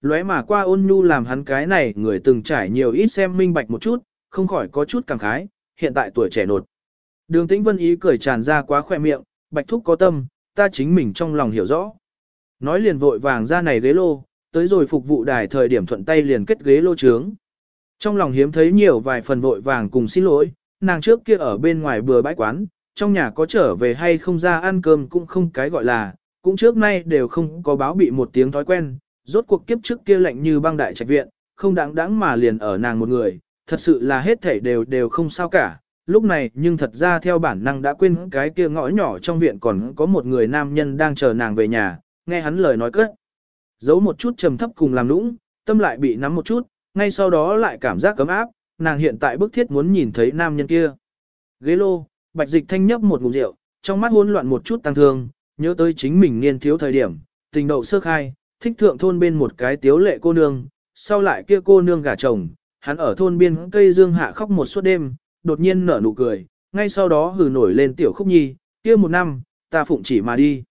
lóe mà qua ôn nhu làm hắn cái này người từng trải nhiều ít xem minh bạch một chút, không khỏi có chút cảm khái, hiện tại tuổi trẻ nột. Đường tĩnh vân ý cười tràn ra quá khoe miệng, bạch thúc có tâm, ta chính mình trong lòng hiểu rõ. Nói liền vội vàng ra này ghế lô, tới rồi phục vụ đài thời điểm thuận tay liền kết ghế lô trướng. Trong lòng hiếm thấy nhiều vài phần vội vàng cùng xin lỗi, nàng trước kia ở bên ngoài bừa bãi quán, trong nhà có trở về hay không ra ăn cơm cũng không cái gọi là, cũng trước nay đều không có báo bị một tiếng thói quen, rốt cuộc kiếp trước kia lạnh như băng đại trạch viện, không đáng đáng mà liền ở nàng một người, thật sự là hết thảy đều đều không sao cả. Lúc này nhưng thật ra theo bản năng đã quên cái kia ngõ nhỏ trong viện còn có một người nam nhân đang chờ nàng về nhà, nghe hắn lời nói cất. Giấu một chút trầm thấp cùng làm nũng, tâm lại bị nắm một chút, ngay sau đó lại cảm giác cấm áp, nàng hiện tại bức thiết muốn nhìn thấy nam nhân kia. Ghế lô, bạch dịch thanh nhấp một ngụm rượu, trong mắt hỗn loạn một chút tăng thương, nhớ tới chính mình niên thiếu thời điểm, tình đậu sơ khai, thích thượng thôn bên một cái tiếu lệ cô nương, sau lại kia cô nương gả chồng, hắn ở thôn biên cây dương hạ khóc một suốt đêm, đột nhiên nở nụ cười, ngay sau đó hừ nổi lên tiểu khúc nhi, kia một năm, ta phụng chỉ mà đi.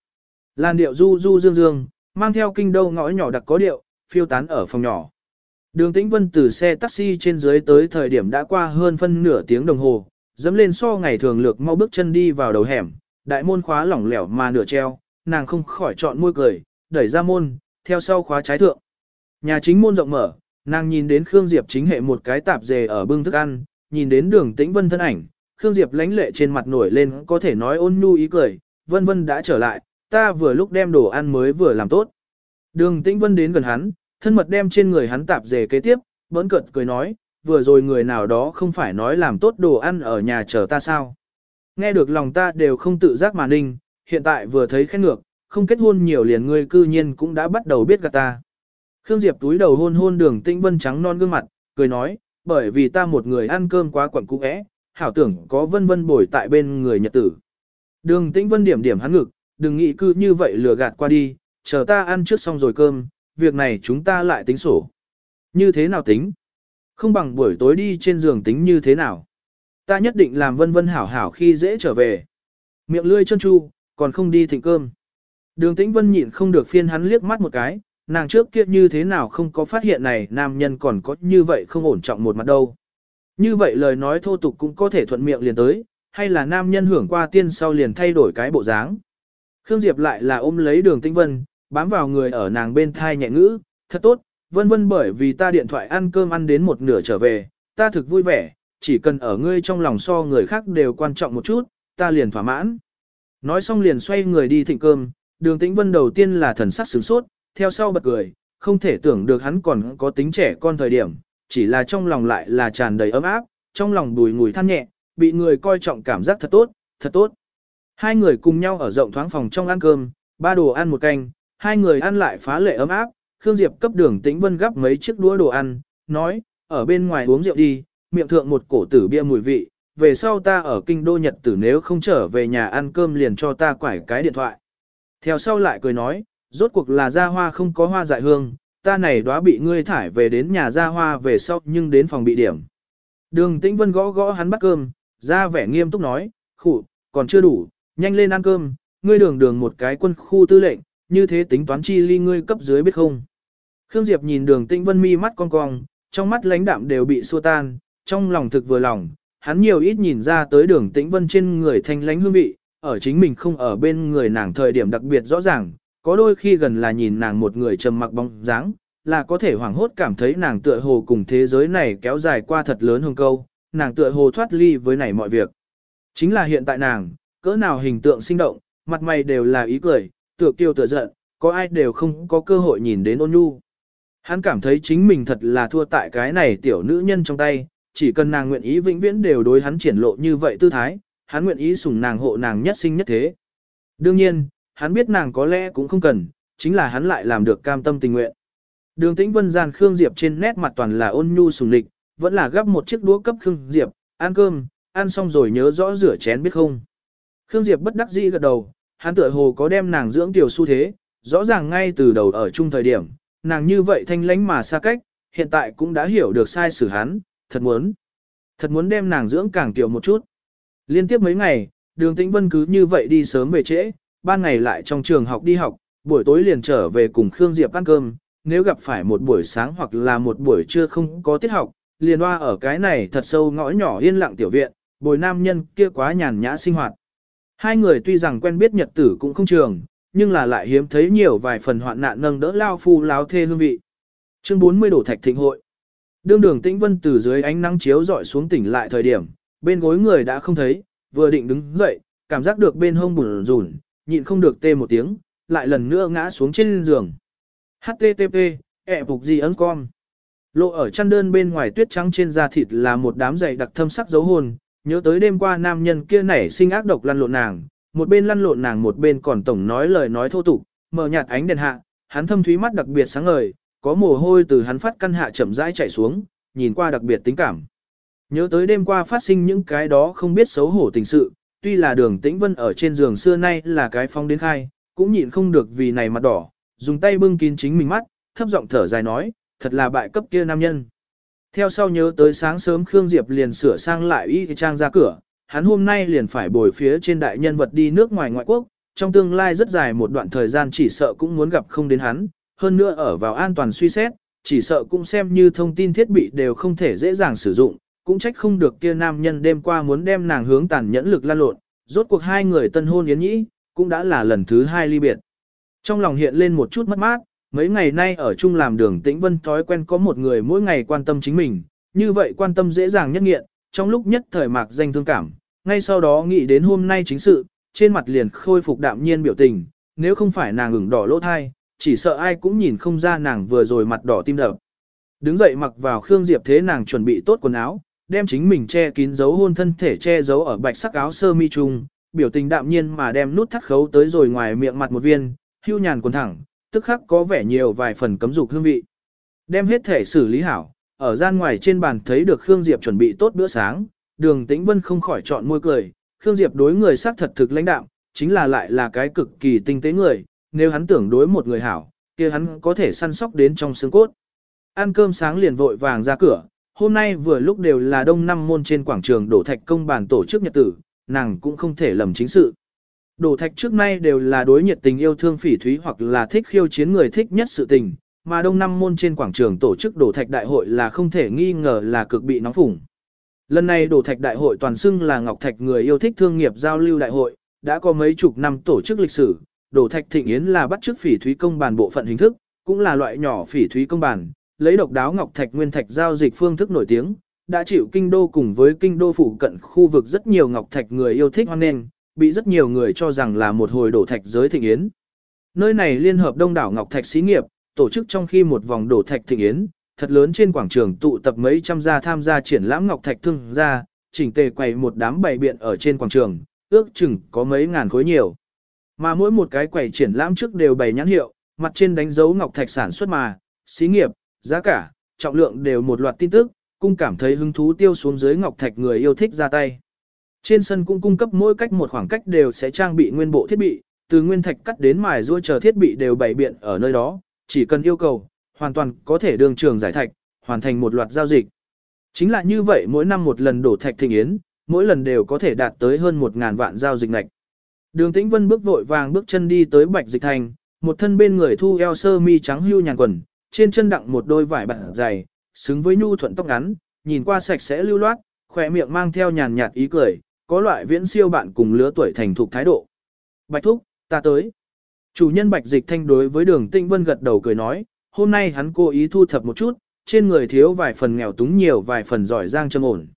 Làn điệu du du dương dương, mang theo kinh đô ngõ nhỏ đặc có điệu, phiêu tán ở phòng nhỏ. Đường Tĩnh Vân từ xe taxi trên dưới tới thời điểm đã qua hơn phân nửa tiếng đồng hồ, dẫm lên so ngày thường lược mau bước chân đi vào đầu hẻm, đại môn khóa lỏng lẻo mà nửa treo, nàng không khỏi chọn môi cười, đẩy ra môn, theo sau khóa trái thượng. Nhà chính môn rộng mở, nàng nhìn đến Khương Diệp chính hệ một cái tạp dề ở bưng thức ăn, nhìn đến đường tĩnh vân thân ảnh, Khương Diệp lánh lệ trên mặt nổi lên có thể nói ôn nhu ý cười, vân vân đã trở lại, ta vừa lúc đem đồ ăn mới vừa làm tốt. Đường tĩnh vân đến gần hắn, thân mật đem trên người hắn tạp dề kế tiếp, bỡn cợt cười nói, vừa rồi người nào đó không phải nói làm tốt đồ ăn ở nhà chờ ta sao. Nghe được lòng ta đều không tự giác mà ninh, hiện tại vừa thấy khen ngược, không kết hôn nhiều liền ngươi cư nhiên cũng đã bắt đầu biết gạt ta. Khương Diệp túi đầu hôn hôn đường tĩnh vân trắng non gương mặt, cười nói, bởi vì ta một người ăn cơm quá quẩn cũ ẽ, hảo tưởng có vân vân bồi tại bên người nhật tử. Đường tĩnh vân điểm điểm hắn ngực, đừng nghĩ cư như vậy lừa gạt qua đi, chờ ta ăn trước xong rồi cơm, việc này chúng ta lại tính sổ. Như thế nào tính? Không bằng buổi tối đi trên giường tính như thế nào? Ta nhất định làm vân vân hảo hảo khi dễ trở về. Miệng lươi chân chu, còn không đi thịnh cơm. Đường tĩnh vân nhịn không được phiên hắn liếc mắt một cái, nàng trước kia như thế nào không có phát hiện này nam nhân còn có như vậy không ổn trọng một mặt đâu. Như vậy lời nói thô tục cũng có thể thuận miệng liền tới, hay là nam nhân hưởng qua tiên sau liền thay đổi cái bộ dáng. Khương Diệp lại là ôm lấy đường tĩnh vân, bám vào người ở nàng bên thai nhẹ ngữ, thật tốt, vân vân bởi vì ta điện thoại ăn cơm ăn đến một nửa trở về, ta thực vui vẻ, chỉ cần ở ngươi trong lòng so người khác đều quan trọng một chút, ta liền thỏa mãn. Nói xong liền xoay người đi thịnh cơm, đường tĩnh vân đầu tiên là thần sắc sửng sốt, theo sau bật cười, không thể tưởng được hắn còn có tính trẻ con thời điểm, chỉ là trong lòng lại là tràn đầy ấm áp, trong lòng đùi ngùi than nhẹ, bị người coi trọng cảm giác thật tốt, thật tốt. Hai người cùng nhau ở rộng thoáng phòng trong ăn cơm, ba đồ ăn một canh, hai người ăn lại phá lệ ấm áp, Khương Diệp cấp đường tĩnh vân gấp mấy chiếc đũa đồ ăn, nói, ở bên ngoài uống rượu đi, miệng thượng một cổ tử bia mùi vị, về sau ta ở kinh đô Nhật tử nếu không trở về nhà ăn cơm liền cho ta quải cái điện thoại. Theo sau lại cười nói, rốt cuộc là ra hoa không có hoa dại hương, ta này đóa bị ngươi thải về đến nhà ra hoa về sau nhưng đến phòng bị điểm. Đường tĩnh vân gõ gõ hắn bắt cơm, ra vẻ nghiêm túc nói, khủ, còn chưa đủ, nhanh lên ăn cơm, ngươi đường đường một cái quân khu tư lệnh, như thế tính toán chi ly ngươi cấp dưới biết không. Khương Diệp nhìn đường tĩnh vân mi mắt cong cong, trong mắt lãnh đạm đều bị xua tan, trong lòng thực vừa lòng, hắn nhiều ít nhìn ra tới đường tĩnh vân trên người thanh lãnh hương vị, ở chính mình không ở bên người nàng thời điểm đặc biệt rõ ràng, có đôi khi gần là nhìn nàng một người trầm mặc bóng dáng, là có thể hoảng hốt cảm thấy nàng tựa hồ cùng thế giới này kéo dài qua thật lớn hơn câu, nàng tựa hồ thoát ly với này mọi việc. Chính là hiện tại nàng, cỡ nào hình tượng sinh động, mặt mày đều là ý cười, tựa kiêu tựa giận, có ai đều không có cơ hội nhìn đến ôn nhu. Hắn cảm thấy chính mình thật là thua tại cái này tiểu nữ nhân trong tay, chỉ cần nàng nguyện ý vĩnh viễn đều đối hắn triển lộ như vậy tư thái, hắn nguyện ý sủng nàng hộ nàng nhất sinh nhất thế. Đương nhiên, hắn biết nàng có lẽ cũng không cần, chính là hắn lại làm được cam tâm tình nguyện. Đường tĩnh vân gian Khương Diệp trên nét mặt toàn là ôn nhu sủng lịch, vẫn là gấp một chiếc đũa cấp Khương Diệp, ăn cơm, ăn xong rồi nhớ rõ rửa chén biết không. Khương Diệp bất đắc dĩ gật đầu, hắn tựa hồ có đem nàng dưỡng tiểu xu thế, rõ ràng ngay từ đầu ở chung thời điểm, nàng như vậy thanh lánh mà xa cách, hiện tại cũng đã hiểu được sai xử hắn, thật muốn, thật muốn đem nàng dưỡng càng tiểu một chút. Liên tiếp mấy ngày, đường tĩnh vân cứ như vậy đi sớm về trễ, ban ngày lại trong trường học đi học, buổi tối liền trở về cùng Khương Diệp ăn cơm, nếu gặp phải một buổi sáng hoặc là một buổi trưa không có tiết học, liền hoa ở cái này thật sâu ngõ nhỏ yên lặng tiểu viện, bồi nam nhân kia quá nhàn nhã sinh hoạt. Hai người tuy rằng quen biết nhật tử cũng không trường, nhưng là lại hiếm thấy nhiều vài phần hoạn nạn nâng đỡ lao phu láo thê hương vị. Chương 40 đổ thạch thịnh hội. Đương đường tĩnh vân từ dưới ánh nắng chiếu dọi xuống tỉnh lại thời điểm, bên gối người đã không thấy, vừa định đứng dậy, cảm giác được bên hông bùn rùn, nhịn không được tê một tiếng, lại lần nữa ngã xuống trên giường. HTTP, ẹ phục gì ấn con. Lộ ở chăn đơn bên ngoài tuyết trắng trên da thịt là một đám dày đặc thâm sắc dấu hồn, nhớ tới đêm qua nam nhân kia nảy sinh ác độc lăn lộn nàng, một bên lăn lộn nàng một bên còn tổng nói lời nói thô tục, mở nhạt ánh đèn hạ, hắn thâm thúy mắt đặc biệt sáng ngời, có mồ hôi từ hắn phát căn hạ chậm rãi chảy xuống, nhìn qua đặc biệt tính cảm. Nhớ tới đêm qua phát sinh những cái đó không biết xấu hổ tình sự, tuy là đường tĩnh vân ở trên giường xưa nay là cái phong đến khai, cũng nhịn không được vì này mặt đỏ, dùng tay bưng kín chính mình mắt, thấp giọng thở dài nói, thật là bại cấp kia nam nhân. Theo sau nhớ tới sáng sớm Khương Diệp liền sửa sang lại y trang ra cửa, hắn hôm nay liền phải bồi phía trên đại nhân vật đi nước ngoài ngoại quốc, trong tương lai rất dài một đoạn thời gian chỉ sợ cũng muốn gặp không đến hắn, hơn nữa ở vào an toàn suy xét, chỉ sợ cũng xem như thông tin thiết bị đều không thể dễ dàng sử dụng, cũng trách không được kia nam nhân đêm qua muốn đem nàng hướng tàn nhẫn lực lan lộn, rốt cuộc hai người tân hôn yến nhĩ, cũng đã là lần thứ hai ly biệt. Trong lòng hiện lên một chút mất mát, mấy ngày nay ở chung làm đường tĩnh vân thói quen có một người mỗi ngày quan tâm chính mình, như vậy quan tâm dễ dàng nhất nghiện, trong lúc nhất thời mạc danh thương cảm, ngay sau đó nghĩ đến hôm nay chính sự, trên mặt liền khôi phục đạm nhiên biểu tình, nếu không phải nàng ửng đỏ lỗ thai, chỉ sợ ai cũng nhìn không ra nàng vừa rồi mặt đỏ tim đập. Đứng dậy mặc vào Khương Diệp thế nàng chuẩn bị tốt quần áo, đem chính mình che kín dấu hôn thân thể che giấu ở bạch sắc áo sơ mi trung, biểu tình đạm nhiên mà đem nút thắt khấu tới rồi ngoài miệng mặt một viên, hưu nhàn quần thẳng, tức khắc có vẻ nhiều vài phần cấm dục hương vị. Đem hết thể xử lý hảo, ở gian ngoài trên bàn thấy được Khương Diệp chuẩn bị tốt bữa sáng, đường tĩnh vân không khỏi chọn môi cười, Khương Diệp đối người sắc thật thực lãnh đạm, chính là lại là cái cực kỳ tinh tế người, nếu hắn tưởng đối một người hảo, kia hắn có thể săn sóc đến trong xương cốt. Ăn cơm sáng liền vội vàng ra cửa, hôm nay vừa lúc đều là đông năm môn trên quảng trường đổ thạch công bàn tổ chức nhật tử, nàng cũng không thể lầm chính sự. Đổ thạch trước nay đều là đối nhiệt tình yêu thương phỉ thúy hoặc là thích khiêu chiến người thích nhất sự tình, mà đông năm môn trên quảng trường tổ chức đổ thạch đại hội là không thể nghi ngờ là cực bị nóng phủng. Lần này đổ thạch đại hội toàn xưng là Ngọc Thạch người yêu thích thương nghiệp giao lưu đại hội, đã có mấy chục năm tổ chức lịch sử, đổ thạch thịnh yến là bắt chước phỉ thúy công bàn bộ phận hình thức, cũng là loại nhỏ phỉ thúy công bàn, lấy độc đáo ngọc thạch nguyên thạch giao dịch phương thức nổi tiếng, đã chịu kinh đô cùng với kinh đô phụ cận khu vực rất nhiều ngọc thạch người yêu thích hoan nghênh, bị rất nhiều người cho rằng là một hồi đổ thạch giới thịnh yến. Nơi này liên hợp đông đảo ngọc thạch xí nghiệp, tổ chức trong khi một vòng đổ thạch thịnh yến, thật lớn trên quảng trường tụ tập mấy trăm gia tham gia triển lãm ngọc thạch thương gia, chỉnh tề quầy một đám bày biện ở trên quảng trường, ước chừng có mấy ngàn khối nhiều. Mà mỗi một cái quầy triển lãm trước đều bày nhãn hiệu, mặt trên đánh dấu ngọc thạch sản xuất mà, xí nghiệp, giá cả, trọng lượng đều một loạt tin tức, cung cảm thấy hứng thú tiêu xuống dưới ngọc thạch người yêu thích ra tay. Trên sân cũng cung cấp mỗi cách một khoảng cách đều sẽ trang bị nguyên bộ thiết bị, từ nguyên thạch cắt đến mài rua chờ thiết bị đều bày biện ở nơi đó, chỉ cần yêu cầu, hoàn toàn có thể đường trường giải thạch, hoàn thành một loạt giao dịch. Chính là như vậy mỗi năm một lần đổ thạch thịnh yến, mỗi lần đều có thể đạt tới hơn 1.000 vạn giao dịch ngạch. Đường Tĩnh Vân bước vội vàng bước chân đi tới Bạch Dịch Thành, một thân bên người thu eo sơ mi trắng hưu nhàn quần, trên chân đặng một đôi vải bạt dày, xứng với nhu thuận tóc ngắn, nhìn qua sạch sẽ lưu loát, khỏe miệng mang theo nhàn nhạt ý cười, có loại viễn siêu bạn cùng lứa tuổi thành thục thái độ. Bạch Thúc, ta tới. Chủ nhân Bạch Dịch Thanh đối với đường Tĩnh Vân gật đầu cười nói, hôm nay hắn cố ý thu thập một chút, trên người thiếu vài phần nghèo túng nhiều vài phần giỏi giang châm ổn.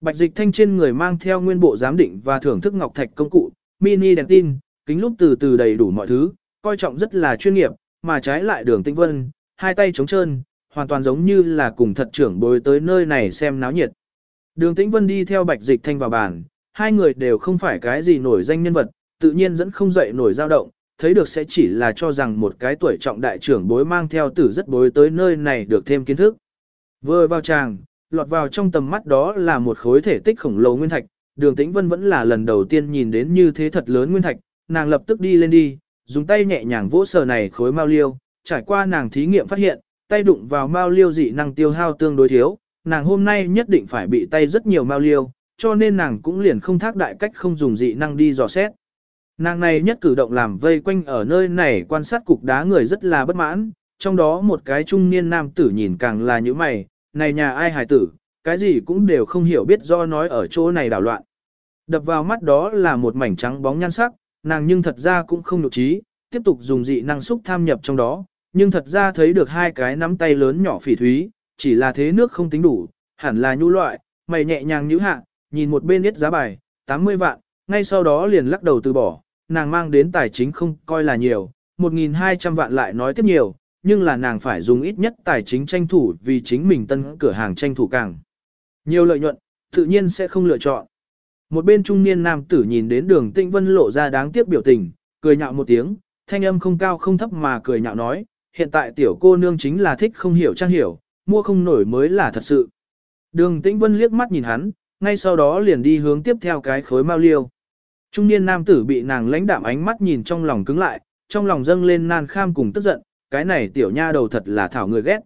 Bạch Dịch Thanh trên người mang theo nguyên bộ giám định và thưởng thức ngọc thạch công cụ, mini đèn tin, kính lúc từ từ đầy đủ mọi thứ, coi trọng rất là chuyên nghiệp, mà trái lại đường Tĩnh Vân, hai tay trống trơn, hoàn toàn giống như là cùng thật trưởng bối tới nơi này xem náo nhiệt. Đường Tĩnh Vân đi theo Bạch Dịch Thanh vào bàn, hai người đều không phải cái gì nổi danh nhân vật, tự nhiên dẫn không dậy nổi dao động, thấy được sẽ chỉ là cho rằng một cái tuổi trọng đại trưởng bối mang theo tử rất bối tới nơi này được thêm kiến thức. Vừa vào tràng, lọt vào trong tầm mắt đó là một khối thể tích khổng lồ nguyên thạch, đường tĩnh vân vẫn là lần đầu tiên nhìn đến như thế thật lớn nguyên thạch, nàng lập tức đi lên đi, dùng tay nhẹ nhàng vỗ sờ này khối mau liêu, trải qua nàng thí nghiệm phát hiện, tay đụng vào mao liêu dị năng tiêu hao tương đối thiếu, nàng hôm nay nhất định phải bị tay rất nhiều mao liêu, cho nên nàng cũng liền không thác đại cách không dùng dị năng đi dò xét. Nàng này nhất cử động làm vây quanh ở nơi này quan sát cục đá người rất là bất mãn, trong đó một cái trung niên nam tử nhìn càng là như mày, này nhà ai hài tử, cái gì cũng đều không hiểu biết do nói ở chỗ này đảo loạn. Đập vào mắt đó là một mảnh trắng bóng nhan sắc, nàng nhưng thật ra cũng không nhục trí, tiếp tục dùng dị năng xúc tham nhập trong đó, nhưng thật ra thấy được hai cái nắm tay lớn nhỏ phỉ thúy, chỉ là thế nước không tính đủ, hẳn là nhu loại, mày nhẹ nhàng nhíu hạ, nhìn một bên ít giá bài, 80 vạn, ngay sau đó liền lắc đầu từ bỏ, nàng mang đến tài chính không coi là nhiều, 1.200 vạn lại nói tiếp nhiều, nhưng là nàng phải dùng ít nhất tài chính tranh thủ vì chính mình tân cửa hàng tranh thủ càng. Nhiều lợi nhuận, tự nhiên sẽ không lựa chọn. Một bên trung niên nam tử nhìn đến đường tinh vân lộ ra đáng tiếc biểu tình, cười nhạo một tiếng, thanh âm không cao không thấp mà cười nhạo nói, hiện tại tiểu cô nương chính là thích không hiểu trang hiểu, mua không nổi mới là thật sự. Đường tĩnh vân liếc mắt nhìn hắn, ngay sau đó liền đi hướng tiếp theo cái khối mao liêu. Trung niên nam tử bị nàng lãnh đạm ánh mắt nhìn trong lòng cứng lại, trong lòng dâng lên nan kham cùng tức giận, cái này tiểu nha đầu thật là thảo người ghét.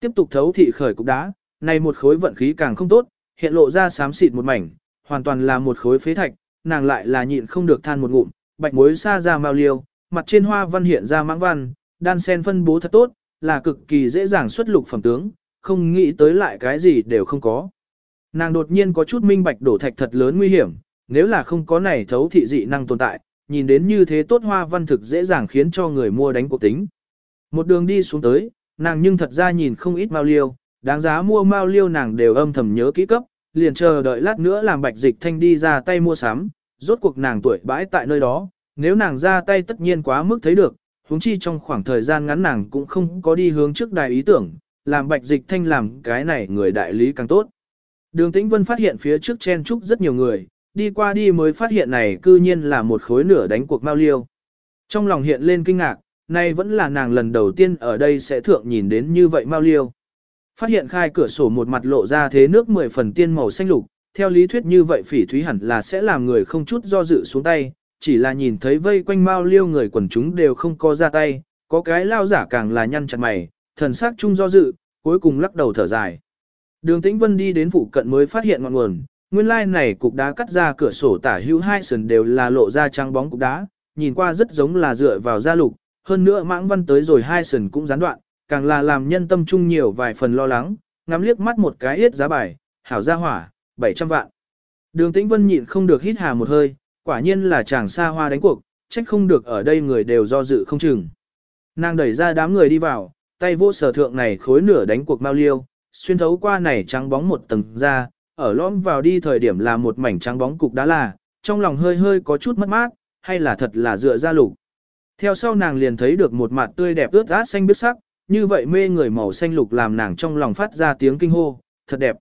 Tiếp tục thấu thị khởi cục đá, này một khối vận khí càng không tốt, hiện lộ ra xám xịt một mảnh, hoàn toàn là một khối phế thạch, nàng lại là nhịn không được than một ngụm, bạch muối xa ra mao liêu, mặt trên hoa văn hiện ra mãng văn, đan sen phân bố thật tốt, là cực kỳ dễ dàng xuất lục phẩm tướng, không nghĩ tới lại cái gì đều không có. Nàng đột nhiên có chút minh bạch đổ thạch thật lớn nguy hiểm, nếu là không có này thấu thị dị năng tồn tại, nhìn đến như thế tốt hoa văn thực dễ dàng khiến cho người mua đánh cuộc tính. Một đường đi xuống tới, nàng nhưng thật ra nhìn không ít mao liêu, đáng giá mua mao liêu nàng đều âm thầm nhớ kỹ cấp, liền chờ đợi lát nữa làm bạch dịch thanh đi ra tay mua sắm, rốt cuộc nàng tuổi bãi tại nơi đó, nếu nàng ra tay tất nhiên quá mức thấy được, huống chi trong khoảng thời gian ngắn nàng cũng không có đi hướng trước đài ý tưởng, làm bạch dịch thanh làm cái này người đại lý càng tốt. Đường Tĩnh Vân phát hiện phía trước chen trúc rất nhiều người, đi qua đi mới phát hiện này cư nhiên là một khối nửa đánh cuộc mao liêu. Trong lòng hiện lên kinh ngạc, nay vẫn là nàng lần đầu tiên ở đây sẽ thượng nhìn đến như vậy mao liêu. Phát hiện khai cửa sổ một mặt lộ ra thế nước mười phần tiên màu xanh lục, theo lý thuyết như vậy phỉ thúy hẳn là sẽ làm người không chút do dự xuống tay, chỉ là nhìn thấy vây quanh mao liêu người quần chúng đều không có ra tay, có cái lao giả càng là nhăn chặt mày, thần sắc chung do dự, cuối cùng lắc đầu thở dài. Đường Tĩnh Vân đi đến phụ cận mới phát hiện ngọn nguồn, nguyên lai like này cục đá cắt ra cửa sổ tả hữu hai sườn đều là lộ ra trắng bóng cục đá, nhìn qua rất giống là dựa vào da lục, hơn nữa mãng văn tới rồi hai sườn cũng gián đoạn, càng là làm nhân tâm trung nhiều vài phần lo lắng, ngắm liếc mắt một cái yết giá bài, hảo gia hỏa, 700 vạn. Đường Tĩnh Vân nhịn không được hít hà một hơi, quả nhiên là chàng xa hoa đánh cuộc, trách không được ở đây người đều do dự không chừng. Nàng đẩy ra đám người đi vào, tay vô sở thượng này khối nửa đánh cuộc mau liêu, xuyên thấu qua này trắng bóng một tầng ra, ở lõm vào đi thời điểm là một mảnh trắng bóng cục đá là, trong lòng hơi hơi có chút mất mát, hay là thật là dựa ra lục. Theo sau nàng liền thấy được một mặt tươi đẹp ướt át xanh biếc sắc, như vậy mê người màu xanh lục làm nàng trong lòng phát ra tiếng kinh hô, thật đẹp.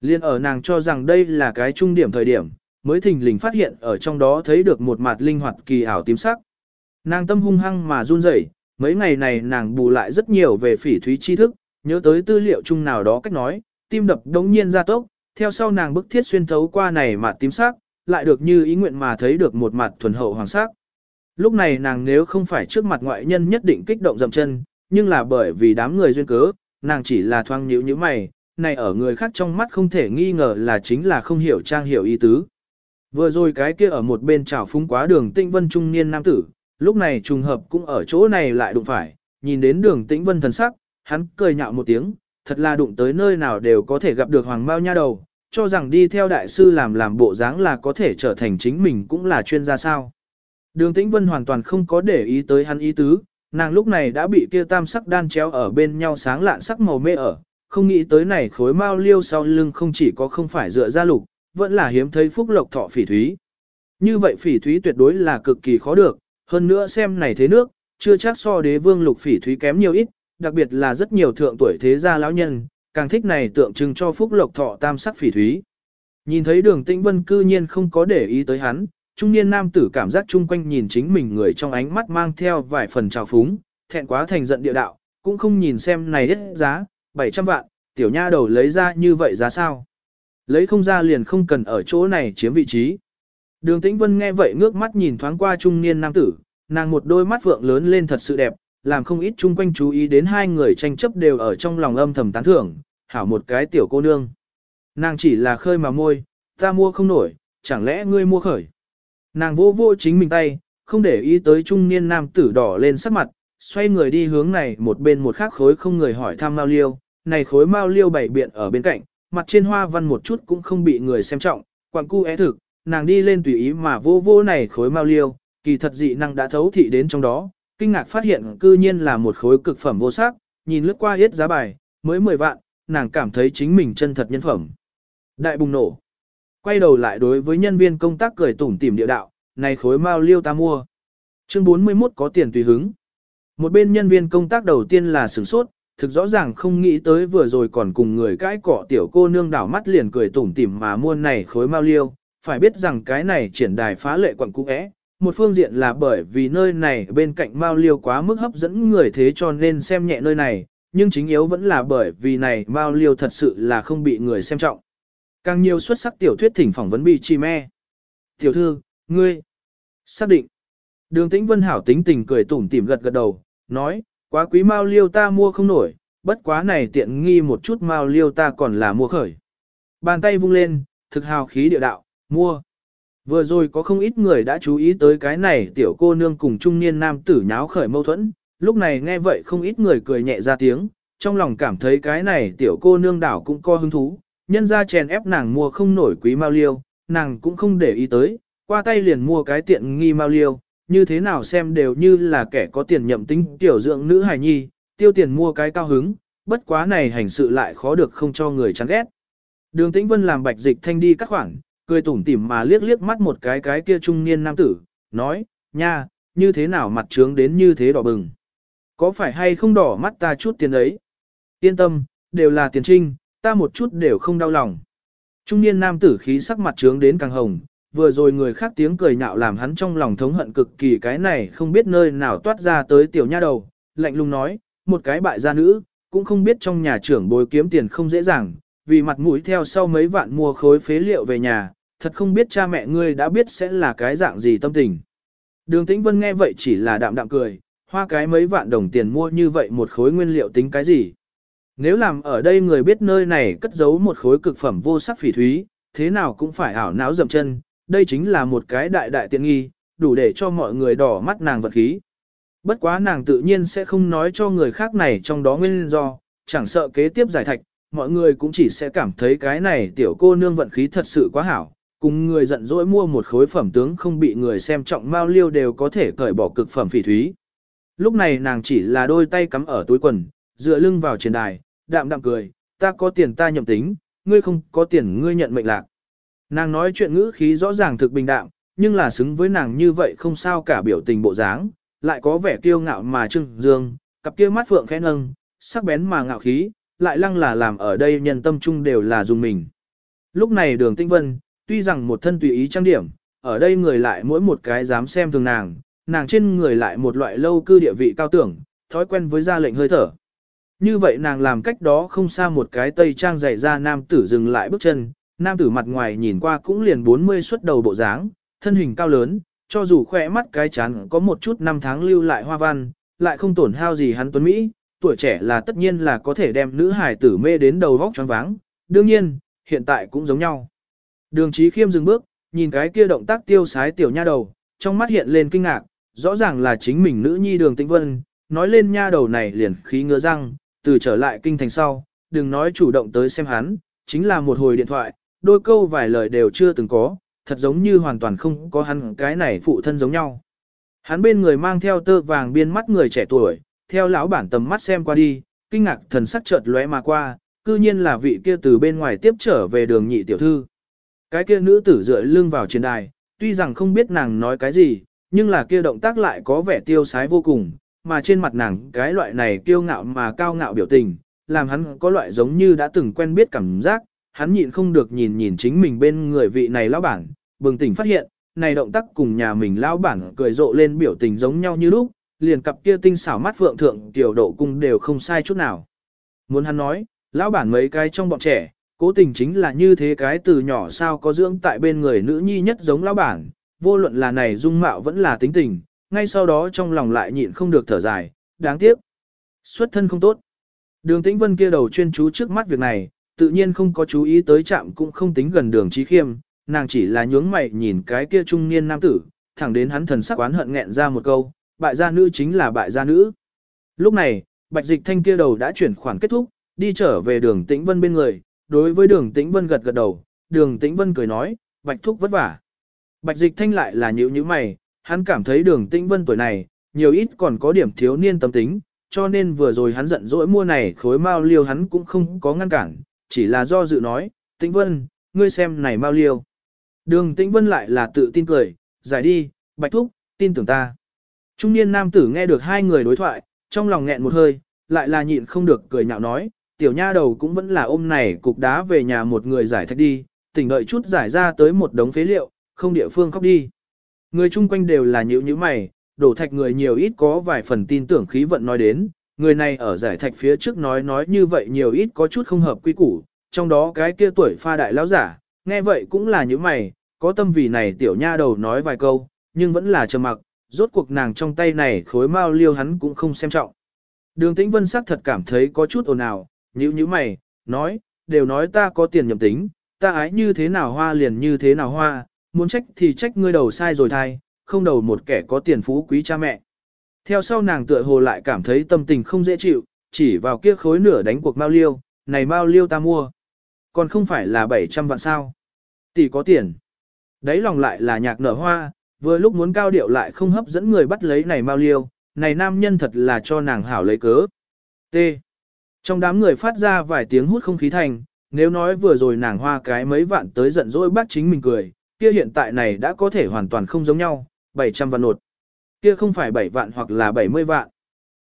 Liên ở nàng cho rằng đây là cái trung điểm thời điểm, mới thình lình phát hiện ở trong đó thấy được một mặt linh hoạt kỳ ảo tím sắc. Nàng tâm hung hăng mà run rẩy, mấy ngày này nàng bù lại rất nhiều về phỉ thúy tri thức, nhớ tới tư liệu chung nào đó cách nói, tim đập đống nhiên ra tốc, theo sau nàng bức thiết xuyên thấu qua này mặt tím sắc, lại được như ý nguyện mà thấy được một mặt thuần hậu hoàng sắc. Lúc này nàng nếu không phải trước mặt ngoại nhân nhất định kích động dậm chân, nhưng là bởi vì đám người duyên cớ, nàng chỉ là thoang nhíu như mày, này ở người khác trong mắt không thể nghi ngờ là chính là không hiểu trang hiểu ý tứ. Vừa rồi cái kia ở một bên trào phúng quá đường tĩnh vân trung niên nam tử, lúc này trùng hợp cũng ở chỗ này lại đụng phải, nhìn đến đường tĩnh vân thần sắc, hắn cười nhạo một tiếng, thật là đụng tới nơi nào đều có thể gặp được hoàng mao nha đầu, cho rằng đi theo đại sư làm làm bộ dáng là có thể trở thành chính mình cũng là chuyên gia sao. Đường tĩnh vân hoàn toàn không có để ý tới hắn ý tứ, nàng lúc này đã bị kia tam sắc đan chéo ở bên nhau sáng lạn sắc màu mê ở, không nghĩ tới này khối mao liêu sau lưng không chỉ có không phải dựa ra lục, vẫn là hiếm thấy phúc lộc thọ phỉ thúy. Như vậy phỉ thúy tuyệt đối là cực kỳ khó được, hơn nữa xem này thế nước, chưa chắc so đế vương lục phỉ thúy kém nhiều ít, đặc biệt là rất nhiều thượng tuổi thế gia lão nhân, càng thích này tượng trưng cho phúc lộc thọ tam sắc phỉ thúy. Nhìn thấy đường tĩnh vân cư nhiên không có để ý tới hắn, trung niên nam tử cảm giác chung quanh nhìn chính mình người trong ánh mắt mang theo vài phần trào phúng, thẹn quá thành giận địa đạo, cũng không nhìn xem này hết giá, 700 vạn, tiểu nha đầu lấy ra như vậy giá sao. Lấy không ra liền không cần ở chỗ này chiếm vị trí. Đường Tĩnh Vân nghe vậy ngước mắt nhìn thoáng qua trung niên nam tử, nàng một đôi mắt vượng lớn lên thật sự đẹp, làm không ít chung quanh chú ý đến hai người tranh chấp đều ở trong lòng âm thầm tán thưởng, hảo một cái tiểu cô nương. Nàng chỉ là khơi mà môi, ta mua không nổi, chẳng lẽ ngươi mua khởi. Nàng vô vô chính mình tay, không để ý tới trung niên nam tử đỏ lên sắc mặt, xoay người đi hướng này một bên một khác khối không người hỏi thăm mao liêu, này khối mao liêu bảy biện ở bên cạnh, mặt trên hoa văn một chút cũng không bị người xem trọng, quặng cu é thực, nàng đi lên tùy ý mà vô vô này khối mau liêu, kỳ thật dị năng đã thấu thị đến trong đó, kinh ngạc phát hiện cư nhiên là một khối cực phẩm vô sắc, nhìn lướt qua yết giá bài, mới 10 vạn, nàng cảm thấy chính mình chân thật nhân phẩm. Đại bùng nổ. Quay đầu lại đối với nhân viên công tác cười tủm tỉm địa đạo, này khối mau liêu ta mua. Chương 41 có tiền tùy hứng. Một bên nhân viên công tác đầu tiên là sửng sốt, thực rõ ràng không nghĩ tới vừa rồi còn cùng người cãi cỏ tiểu cô nương đảo mắt liền cười tủm tỉm mà mua này khối mao liêu, phải biết rằng cái này triển đài phá lệ quận cũ é. Một phương diện là bởi vì nơi này bên cạnh mao liêu quá mức hấp dẫn người thế cho nên xem nhẹ nơi này, nhưng chính yếu vẫn là bởi vì này mao liêu thật sự là không bị người xem trọng. Càng nhiều xuất sắc tiểu thuyết thỉnh phỏng vấn bị chi me. Tiểu thư, ngươi, xác định. Đường tĩnh vân hảo tính tình cười tủm tỉm gật gật đầu, nói, quá quý mao liêu ta mua không nổi, bất quá này tiện nghi một chút mao liêu ta còn là mua khởi. Bàn tay vung lên, thực hào khí địa đạo, mua. Vừa rồi có không ít người đã chú ý tới cái này tiểu cô nương cùng trung niên nam tử nháo khởi mâu thuẫn, lúc này nghe vậy không ít người cười nhẹ ra tiếng, trong lòng cảm thấy cái này tiểu cô nương đảo cũng co hứng thú, nhân ra chèn ép nàng mua không nổi quý mao liêu, nàng cũng không để ý tới, qua tay liền mua cái tiện nghi mao liêu, như thế nào xem đều như là kẻ có tiền nhậm tính tiểu dưỡng nữ hài nhi, tiêu tiền mua cái cao hứng, bất quá này hành sự lại khó được không cho người chán ghét. Đường Tĩnh Vân làm bạch dịch thanh đi các khoản, cười tủm tỉm mà liếc liếc mắt một cái cái kia trung niên nam tử, nói, nha, như thế nào mặt trướng đến như thế đỏ bừng. Có phải hay không đỏ mắt ta chút tiền ấy? Yên tâm, đều là tiền trinh, ta một chút đều không đau lòng. Trung niên nam tử khí sắc mặt trướng đến càng hồng, vừa rồi người khác tiếng cười nhạo làm hắn trong lòng thống hận cực kỳ cái này không biết nơi nào toát ra tới tiểu nha đầu, lạnh lùng nói, một cái bại gia nữ, cũng không biết trong nhà trưởng bồi kiếm tiền không dễ dàng, vì mặt mũi theo sau mấy vạn mua khối phế liệu về nhà, thật không biết cha mẹ ngươi đã biết sẽ là cái dạng gì tâm tình. Đường Tĩnh Vân nghe vậy chỉ là đạm đạm cười, hoa cái mấy vạn đồng tiền mua như vậy một khối nguyên liệu tính cái gì. Nếu làm ở đây người biết nơi này cất giấu một khối cực phẩm vô sắc phỉ thúy, thế nào cũng phải ảo não dầm chân, đây chính là một cái đại đại tiện nghi, đủ để cho mọi người đỏ mắt nàng vật khí. Bất quá nàng tự nhiên sẽ không nói cho người khác này trong đó nguyên do, chẳng sợ kế tiếp giải thạch, mọi người cũng chỉ sẽ cảm thấy cái này tiểu cô nương vận khí thật sự quá hảo, cùng người giận dỗi mua một khối phẩm tướng không bị người xem trọng mao liêu đều có thể cởi bỏ cực phẩm phỉ thúy. Lúc này nàng chỉ là đôi tay cắm ở túi quần, dựa lưng vào trên đài, đạm đạm cười, ta có tiền ta nhậm tính, ngươi không có tiền ngươi nhận mệnh lạc. Nàng nói chuyện ngữ khí rõ ràng thực bình đạm, nhưng là xứng với nàng như vậy không sao cả biểu tình bộ dáng, lại có vẻ kiêu ngạo mà trưng dương, cặp kia mắt phượng khẽ nâng, sắc bén mà ngạo khí, lại lăng là làm ở đây nhân tâm trung đều là dùng mình. Lúc này đường tinh vân, tuy rằng một thân tùy ý trang điểm, ở đây người lại mỗi một cái dám xem thường nàng, nàng trên người lại một loại lâu cư địa vị cao tưởng, thói quen với gia lệnh hơi thở. Như vậy nàng làm cách đó không xa một cái tây trang dày ra nam tử dừng lại bước chân, nam tử mặt ngoài nhìn qua cũng liền 40 xuất đầu bộ dáng, thân hình cao lớn, cho dù khỏe mắt cái chán có một chút năm tháng lưu lại hoa văn, lại không tổn hao gì hắn tuấn Mỹ, tuổi trẻ là tất nhiên là có thể đem nữ hài tử mê đến đầu vóc choáng váng, đương nhiên, hiện tại cũng giống nhau. Đường trí khiêm dừng bước, nhìn cái kia động tác tiêu sái tiểu nha đầu, trong mắt hiện lên kinh ngạc, rõ ràng là chính mình nữ nhi đường tĩnh vân, nói lên nha đầu này liền khí ngứa răng, từ trở lại kinh thành sau, đừng nói chủ động tới xem hắn, chính là một hồi điện thoại, đôi câu vài lời đều chưa từng có, thật giống như hoàn toàn không có hắn cái này phụ thân giống nhau. Hắn bên người mang theo tơ vàng biên mắt người trẻ tuổi, theo lão bản tầm mắt xem qua đi, kinh ngạc thần sắc chợt lóe mà qua, cư nhiên là vị kia từ bên ngoài tiếp trở về đường nhị tiểu thư. Cái kia nữ tử dựa lưng vào trên đài, tuy rằng không biết nàng nói cái gì, nhưng là kia động tác lại có vẻ tiêu sái vô cùng, mà trên mặt nàng cái loại này kiêu ngạo mà cao ngạo biểu tình, làm hắn có loại giống như đã từng quen biết cảm giác, hắn nhịn không được nhìn nhìn chính mình bên người vị này lão bản, bừng tỉnh phát hiện, này động tác cùng nhà mình lão bản cười rộ lên biểu tình giống nhau như lúc, liền cặp kia tinh xảo mắt phượng thượng tiểu độ cung đều không sai chút nào. Muốn hắn nói, lão bản mấy cái trong bọn trẻ, cố tình chính là như thế cái từ nhỏ sao có dưỡng tại bên người nữ nhi nhất giống lão bản, vô luận là này dung mạo vẫn là tính tình, ngay sau đó trong lòng lại nhịn không được thở dài, đáng tiếc. Xuất thân không tốt. Đường tĩnh vân kia đầu chuyên chú trước mắt việc này, tự nhiên không có chú ý tới chạm cũng không tính gần đường trí khiêm, nàng chỉ là nhướng mày nhìn cái kia trung niên nam tử, thẳng đến hắn thần sắc oán hận nghẹn ra một câu, bại gia nữ chính là bại gia nữ. Lúc này, Bạch Dịch Thanh kia đầu đã chuyển khoản kết thúc, đi trở về đường Tĩnh Vân bên người, đối với đường Tĩnh Vân gật gật đầu, đường Tĩnh Vân cười nói, Bạch Thúc vất vả. Bạch Dịch Thanh lại là nhữ như mày, hắn cảm thấy đường Tĩnh Vân tuổi này, nhiều ít còn có điểm thiếu niên tâm tính, cho nên vừa rồi hắn giận dỗi mua này khối mao liêu hắn cũng không có ngăn cản, chỉ là do dự nói, Tĩnh Vân, ngươi xem này mau liêu. Đường Tĩnh Vân lại là tự tin cười, giải đi, Bạch Thúc, tin tưởng ta. Trung niên nam tử nghe được hai người đối thoại, trong lòng nghẹn một hơi, lại là nhịn không được cười nhạo nói, tiểu nha đầu cũng vẫn là ôm này cục đá về nhà một người giải thạch đi, tỉnh đợi chút giải ra tới một đống phế liệu, không địa phương khóc đi. Người chung quanh đều là nhữ như mày, đổ thạch người nhiều ít có vài phần tin tưởng khí vận nói đến, người này ở giải thạch phía trước nói nói như vậy nhiều ít có chút không hợp quy củ, trong đó cái kia tuổi pha đại lão giả, nghe vậy cũng là những mày, có tâm vì này tiểu nha đầu nói vài câu, nhưng vẫn là trầm mặc, rốt cuộc nàng trong tay này khối mao liêu hắn cũng không xem trọng. Đường tĩnh vân sắc thật cảm thấy có chút ồn ào, nhữ như mày, nói, đều nói ta có tiền nhầm tính, ta ái như thế nào hoa liền như thế nào hoa, muốn trách thì trách ngươi đầu sai rồi thai, không đầu một kẻ có tiền phú quý cha mẹ. Theo sau nàng tựa hồ lại cảm thấy tâm tình không dễ chịu, chỉ vào kia khối nửa đánh cuộc mao liêu, này mao liêu ta mua. Còn không phải là 700 vạn sao. Tỷ có tiền. Đấy lòng lại là nhạc nở hoa, vừa lúc muốn cao điệu lại không hấp dẫn người bắt lấy này mao liêu, này nam nhân thật là cho nàng hảo lấy cớ. T. Trong đám người phát ra vài tiếng hút không khí thành, nếu nói vừa rồi nàng hoa cái mấy vạn tới giận dỗi bác chính mình cười, kia hiện tại này đã có thể hoàn toàn không giống nhau, 700 vạn nột. Kia không phải 7 vạn hoặc là 70 vạn.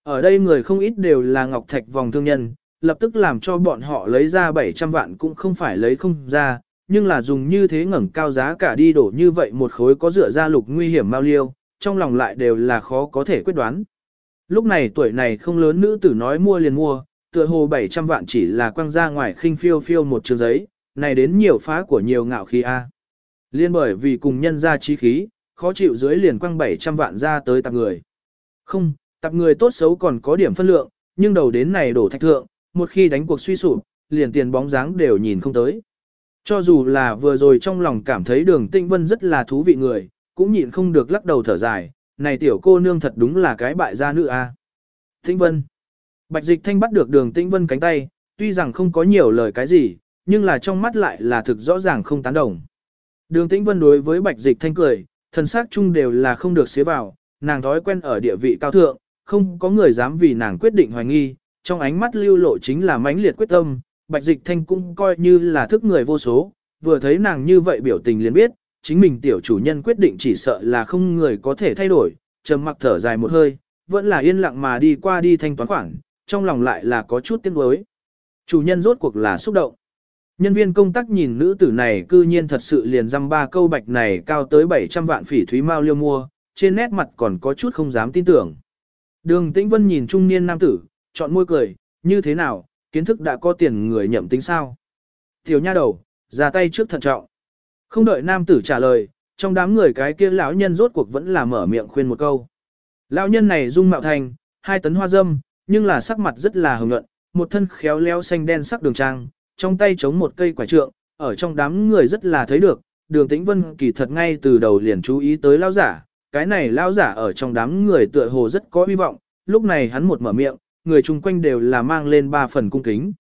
Ở đây người không ít đều là ngọc thạch vòng thương nhân, lập tức làm cho bọn họ lấy ra 700 vạn cũng không phải lấy không ra, nhưng là dùng như thế ngẩng cao giá cả đi đổ như vậy một khối có dựa ra lục nguy hiểm mau liêu, trong lòng lại đều là khó có thể quyết đoán. Lúc này tuổi này không lớn nữ tử nói mua liền mua, tựa hồ 700 vạn chỉ là quăng ra ngoài khinh phiêu phiêu một trường giấy, này đến nhiều phá của nhiều ngạo khí A. Liên bởi vì cùng nhân ra trí khí, khó chịu dưới liền quăng 700 vạn ra tới tạp người. Không, tạp người tốt xấu còn có điểm phân lượng, nhưng đầu đến này đổ thạch thượng, một khi đánh cuộc suy sụp, liền tiền bóng dáng đều nhìn không tới. Cho dù là vừa rồi trong lòng cảm thấy đường tinh vân rất là thú vị người, cũng nhịn không được lắc đầu thở dài, này tiểu cô nương thật đúng là cái bại gia nữ a. À. Tinh vân. Bạch dịch thanh bắt được đường tinh vân cánh tay, tuy rằng không có nhiều lời cái gì, nhưng là trong mắt lại là thực rõ ràng không tán đồng. Đường tĩnh vân đối với bạch dịch thanh cười, thần sắc chung đều là không được xế vào, nàng thói quen ở địa vị cao thượng, không có người dám vì nàng quyết định hoài nghi, trong ánh mắt lưu lộ chính là mãnh liệt quyết tâm, bạch dịch thanh cũng coi như là thức người vô số, vừa thấy nàng như vậy biểu tình liền biết, chính mình tiểu chủ nhân quyết định chỉ sợ là không người có thể thay đổi, trầm mặc thở dài một hơi, vẫn là yên lặng mà đi qua đi thanh toán khoản, trong lòng lại là có chút tiếc nuối. Chủ nhân rốt cuộc là xúc động. Nhân viên công tác nhìn nữ tử này cư nhiên thật sự liền dăm ba câu bạch này cao tới 700 vạn phỉ thúy mao liêu mua, trên nét mặt còn có chút không dám tin tưởng. Đường Tĩnh Vân nhìn trung niên nam tử, chọn môi cười, như thế nào, kiến thức đã có tiền người nhậm tính sao? Tiểu nha đầu, ra tay trước thận trọng. Không đợi nam tử trả lời, trong đám người cái kia lão nhân rốt cuộc vẫn là mở miệng khuyên một câu. Lão nhân này dung mạo thành, hai tấn hoa dâm, nhưng là sắc mặt rất là hồng nhuận, một thân khéo léo xanh đen sắc đường trang, trong tay chống một cây quả trượng, ở trong đám người rất là thấy được, đường tĩnh vân kỳ thật ngay từ đầu liền chú ý tới lao giả, cái này lao giả ở trong đám người tựa hồ rất có hy vọng, lúc này hắn một mở miệng, người chung quanh đều là mang lên ba phần cung kính.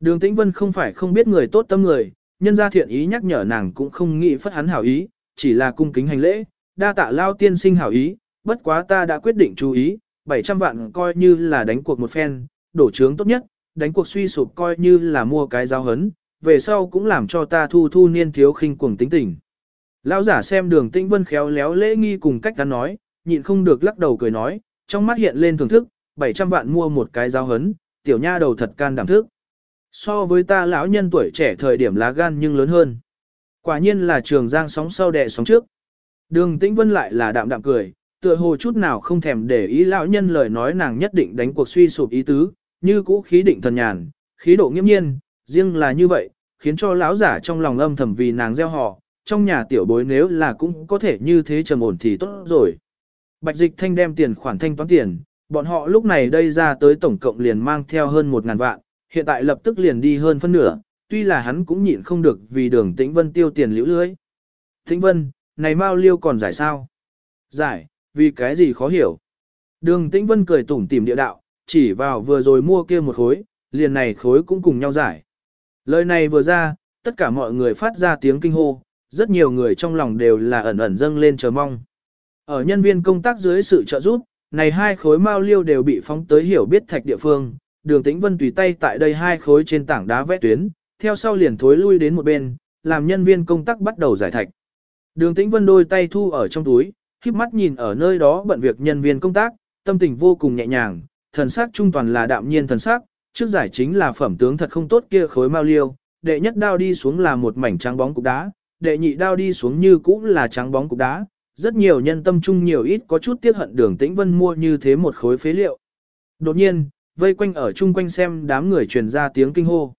Đường tĩnh vân không phải không biết người tốt tâm người, nhân gia thiện ý nhắc nhở nàng cũng không nghĩ phất hắn hảo ý, chỉ là cung kính hành lễ, đa tạ lao tiên sinh hảo ý, bất quá ta đã quyết định chú ý, 700 vạn coi như là đánh cuộc một phen, đổ trướng tốt nhất, đánh cuộc suy sụp coi như là mua cái giao hấn, về sau cũng làm cho ta thu thu niên thiếu khinh cuồng tính tình. Lão giả xem đường tĩnh vân khéo léo lễ nghi cùng cách ta nói, nhịn không được lắc đầu cười nói, trong mắt hiện lên thưởng thức, 700 vạn mua một cái giao hấn, tiểu nha đầu thật can đảm thức. So với ta lão nhân tuổi trẻ thời điểm lá gan nhưng lớn hơn. Quả nhiên là trường giang sóng sau đẻ sóng trước. Đường tĩnh vân lại là đạm đạm cười, tựa hồ chút nào không thèm để ý lão nhân lời nói nàng nhất định đánh cuộc suy sụp ý tứ, như cũ khí định thần nhàn, khí độ nghiêm nhiên, riêng là như vậy, khiến cho lão giả trong lòng âm thầm vì nàng gieo họ, trong nhà tiểu bối nếu là cũng có thể như thế trầm ổn thì tốt rồi. Bạch dịch thanh đem tiền khoản thanh toán tiền, bọn họ lúc này đây ra tới tổng cộng liền mang theo hơn một ngàn vạn, hiện tại lập tức liền đi hơn phân nửa, tuy là hắn cũng nhịn không được vì đường tĩnh vân tiêu tiền liễu lưới. Tĩnh vân, này mau liêu còn giải sao? Giải, vì cái gì khó hiểu? Đường tĩnh vân cười tủm tỉm địa đạo, chỉ vào vừa rồi mua kia một khối, liền này khối cũng cùng nhau giải. Lời này vừa ra, tất cả mọi người phát ra tiếng kinh hô, rất nhiều người trong lòng đều là ẩn ẩn dâng lên chờ mong. Ở nhân viên công tác dưới sự trợ giúp, này hai khối mao liêu đều bị phóng tới hiểu biết thạch địa phương, đường tĩnh vân tùy tay tại đây hai khối trên tảng đá vẽ tuyến, theo sau liền thối lui đến một bên, làm nhân viên công tác bắt đầu giải thạch. Đường tĩnh vân đôi tay thu ở trong túi, khiếp mắt nhìn ở nơi đó bận việc nhân viên công tác, tâm tình vô cùng nhẹ nhàng, thần sắc trung toàn là đạm nhiên thần sắc, trước giải chính là phẩm tướng thật không tốt kia khối mao liêu, đệ nhất đao đi xuống là một mảnh trắng bóng cục đá, đệ nhị đao đi xuống như cũng là trắng bóng cục đá, rất nhiều nhân tâm trung nhiều ít có chút tiếc hận đường tĩnh vân mua như thế một khối phế liệu. Đột nhiên, vây quanh ở chung quanh xem đám người truyền ra tiếng kinh hô.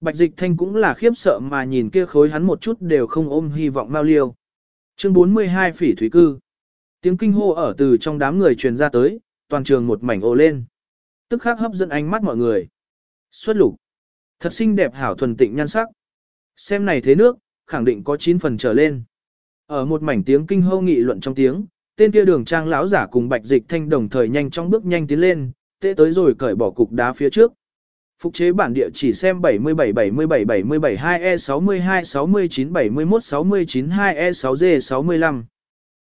Bạch dịch thanh cũng là khiếp sợ mà nhìn kia khối hắn một chút đều không ôm hy vọng mao liêu. Chương 42 phỉ thủy cư. Tiếng kinh hô ở từ trong đám người truyền ra tới, toàn trường một mảnh ô lên. Tức khắc hấp dẫn ánh mắt mọi người. Xuất lục. Thật xinh đẹp hảo thuần tịnh nhan sắc. Xem này thế nước, khẳng định có 9 phần trở lên. Ở một mảnh tiếng kinh hô nghị luận trong tiếng, tên kia đường trang lão giả cùng bạch dịch thanh đồng thời nhanh trong bước nhanh tiến lên, tệ tới rồi cởi bỏ cục đá phía trước. Phục chế bản địa chỉ xem 77-77-77-77-2E62-69-71-69-2E6G65.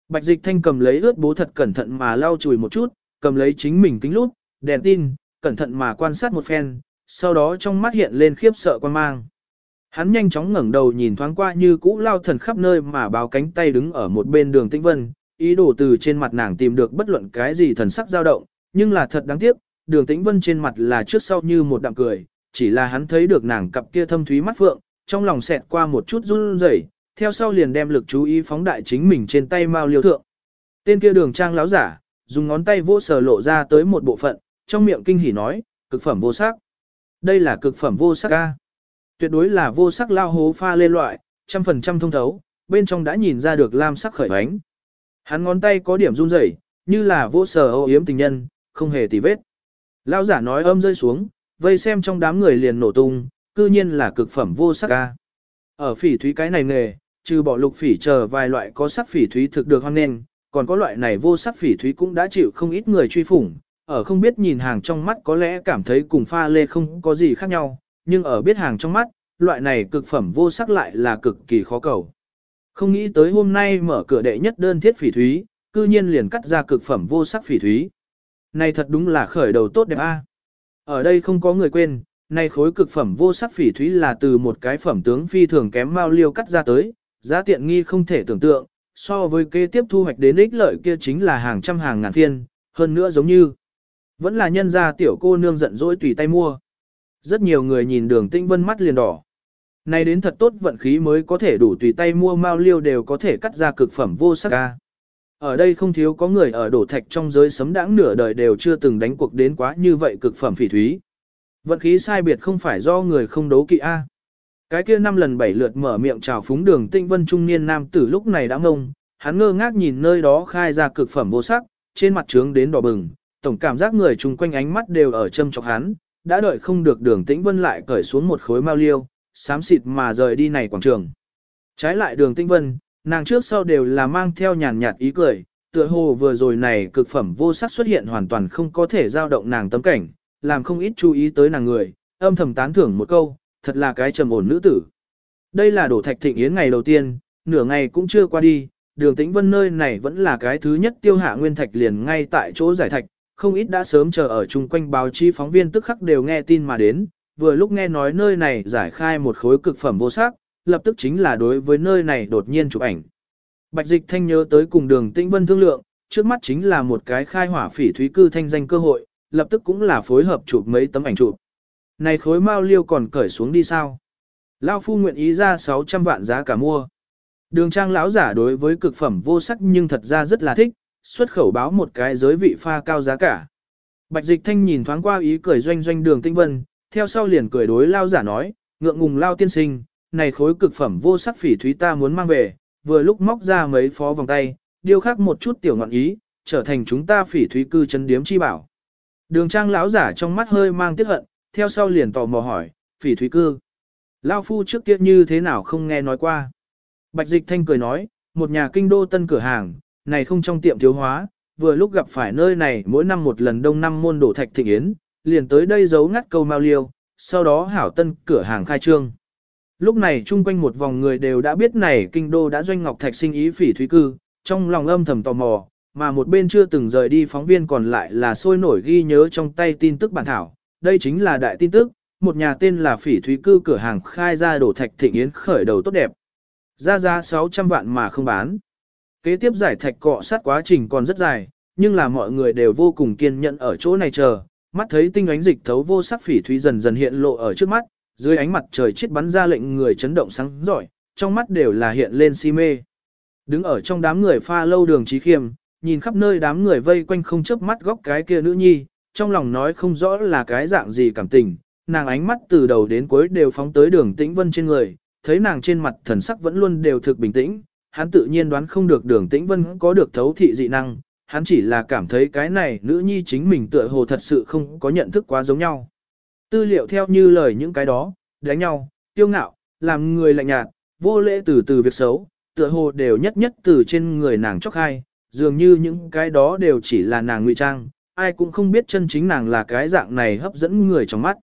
Bạch dịch thanh cầm lấy ướt bố thật cẩn thận mà lau chùi một chút, cầm lấy chính mình kính lút, đèn tin, cẩn thận mà quan sát một phen, sau đó trong mắt hiện lên khiếp sợ quan mang. Hắn nhanh chóng ngẩng đầu nhìn thoáng qua như cũ lao thần khắp nơi mà báo cánh tay đứng ở một bên đường tĩnh vân, ý đồ từ trên mặt nàng tìm được bất luận cái gì thần sắc dao động, nhưng là thật đáng tiếc, đường tĩnh vân trên mặt là trước sau như một đạm cười, chỉ là hắn thấy được nàng cặp kia thâm thúy mắt phượng, trong lòng xẹt qua một chút run rẩy, theo sau liền đem lực chú ý phóng đại chính mình trên tay mao liêu thượng. Tên kia đường trang láo giả, dùng ngón tay vô sờ lộ ra tới một bộ phận, trong miệng kinh hỉ nói, cực phẩm vô sắc. Đây là cực phẩm vô sắc ca. Tuyệt đối là vô sắc lao hố pha lê loại, trăm phần trăm thông thấu, bên trong đã nhìn ra được lam sắc khởi ánh. Hắn ngón tay có điểm run rẩy, như là vô sờ ô yếm tình nhân, không hề tì vết. Lao giả nói âm rơi xuống, vây xem trong đám người liền nổ tung, cư nhiên là cực phẩm vô sắc ca. Ở phỉ thúy cái này nghề, trừ bỏ lục phỉ chờ vài loại có sắc phỉ thúy thực được hoang nên, còn có loại này vô sắc phỉ thúy cũng đã chịu không ít người truy phủng, ở không biết nhìn hàng trong mắt có lẽ cảm thấy cùng pha lê không có gì khác nhau, nhưng ở biết hàng trong mắt, loại này cực phẩm vô sắc lại là cực kỳ khó cầu. Không nghĩ tới hôm nay mở cửa đệ nhất đơn thiết phỉ thúy, cư nhiên liền cắt ra cực phẩm vô sắc phỉ thúy. Này thật đúng là khởi đầu tốt đẹp a. Ở đây không có người quên, này khối cực phẩm vô sắc phỉ thúy là từ một cái phẩm tướng phi thường kém mao liêu cắt ra tới, giá tiện nghi không thể tưởng tượng, so với kế tiếp thu hoạch đến ích lợi kia chính là hàng trăm hàng ngàn phiên, hơn nữa giống như vẫn là nhân gia tiểu cô nương giận dỗi tùy tay mua. Rất nhiều người nhìn đường tinh vân mắt liền đỏ. Này đến thật tốt vận khí mới có thể đủ tùy tay mua mao liêu đều có thể cắt ra cực phẩm vô sắc ca. Ở đây không thiếu có người ở đổ thạch trong giới sấm đãng nửa đời đều chưa từng đánh cuộc đến quá như vậy cực phẩm phỉ thúy. Vận khí sai biệt không phải do người không đấu kỵ A. Cái kia năm lần bảy lượt mở miệng chào phúng đường tinh vân trung niên nam tử lúc này đã ngông, hắn ngơ ngác nhìn nơi đó khai ra cực phẩm vô sắc, trên mặt trướng đến đỏ bừng, tổng cảm giác người chung quanh ánh mắt đều ở châm chọc hắn, đã đợi không được đường tĩnh vân lại cởi xuống một khối mao liêu, xám xịt mà rời đi này quảng trường. Trái lại đường tĩnh vân, nàng trước sau đều là mang theo nhàn nhạt ý cười, tựa hồ vừa rồi này cực phẩm vô sắc xuất hiện hoàn toàn không có thể giao động nàng tấm cảnh, làm không ít chú ý tới nàng người, âm thầm tán thưởng một câu, thật là cái trầm ổn nữ tử. Đây là đổ thạch thịnh yến ngày đầu tiên, nửa ngày cũng chưa qua đi, đường tĩnh vân nơi này vẫn là cái thứ nhất tiêu hạ nguyên thạch liền ngay tại chỗ giải thạch, không ít đã sớm chờ ở chung quanh báo chí phóng viên tức khắc đều nghe tin mà đến, vừa lúc nghe nói nơi này giải khai một khối cực phẩm vô sắc, lập tức chính là đối với nơi này đột nhiên chụp ảnh. Bạch Dịch Thanh nhớ tới cùng đường Tĩnh Vân thương lượng, trước mắt chính là một cái khai hỏa phỉ thúy cư thanh danh cơ hội, lập tức cũng là phối hợp chụp mấy tấm ảnh chụp. Này khối mao liêu còn cởi xuống đi sao? Lao phu nguyện ý ra 600 vạn giá cả mua. Đường trang lão giả đối với cực phẩm vô sắc nhưng thật ra rất là thích, xuất khẩu báo một cái giới vị pha cao giá cả. Bạch dịch thanh nhìn thoáng qua ý cười doanh doanh đường tinh vân, theo sau liền cười đối lao giả nói, ngượng ngùng lao tiên sinh, này khối cực phẩm vô sắc phỉ thúy ta muốn mang về, vừa lúc móc ra mấy phó vòng tay, điều khắc một chút tiểu ngọn ý, trở thành chúng ta phỉ thúy cư chân điếm chi bảo. Đường trang lão giả trong mắt hơi mang tiếc hận, theo sau liền tò mò hỏi, phỉ thúy cư. Lao phu trước kia như thế nào không nghe nói qua. Bạch dịch thanh cười nói, một nhà kinh đô tân cửa hàng, này không trong tiệm thiếu hóa, vừa lúc gặp phải nơi này mỗi năm một lần đông năm môn đổ thạch thịnh yến, liền tới đây giấu ngắt câu mao liêu, sau đó hảo tân cửa hàng khai trương. Lúc này chung quanh một vòng người đều đã biết này kinh đô đã doanh ngọc thạch sinh ý phỉ thúy cư, trong lòng âm thầm tò mò, mà một bên chưa từng rời đi phóng viên còn lại là sôi nổi ghi nhớ trong tay tin tức bản thảo. Đây chính là đại tin tức, một nhà tên là phỉ thúy cư cửa hàng khai ra đổ thạch thịnh yến khởi đầu tốt đẹp. Ra ra 600 vạn mà không bán. Kế tiếp giải thạch cọ sát quá trình còn rất dài, nhưng là mọi người đều vô cùng kiên nhẫn ở chỗ này chờ, mắt thấy tinh ánh dịch thấu vô sắc phỉ thúy dần dần hiện lộ ở trước mắt, dưới ánh mặt trời chết bắn ra lệnh người chấn động sáng giỏi, trong mắt đều là hiện lên si mê. Đứng ở trong đám người pha lâu đường trí khiêm, nhìn khắp nơi đám người vây quanh không chớp mắt góc cái kia nữ nhi, trong lòng nói không rõ là cái dạng gì cảm tình, nàng ánh mắt từ đầu đến cuối đều phóng tới đường tĩnh vân trên người, thấy nàng trên mặt thần sắc vẫn luôn đều thực bình tĩnh, hắn tự nhiên đoán không được đường tĩnh vân có được thấu thị dị năng, hắn chỉ là cảm thấy cái này nữ nhi chính mình tựa hồ thật sự không có nhận thức quá giống nhau. Tư liệu theo như lời những cái đó, đánh nhau, tiêu ngạo, làm người lạnh nhạt, vô lễ từ từ việc xấu, tựa hồ đều nhất nhất từ trên người nàng chóc hai, dường như những cái đó đều chỉ là nàng ngụy trang, ai cũng không biết chân chính nàng là cái dạng này hấp dẫn người trong mắt.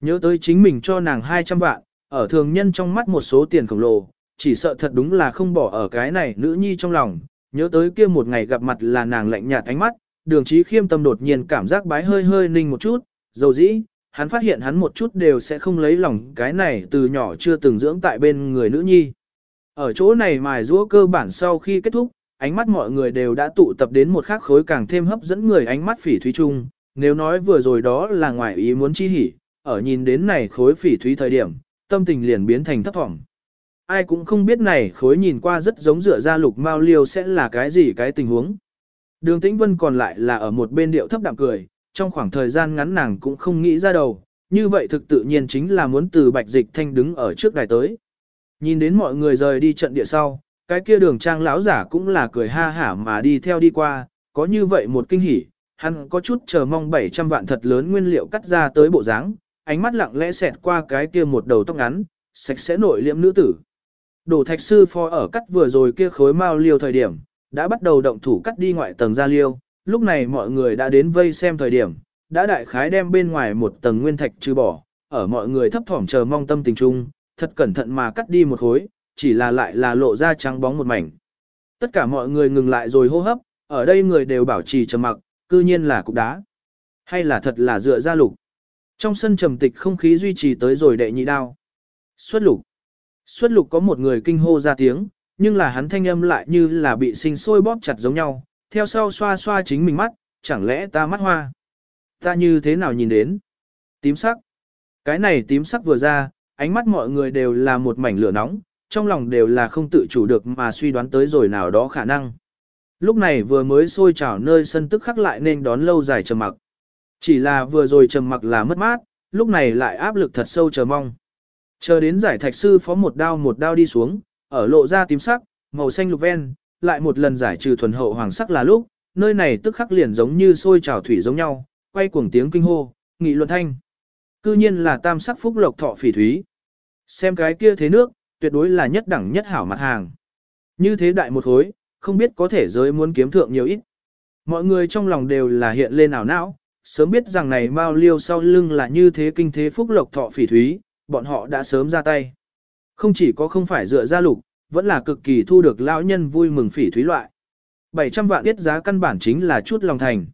Nhớ tới chính mình cho nàng 200 vạn, ở thường nhân trong mắt một số tiền khổng lồ, chỉ sợ thật đúng là không bỏ ở cái này nữ nhi trong lòng, nhớ tới kia một ngày gặp mặt là nàng lạnh nhạt ánh mắt, đường trí khiêm tâm đột nhiên cảm giác bái hơi hơi ninh một chút, dầu dĩ, hắn phát hiện hắn một chút đều sẽ không lấy lòng cái này từ nhỏ chưa từng dưỡng tại bên người nữ nhi. Ở chỗ này mài rũa cơ bản sau khi kết thúc, ánh mắt mọi người đều đã tụ tập đến một khắc khối càng thêm hấp dẫn người ánh mắt phỉ thúy chung, nếu nói vừa rồi đó là ngoại ý muốn chi hỉ, ở nhìn đến này khối phỉ thúy thời điểm, tâm tình liền biến thành thấp vọng. Ai cũng không biết này khối nhìn qua rất giống dựa ra lục mao liêu sẽ là cái gì cái tình huống. Đường Tĩnh Vân còn lại là ở một bên điệu thấp đạm cười, trong khoảng thời gian ngắn nàng cũng không nghĩ ra đầu, như vậy thực tự nhiên chính là muốn từ bạch dịch thanh đứng ở trước đài tới. Nhìn đến mọi người rời đi trận địa sau, cái kia đường trang lão giả cũng là cười ha hả mà đi theo đi qua, có như vậy một kinh hỉ, hắn có chút chờ mong 700 vạn thật lớn nguyên liệu cắt ra tới bộ dáng, ánh mắt lặng lẽ xẹt qua cái kia một đầu tóc ngắn, sạch sẽ nội liễm nữ tử. Đổ thạch sư phó ở cắt vừa rồi kia khối mao liêu thời điểm, đã bắt đầu động thủ cắt đi ngoại tầng ra liêu, lúc này mọi người đã đến vây xem thời điểm, đã đại khái đem bên ngoài một tầng nguyên thạch trừ bỏ, ở mọi người thấp thỏm chờ mong tâm tình chung, thật cẩn thận mà cắt đi một khối, chỉ là lại là lộ ra trắng bóng một mảnh. Tất cả mọi người ngừng lại rồi hô hấp, ở đây người đều bảo trì trầm mặc, cư nhiên là cục đá. Hay là thật là dựa ra lục. Trong sân trầm tịch không khí duy trì tới rồi đệ nhị đao. Xuất lục. Xuất lục có một người kinh hô ra tiếng, nhưng là hắn thanh âm lại như là bị sinh sôi bóp chặt giống nhau, theo sau xoa xoa chính mình mắt, chẳng lẽ ta mắt hoa. Ta như thế nào nhìn đến? Tím sắc. Cái này tím sắc vừa ra, ánh mắt mọi người đều là một mảnh lửa nóng, trong lòng đều là không tự chủ được mà suy đoán tới rồi nào đó khả năng. Lúc này vừa mới sôi trào nơi sân tức khắc lại nên đón lâu dài trầm mặc. Chỉ là vừa rồi trầm mặc là mất mát, lúc này lại áp lực thật sâu chờ mong. Chờ đến giải thạch sư phó một đao một đao đi xuống, ở lộ ra tím sắc, màu xanh lục ven, lại một lần giải trừ thuần hậu hoàng sắc là lúc, nơi này tức khắc liền giống như sôi trào thủy giống nhau, quay cuồng tiếng kinh hô, nghị luận thanh. Cư nhiên là tam sắc phúc lộc thọ phỉ thúy. Xem cái kia thế nước, tuyệt đối là nhất đẳng nhất hảo mặt hàng. Như thế đại một hối, không biết có thể giới muốn kiếm thượng nhiều ít. Mọi người trong lòng đều là hiện lên ảo não, sớm biết rằng này bao Liêu sau lưng là như thế kinh thế phúc lộc thọ phỉ thúy, bọn họ đã sớm ra tay. Không chỉ có không phải dựa ra lục, vẫn là cực kỳ thu được lão nhân vui mừng phỉ thúy loại. 700 vạn biết giá căn bản chính là chút lòng thành.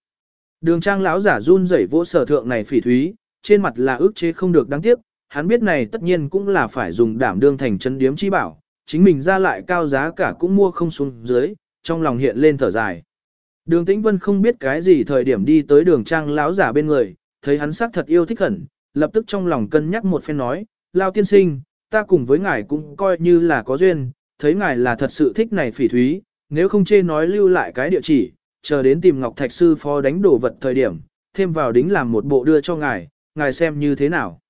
Đường trang lão giả run rẩy vỗ sở thượng này phỉ thúy, trên mặt là ước chế không được đáng tiếc, hắn biết này tất nhiên cũng là phải dùng đảm đương thành chân điếm chi bảo, chính mình ra lại cao giá cả cũng mua không xuống dưới, trong lòng hiện lên thở dài. Đường Tĩnh Vân không biết cái gì thời điểm đi tới đường trang lão giả bên người, thấy hắn sắc thật yêu thích hẳn, lập tức trong lòng cân nhắc một phen nói, Lao tiên sinh, ta cùng với ngài cũng coi như là có duyên, thấy ngài là thật sự thích này phỉ thúy, nếu không chê nói lưu lại cái địa chỉ, chờ đến tìm Ngọc Thạch Sư phó đánh đổ vật thời điểm, thêm vào đính làm một bộ đưa cho ngài, ngài xem như thế nào.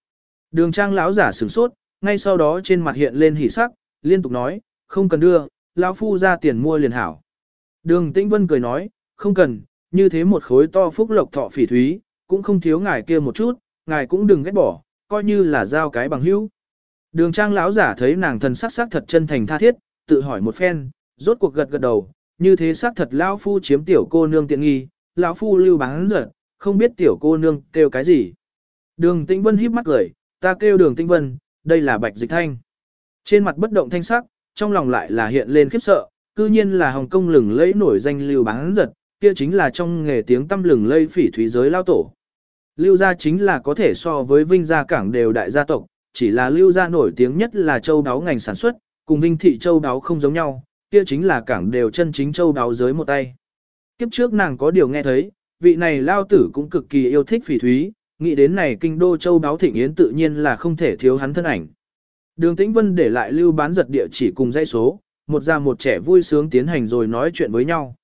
Đường trang lão giả sửng sốt, ngay sau đó trên mặt hiện lên hỉ sắc, liên tục nói, không cần đưa, lão phu ra tiền mua liền hảo. Đường Tĩnh Vân cười nói, không cần, như thế một khối to phúc lộc thọ phỉ thúy, cũng không thiếu ngài kia một chút, ngài cũng đừng ghét bỏ, coi như là giao cái bằng hữu. Đường trang lão giả thấy nàng thần sắc sắc thật chân thành tha thiết, tự hỏi một phen, rốt cuộc gật gật đầu, như thế sắc thật lão phu chiếm tiểu cô nương tiện nghi, lão phu lưu bán giật, không biết tiểu cô nương kêu cái gì. Đường Tĩnh Vân híp mắt cười, ta kêu đường tinh Vân, đây là Bạch Dịch Thanh. Trên mặt bất động thanh sắc, trong lòng lại là hiện lên khiếp sợ, cư nhiên là Hồng Kông lừng lẫy nổi danh lưu bán giật, kia chính là trong nghề tiếng tâm lừng lẫy phỉ thúy giới lao tổ. Lưu gia chính là có thể so với Vinh gia cảng đều đại gia tộc, chỉ là lưu gia nổi tiếng nhất là châu đáo ngành sản xuất, cùng Vinh thị châu đáo không giống nhau, kia chính là cảng đều chân chính châu đáo giới một tay. Kiếp trước nàng có điều nghe thấy, vị này lao tử cũng cực kỳ yêu thích phỉ thúy, nghĩ đến này kinh đô châu đáo thịnh yến tự nhiên là không thể thiếu hắn thân ảnh. Đường Tĩnh Vân để lại lưu bán giật địa chỉ cùng dãy số, một già một trẻ vui sướng tiến hành rồi nói chuyện với nhau.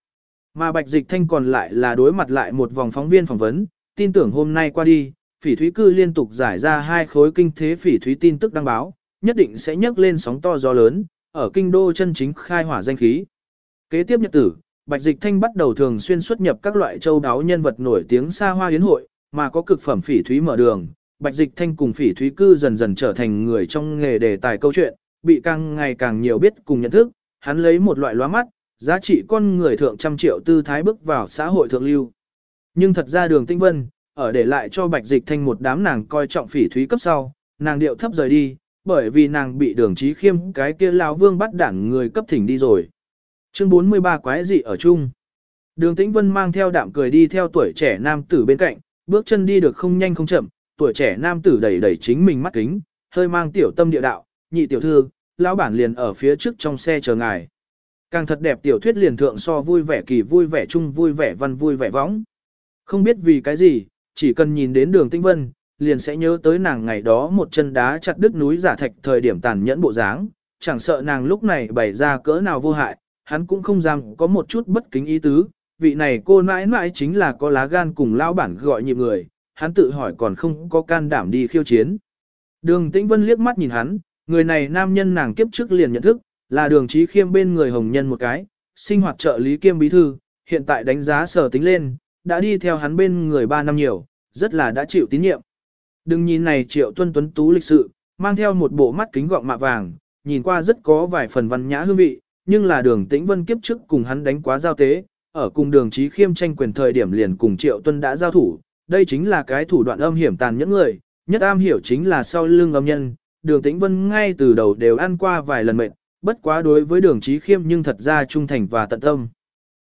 Mà Bạch Dịch Thanh còn lại là đối mặt lại một vòng phóng viên phỏng vấn, tin tưởng hôm nay qua đi, phỉ thúy cư liên tục giải ra hai khối kinh thế phỉ thúy tin tức đăng báo, nhất định sẽ nhấc lên sóng to gió lớn, ở kinh đô chân chính khai hỏa danh khí. Kế tiếp nhật tử, Bạch Dịch Thanh bắt đầu thường xuyên xuất nhập các loại châu đáo nhân vật nổi tiếng xa hoa yến hội, mà có cực phẩm phỉ thúy mở đường. Bạch Dịch Thanh cùng phỉ thúy cư dần dần trở thành người trong nghề đề tài câu chuyện, bị càng ngày càng nhiều biết cùng nhận thức, hắn lấy một loại lóa mắt, giá trị con người thượng trăm triệu tư thái bước vào xã hội thượng lưu. Nhưng thật ra đường tinh vân, ở để lại cho Bạch Dịch Thanh một đám nàng coi trọng phỉ thúy cấp sau, nàng điệu thấp rời đi, bởi vì nàng bị đường trí khiêm cái kia lao vương bắt đảng người cấp thỉnh đi rồi. Chương 43 quái dị ở chung. Đường Tĩnh Vân mang theo đạm cười đi theo tuổi trẻ nam tử bên cạnh, bước chân đi được không nhanh không chậm, tuổi trẻ nam tử đẩy đẩy chính mình mắt kính, hơi mang tiểu tâm địa đạo, nhị tiểu thư, lão bản liền ở phía trước trong xe chờ ngài. Càng thật đẹp tiểu thuyết liền thượng so vui vẻ kỳ vui vẻ chung vui vẻ văn vui vẻ võng. Không biết vì cái gì, chỉ cần nhìn đến đường tinh Vân, liền sẽ nhớ tới nàng ngày đó một chân đá chặt đứt núi giả thạch thời điểm tàn nhẫn bộ dáng, chẳng sợ nàng lúc này bày ra cỡ nào vô hại, hắn cũng không dám có một chút bất kính ý tứ, vị này cô mãi mãi chính là có lá gan cùng lão bản gọi nhịp người, hắn tự hỏi còn không có can đảm đi khiêu chiến. Đường Tĩnh Vân liếc mắt nhìn hắn, người này nam nhân nàng kiếp trước liền nhận thức, là đường trí khiêm bên người hồng nhân một cái, sinh hoạt trợ lý kiêm bí thư, hiện tại đánh giá sở tính lên, đã đi theo hắn bên người 3 năm nhiều, rất là đã chịu tín nhiệm. Đừng nhìn này triệu tuân tuấn tú lịch sự, mang theo một bộ mắt kính gọng mạ vàng, nhìn qua rất có vài phần văn nhã hương vị, nhưng là đường tĩnh vân kiếp trước cùng hắn đánh quá giao tế, ở cùng đường trí khiêm tranh quyền thời điểm liền cùng triệu tuân đã giao thủ, đây chính là cái thủ đoạn âm hiểm tàn nhẫn người, nhất am hiểu chính là sau lưng âm nhân, đường tĩnh vân ngay từ đầu đều ăn qua vài lần mệnh, bất quá đối với đường trí khiêm nhưng thật ra trung thành và tận tâm.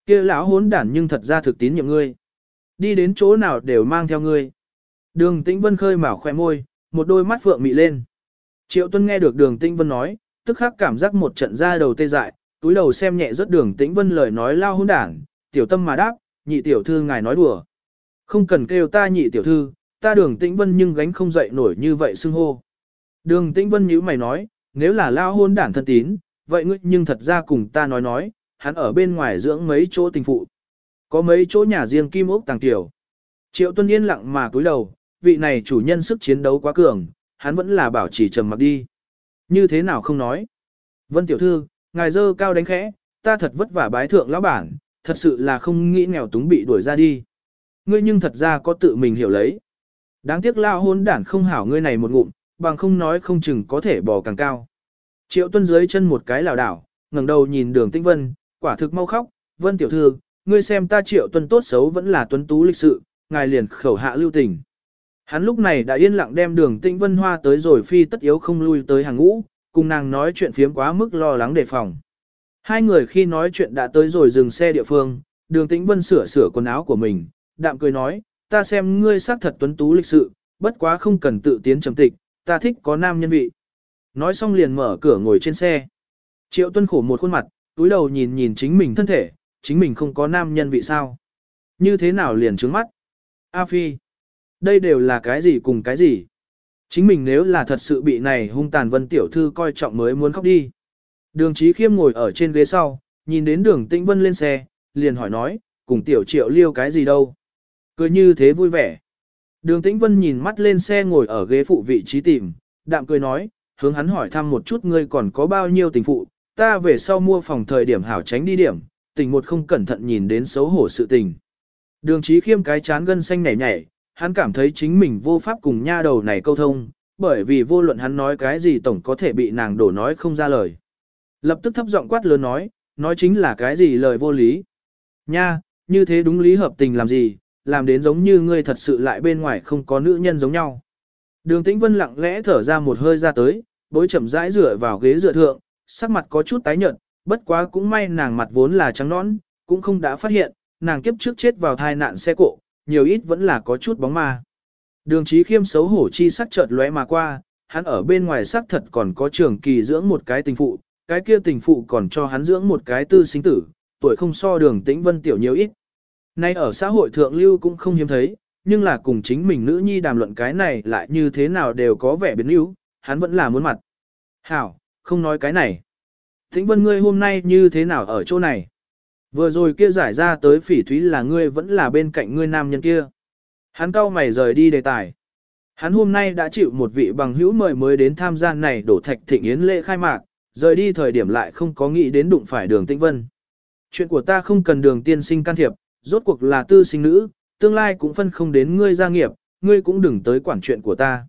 kia lão hốn đản nhưng thật ra thực tín nhiệm ngươi. Đi đến chỗ nào đều mang theo ngươi. Đường tĩnh vân khơi mào khoe môi, một đôi mắt phượng mị lên. Triệu tuân nghe được đường tĩnh vân nói, tức khắc cảm giác một trận ra đầu tê dại, túi đầu xem nhẹ rất đường tĩnh vân lời nói lao hôn đảng, tiểu tâm mà đáp, nhị tiểu thư ngài nói đùa. Không cần kêu ta nhị tiểu thư, ta đường tĩnh vân nhưng gánh không dậy nổi như vậy xưng hô. Đường tĩnh vân nhíu mày nói, nếu là lao hôn đảng thân tín, vậy ngươi nhưng thật ra cùng ta nói nói, hắn ở bên ngoài dưỡng mấy chỗ tình phụ. Có mấy chỗ nhà riêng kim ốc tàng tiểu. Triệu tuân yên lặng mà cúi đầu, vị này chủ nhân sức chiến đấu quá cường, hắn vẫn là bảo chỉ trầm mặc đi. Như thế nào không nói. Vân tiểu thư, ngài dơ cao đánh khẽ, ta thật vất vả bái thượng lão bản, thật sự là không nghĩ nghèo túng bị đuổi ra đi. Ngươi nhưng thật ra có tự mình hiểu lấy. Đáng tiếc lao hôn đản không hảo ngươi này một ngụm, bằng không nói không chừng có thể bò càng cao. Triệu tuân dưới chân một cái lảo đảo, ngẩng đầu nhìn đường tinh vân, quả thực mau khóc, vân tiểu thư, ngươi xem ta triệu tuân tốt xấu vẫn là tuấn tú lịch sự, ngài liền khẩu hạ lưu tình. Hắn lúc này đã yên lặng đem đường tinh vân hoa tới rồi phi tất yếu không lui tới hàng ngũ, cùng nàng nói chuyện phiếm quá mức lo lắng đề phòng. Hai người khi nói chuyện đã tới rồi dừng xe địa phương, đường tĩnh vân sửa sửa quần áo của mình, đạm cười nói, ta xem ngươi xác thật tuấn tú lịch sự, bất quá không cần tự tiến trầm tịch, ta thích có nam nhân vị. Nói xong liền mở cửa ngồi trên xe. Triệu tuân khổ một khuôn mặt, túi đầu nhìn nhìn chính mình thân thể, chính mình không có nam nhân vị sao. Như thế nào liền trướng mắt? A Phi. Đây đều là cái gì cùng cái gì? Chính mình nếu là thật sự bị này hung tàn vân tiểu thư coi trọng mới muốn khóc đi. Đường trí khiêm ngồi ở trên ghế sau, nhìn đến đường tĩnh vân lên xe, liền hỏi nói, cùng tiểu triệu liêu cái gì đâu. Cười như thế vui vẻ. Đường tĩnh vân nhìn mắt lên xe ngồi ở ghế phụ vị trí tìm, đạm cười nói, hướng hắn hỏi thăm một chút ngươi còn có bao nhiêu tình phụ, ta về sau mua phòng thời điểm hảo tránh đi điểm, tình một không cẩn thận nhìn đến xấu hổ sự tình. Đường trí khiêm cái chán gân xanh nhảy nhảy, hắn cảm thấy chính mình vô pháp cùng nha đầu này câu thông, bởi vì vô luận hắn nói cái gì tổng có thể bị nàng đổ nói không ra lời. Lập tức thấp giọng quát lớn nói, nói chính là cái gì lời vô lý. Nha, như thế đúng lý hợp tình làm gì, làm đến giống như ngươi thật sự lại bên ngoài không có nữ nhân giống nhau. Đường Tĩnh Vân lặng lẽ thở ra một hơi ra tới, bối chậm rãi rửa vào ghế dựa thượng, sắc mặt có chút tái nhợt, bất quá cũng may nàng mặt vốn là trắng nõn, cũng không đã phát hiện, nàng kiếp trước chết vào thai nạn xe cộ, nhiều ít vẫn là có chút bóng ma. Đường Chí khiêm xấu hổ chi sắc chợt lóe mà qua, hắn ở bên ngoài sắc thật còn có trường kỳ dưỡng một cái tình phụ, cái kia tình phụ còn cho hắn dưỡng một cái tư sinh tử, tuổi không so đường tĩnh vân tiểu nhiều ít. Nay ở xã hội thượng lưu cũng không hiếm thấy, nhưng là cùng chính mình nữ nhi đàm luận cái này lại như thế nào đều có vẻ biến yếu, hắn vẫn là muốn mặt. Hảo, không nói cái này. Tĩnh vân ngươi hôm nay như thế nào ở chỗ này? Vừa rồi kia giải ra tới phỉ thúy là ngươi vẫn là bên cạnh ngươi nam nhân kia. Hắn cau mày rời đi đề tài. Hắn hôm nay đã chịu một vị bằng hữu mời mới đến tham gia này đổ thạch thịnh yến lễ khai mạc, rời đi thời điểm lại không có nghĩ đến đụng phải đường tĩnh vân. Chuyện của ta không cần đường tiên sinh can thiệp, rốt cuộc là tư sinh nữ, tương lai cũng phân không đến ngươi gia nghiệp, ngươi cũng đừng tới quản chuyện của ta.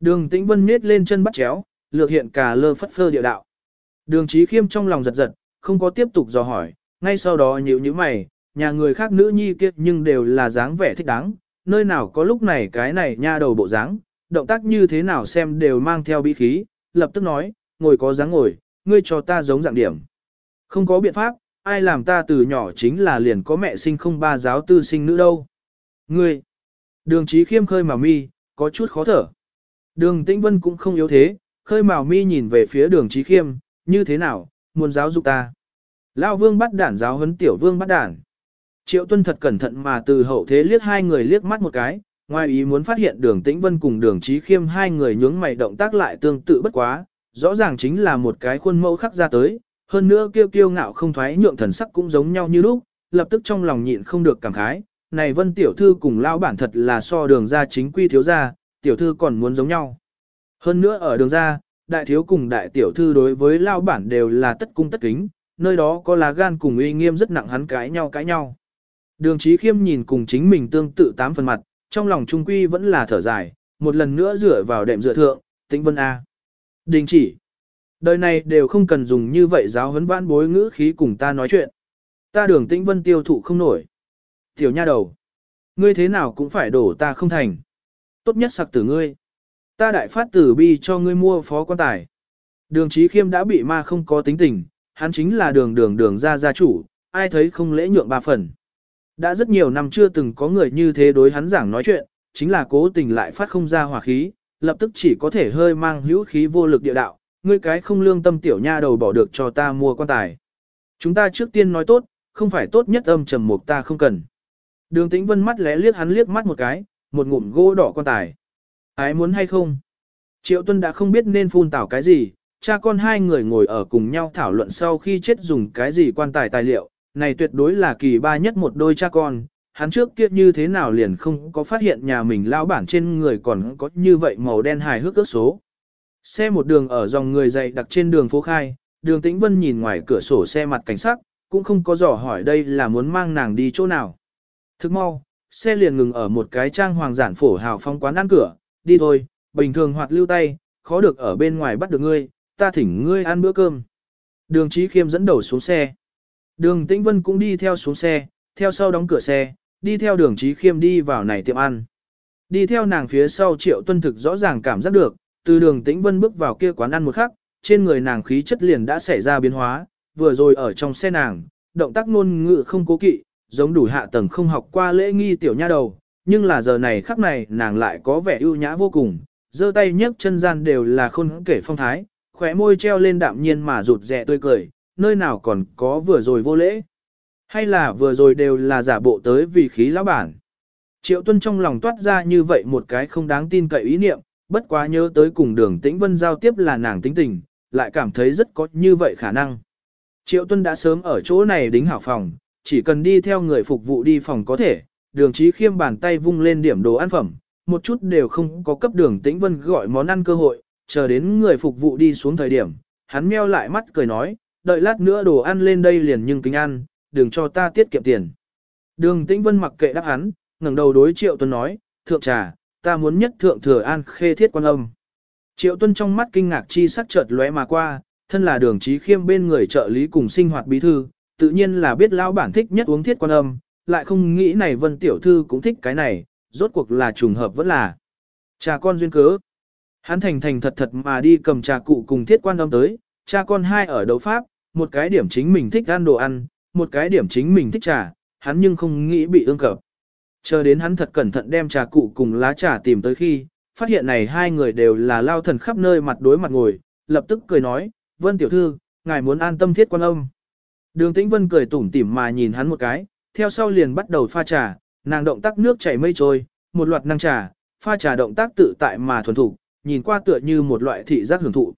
Đường tĩnh vân miết lên chân bắt chéo, lược hiện cả lơ phất phơ địa đạo. Đường trí khiêm trong lòng giật giật, không có tiếp tục dò hỏi, ngay sau đó nhíu nhíu mày, nhà người khác nữ nhi kiệt nhưng đều là dáng vẻ thích đáng, nơi nào có lúc này cái này nha đầu bộ dáng, động tác như thế nào xem đều mang theo bí khí, lập tức nói, ngồi có dáng ngồi, ngươi cho ta giống dạng điểm. Không có biện pháp, ai làm ta từ nhỏ chính là liền có mẹ sinh không ba giáo tư sinh nữ đâu. Ngươi, đường trí khiêm khơi màu mi, có chút khó thở. Đường tĩnh vân cũng không yếu thế, khơi màu mi nhìn về phía đường trí khiêm, như thế nào, muốn giáo dục ta. Lao vương bắt đản giáo huấn tiểu vương bắt đản. Triệu tuân thật cẩn thận mà từ hậu thế liếc hai người liếc mắt một cái, ngoài ý muốn phát hiện đường tĩnh vân cùng đường trí khiêm hai người nhướng mày động tác lại tương tự bất quá, rõ ràng chính là một cái khuôn mẫu khắc ra tới, hơn nữa kiêu kiêu ngạo không thoái nhượng thần sắc cũng giống nhau như lúc, lập tức trong lòng nhịn không được cảm khái, này vân tiểu thư cùng lao bản thật là so đường ra chính quy thiếu gia, tiểu thư còn muốn giống nhau. Hơn nữa ở đường ra, đại thiếu cùng đại tiểu thư đối với lao bản đều là tất cung tất kính, nơi đó có lá gan cùng uy nghiêm rất nặng hắn cãi nhau cãi nhau. Đường trí khiêm nhìn cùng chính mình tương tự tám phần mặt, trong lòng trung quy vẫn là thở dài, một lần nữa dựa vào đệm dựa thượng, tĩnh vân A. Đình chỉ. Đời này đều không cần dùng như vậy giáo huấn vãn bối ngữ khí cùng ta nói chuyện. Ta đường tĩnh vân tiêu thụ không nổi. Tiểu nha đầu. Ngươi thế nào cũng phải đổ ta không thành. Tốt nhất sặc tử ngươi. Ta đại phát tử bi cho ngươi mua phó quan tài. Đường trí khiêm đã bị ma không có tính tình, hắn chính là đường đường đường ra gia chủ, ai thấy không lễ nhượng ba phần. Đã rất nhiều năm chưa từng có người như thế đối hắn giảng nói chuyện, chính là cố tình lại phát không ra hỏa khí, lập tức chỉ có thể hơi mang hữu khí vô lực địa đạo, ngươi cái không lương tâm tiểu nha đầu bỏ được cho ta mua quan tài. Chúng ta trước tiên nói tốt, không phải tốt nhất âm trầm mục ta không cần. Đường tĩnh vân mắt lẽ liếc hắn liếc mắt một cái, một ngụm gỗ đỏ quan tài. Ái muốn hay không? Triệu tuân đã không biết nên phun tảo cái gì, cha con hai người ngồi ở cùng nhau thảo luận sau khi chết dùng cái gì quan tài tài liệu, này tuyệt đối là kỳ ba nhất một đôi cha con, hắn trước kia như thế nào liền không có phát hiện nhà mình lão bản trên người còn có như vậy màu đen hài hước ước số. Xe một đường ở dòng người dày đặc trên đường phố khai, đường tĩnh vân nhìn ngoài cửa sổ xe mặt cảnh sát, cũng không có dò hỏi đây là muốn mang nàng đi chỗ nào. Thức mau, xe liền ngừng ở một cái trang hoàng giản phổ hào phong quán ăn cửa, đi thôi, bình thường hoạt lưu tay, khó được ở bên ngoài bắt được ngươi, ta thỉnh ngươi ăn bữa cơm. Đường trí khiêm dẫn đầu xuống xe. Đường Tĩnh Vân cũng đi theo xuống xe, theo sau đóng cửa xe, đi theo đường trí khiêm đi vào này tiệm ăn. Đi theo nàng phía sau triệu tuân thực rõ ràng cảm giác được, từ đường Tĩnh Vân bước vào kia quán ăn một khắc, trên người nàng khí chất liền đã xảy ra biến hóa, vừa rồi ở trong xe nàng, động tác ngôn ngữ không cố kỵ, giống đủ hạ tầng không học qua lễ nghi tiểu nha đầu, nhưng là giờ này khắc này nàng lại có vẻ ưu nhã vô cùng, giơ tay nhấc chân gian đều là khôn kể phong thái, khóe môi treo lên đạm nhiên mà rụt rè tươi cười, nơi nào còn có vừa rồi vô lễ. Hay là vừa rồi đều là giả bộ tới vì khí lão bản. Triệu tuân trong lòng toát ra như vậy một cái không đáng tin cậy ý niệm, bất quá nhớ tới cùng đường tĩnh vân giao tiếp là nàng tính tình, lại cảm thấy rất có như vậy khả năng. Triệu tuân đã sớm ở chỗ này đính hảo phòng, chỉ cần đi theo người phục vụ đi phòng có thể, đường trí khiêm bàn tay vung lên điểm đồ ăn phẩm, một chút đều không có cấp đường tĩnh vân gọi món ăn cơ hội, chờ đến người phục vụ đi xuống thời điểm, hắn meo lại mắt cười nói, đợi lát nữa đồ ăn lên đây liền nhưng kính ăn, đừng cho ta tiết kiệm tiền. Đường Tĩnh Vân mặc kệ đáp hắn, ngẩng đầu đối Triệu Tuân nói, thượng trà, ta muốn nhất thượng thừa an khê thiết quan âm. Triệu Tuân trong mắt kinh ngạc chi sắc chợt lóe mà qua, thân là đường trí khiêm bên người trợ lý cùng sinh hoạt bí thư, tự nhiên là biết lão bản thích nhất uống thiết quan âm, lại không nghĩ này vân tiểu thư cũng thích cái này, rốt cuộc là trùng hợp vẫn là. Cha con duyên cớ. Hắn thành thành thật thật mà đi cầm trà cụ cùng thiết quan âm tới, cha con hai ở đấu pháp, một cái điểm chính mình thích ăn đồ ăn, một cái điểm chính mình thích trà, hắn nhưng không nghĩ bị ương cập. Chờ đến hắn thật cẩn thận đem trà cụ cùng lá trà tìm tới khi, phát hiện này hai người đều là lao thần khắp nơi mặt đối mặt ngồi, lập tức cười nói, vân tiểu thư, ngài muốn an tâm thiết quan âm. Đường tĩnh vân cười tủm tỉm mà nhìn hắn một cái, theo sau liền bắt đầu pha trà, nàng động tác nước chảy mây trôi, một loạt năng trà, pha trà động tác tự tại mà thuần thủ, nhìn qua tựa như một loại thị giác hưởng thụ.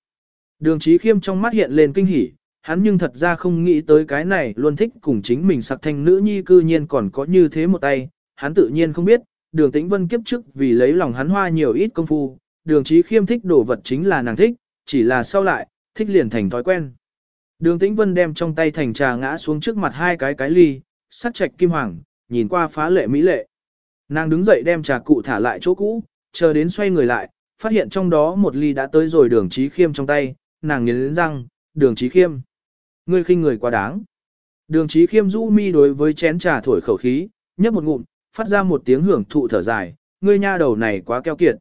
Đường trí khiêm trong mắt hiện lên kinh hỉ, hắn nhưng thật ra không nghĩ tới cái này luôn thích cùng chính mình sặc thanh nữ nhi cư nhiên còn có như thế một tay, hắn tự nhiên không biết, đường tĩnh vân kiếp trước vì lấy lòng hắn hoa nhiều ít công phu, đường trí khiêm thích đồ vật chính là nàng thích, chỉ là sau lại, thích liền thành thói quen. Đường tĩnh vân đem trong tay thành trà ngã xuống trước mặt hai cái cái ly, sắc trạch kim hoàng, nhìn qua phá lệ mỹ lệ. Nàng đứng dậy đem trà cụ thả lại chỗ cũ, chờ đến xoay người lại, phát hiện trong đó một ly đã tới rồi đường trí khiêm trong tay, nàng nghiến răng, đường trí khiêm. Ngươi khinh người quá đáng. Đường trí khiêm rũ mi đối với chén trà thổi khẩu khí, nhấp một ngụm, phát ra một tiếng hưởng thụ thở dài, ngươi nha đầu này quá keo kiệt.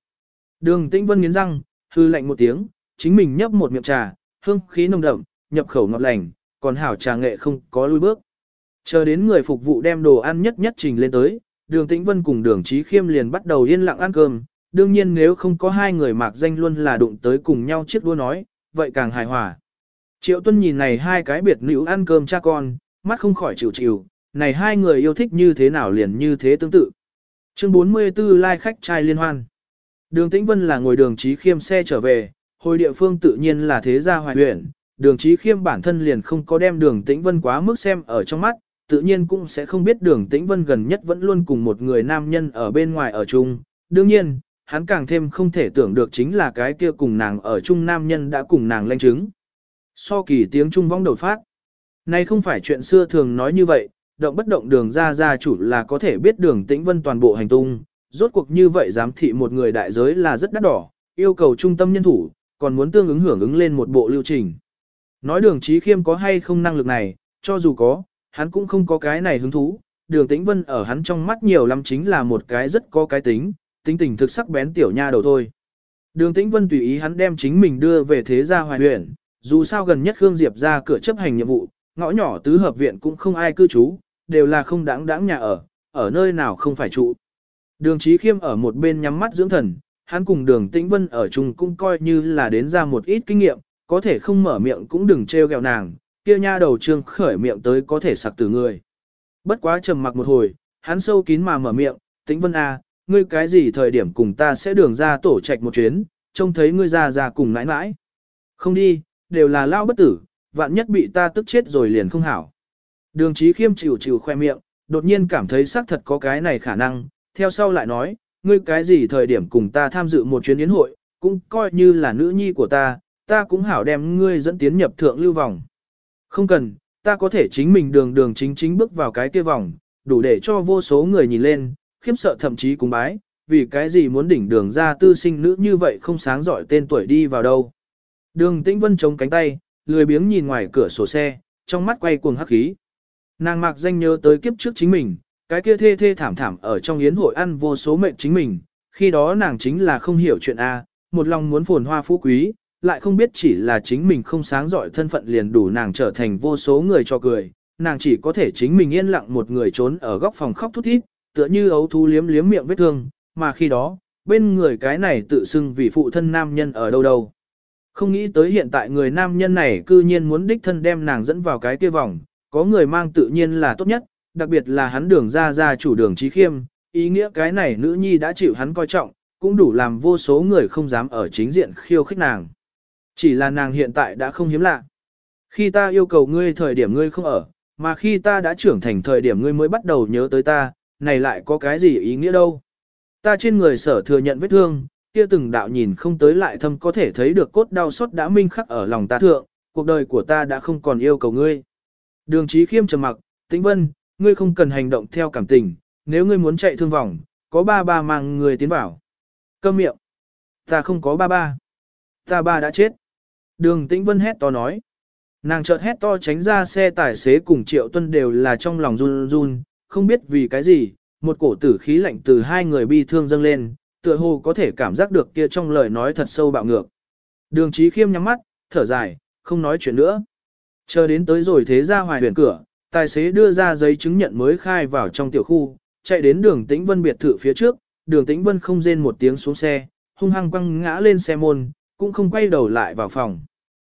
Đường tĩnh vân nghiến răng, hư lạnh một tiếng, chính mình nhấp một miệng trà, hương khí nồng đậm, nhập khẩu ngọt lành, còn hảo trà nghệ không có lui bước. Chờ đến người phục vụ đem đồ ăn nhất nhất trình lên tới, đường tĩnh vân cùng đường trí khiêm liền bắt đầu yên lặng ăn cơm, đương nhiên nếu không có hai người mạc danh luôn là đụng tới cùng nhau chiếc đua nói, vậy càng hài hòa. Triệu tuân nhìn này hai cái biệt nữ ăn cơm cha con, mắt không khỏi chịu chịu, này hai người yêu thích như thế nào liền như thế tương tự. Chương 44 lai like khách trai liên hoan. Đường Tĩnh Vân là ngồi đường trí khiêm xe trở về, hồi địa phương tự nhiên là thế gia hoài huyện, đường trí khiêm bản thân liền không có đem đường Tĩnh Vân quá mức xem ở trong mắt, tự nhiên cũng sẽ không biết đường Tĩnh Vân gần nhất vẫn luôn cùng một người nam nhân ở bên ngoài ở chung. Đương nhiên, hắn càng thêm không thể tưởng được chính là cái kia cùng nàng ở chung nam nhân đã cùng nàng lanh chứng. So kỳ tiếng Trung vong đột phát. Này không phải chuyện xưa thường nói như vậy, động bất động đường ra gia chủ là có thể biết đường tĩnh vân toàn bộ hành tung. Rốt cuộc như vậy giám thị một người đại giới là rất đắt đỏ, yêu cầu trung tâm nhân thủ, còn muốn tương ứng hưởng ứng lên một bộ lưu trình. Nói đường trí khiêm có hay không năng lực này, cho dù có, hắn cũng không có cái này hứng thú. Đường tĩnh vân ở hắn trong mắt nhiều lắm chính là một cái rất có cái tính, tính tình thực sắc bén tiểu nha đầu thôi. Đường tĩnh vân tùy ý hắn đem chính mình đưa về thế gia hoài huyện, dù sao gần nhất Khương Diệp ra cửa chấp hành nhiệm vụ, ngõ nhỏ tứ hợp viện cũng không ai cư trú, đều là không đáng đáng nhà ở, ở nơi nào không phải trụ. Đường Chí Khiêm ở một bên nhắm mắt dưỡng thần, hắn cùng đường Tĩnh Vân ở chung cũng coi như là đến ra một ít kinh nghiệm, có thể không mở miệng cũng đừng treo gẹo nàng, kia nha đầu trương khởi miệng tới có thể sặc tử người. Bất quá trầm mặc một hồi, hắn sâu kín mà mở miệng, Tĩnh Vân A, à, ngươi cái gì thời điểm cùng ta sẽ đường ra tổ trạch một chuyến, trông thấy ngươi ra ra cùng nãi nãi. Không đi, đều là lao bất tử, vạn nhất bị ta tức chết rồi liền không hảo. Đường trí khiêm chịu chịu khoe miệng, đột nhiên cảm thấy xác thật có cái này khả năng, theo sau lại nói, ngươi cái gì thời điểm cùng ta tham dự một chuyến yến hội, cũng coi như là nữ nhi của ta, ta cũng hảo đem ngươi dẫn tiến nhập thượng lưu vòng. Không cần, ta có thể chính mình đường đường chính chính bước vào cái kia vòng, đủ để cho vô số người nhìn lên, khiếp sợ thậm chí cùng bái, vì cái gì muốn đỉnh đường ra tư sinh nữ như vậy không sáng giỏi tên tuổi đi vào đâu. Đường Tĩnh Vân chống cánh tay, lười biếng nhìn ngoài cửa sổ xe, trong mắt quay cuồng hắc khí. Nàng mạc danh nhớ tới kiếp trước chính mình, cái kia thê thê thảm thảm ở trong yến hội ăn vô số mệnh chính mình, khi đó nàng chính là không hiểu chuyện A, một lòng muốn phồn hoa phú quý, lại không biết chỉ là chính mình không sáng giỏi thân phận liền đủ nàng trở thành vô số người cho cười, nàng chỉ có thể chính mình yên lặng một người trốn ở góc phòng khóc thút thít, tựa như ấu thú liếm liếm miệng vết thương, mà khi đó, bên người cái này tự xưng vì phụ thân nam nhân ở đâu đâu. Không nghĩ tới hiện tại người nam nhân này cư nhiên muốn đích thân đem nàng dẫn vào cái kia vòng, có người mang tự nhiên là tốt nhất, đặc biệt là hắn đường ra ra chủ đường trí khiêm, ý nghĩa cái này nữ nhi đã chịu hắn coi trọng, cũng đủ làm vô số người không dám ở chính diện khiêu khích nàng. Chỉ là nàng hiện tại đã không hiếm lạ. Khi ta yêu cầu ngươi thời điểm ngươi không ở, mà khi ta đã trưởng thành thời điểm ngươi mới bắt đầu nhớ tới ta, này lại có cái gì ý nghĩa đâu. Ta trên người sở thừa nhận vết thương, kia từng đạo nhìn không tới lại thâm có thể thấy được cốt đau xót đã minh khắc ở lòng ta thượng, cuộc đời của ta đã không còn yêu cầu ngươi. Đường trí khiêm trầm mặc, tĩnh vân, ngươi không cần hành động theo cảm tình, nếu ngươi muốn chạy thương vòng, có ba ba mang người tiến vào. Câm miệng. Ta không có ba ba. Ta ba đã chết. Đường tĩnh vân hét to nói. Nàng chợt hét to tránh ra xe tài xế cùng triệu tuân đều là trong lòng run run, không biết vì cái gì, một cổ tử khí lạnh từ hai người bi thương dâng lên, tựa hồ có thể cảm giác được kia trong lời nói thật sâu bạo ngược. Đường trí khiêm nhắm mắt, thở dài, không nói chuyện nữa. Chờ đến tới rồi thế ra hoài huyền cửa, tài xế đưa ra giấy chứng nhận mới khai vào trong tiểu khu, chạy đến đường tĩnh vân biệt thự phía trước, đường tĩnh vân không rên một tiếng xuống xe, hung hăng quăng ngã lên xe môn, cũng không quay đầu lại vào phòng.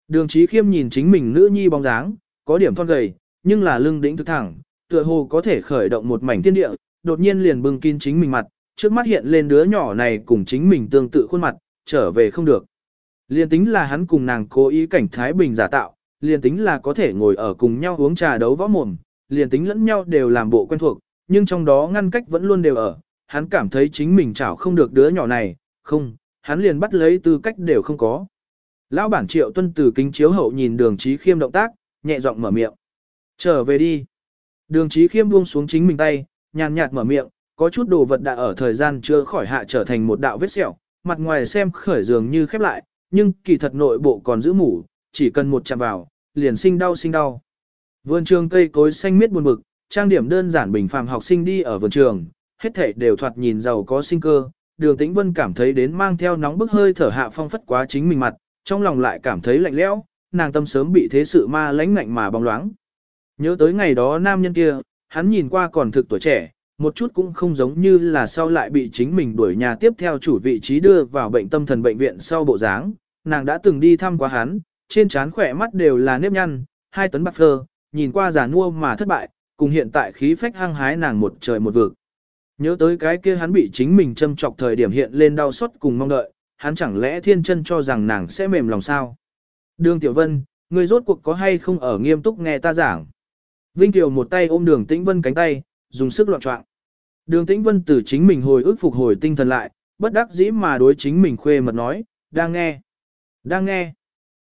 Đường trí khiêm nhìn chính mình nữ nhi bóng dáng, có điểm thon gầy, nhưng là lưng đỉnh thực thẳng, tựa hồ có thể khởi động một mảnh thiên địa, đột nhiên liền bưng kín chính mình mặt, trước mắt hiện lên đứa nhỏ này cùng chính mình tương tự khuôn mặt, trở về không được. Liên tính là hắn cùng nàng cố ý cảnh Thái Bình giả tạo, liền tính là có thể ngồi ở cùng nhau uống trà đấu võ mồm, liền tính lẫn nhau đều làm bộ quen thuộc, nhưng trong đó ngăn cách vẫn luôn đều ở, hắn cảm thấy chính mình chảo không được đứa nhỏ này, không, hắn liền bắt lấy tư cách đều không có. Lão bản triệu tuân từ kính chiếu hậu nhìn đường trí khiêm động tác, nhẹ giọng mở miệng. Trở về đi. Đường trí khiêm buông xuống chính mình tay, nhàn nhạt mở miệng, có chút đồ vật đã ở thời gian chưa khỏi hạ trở thành một đạo vết sẹo, mặt ngoài xem khởi dường như khép lại, nhưng kỳ thật nội bộ còn giữ mủ, chỉ cần một chạm vào, liền sinh đau sinh đau. Vườn trường cây cối xanh miết buồn bực, trang điểm đơn giản bình phàm học sinh đi ở vườn trường, hết thảy đều thoạt nhìn giàu có sinh cơ. Đường Tĩnh Vân cảm thấy đến mang theo nóng bức hơi thở hạ phong phất quá chính mình mặt, trong lòng lại cảm thấy lạnh lẽo, nàng tâm sớm bị thế sự ma lãnh ngạnh mà bóng loáng. Nhớ tới ngày đó nam nhân kia, hắn nhìn qua còn thực tuổi trẻ, một chút cũng không giống như là sau lại bị chính mình đuổi nhà tiếp theo chủ vị trí đưa vào bệnh tâm thần bệnh viện sau bộ dáng. Nàng đã từng đi thăm qua hắn, trên trán khỏe mắt đều là nếp nhăn, hai tấn bạc phơ, nhìn qua giả nua mà thất bại, cùng hiện tại khí phách hăng hái nàng một trời một vực. Nhớ tới cái kia hắn bị chính mình châm chọc thời điểm hiện lên đau xót cùng mong đợi, hắn chẳng lẽ thiên chân cho rằng nàng sẽ mềm lòng sao? Đường Tiểu Vân, người rốt cuộc có hay không ở nghiêm túc nghe ta giảng? Vinh Kiều một tay ôm đường Tĩnh Vân cánh tay, dùng sức loạn trọng. Đường Tĩnh Vân từ chính mình hồi ức phục hồi tinh thần lại, bất đắc dĩ mà đối chính mình khuê mật nói, đang nghe, đang nghe.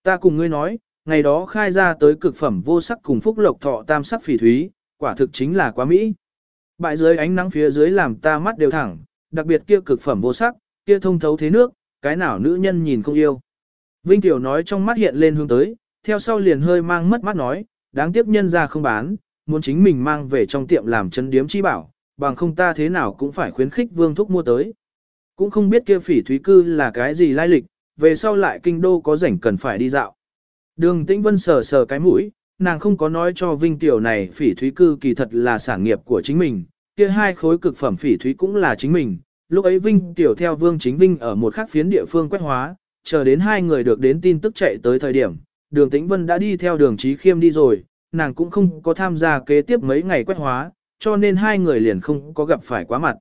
Ta cùng ngươi nói, ngày đó khai ra tới cực phẩm vô sắc cùng phúc lộc thọ tam sắc phỉ thúy, quả thực chính là quá mỹ. Bại dưới ánh nắng phía dưới làm ta mắt đều thẳng, đặc biệt kia cực phẩm vô sắc, kia thông thấu thế nước, cái nào nữ nhân nhìn không yêu. Vinh Tiểu nói trong mắt hiện lên hướng tới, theo sau liền hơi mang mất mắt nói, đáng tiếc nhân ra không bán, muốn chính mình mang về trong tiệm làm chân điếm chi bảo, bằng không ta thế nào cũng phải khuyến khích vương thúc mua tới. Cũng không biết kia phỉ thúy cư là cái gì lai lịch, về sau lại kinh đô có rảnh cần phải đi dạo. Đường Tĩnh Vân sờ sờ cái mũi, nàng không có nói cho Vinh Tiểu này phỉ thúy cư kỳ thật là sản nghiệp của chính mình, kia hai khối cực phẩm phỉ thúy cũng là chính mình. Lúc ấy Vinh Tiểu theo Vương Chính Vinh ở một khác phiến địa phương quét hóa, chờ đến hai người được đến tin tức chạy tới thời điểm, đường Tĩnh Vân đã đi theo đường Trí Khiêm đi rồi, nàng cũng không có tham gia kế tiếp mấy ngày quét hóa, cho nên hai người liền không có gặp phải quá mặt.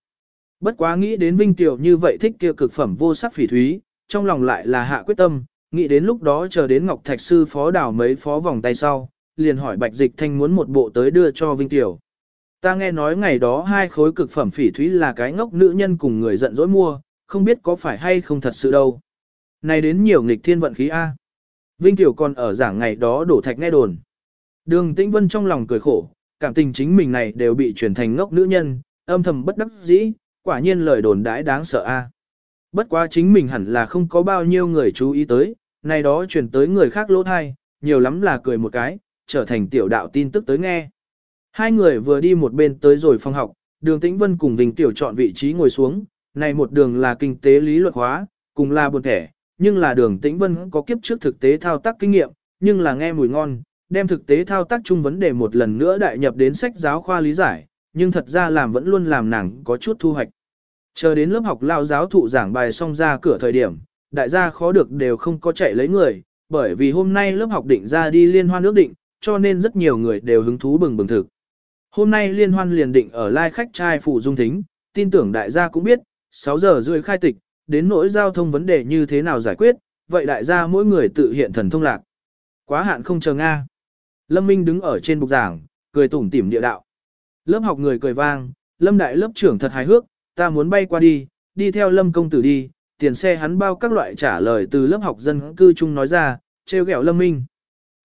Bất quá nghĩ đến Vinh Tiểu như vậy thích kia cực phẩm vô sắc phỉ thúy, trong lòng lại là hạ quyết tâm, nghĩ đến lúc đó chờ đến Ngọc Thạch Sư phó đảo mấy phó vòng tay sau, liền hỏi Bạch Dịch Thanh muốn một bộ tới đưa cho Vinh Tiểu. Ta nghe nói ngày đó hai khối cực phẩm phỉ thúy là cái ngốc nữ nhân cùng người giận dỗi mua, không biết có phải hay không thật sự đâu. Này đến nhiều nghịch thiên vận khí A. Vinh Tiểu còn ở giảng ngày đó đổ thạch nghe đồn. Đường Tĩnh Vân trong lòng cười khổ, cảm tình chính mình này đều bị chuyển thành ngốc nữ nhân, âm thầm bất đắc dĩ, quả nhiên lời đồn đãi đáng sợ A. Bất quá chính mình hẳn là không có bao nhiêu người chú ý tới, này đó chuyển tới người khác lỗ thai, nhiều lắm là cười một cái, trở thành tiểu đạo tin tức tới nghe. Hai người vừa đi một bên tới rồi phòng học, đường tĩnh vân cùng Vinh Tiểu chọn vị trí ngồi xuống, này một đường là kinh tế lý luận hóa, cùng là buồn thẻ, nhưng là đường tĩnh vân có kiếp trước thực tế thao tác kinh nghiệm, nhưng là nghe mùi ngon, đem thực tế thao tác chung vấn đề một lần nữa đại nhập đến sách giáo khoa lý giải, nhưng thật ra làm vẫn luôn làm nàng có chút thu hoạch. Chờ đến lớp học lao giáo thụ giảng bài xong ra cửa thời điểm, đại gia khó được đều không có chạy lấy người, bởi vì hôm nay lớp học định ra đi liên hoan ước định, cho nên rất nhiều người đều hứng thú bừng bừng thực. Hôm nay liên hoan liền định ở lai khách trai phủ dung thính, tin tưởng đại gia cũng biết, 6 giờ rưỡi khai tịch, đến nỗi giao thông vấn đề như thế nào giải quyết, vậy đại gia mỗi người tự hiện thần thông lạc. Quá hạn không chờ Nga. Lâm Minh đứng ở trên bục giảng, cười tủm tỉm địa đạo. Lớp học người cười vang, Lâm đại lớp trưởng thật hài hước, ta muốn bay qua đi, đi theo Lâm công tử đi, tiền xe hắn bao các loại trả lời từ lớp học dân cư chung nói ra, trêu ghẹo Lâm Minh.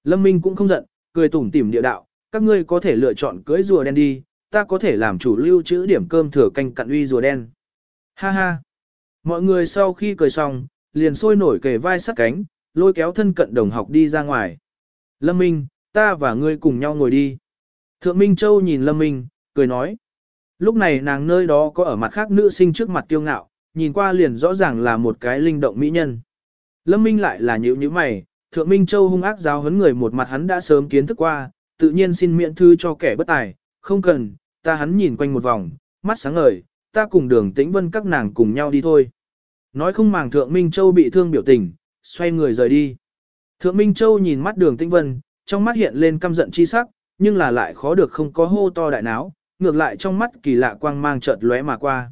Lâm Minh cũng không giận, cười tủm tỉm địa đạo, các ngươi có thể lựa chọn cưới rùa đen đi, ta có thể làm chủ lưu trữ điểm cơm thừa canh cặn uy rùa đen. Ha ha. Mọi người sau khi cười xong, liền sôi nổi kề vai sát cánh, lôi kéo thân cận đồng học đi ra ngoài. Lâm Minh, ta và ngươi cùng nhau ngồi đi. Thượng Minh Châu nhìn Lâm Minh, cười nói. Lúc này nàng nơi đó có ở mặt khác nữ sinh trước mặt kiêu ngạo, nhìn qua liền rõ ràng là một cái linh động mỹ nhân. Lâm Minh lại là nhữ như mày, Thượng Minh Châu hung ác giáo huấn người một mặt hắn đã sớm kiến thức qua, tự nhiên xin miễn thư cho kẻ bất tài, không cần, ta hắn nhìn quanh một vòng, mắt sáng ngời, ta cùng đường tĩnh vân các nàng cùng nhau đi thôi. Nói không màng Thượng Minh Châu bị thương biểu tình, xoay người rời đi. Thượng Minh Châu nhìn mắt đường tĩnh vân, trong mắt hiện lên căm giận chi sắc, nhưng là lại khó được không có hô to đại náo, ngược lại trong mắt kỳ lạ quang mang chợt lóe mà qua.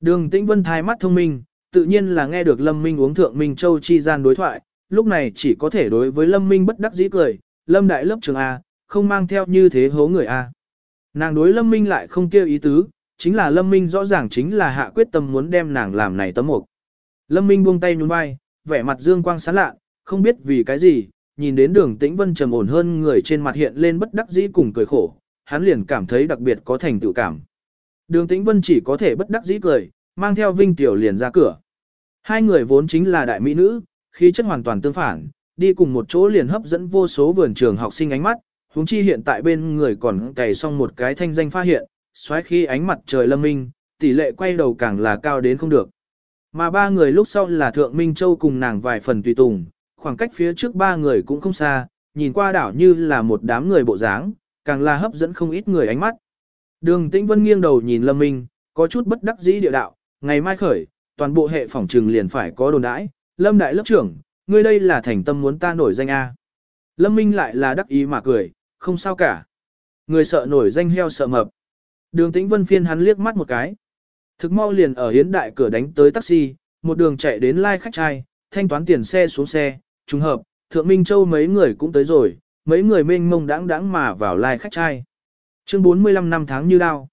Đường tĩnh vân thai mắt thông minh, tự nhiên là nghe được Lâm Minh uống Thượng Minh Châu chi gian đối thoại, lúc này chỉ có thể đối với Lâm Minh bất đắc dĩ cười, Lâm đại lớp trường A, không mang theo như thế hố người A. Nàng đối Lâm Minh lại không kêu ý tứ, chính là Lâm Minh rõ ràng chính là hạ quyết tâm muốn đem nàng làm này tấm mục. Lâm Minh buông tay nhún vai, vẻ mặt dương quang sáng lạ, không biết vì cái gì, nhìn đến đường tĩnh vân trầm ổn hơn người trên mặt hiện lên bất đắc dĩ cùng cười khổ, hắn liền cảm thấy đặc biệt có thành tựu cảm. Đường tĩnh vân chỉ có thể bất đắc dĩ cười, mang theo Vinh Tiểu liền ra cửa. Hai người vốn chính là đại mỹ nữ, khí chất hoàn toàn tương phản, đi cùng một chỗ liền hấp dẫn vô số vườn trường học sinh ánh mắt, huống chi hiện tại bên người còn cày xong một cái thanh danh pha hiện, xoáy khi ánh mặt trời lâm minh, tỷ lệ quay đầu càng là cao đến không được. Mà ba người lúc sau là Thượng Minh Châu cùng nàng vài phần tùy tùng, khoảng cách phía trước ba người cũng không xa, nhìn qua đảo như là một đám người bộ dáng, càng là hấp dẫn không ít người ánh mắt. Đường Tĩnh Vân nghiêng đầu nhìn Lâm Minh, có chút bất đắc dĩ địa đạo, ngày mai khởi, toàn bộ hệ phòng trừng liền phải có đồn đãi, Lâm đại lớp trưởng, ngươi đây là thành tâm muốn ta nổi danh A. Lâm Minh lại là đắc ý mà cười, không sao cả. Người sợ nổi danh heo sợ mập. Đường Tĩnh Vân phiên hắn liếc mắt một cái. Thực mau liền ở hiến đại cửa đánh tới taxi, một đường chạy đến lai khách trai, thanh toán tiền xe xuống xe, trùng hợp, Thượng Minh Châu mấy người cũng tới rồi, mấy người mênh mông đãng đãng mà vào lai khách trai. Chương 45 năm tháng như đao.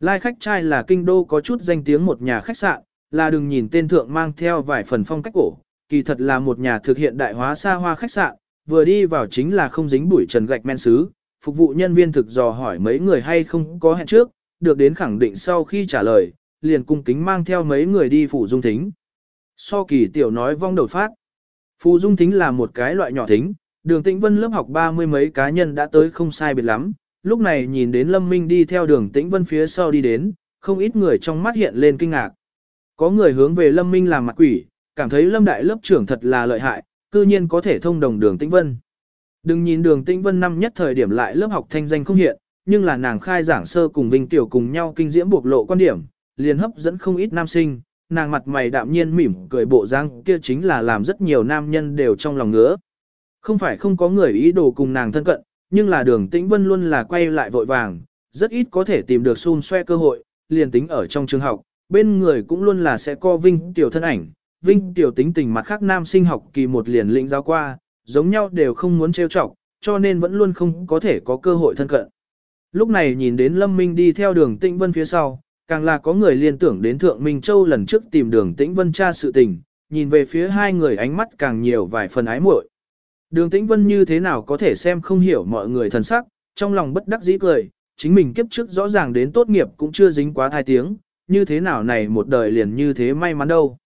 Lai khách trai là kinh đô có chút danh tiếng một nhà khách sạn, là đừng nhìn tên thượng mang theo vài phần phong cách cổ, kỳ thật là một nhà thực hiện đại hóa xa hoa khách sạn, vừa đi vào chính là không dính bụi trần gạch men sứ, phục vụ nhân viên thực dò hỏi mấy người hay không có hẹn trước, được đến khẳng định sau khi trả lời, liền cung kính mang theo mấy người đi phủ dung thính. So kỳ tiểu nói vong đầu phát. Phù dung thính là một cái loại nhỏ thính, đường tĩnh vân lớp học ba mươi mấy cá nhân đã tới không sai biệt lắm, lúc này nhìn đến Lâm Minh đi theo đường tĩnh vân phía sau đi đến, không ít người trong mắt hiện lên kinh ngạc. Có người hướng về Lâm Minh làm mặt quỷ, cảm thấy Lâm Đại lớp trưởng thật là lợi hại, cư nhiên có thể thông đồng đường Tĩnh Vân. Đừng nhìn đường Tĩnh Vân năm nhất thời điểm lại lớp học thanh danh không hiện, nhưng là nàng khai giảng sơ cùng Vinh Tiểu cùng nhau kinh diễm bộc lộ quan điểm, liền hấp dẫn không ít nam sinh, nàng mặt mày đạm nhiên mỉm cười bộ răng kia chính là làm rất nhiều nam nhân đều trong lòng ngứa. Không phải không có người ý đồ cùng nàng thân cận, nhưng là đường Tĩnh Vân luôn là quay lại vội vàng, rất ít có thể tìm được xun xoe cơ hội, liền tính ở trong trường học, bên người cũng luôn là sẽ co Vinh Tiểu thân ảnh, Vinh Tiểu tính tình mặt khác nam sinh học kỳ một liền lĩnh giáo qua, giống nhau đều không muốn trêu chọc, cho nên vẫn luôn không có thể có cơ hội thân cận. Lúc này nhìn đến Lâm Minh đi theo đường Tĩnh Vân phía sau, càng là có người liên tưởng đến Thượng Minh Châu lần trước tìm đường Tĩnh Vân tra sự tình, nhìn về phía hai người ánh mắt càng nhiều vài phần ái muội. Đường Tĩnh Vân như thế nào có thể xem không hiểu mọi người thần sắc, trong lòng bất đắc dĩ cười, chính mình kiếp trước rõ ràng đến tốt nghiệp cũng chưa dính quá thai tiếng, như thế nào này một đời liền như thế may mắn đâu.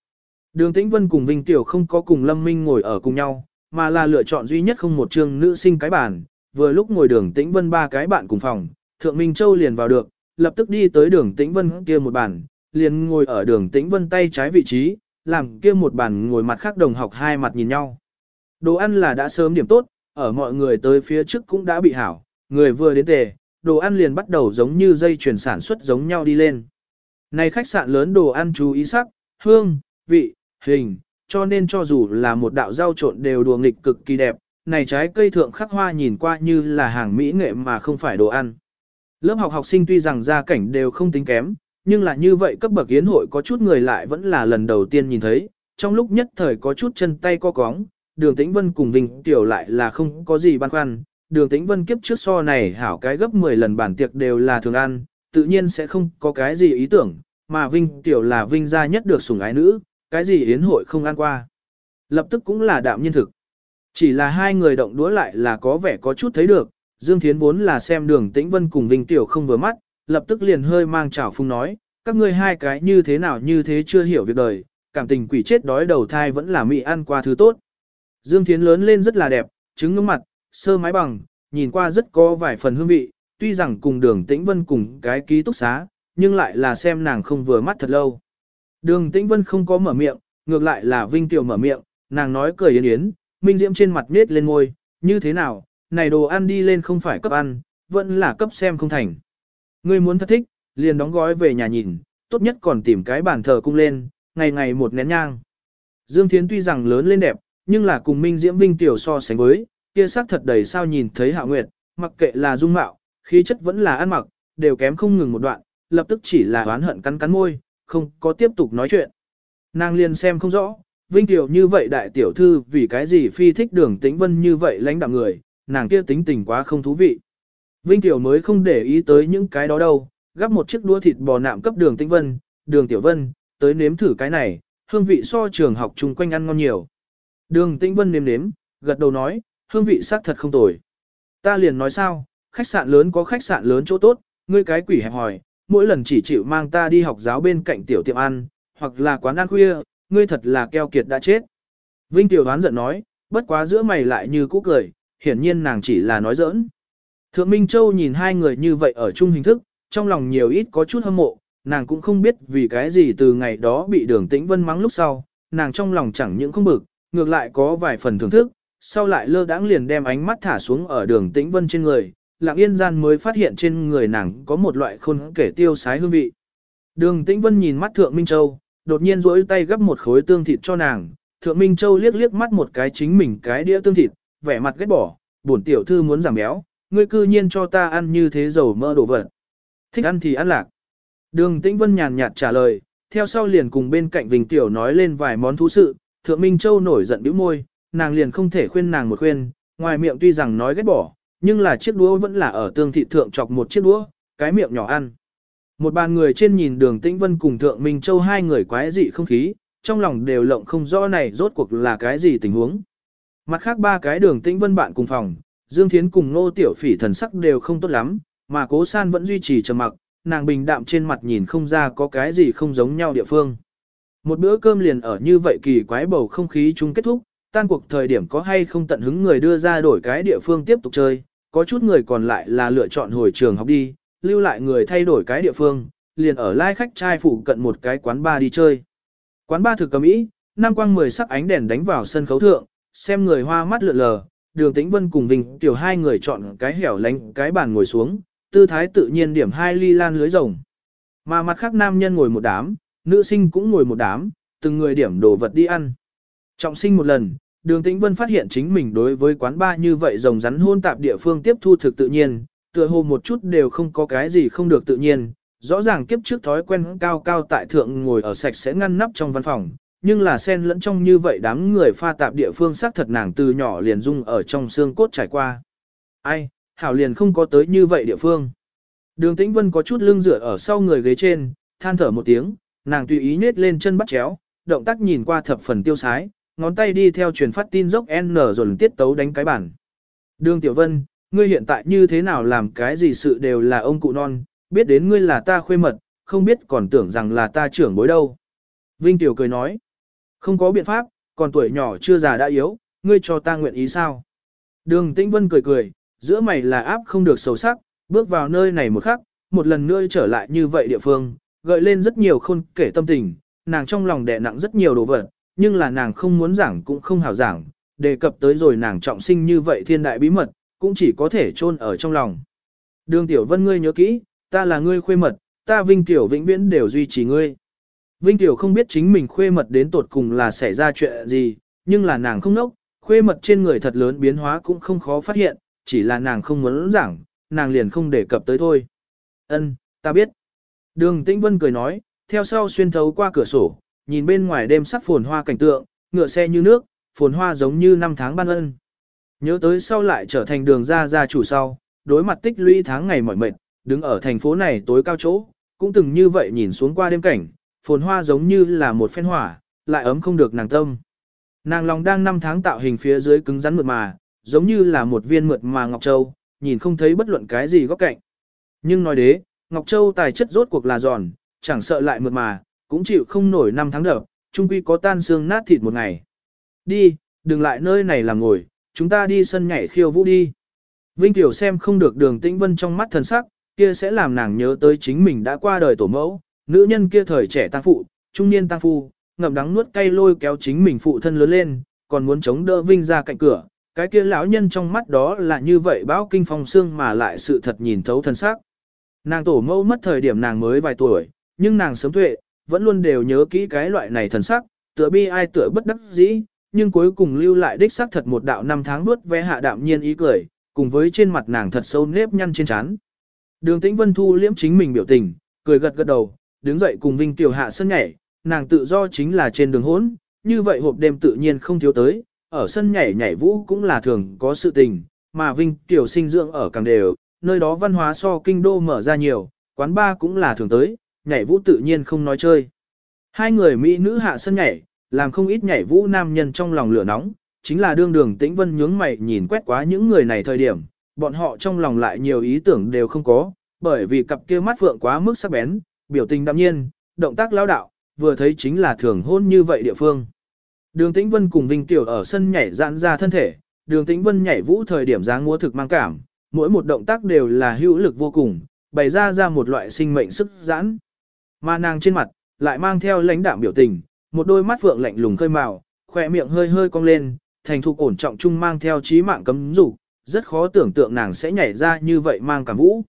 Đường Tĩnh Vân cùng Vinh Tiểu không có cùng Lâm Minh ngồi ở cùng nhau, mà là lựa chọn duy nhất không một trường nữ sinh cái bàn, vừa lúc ngồi đường Tĩnh Vân ba cái bạn cùng phòng, Thượng Minh Châu liền vào được, lập tức đi tới đường Tĩnh Vân kia một bàn, liền ngồi ở đường Tĩnh Vân tay trái vị trí, làm kia một bàn ngồi mặt khác đồng học hai mặt nhìn nhau. Đồ ăn là đã sớm điểm tốt, ở mọi người tới phía trước cũng đã bị hảo, người vừa đến tề, đồ ăn liền bắt đầu giống như dây chuyển sản xuất giống nhau đi lên. Này khách sạn lớn đồ ăn chú ý sắc, hương, vị, hình, cho nên cho dù là một đạo rau trộn đều đùa nghịch cực kỳ đẹp, này trái cây thượng khắc hoa nhìn qua như là hàng mỹ nghệ mà không phải đồ ăn. Lớp học học sinh tuy rằng gia cảnh đều không tính kém, nhưng là như vậy cấp bậc yến hội có chút người lại vẫn là lần đầu tiên nhìn thấy, trong lúc nhất thời có chút chân tay co cóng, đường tĩnh vân cùng Vinh Tiểu lại là không có gì băn khoăn, đường tĩnh vân kiếp trước so này hảo cái gấp 10 lần bản tiệc đều là thường ăn, tự nhiên sẽ không có cái gì ý tưởng, mà Vinh Tiểu là Vinh gia nhất được sủng ái nữ, cái gì yến hội không ăn qua. Lập tức cũng là đạm nhân thực. Chỉ là hai người động đũa lại là có vẻ có chút thấy được, Dương Thiến vốn là xem đường tĩnh vân cùng Vinh Tiểu không vừa mắt, lập tức liền hơi mang chảo phung nói, các ngươi hai cái như thế nào như thế chưa hiểu việc đời, cảm tình quỷ chết đói đầu thai vẫn là mị ăn qua thứ tốt. Dương Thiến lớn lên rất là đẹp, trứng ngưỡng mặt, sơ mái bằng, nhìn qua rất có vài phần hương vị, tuy rằng cùng đường tĩnh vân cùng cái ký túc xá, nhưng lại là xem nàng không vừa mắt thật lâu. Đường tĩnh vân không có mở miệng, ngược lại là Vinh Tiểu mở miệng, nàng nói cười yến yến, Minh Diễm trên mặt nết lên ngôi, như thế nào, này đồ ăn đi lên không phải cấp ăn, vẫn là cấp xem không thành. Ngươi muốn thật thích, liền đóng gói về nhà nhìn, tốt nhất còn tìm cái bàn thờ cung lên, ngày ngày một nén nhang. Dương Thiến tuy rằng lớn lên đẹp, nhưng là cùng Minh Diễm Vinh Tiểu so sánh với, kia sắc thật đầy sao nhìn thấy Hạ Nguyệt, mặc kệ là dung mạo, khí chất vẫn là ăn mặc, đều kém không ngừng một đoạn, lập tức chỉ là oán hận cắn cắn môi, không có tiếp tục nói chuyện. Nàng liền xem không rõ, Vinh Tiểu như vậy đại tiểu thư vì cái gì phi thích đường tĩnh vân như vậy lãnh đạm người, nàng kia tính tình quá không thú vị. Vinh Tiểu mới không để ý tới những cái đó đâu, gắp một chiếc đũa thịt bò nạm cấp đường tĩnh vân, đường tiểu vân, tới nếm thử cái này, hương vị so trường học chung quanh ăn ngon nhiều. Đường tĩnh vân nếm nếm, gật đầu nói, hương vị xác thật không tồi. Ta liền nói sao, khách sạn lớn có khách sạn lớn chỗ tốt, ngươi cái quỷ hẹp hỏi, mỗi lần chỉ chịu mang ta đi học giáo bên cạnh tiểu tiệm ăn, hoặc là quán ăn khuya, ngươi thật là keo kiệt đã chết. Vinh Tiểu đoán giận nói, bất quá giữa mày lại như cũ cười, hiển nhiên nàng chỉ là nói giỡn. Thượng Minh Châu nhìn hai người như vậy ở chung hình thức, trong lòng nhiều ít có chút hâm mộ, nàng cũng không biết vì cái gì từ ngày đó bị đường tĩnh vân mắng lúc sau, nàng trong lòng chẳng những không bực, ngược lại có vài phần thưởng thức, sau lại lơ đãng liền đem ánh mắt thả xuống ở đường tĩnh vân trên người, lặng yên gian mới phát hiện trên người nàng có một loại khôn kể tiêu sái hương vị. Đường tĩnh vân nhìn mắt thượng Minh Châu, đột nhiên rỗi tay gấp một khối tương thịt cho nàng, thượng Minh Châu liếc liếc mắt một cái chính mình cái đĩa tương thịt, vẻ mặt ghét bỏ, bổn tiểu thư muốn giảm béo, ngươi cư nhiên cho ta ăn như thế dầu mỡ đổ vật. Thích ăn thì ăn lạc. Đường Tĩnh Vân nhàn nhạt trả lời, theo sau liền cùng bên cạnh Vinh Tiểu nói lên vài món thú sự, Thượng Minh Châu nổi giận bĩu môi, nàng liền không thể khuyên nàng một khuyên, ngoài miệng tuy rằng nói ghét bỏ, nhưng là chiếc đũa vẫn là ở tương thị thượng chọc một chiếc đũa, cái miệng nhỏ ăn. Một bàn người trên nhìn đường Tĩnh Vân cùng Thượng Minh Châu hai người quái dị không khí, trong lòng đều lộng không rõ này rốt cuộc là cái gì tình huống. Mặt khác ba cái đường Tĩnh Vân bạn cùng phòng, Dương Thiến cùng Ngô Tiểu Phỉ thần sắc đều không tốt lắm, mà Cố San vẫn duy trì trầm mặc, nàng bình đạm trên mặt nhìn không ra có cái gì không giống nhau địa phương. Một bữa cơm liền ở như vậy kỳ quái bầu không khí chung kết thúc, tan cuộc thời điểm có hay không tận hứng người đưa ra đổi cái địa phương tiếp tục chơi, có chút người còn lại là lựa chọn hồi trường học đi, lưu lại người thay đổi cái địa phương, liền ở lai khách trai phụ cận một cái quán bar đi chơi. Quán bar thực cầm ý, năm quang mười sắc ánh đèn đánh vào sân khấu thượng, xem người hoa mắt lượn lờ, đường tĩnh vân cùng Vinh tiểu hai người chọn cái hẻo lánh cái bàn ngồi xuống, tư thái tự nhiên điểm hai ly lan lưới rồng. Mà mặt khác nam nhân ngồi một đám, nữ sinh cũng ngồi một đám, từng người điểm đồ vật đi ăn. Trọng sinh một lần, đường tĩnh vân phát hiện chính mình đối với quán ba như vậy rồng rắn hôn tạp địa phương tiếp thu thực tự nhiên, tựa hồ một chút đều không có cái gì không được tự nhiên. Rõ ràng kiếp trước thói quen cao cao tại thượng ngồi ở sạch sẽ ngăn nắp trong văn phòng, nhưng là sen lẫn trong như vậy đám người pha tạp địa phương xác thật nàng từ nhỏ liền dung ở trong xương cốt trải qua. Ai, hảo liền không có tới như vậy địa phương. Đường Tĩnh Vân có chút lưng dựa ở sau người ghế trên, than thở một tiếng, nàng tùy ý nhét lên chân bắt chéo, động tác nhìn qua thập phần tiêu sái, ngón tay đi theo truyền phát tin dốc N rồi tiết tấu đánh cái bản. Đường Tiểu Vân, ngươi hiện tại như thế nào làm cái gì sự đều là ông cụ non, biết đến ngươi là ta khuê mật, không biết còn tưởng rằng là ta trưởng bối đâu. Vinh Tiểu cười nói, không có biện pháp, còn tuổi nhỏ chưa già đã yếu, ngươi cho ta nguyện ý sao. Đường Tĩnh Vân cười cười, giữa mày là áp không được sâu sắc, bước vào nơi này một khắc, một lần nữa trở lại như vậy địa phương, gợi lên rất nhiều khôn kể tâm tình, nàng trong lòng đè nặng rất nhiều đồ vật, nhưng là nàng không muốn giảng cũng không hảo giảng, đề cập tới rồi nàng trọng sinh như vậy thiên đại bí mật, cũng chỉ có thể chôn ở trong lòng. Đường Tiểu Vân ngươi nhớ kỹ, ta là ngươi khuê mật, ta Vinh Tiểu vĩnh viễn đều duy trì ngươi. Vinh Tiểu không biết chính mình khuê mật đến tột cùng là xảy ra chuyện gì, nhưng là nàng không nốc, khuê mật trên người thật lớn biến hóa cũng không khó phát hiện, chỉ là nàng không muốn giảng, nàng liền không đề cập tới thôi. Ân, ta biết. Đường Tĩnh Vân cười nói, theo sau xuyên thấu qua cửa sổ, nhìn bên ngoài đêm sắc phồn hoa cảnh tượng, ngựa xe như nước, phồn hoa giống như năm tháng ban ân. Nhớ tới sau lại trở thành đường ra ra chủ sau, đối mặt tích lũy tháng ngày mỏi mệt, đứng ở thành phố này tối cao chỗ, cũng từng như vậy nhìn xuống qua đêm cảnh, phồn hoa giống như là một phen hỏa, lại ấm không được nàng tâm. Nàng lòng đang năm tháng tạo hình phía dưới cứng rắn mượt mà, giống như là một viên mượt mà Ngọc Châu, nhìn không thấy bất luận cái gì góc cạnh. Nhưng nói đế, Ngọc Châu tài chất rốt cuộc là giòn, chẳng sợ lại mượt mà, cũng chịu không nổi năm tháng đập, chung quy có tan xương nát thịt một ngày. Đi, đừng lại nơi này làm ngồi, chúng ta đi sân nhảy khiêu vũ đi. Vinh Tiểu xem không được đường tĩnh vân trong mắt thần sắc, kia sẽ làm nàng nhớ tới chính mình đã qua đời tổ mẫu, nữ nhân kia thời trẻ tăng phụ, trung niên tăng phu, ngậm đắng nuốt cay lôi kéo chính mình phụ thân lớn lên, còn muốn chống đỡ Vinh ra cạnh cửa, cái kia lão nhân trong mắt đó là như vậy bão kinh phong xương mà lại sự thật nhìn thấu thân sắc. Nàng tổ mẫu mất thời điểm nàng mới vài tuổi, nhưng nàng sớm tuệ, vẫn luôn đều nhớ kỹ cái loại này thần sắc, tựa bi ai tựa bất đắc dĩ, nhưng cuối cùng lưu lại đích xác thật một đạo năm tháng nuốt ve hạ đạm nhiên ý cười, cùng với trên mặt nàng thật sâu nếp nhăn trên trán. Đường Tĩnh Vân thu liễm chính mình biểu tình, cười gật gật đầu, đứng dậy cùng Vinh Tiểu hạ sân nhảy, nàng tự do chính là trên đường hỗn, như vậy hộp đêm tự nhiên không thiếu tới, ở sân nhảy nhảy vũ cũng là thường có sự tình, mà Vinh Tiểu sinh dưỡng ở càng đều, nơi đó văn hóa so kinh đô mở ra nhiều, quán bar cũng là thường tới, nhảy vũ tự nhiên không nói chơi. Hai người Mỹ nữ hạ sân nhảy, làm không ít nhảy vũ nam nhân trong lòng lửa nóng, chính là đương đường tĩnh vân nhướng mày nhìn quét quá những người này thời điểm, bọn họ trong lòng lại nhiều ý tưởng đều không có, bởi vì cặp kia mắt vượng quá mức sắc bén, biểu tình đạm nhiên, động tác lao đạo, vừa thấy chính là thường hôn như vậy địa phương. Đường Tĩnh Vân cùng Vinh Tiểu ở sân nhảy giãn ra thân thể, Đường Tĩnh Vân nhảy vũ thời điểm dáng múa thực mang cảm, mỗi một động tác đều là hữu lực vô cùng, bày ra ra một loại sinh mệnh sức giãn. Mà nàng trên mặt lại mang theo lãnh đạm biểu tình, một đôi mắt phượng lạnh lùng khơi màu, khỏe miệng hơi hơi cong lên, thành thục ổn trọng trung mang theo trí mạng cấm rủ, rất khó tưởng tượng nàng sẽ nhảy ra như vậy mang cảm vũ.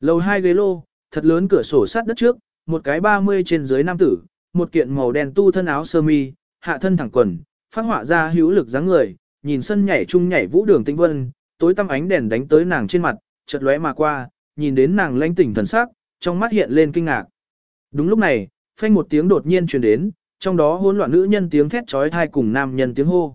Lầu hai ghế lô, thật lớn cửa sổ sát đất trước, một cái 30 trên dưới nam tử, một kiện màu đen tu thân áo sơ mi, hạ thân thẳng quần, phát họa ra hữu lực dáng người, nhìn sân nhảy chung nhảy vũ đường tinh vân, tối tăm ánh đèn đánh tới nàng trên mặt, chợt lóe mà qua, nhìn đến nàng lãnh tỉnh thần sắc, trong mắt hiện lên kinh ngạc. Đúng lúc này, phanh một tiếng đột nhiên truyền đến, trong đó hỗn loạn nữ nhân tiếng thét chói tai cùng nam nhân tiếng hô.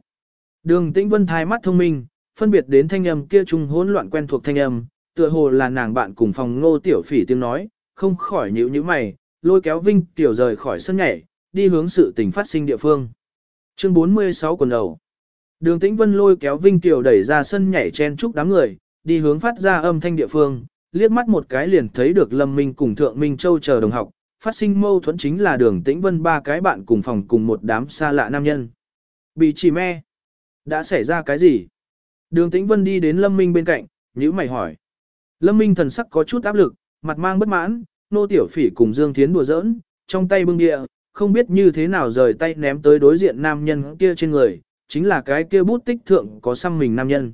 Đường Tĩnh Vân thai mắt thông minh, phân biệt đến thanh âm kia trung hỗn loạn quen thuộc thanh âm, tựa hồ là nàng bạn cùng phòng Ngô Tiểu Phỉ tiếng nói, không khỏi nhíu nhíu mày, lôi kéo Vinh Tiểu rời khỏi sân nhảy, đi hướng sự tình phát sinh địa phương. Chương 46 quần đầu. Đường Tĩnh Vân lôi kéo Vinh Tiểu đẩy ra sân nhảy chen chúc đám người, đi hướng phát ra âm thanh địa phương, liếc mắt một cái liền thấy được Lâm Minh cùng Thượng Minh Châu chờ đồng học, phát sinh mâu thuẫn chính là đường Tĩnh Vân ba cái bạn cùng phòng cùng một đám xa lạ nam nhân. Bị chỉ me. Đã xảy ra cái gì? Đường Tĩnh Vân đi đến Lâm Minh bên cạnh, nhíu mày hỏi. Lâm Minh thần sắc có chút áp lực, mặt mang bất mãn, nô tiểu phỉ cùng Dương Thiến đùa giỡn, trong tay bưng địa, không biết như thế nào rời tay ném tới đối diện nam nhân kia trên người, chính là cái kia bút tích thượng có xăm mình nam nhân.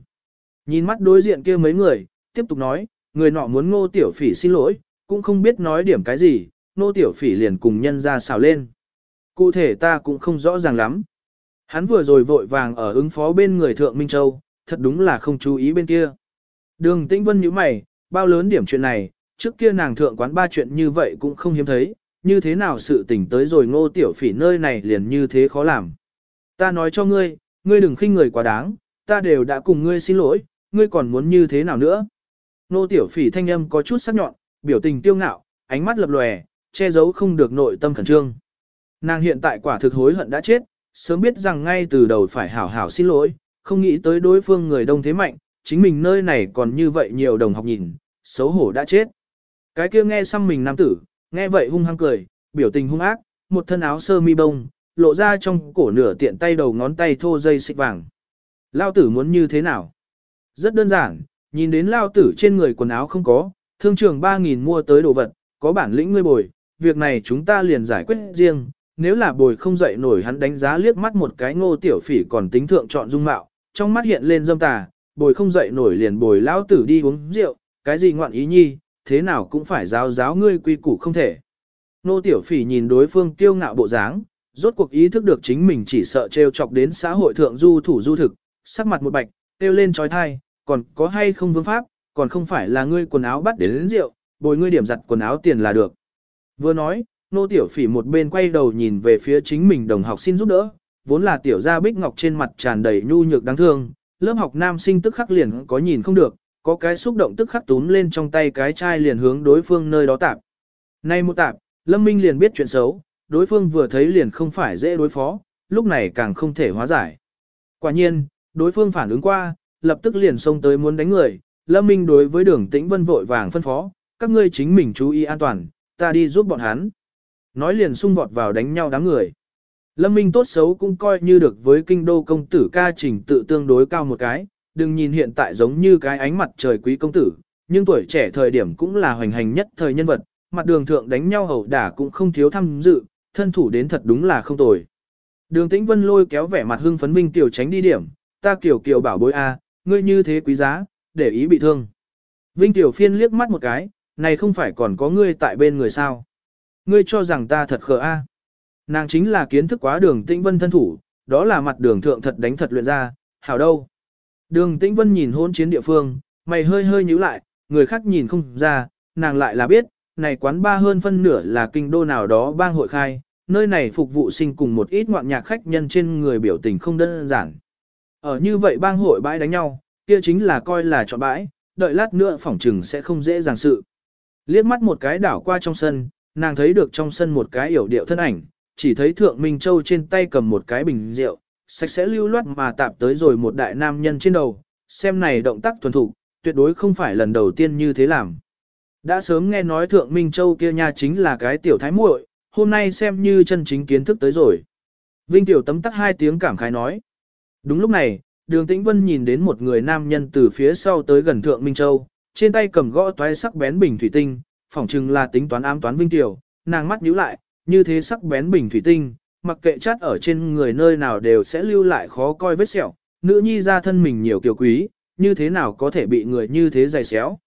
Nhìn mắt đối diện kia mấy người, tiếp tục nói, người nọ muốn ngô tiểu phỉ xin lỗi, cũng không biết nói điểm cái gì, nô tiểu phỉ liền cùng nhân ra xào lên. Cụ thể ta cũng không rõ ràng lắm. Hắn vừa rồi vội vàng ở ứng phó bên người thượng Minh Châu, thật đúng là không chú ý bên kia. Đường Tĩnh Vân nhíu mày, bao lớn điểm chuyện này, trước kia nàng thượng quán ba chuyện như vậy cũng không hiếm thấy, như thế nào sự tình tới rồi ngô tiểu phỉ nơi này liền như thế khó làm. Ta nói cho ngươi, ngươi đừng khinh người quá đáng, ta đều đã cùng ngươi xin lỗi, ngươi còn muốn như thế nào nữa. Ngô tiểu phỉ thanh âm có chút sắc nhọn, biểu tình tiêu ngạo, ánh mắt lập lòe, che giấu không được nội tâm khẩn trương. Nàng hiện tại quả thực hối hận đã chết, sớm biết rằng ngay từ đầu phải hảo hảo xin lỗi, không nghĩ tới đối phương người đông thế mạnh, chính mình nơi này còn như vậy nhiều đồng học nhìn, xấu hổ đã chết. Cái kia nghe xăm mình nam tử, nghe vậy hung hăng cười, biểu tình hung ác, một thân áo sơ mi bông, lộ ra trong cổ nửa tiện tay đầu ngón tay thô dây xích vàng. Lao tử muốn như thế nào? Rất đơn giản, nhìn đến lao tử trên người quần áo không có, thương trường 3.000 mua tới đồ vật, có bản lĩnh ngươi bồi, việc này chúng ta liền giải quyết riêng, nếu là bồi không dậy nổi hắn đánh giá liếc mắt một cái ngô tiểu phỉ còn tính thượng chọn dung mạo, trong mắt hiện lên dâm tà, bồi không dậy nổi liền bồi lao tử đi uống rượu, cái gì ngoạn ý nhi, thế nào cũng phải giáo giáo ngươi quy củ không thể. Nô tiểu phỉ nhìn đối phương kiêu ngạo bộ dáng, rốt cuộc ý thức được chính mình chỉ sợ trêu chọc đến xã hội thượng du thủ du thực, sắc mặt một bạch, kêu lên trói thai, còn có hay không vương pháp, còn không phải là ngươi quần áo bắt đến, đến rượu, bồi ngươi điểm giặt quần áo tiền là được. Vừa nói, nô tiểu phỉ một bên quay đầu nhìn về phía chính mình đồng học xin giúp đỡ, vốn là tiểu gia bích ngọc trên mặt tràn đầy nhu nhược đáng thương, lớp học nam sinh tức khắc liền có nhìn không được, có cái xúc động tức khắc túm lên trong tay cái chai liền hướng đối phương nơi đó tạp. Nay một tạp, Lâm Minh liền biết chuyện xấu, đối phương vừa thấy liền không phải dễ đối phó, lúc này càng không thể hóa giải. Quả nhiên, đối phương phản ứng qua, lập tức liền xông tới muốn đánh người, Lâm Minh đối với đường tĩnh vân vội vàng phân phó, các ngươi chính mình chú ý an toàn, ta đi giúp bọn hắn. Nói liền xung vọt vào đánh nhau đám người. Lâm Minh tốt xấu cũng coi như được với kinh đô công tử ca trình tự tương đối cao một cái, đừng nhìn hiện tại giống như cái ánh mặt trời quý công tử, nhưng tuổi trẻ thời điểm cũng là hoành hành nhất thời nhân vật, mặt đường thượng đánh nhau hầu đả cũng không thiếu tham dự, thân thủ đến thật đúng là không tồi. Đường Tĩnh Vân lôi kéo vẻ mặt hưng phấn Vinh Tiểu tránh đi điểm, ta kiểu kiểu bảo bối a, ngươi như thế quý giá, để ý bị thương. Vinh Tiểu phiên liếc mắt một cái, này không phải còn có ngươi tại bên người sao. Ngươi cho rằng ta thật khờ a. Nàng chính là kiến thức quá đường Tĩnh Vân thân thủ, đó là mặt đường thượng thật đánh thật luyện ra, hảo đâu. Đường Tĩnh Vân nhìn hôn chiến địa phương, mày hơi hơi nhíu lại, người khác nhìn không ra, nàng lại là biết, này quán ba hơn phân nửa là kinh đô nào đó bang hội khai, nơi này phục vụ sinh cùng một ít ngoạn nhạc khách nhân trên người biểu tình không đơn giản. Ở như vậy bang hội bãi đánh nhau, kia chính là coi là chọn bãi, đợi lát nữa phỏng trừng sẽ không dễ dàng sự. Liếc mắt một cái đảo qua trong sân, nàng thấy được trong sân một cái yểu điệu thân ảnh, chỉ thấy Thượng Minh Châu trên tay cầm một cái bình rượu, sạch sẽ lưu loát mà tạp tới rồi một đại nam nhân trên đầu, xem này động tác thuần thủ, tuyệt đối không phải lần đầu tiên như thế làm. Đã sớm nghe nói Thượng Minh Châu kia nha chính là cái tiểu thái muội, hôm nay xem như chân chính kiến thức tới rồi. Vinh Tiểu tấm tắc hai tiếng cảm khái nói. Đúng lúc này, đường tĩnh vân nhìn đến một người nam nhân từ phía sau tới gần Thượng Minh Châu, trên tay cầm gõ toái sắc bén bình thủy tinh, phỏng chừng là tính toán ám toán Vinh Tiểu, nàng mắt nhíu lại, như thế sắc bén bình thủy tinh, mặc kệ chát ở trên người nơi nào đều sẽ lưu lại khó coi vết sẹo, nữ nhi ra thân mình nhiều kiều quý, như thế nào có thể bị người như thế dày xéo.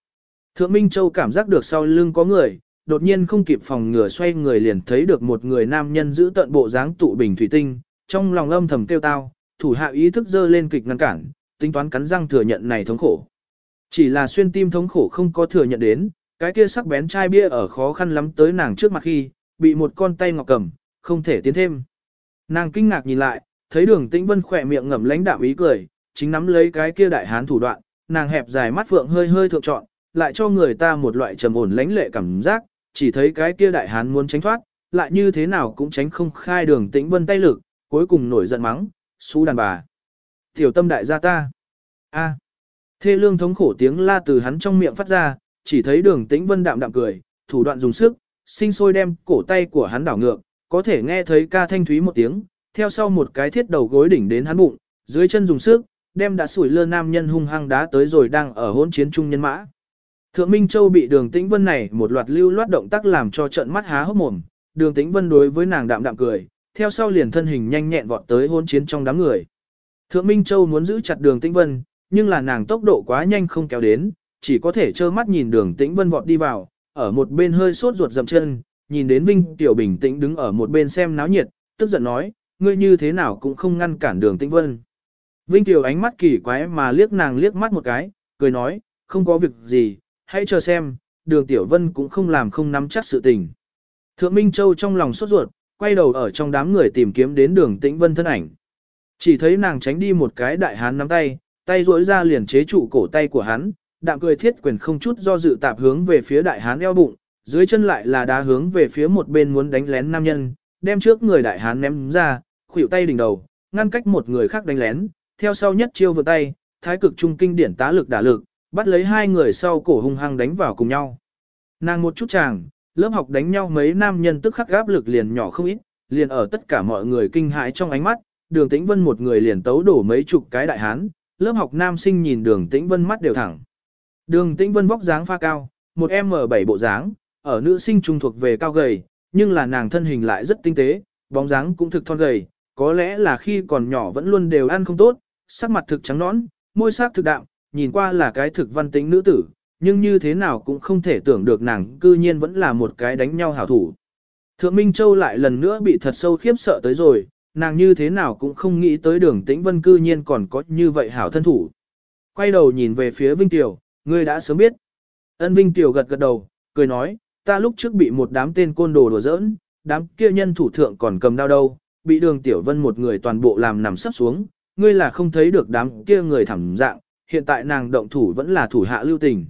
Thượng Minh Châu cảm giác được sau lưng có người, đột nhiên không kịp phòng ngừa xoay người liền thấy được một người nam nhân giữ tận bộ dáng tụ bình thủy tinh, trong lòng âm thầm kêu tao, thủ hạ ý thức dơ lên kịch ngăn cản, tính toán cắn răng thừa nhận này thống khổ. Chỉ là xuyên tim thống khổ không có thừa nhận đến, cái kia sắc bén chai bia ở khó khăn lắm tới nàng trước mặt khi, bị một con tay ngọc cầm, không thể tiến thêm. Nàng kinh ngạc nhìn lại, thấy đường tĩnh vân khỏe miệng ngậm lãnh đạm ý cười, chính nắm lấy cái kia đại hán thủ đoạn, nàng hẹp dài mắt phượng hơi hơi thượng trọn, lại cho người ta một loại trầm ổn lãnh lệ cảm giác, chỉ thấy cái kia đại hán muốn tránh thoát, lại như thế nào cũng tránh không khai đường tĩnh vân tay lực, cuối cùng nổi giận mắng, xú đàn bà. Tiểu tâm đại gia ta. a Thê lương thống khổ tiếng la từ hắn trong miệng phát ra, chỉ thấy đường tĩnh vân đạm đạm cười, thủ đoạn dùng sức, sinh sôi đem cổ tay của hắn đảo ngược, có thể nghe thấy ca thanh thúy một tiếng, theo sau một cái thiết đầu gối đỉnh đến hắn bụng, dưới chân dùng sức, đem đã sủi lơ nam nhân hung hăng đá tới rồi đang ở hỗn chiến trung nhân mã. Thượng Minh Châu bị đường tĩnh vân này một loạt lưu loát động tác làm cho trận mắt há hốc mồm, đường tĩnh vân đối với nàng đạm đạm cười, theo sau liền thân hình nhanh nhẹn vọt tới hỗn chiến trong đám người. Thượng Minh Châu muốn giữ chặt đường tĩnh vân, nhưng là nàng tốc độ quá nhanh không kéo đến, chỉ có thể trơ mắt nhìn đường tĩnh vân vọt đi vào, ở một bên hơi sốt ruột dậm chân, nhìn đến Vinh Tiểu bình tĩnh đứng ở một bên xem náo nhiệt, tức giận nói, ngươi như thế nào cũng không ngăn cản đường tĩnh vân. Vinh Tiểu ánh mắt kỳ quái mà liếc nàng liếc mắt một cái, cười nói, không có việc gì, hãy chờ xem, đường Tiểu Vân cũng không làm không nắm chắc sự tình. Thượng Minh Châu trong lòng sốt ruột, quay đầu ở trong đám người tìm kiếm đến đường tĩnh vân thân ảnh. Chỉ thấy nàng tránh đi một cái đại hán nắm tay, tay duỗi ra liền chế trụ cổ tay của hắn, đạm cười thiết quyền không chút do dự tạp hướng về phía đại hán eo bụng, dưới chân lại là đá hướng về phía một bên muốn đánh lén nam nhân, đem trước người đại hán ném ra, khuỷu tay đỉnh đầu, ngăn cách một người khác đánh lén, theo sau nhất chiêu vừa tay, thái cực trung kinh điển tá lực đả lực, bắt lấy hai người sau cổ hung hăng đánh vào cùng nhau. Nàng một chút chàng, lớp học đánh nhau mấy nam nhân tức khắc gáp lực liền nhỏ không ít, liền ở tất cả mọi người kinh hãi trong ánh mắt, đường tĩnh vân một người liền tấu đổ mấy chục cái đại hán, lớp học nam sinh nhìn đường tĩnh vân mắt đều thẳng. Đường tĩnh vân vóc dáng pha cao, một M7 bộ dáng, ở nữ sinh trung thuộc về cao gầy, nhưng là nàng thân hình lại rất tinh tế, bóng dáng cũng thực thon gầy, có lẽ là khi còn nhỏ vẫn luôn đều ăn không tốt, sắc mặt thực trắng nõn, môi sắc thực đạm, nhìn qua là cái thực văn tính nữ tử, nhưng như thế nào cũng không thể tưởng được nàng cư nhiên vẫn là một cái đánh nhau hảo thủ. Thượng Minh Châu lại lần nữa bị thật sâu khiếp sợ tới rồi, nàng như thế nào cũng không nghĩ tới đường tĩnh vân cư nhiên còn có như vậy hảo thân thủ. Quay đầu nhìn về phía Vinh Tiểu, ngươi đã sớm biết. Ân Vinh Tiểu gật gật đầu, cười nói, ta lúc trước bị một đám tên côn đồ đùa giỡn, đám kia nhân thủ thượng còn cầm đao đâu, bị đường Tiểu Vân một người toàn bộ làm nằm sắp xuống, ngươi là không thấy được đám kia người thẳng dạng, hiện tại nàng động thủ vẫn là thủ hạ lưu tình.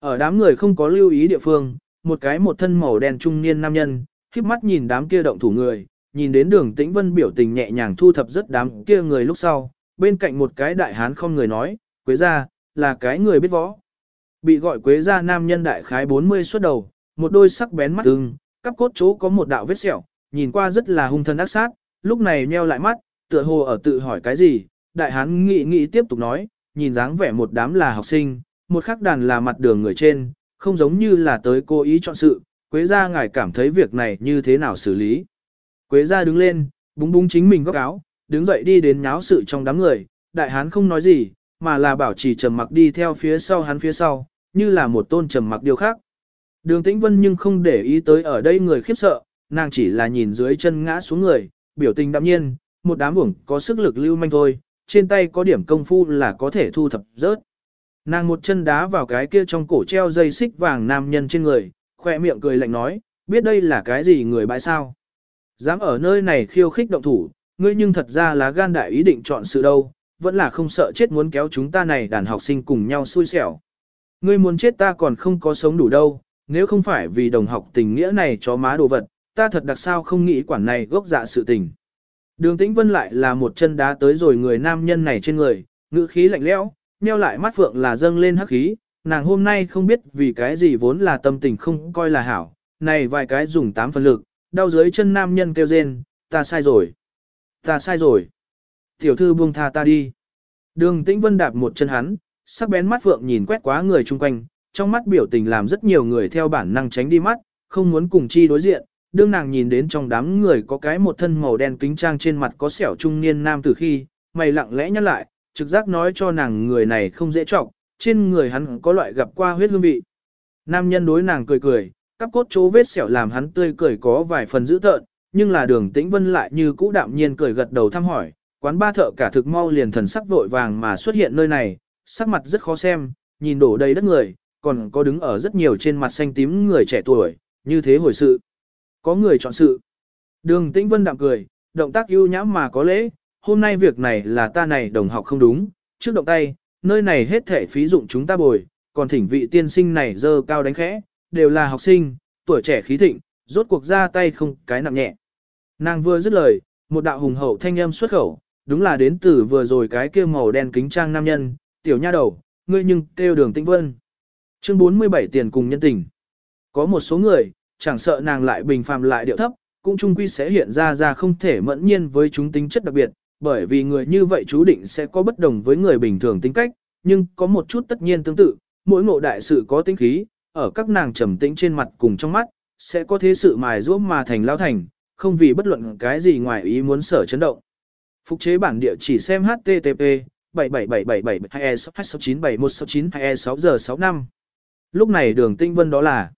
Ở đám người không có lưu ý địa phương, một cái một thân màu đen trung niên nam nhân, khiếp mắt nhìn đám kia động thủ người, nhìn đến đường tĩnh vân biểu tình nhẹ nhàng thu thập rất đám kia người lúc sau, bên cạnh một cái đại hán không người nói, quế gia là cái người biết võ. Bị gọi quế gia nam nhân đại khái 40 xuất đầu, một đôi sắc bén mắt ưng, cắp cốt chỗ có một đạo vết sẹo, nhìn qua rất là hung thân ác sát, lúc này nheo lại mắt, tựa hồ ở tự hỏi cái gì, đại hán nghị nghị tiếp tục nói, nhìn dáng vẻ một đám là học sinh, một khắc đàn là mặt đường người trên, không giống như là tới cố ý chọn sự, Quế gia ngài cảm thấy việc này như thế nào xử lý. Quế gia đứng lên, búng búng chính mình góc áo, đứng dậy đi đến nháo sự trong đám người, đại hán không nói gì, mà là bảo trì trầm mặc đi theo phía sau hắn phía sau, như là một tôn trầm mặc điều khác. Đường Tĩnh Vân nhưng không để ý tới ở đây người khiếp sợ, nàng chỉ là nhìn dưới chân ngã xuống người, biểu tình đạm nhiên, một đám uổng có sức lực lưu manh thôi, trên tay có điểm công phu là có thể thu thập rớt. Nàng một chân đá vào cái kia trong cổ treo dây xích vàng nam nhân trên người, khoe miệng cười lạnh nói, biết đây là cái gì người bãi sao. Dám ở nơi này khiêu khích động thủ, ngươi nhưng thật ra là gan đại ý định chọn sự đâu, vẫn là không sợ chết muốn kéo chúng ta này đàn học sinh cùng nhau xui xẻo. Ngươi muốn chết ta còn không có sống đủ đâu, nếu không phải vì đồng học tình nghĩa này cho má đồ vật, ta thật đặc sao không nghĩ quản này gốc dạ sự tình. Đường Tĩnh Vân lại là một chân đá tới rồi người nam nhân này trên người, ngữ khí lạnh lẽo, nheo lại mắt phượng là dâng lên hắc khí, nàng hôm nay không biết vì cái gì vốn là tâm tình không coi là hảo, này vài cái dùng tám phần lực, đau dưới chân nam nhân kêu rên, ta sai rồi, ta sai rồi. Tiểu thư buông tha ta đi. Đường Tĩnh Vân đạp một chân hắn, sắc bén mắt phượng nhìn quét quá người chung quanh, trong mắt biểu tình làm rất nhiều người theo bản năng tránh đi mắt, không muốn cùng chi đối diện, đương nàng nhìn đến trong đám người có cái một thân màu đen kính trang trên mặt có sẹo trung niên nam tử khi, mày lặng lẽ nhăn lại, trực giác nói cho nàng người này không dễ trọng, trên người hắn có loại gặp qua huyết hương vị. Nam nhân đối nàng cười cười, cắp cốt chỗ vết sẹo làm hắn tươi cười có vài phần dữ tợn, nhưng là đường tĩnh vân lại như cũ đạm nhiên cười gật đầu thăm hỏi, quán ba thợ cả thực mau liền thần sắc vội vàng mà xuất hiện nơi này, sắc mặt rất khó xem, nhìn đổ đầy đất người, còn có đứng ở rất nhiều trên mặt xanh tím người trẻ tuổi, như thế hồi sự. Có người chọn sự. Đường Tĩnh Vân đạm cười, động tác ưu nhãm mà có lễ, hôm nay việc này là ta này đồng học không đúng, trước động tay, nơi này hết thể phí dụng chúng ta bồi, còn thỉnh vị tiên sinh này dơ cao đánh khẽ, đều là học sinh, tuổi trẻ khí thịnh, rốt cuộc ra tay không cái nặng nhẹ. Nàng vừa dứt lời, một đạo hùng hậu thanh âm xuất khẩu, đúng là đến từ vừa rồi cái kia màu đen kính trang nam nhân, tiểu nha đầu, ngươi nhưng kêu đường tĩnh vân. Chương 47 tiền cùng nhân tình. Có một số người, chẳng sợ nàng lại bình phàm lại điệu thấp, cũng chung quy sẽ hiện ra ra không thể mẫn nhiên với chúng tính chất đặc biệt, bởi vì người như vậy chú định sẽ có bất đồng với người bình thường tính cách, nhưng có một chút tất nhiên tương tự, mỗi ngộ đại sự có tính khí, ở các nàng trầm tĩnh trên mặt cùng trong mắt, sẽ có thế sự mài giũa mà thành lao thành, không vì bất luận cái gì ngoài ý muốn sở chấn động. Phục chế bản địa chỉ xem HTTP 77777 giờ 65. Lúc này đường tinh vân đó là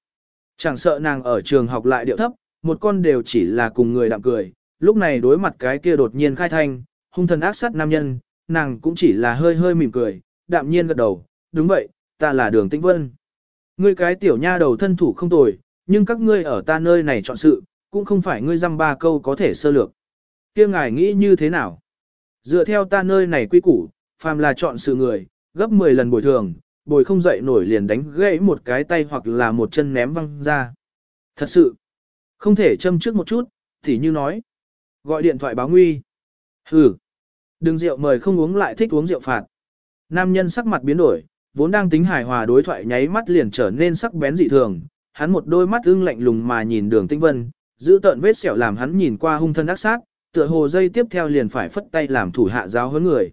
Chẳng sợ nàng ở trường học lại điệu thấp, một con đều chỉ là cùng người đạm cười, lúc này đối mặt cái kia đột nhiên khai thanh, hung thần ác sát nam nhân, nàng cũng chỉ là hơi hơi mỉm cười, đạm nhiên gật đầu, đúng vậy, ta là đường tinh vân. Ngươi cái tiểu nha đầu thân thủ không tồi, nhưng các ngươi ở ta nơi này chọn sự, cũng không phải ngươi dăm ba câu có thể sơ lược. kia ngài nghĩ như thế nào? Dựa theo ta nơi này quy củ, phàm là chọn sự người, gấp 10 lần bồi thường, bồi không dậy nổi liền đánh gãy một cái tay hoặc là một chân ném văng ra. Thật sự, không thể châm trước một chút, thì như nói. Gọi điện thoại báo nguy. Hừ, đừng rượu mời không uống lại thích uống rượu phạt. Nam nhân sắc mặt biến đổi, vốn đang tính hài hòa đối thoại nháy mắt liền trở nên sắc bén dị thường. Hắn một đôi mắt ưng lạnh lùng mà nhìn đường tinh vân, giữ tợn vết sẹo làm hắn nhìn qua hung thân ác sát, tựa hồ dây tiếp theo liền phải phất tay làm thủ hạ giáo huấn người.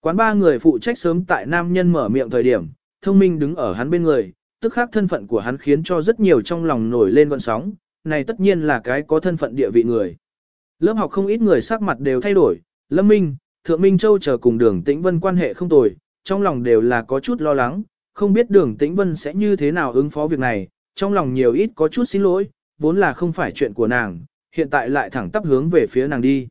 Quán ba người phụ trách sớm tại nam nhân mở miệng thời điểm, thông minh đứng ở hắn bên người, tức khác thân phận của hắn khiến cho rất nhiều trong lòng nổi lên gọn sóng, này tất nhiên là cái có thân phận địa vị người. Lớp học không ít người sắc mặt đều thay đổi, Lâm Minh, Thượng Minh Châu chờ cùng đường Tĩnh Vân quan hệ không tồi, trong lòng đều là có chút lo lắng, không biết đường Tĩnh Vân sẽ như thế nào ứng phó việc này, trong lòng nhiều ít có chút xin lỗi, vốn là không phải chuyện của nàng, hiện tại lại thẳng tắp hướng về phía nàng đi.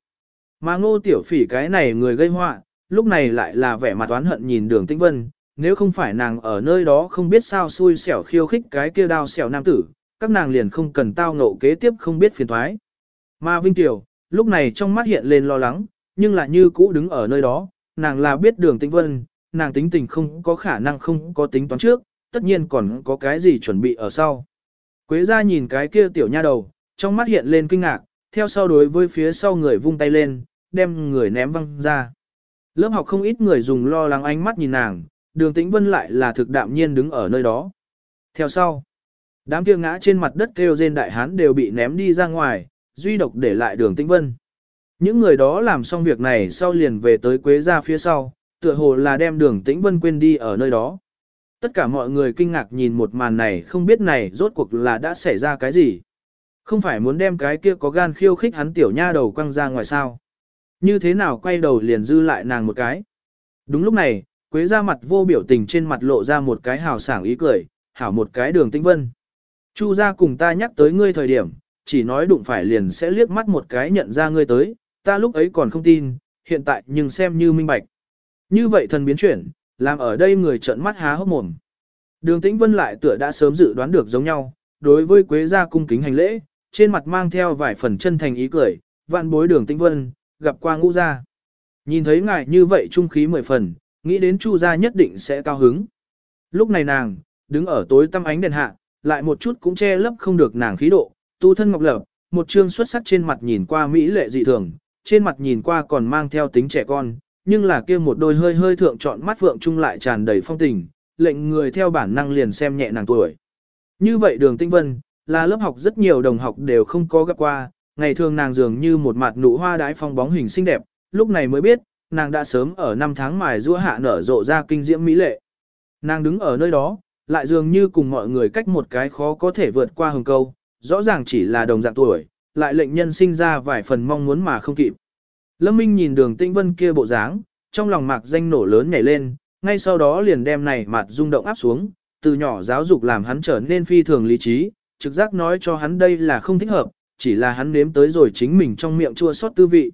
Mà ngô tiểu phỉ cái này người gây họa, lúc này lại là vẻ mặt oán hận nhìn đường Tĩnh Vân, nếu không phải nàng ở nơi đó không biết sao xui xẻo khiêu khích cái kia đao xẻo nam tử, các nàng liền không cần tao ngộ kế tiếp không biết phiền thoái. Mà Vinh Tiểu, lúc này trong mắt hiện lên lo lắng, nhưng lại như cũ đứng ở nơi đó, nàng là biết đường tĩnh vân, nàng tính tình không có khả năng không có tính toán trước, tất nhiên còn có cái gì chuẩn bị ở sau. Quế ra nhìn cái kia tiểu nha đầu, trong mắt hiện lên kinh ngạc, theo sau đối với phía sau người vung tay lên, đem người ném văng ra. Lớp học không ít người dùng lo lắng ánh mắt nhìn nàng, đường tĩnh vân lại là thực đạm nhiên đứng ở nơi đó. Theo sau, đám kia ngã trên mặt đất kêu rên đại hán đều bị ném đi ra ngoài, duy độc để lại đường tĩnh vân. Những người đó làm xong việc này sau liền về tới quế ra phía sau, Tựa hồ là đem đường tĩnh vân quên đi ở nơi đó. Tất cả mọi người kinh ngạc nhìn một màn này không biết này rốt cuộc là đã xảy ra cái gì. Không phải muốn đem cái kia có gan khiêu khích hắn tiểu nha đầu quăng ra ngoài sao. Như thế nào quay đầu liền dư lại nàng một cái. Đúng lúc này, Quế ra mặt vô biểu tình trên mặt lộ ra một cái hào sảng ý cười, hảo một cái đường Tinh vân. Chu ra cùng ta nhắc tới ngươi thời điểm, chỉ nói đụng phải liền sẽ liếc mắt một cái nhận ra ngươi tới, ta lúc ấy còn không tin, hiện tại nhưng xem như minh bạch. Như vậy thần biến chuyển, làm ở đây người trợn mắt há hốc mồm. Đường Tĩnh Vân lại tựa đã sớm dự đoán được giống nhau, đối với Quế gia cung kính hành lễ, trên mặt mang theo vài phần chân thành ý cười, vạn bối Đường Tĩnh Vân, gặp qua ngũ gia. Nhìn thấy ngài như vậy trung khí mười phần, nghĩ đến Chu gia nhất định sẽ cao hứng. Lúc này nàng, đứng ở tối tăm ánh đèn hạ, lại một chút cũng che lấp không được nàng khí độ, tu thân ngọc lập, một trương xuất sắc trên mặt nhìn qua mỹ lệ dị thường, trên mặt nhìn qua còn mang theo tính trẻ con, nhưng là kia một đôi hơi hơi thượng trọn mắt vượng trung lại tràn đầy phong tình, lệnh người theo bản năng liền xem nhẹ nàng tuổi. Như vậy đường tinh vân, là lớp học rất nhiều đồng học đều không có gặp qua, ngày thường nàng dường như một mặt nụ hoa đái phong bóng hình xinh đẹp, lúc này mới biết, nàng đã sớm ở năm tháng mài rũa hạ nở rộ ra kinh diễm mỹ lệ. Nàng đứng ở nơi đó, lại dường như cùng mọi người cách một cái khó có thể vượt qua hừng câu, rõ ràng chỉ là đồng dạng tuổi, lại lệnh nhân sinh ra vài phần mong muốn mà không kịp. Lâm Minh nhìn đường tĩnh vân kia bộ dáng, trong lòng mạc danh nổ lớn nhảy lên, ngay sau đó liền đem này mặt rung động áp xuống, từ nhỏ giáo dục làm hắn trở nên phi thường lý trí, trực giác nói cho hắn đây là không thích hợp, chỉ là hắn nếm tới rồi chính mình trong miệng chua xót tư vị.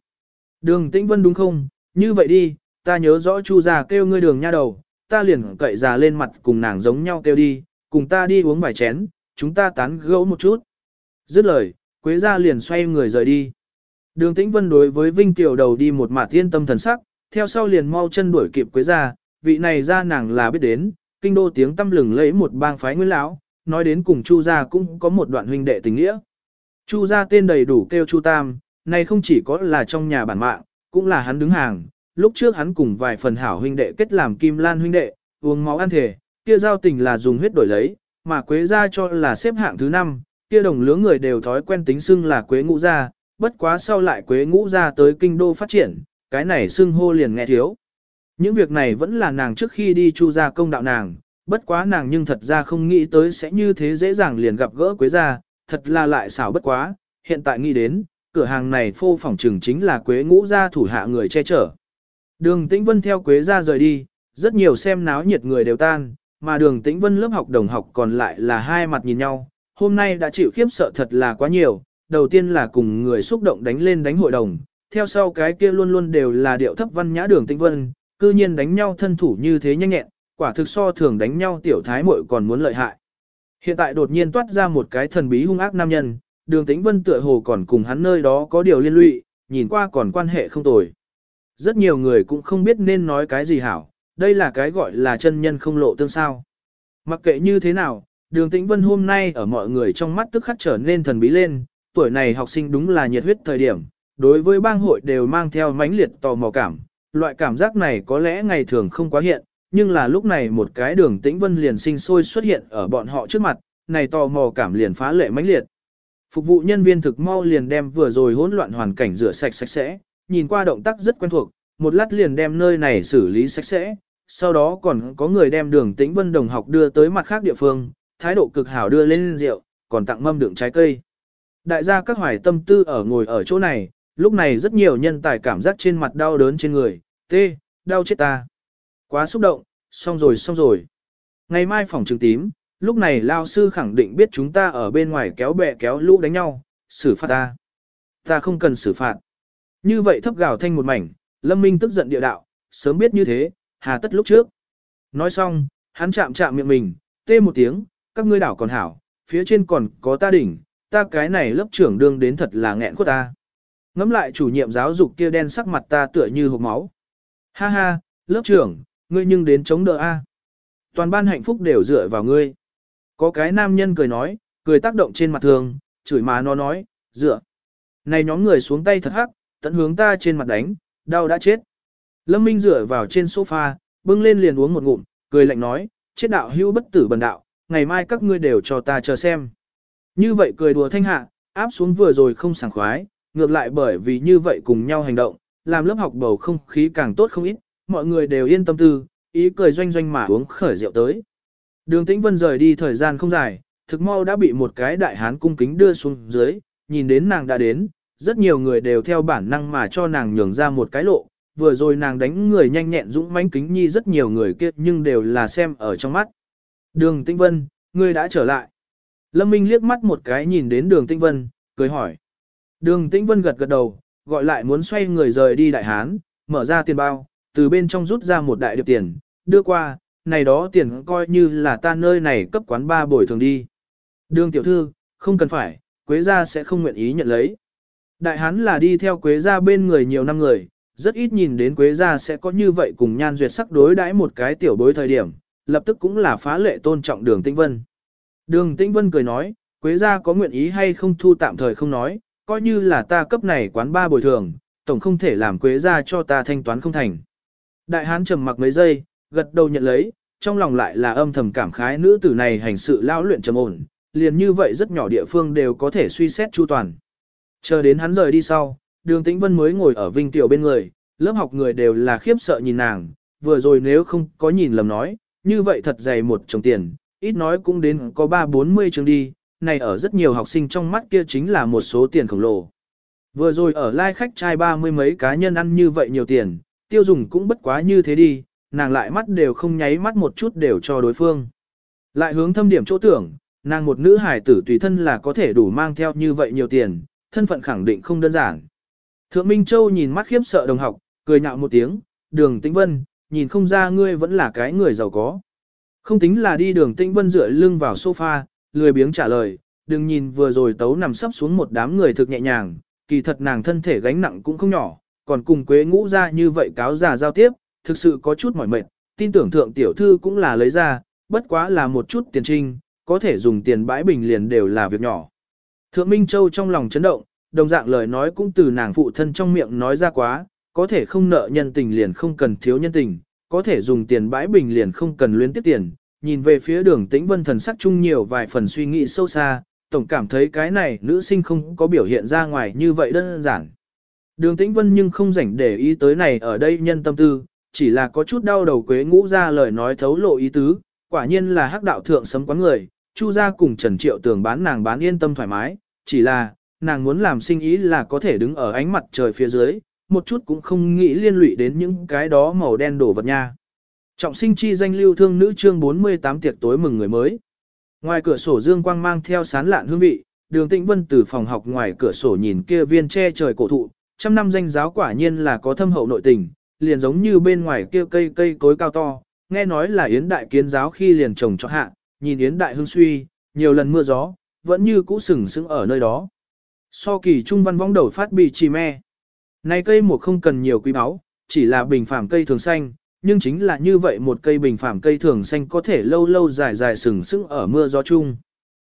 Đường tĩnh vân đúng không, như vậy đi, ta nhớ rõ chu già kêu ngươi đường nha đầu, ta liền cậy già lên mặt cùng nàng giống nhau kêu đi, cùng ta đi uống vài chén, chúng ta tán gẫu một chút. Dứt lời, Quế gia liền xoay người rời đi. Đường Tĩnh Vân đối với Vinh Kiều đầu đi một mạt tiên tâm thần sắc, theo sau liền mau chân đuổi kịp Quế gia, vị này ra nàng là biết đến, kinh đô tiếng tâm lừng lấy một bang phái nguyên lão, nói đến cùng Chu gia cũng có một đoạn huynh đệ tình nghĩa. Chu gia tên đầy đủ kêu Chu Tam, này không chỉ có là trong nhà bản mạng, cũng là hắn đứng hàng, lúc trước hắn cùng vài phần hảo huynh đệ kết làm Kim Lan huynh đệ, uống máu ăn thể, kia giao tình là dùng huyết đổi lấy, mà Quế gia cho là xếp hạng thứ 5, kia đồng lứa người đều thói quen tính xưng là Quế ngũ gia, bất quá sau lại Quế ngũ gia tới kinh đô phát triển, cái này xưng hô liền nghe thiếu. Những việc này vẫn là nàng trước khi đi chu gia công đạo nàng, bất quá nàng nhưng thật ra không nghĩ tới sẽ như thế dễ dàng liền gặp gỡ Quế gia, thật là lại xảo bất quá, hiện tại nghĩ đến, cửa hàng này phô phỏng trừng chính là Quế ngũ gia thủ hạ người che chở. Đường Tĩnh Vân theo Quế gia rời đi, rất nhiều xem náo nhiệt người đều tan, mà đường Tĩnh Vân lớp học đồng học còn lại là hai mặt nhìn nhau, hôm nay đã chịu khiếp sợ thật là quá nhiều, đầu tiên là cùng người xúc động đánh lên đánh hội đồng, theo sau cái kia luôn luôn đều là điệu thấp văn nhã đường Tĩnh Vân, cư nhiên đánh nhau thân thủ như thế nhanh nhẹn, quả thực so thường đánh nhau tiểu thái muội còn muốn lợi hại. Hiện tại đột nhiên toát ra một cái thần bí hung ác nam nhân, đường Tĩnh Vân tựa hồ còn cùng hắn nơi đó có điều liên lụy, nhìn qua còn quan hệ không tồi. Rất nhiều người cũng không biết nên nói cái gì hảo, đây là cái gọi là chân nhân không lộ tương sao. Mặc kệ như thế nào, đường tĩnh vân hôm nay ở mọi người trong mắt tức khắc trở nên thần bí lên, tuổi này học sinh đúng là nhiệt huyết thời điểm, đối với bang hội đều mang theo mãnh liệt tò mò cảm, loại cảm giác này có lẽ ngày thường không quá hiện, nhưng là lúc này một cái đường tĩnh vân liền sinh sôi xuất hiện ở bọn họ trước mặt, này tò mò cảm liền phá lệ mãnh liệt. Phục vụ nhân viên thực mau liền đem vừa rồi hỗn loạn hoàn cảnh rửa sạch sạch sẽ, nhìn qua động tác rất quen thuộc, một lát liền đem nơi này xử lý sạch sẽ, sau đó còn có người đem đường tĩnh vân đồng học đưa tới mặt khác địa phương, thái độ cực hảo đưa lên rượu, còn tặng mâm đựng trái cây. Đại gia các hoài tâm tư ở ngồi ở chỗ này, lúc này rất nhiều nhân tài cảm giác trên mặt đau đớn trên người, tê, đau chết ta. Quá xúc động, xong rồi xong rồi. Ngày mai phòng trường tím, lúc này lao sư khẳng định biết chúng ta ở bên ngoài kéo bè kéo lũ đánh nhau, xử phạt ta. Ta không cần xử phạt. Như vậy thấp gào thanh một mảnh, Lâm Minh tức giận địa đạo, sớm biết như thế, hà tất lúc trước. Nói xong, hắn chạm chạm miệng mình, tê một tiếng, các ngươi đảo còn hảo, phía trên còn có ta đỉnh, ta cái này lớp trưởng đương đến thật là nghẹn của ta. Ngắm lại chủ nhiệm giáo dục kia đen sắc mặt ta tựa như hộp máu. Ha ha, lớp trưởng, ngươi nhưng đến chống đỡ a. Toàn ban hạnh phúc đều dựa vào ngươi. Có cái nam nhân cười nói, cười tác động trên mặt thường, chửi má nó nói, dựa. Này nhóm người xuống tay thật hắc, tận hướng ta trên mặt đánh, đau đã chết. Lâm Minh dựa vào trên sofa, bưng lên liền uống một ngụm, cười lạnh nói, chết đạo hưu bất tử bần đạo, ngày mai các ngươi đều cho ta chờ xem. Như vậy cười đùa thanh hạ, áp xuống vừa rồi không sảng khoái, ngược lại bởi vì như vậy cùng nhau hành động, làm lớp học bầu không khí càng tốt không ít, mọi người đều yên tâm tư, ý cười doanh doanh mà uống khởi rượu tới. Đường Tĩnh Vân rời đi thời gian không dài, thực mau đã bị một cái đại hán cung kính đưa xuống dưới, nhìn đến nàng đã đến, rất nhiều người đều theo bản năng mà cho nàng nhường ra một cái lộ, vừa rồi nàng đánh người nhanh nhẹn dũng mãnh kính nhi rất nhiều người kia nhưng đều là xem ở trong mắt. Đường Tĩnh Vân, ngươi đã trở lại. Lâm Minh liếc mắt một cái nhìn đến đường Tĩnh Vân, cười hỏi. Đường Tĩnh Vân gật gật đầu, gọi lại muốn xoay người rời đi đại hán, mở ra tiền bao, từ bên trong rút ra một đại điệp tiền, đưa qua, này đó tiền coi như là ta nơi này cấp quán ba bồi thường đi. Đường tiểu thư, không cần phải, Quế gia sẽ không nguyện ý nhận lấy. Đại hán là đi theo Quế gia bên người nhiều năm người, rất ít nhìn đến Quế gia sẽ có như vậy cùng nhan duyệt sắc đối đãi một cái tiểu bối thời điểm, lập tức cũng là phá lệ tôn trọng đường Tĩnh Vân. Đường Tĩnh Vân cười nói, Quế gia có nguyện ý hay không thu tạm thời không nói, coi như là ta cấp này quán ba bồi thường, tổng không thể làm Quế gia cho ta thanh toán không thành. Đại hán trầm mặc mấy giây, gật đầu nhận lấy, trong lòng lại là âm thầm cảm khái nữ tử này hành sự lão luyện trầm ổn, liền như vậy rất nhỏ địa phương đều có thể suy xét chu toàn. Chờ đến hắn rời đi sau, đường tĩnh vân mới ngồi ở vinh tiểu bên người, lớp học người đều là khiếp sợ nhìn nàng, vừa rồi nếu không có nhìn lầm nói, như vậy thật dày một chồng tiền, ít nói cũng đến có 3-40 trường đi, này ở rất nhiều học sinh trong mắt kia chính là một số tiền khổng lồ. Vừa rồi ở lai like khách trai ba mươi mấy cá nhân ăn như vậy nhiều tiền, tiêu dùng cũng bất quá như thế đi, nàng lại mắt đều không nháy mắt một chút đều cho đối phương. Lại hướng thâm điểm chỗ tưởng, nàng một nữ hải tử tùy thân là có thể đủ mang theo như vậy nhiều tiền, thân phận khẳng định không đơn giản. Thượng Minh Châu nhìn mắt khiếp sợ đồng học, cười nhạo một tiếng, đường tĩnh vân, nhìn không ra ngươi vẫn là cái người giàu có. Không tính là đi đường tĩnh vân dựa lưng vào sofa, lười biếng trả lời, đừng nhìn vừa rồi tấu nằm sấp xuống một đám người thực nhẹ nhàng, kỳ thật nàng thân thể gánh nặng cũng không nhỏ, còn cùng quế ngũ ra như vậy cáo già giao tiếp, thực sự có chút mỏi mệt, tin tưởng thượng tiểu thư cũng là lấy ra, bất quá là một chút tiền trinh, có thể dùng tiền bãi bình liền đều là việc nhỏ. Thượng Minh Châu trong lòng chấn động, đồng dạng lời nói cũng từ nàng phụ thân trong miệng nói ra quá, có thể không nợ nhân tình liền không cần thiếu nhân tình, có thể dùng tiền bãi bình liền không cần luyến tiếp tiền. Nhìn về phía đường tĩnh vân thần sắc chung nhiều vài phần suy nghĩ sâu xa, tổng cảm thấy cái này nữ sinh không có biểu hiện ra ngoài như vậy đơn giản. Đường tĩnh vân nhưng không rảnh để ý tới này ở đây nhân tâm tư, chỉ là có chút đau đầu quế ngũ ra lời nói thấu lộ ý tứ, quả nhiên là hắc đạo thượng sấm quán người, chu ra cùng Trần Triệu tường bán nàng bán yên tâm thoải mái, chỉ là, nàng muốn làm sinh ý là có thể đứng ở ánh mặt trời phía dưới, một chút cũng không nghĩ liên lụy đến những cái đó màu đen đổ vật nha. Trọng sinh chi danh lưu thương nữ chương 48 tiệc tối mừng người mới. Ngoài cửa sổ dương quang mang theo sán lạn hương vị, đường tĩnh vân từ phòng học ngoài cửa sổ nhìn kia viên che trời cổ thụ, trăm năm danh giáo quả nhiên là có thâm hậu nội tình, liền giống như bên ngoài kia cây cây cối cao to, nghe nói là yến đại kiến giáo khi liền trồng cho hạ, nhìn yến đại hương suy, nhiều lần mưa gió, vẫn như cũ sừng sững ở nơi đó. So kỳ trung văn vong đầu phát bị trì me. Này cây một không cần nhiều quý báu, chỉ là bình phàm cây thường xanh, nhưng chính là như vậy một cây bình phàm cây thường xanh có thể lâu lâu dài dài sừng sững ở mưa gió chung.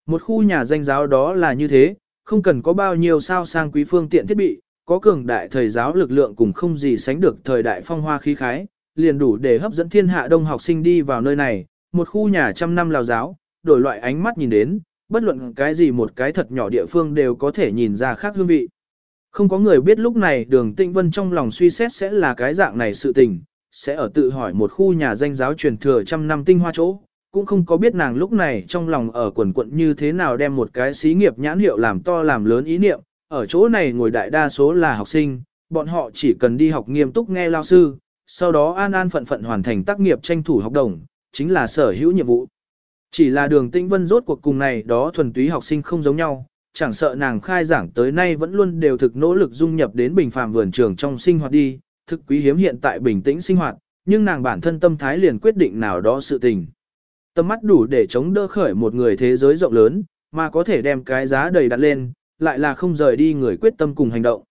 Một khu nhà danh giáo đó là như thế, không cần có bao nhiêu sao sang quý phương tiện thiết bị, có cường đại thời giáo lực lượng cùng không gì sánh được thời đại phong hoa khí khái, liền đủ để hấp dẫn thiên hạ đông học sinh đi vào nơi này, một khu nhà trăm năm lào giáo, đổi loại ánh mắt nhìn đến, bất luận cái gì một cái thật nhỏ địa phương đều có thể nhìn ra khác hương vị. Không có người biết lúc này đường tinh vân trong lòng suy xét sẽ là cái dạng này sự tình, sẽ ở tự hỏi một khu nhà danh giáo truyền thừa trăm năm tinh hoa chỗ, cũng không có biết nàng lúc này trong lòng ở quần quận như thế nào đem một cái xí nghiệp nhãn hiệu làm to làm lớn ý niệm, ở chỗ này ngồi đại đa số là học sinh, bọn họ chỉ cần đi học nghiêm túc nghe lao sư, sau đó an an phận phận hoàn thành tác nghiệp tranh thủ học đồng, chính là sở hữu nhiệm vụ. Chỉ là đường tĩnh vân rốt cuộc cùng này đó thuần túy học sinh không giống nhau, chẳng sợ nàng khai giảng tới nay vẫn luôn đều thực nỗ lực dung nhập đến bình phàm vườn trường trong sinh hoạt đi, thực quý hiếm hiện tại bình tĩnh sinh hoạt, nhưng nàng bản thân tâm thái liền quyết định nào đó sự tình. Tâm mắt đủ để chống đỡ khởi một người thế giới rộng lớn, mà có thể đem cái giá đầy đặt lên, lại là không rời đi người quyết tâm cùng hành động.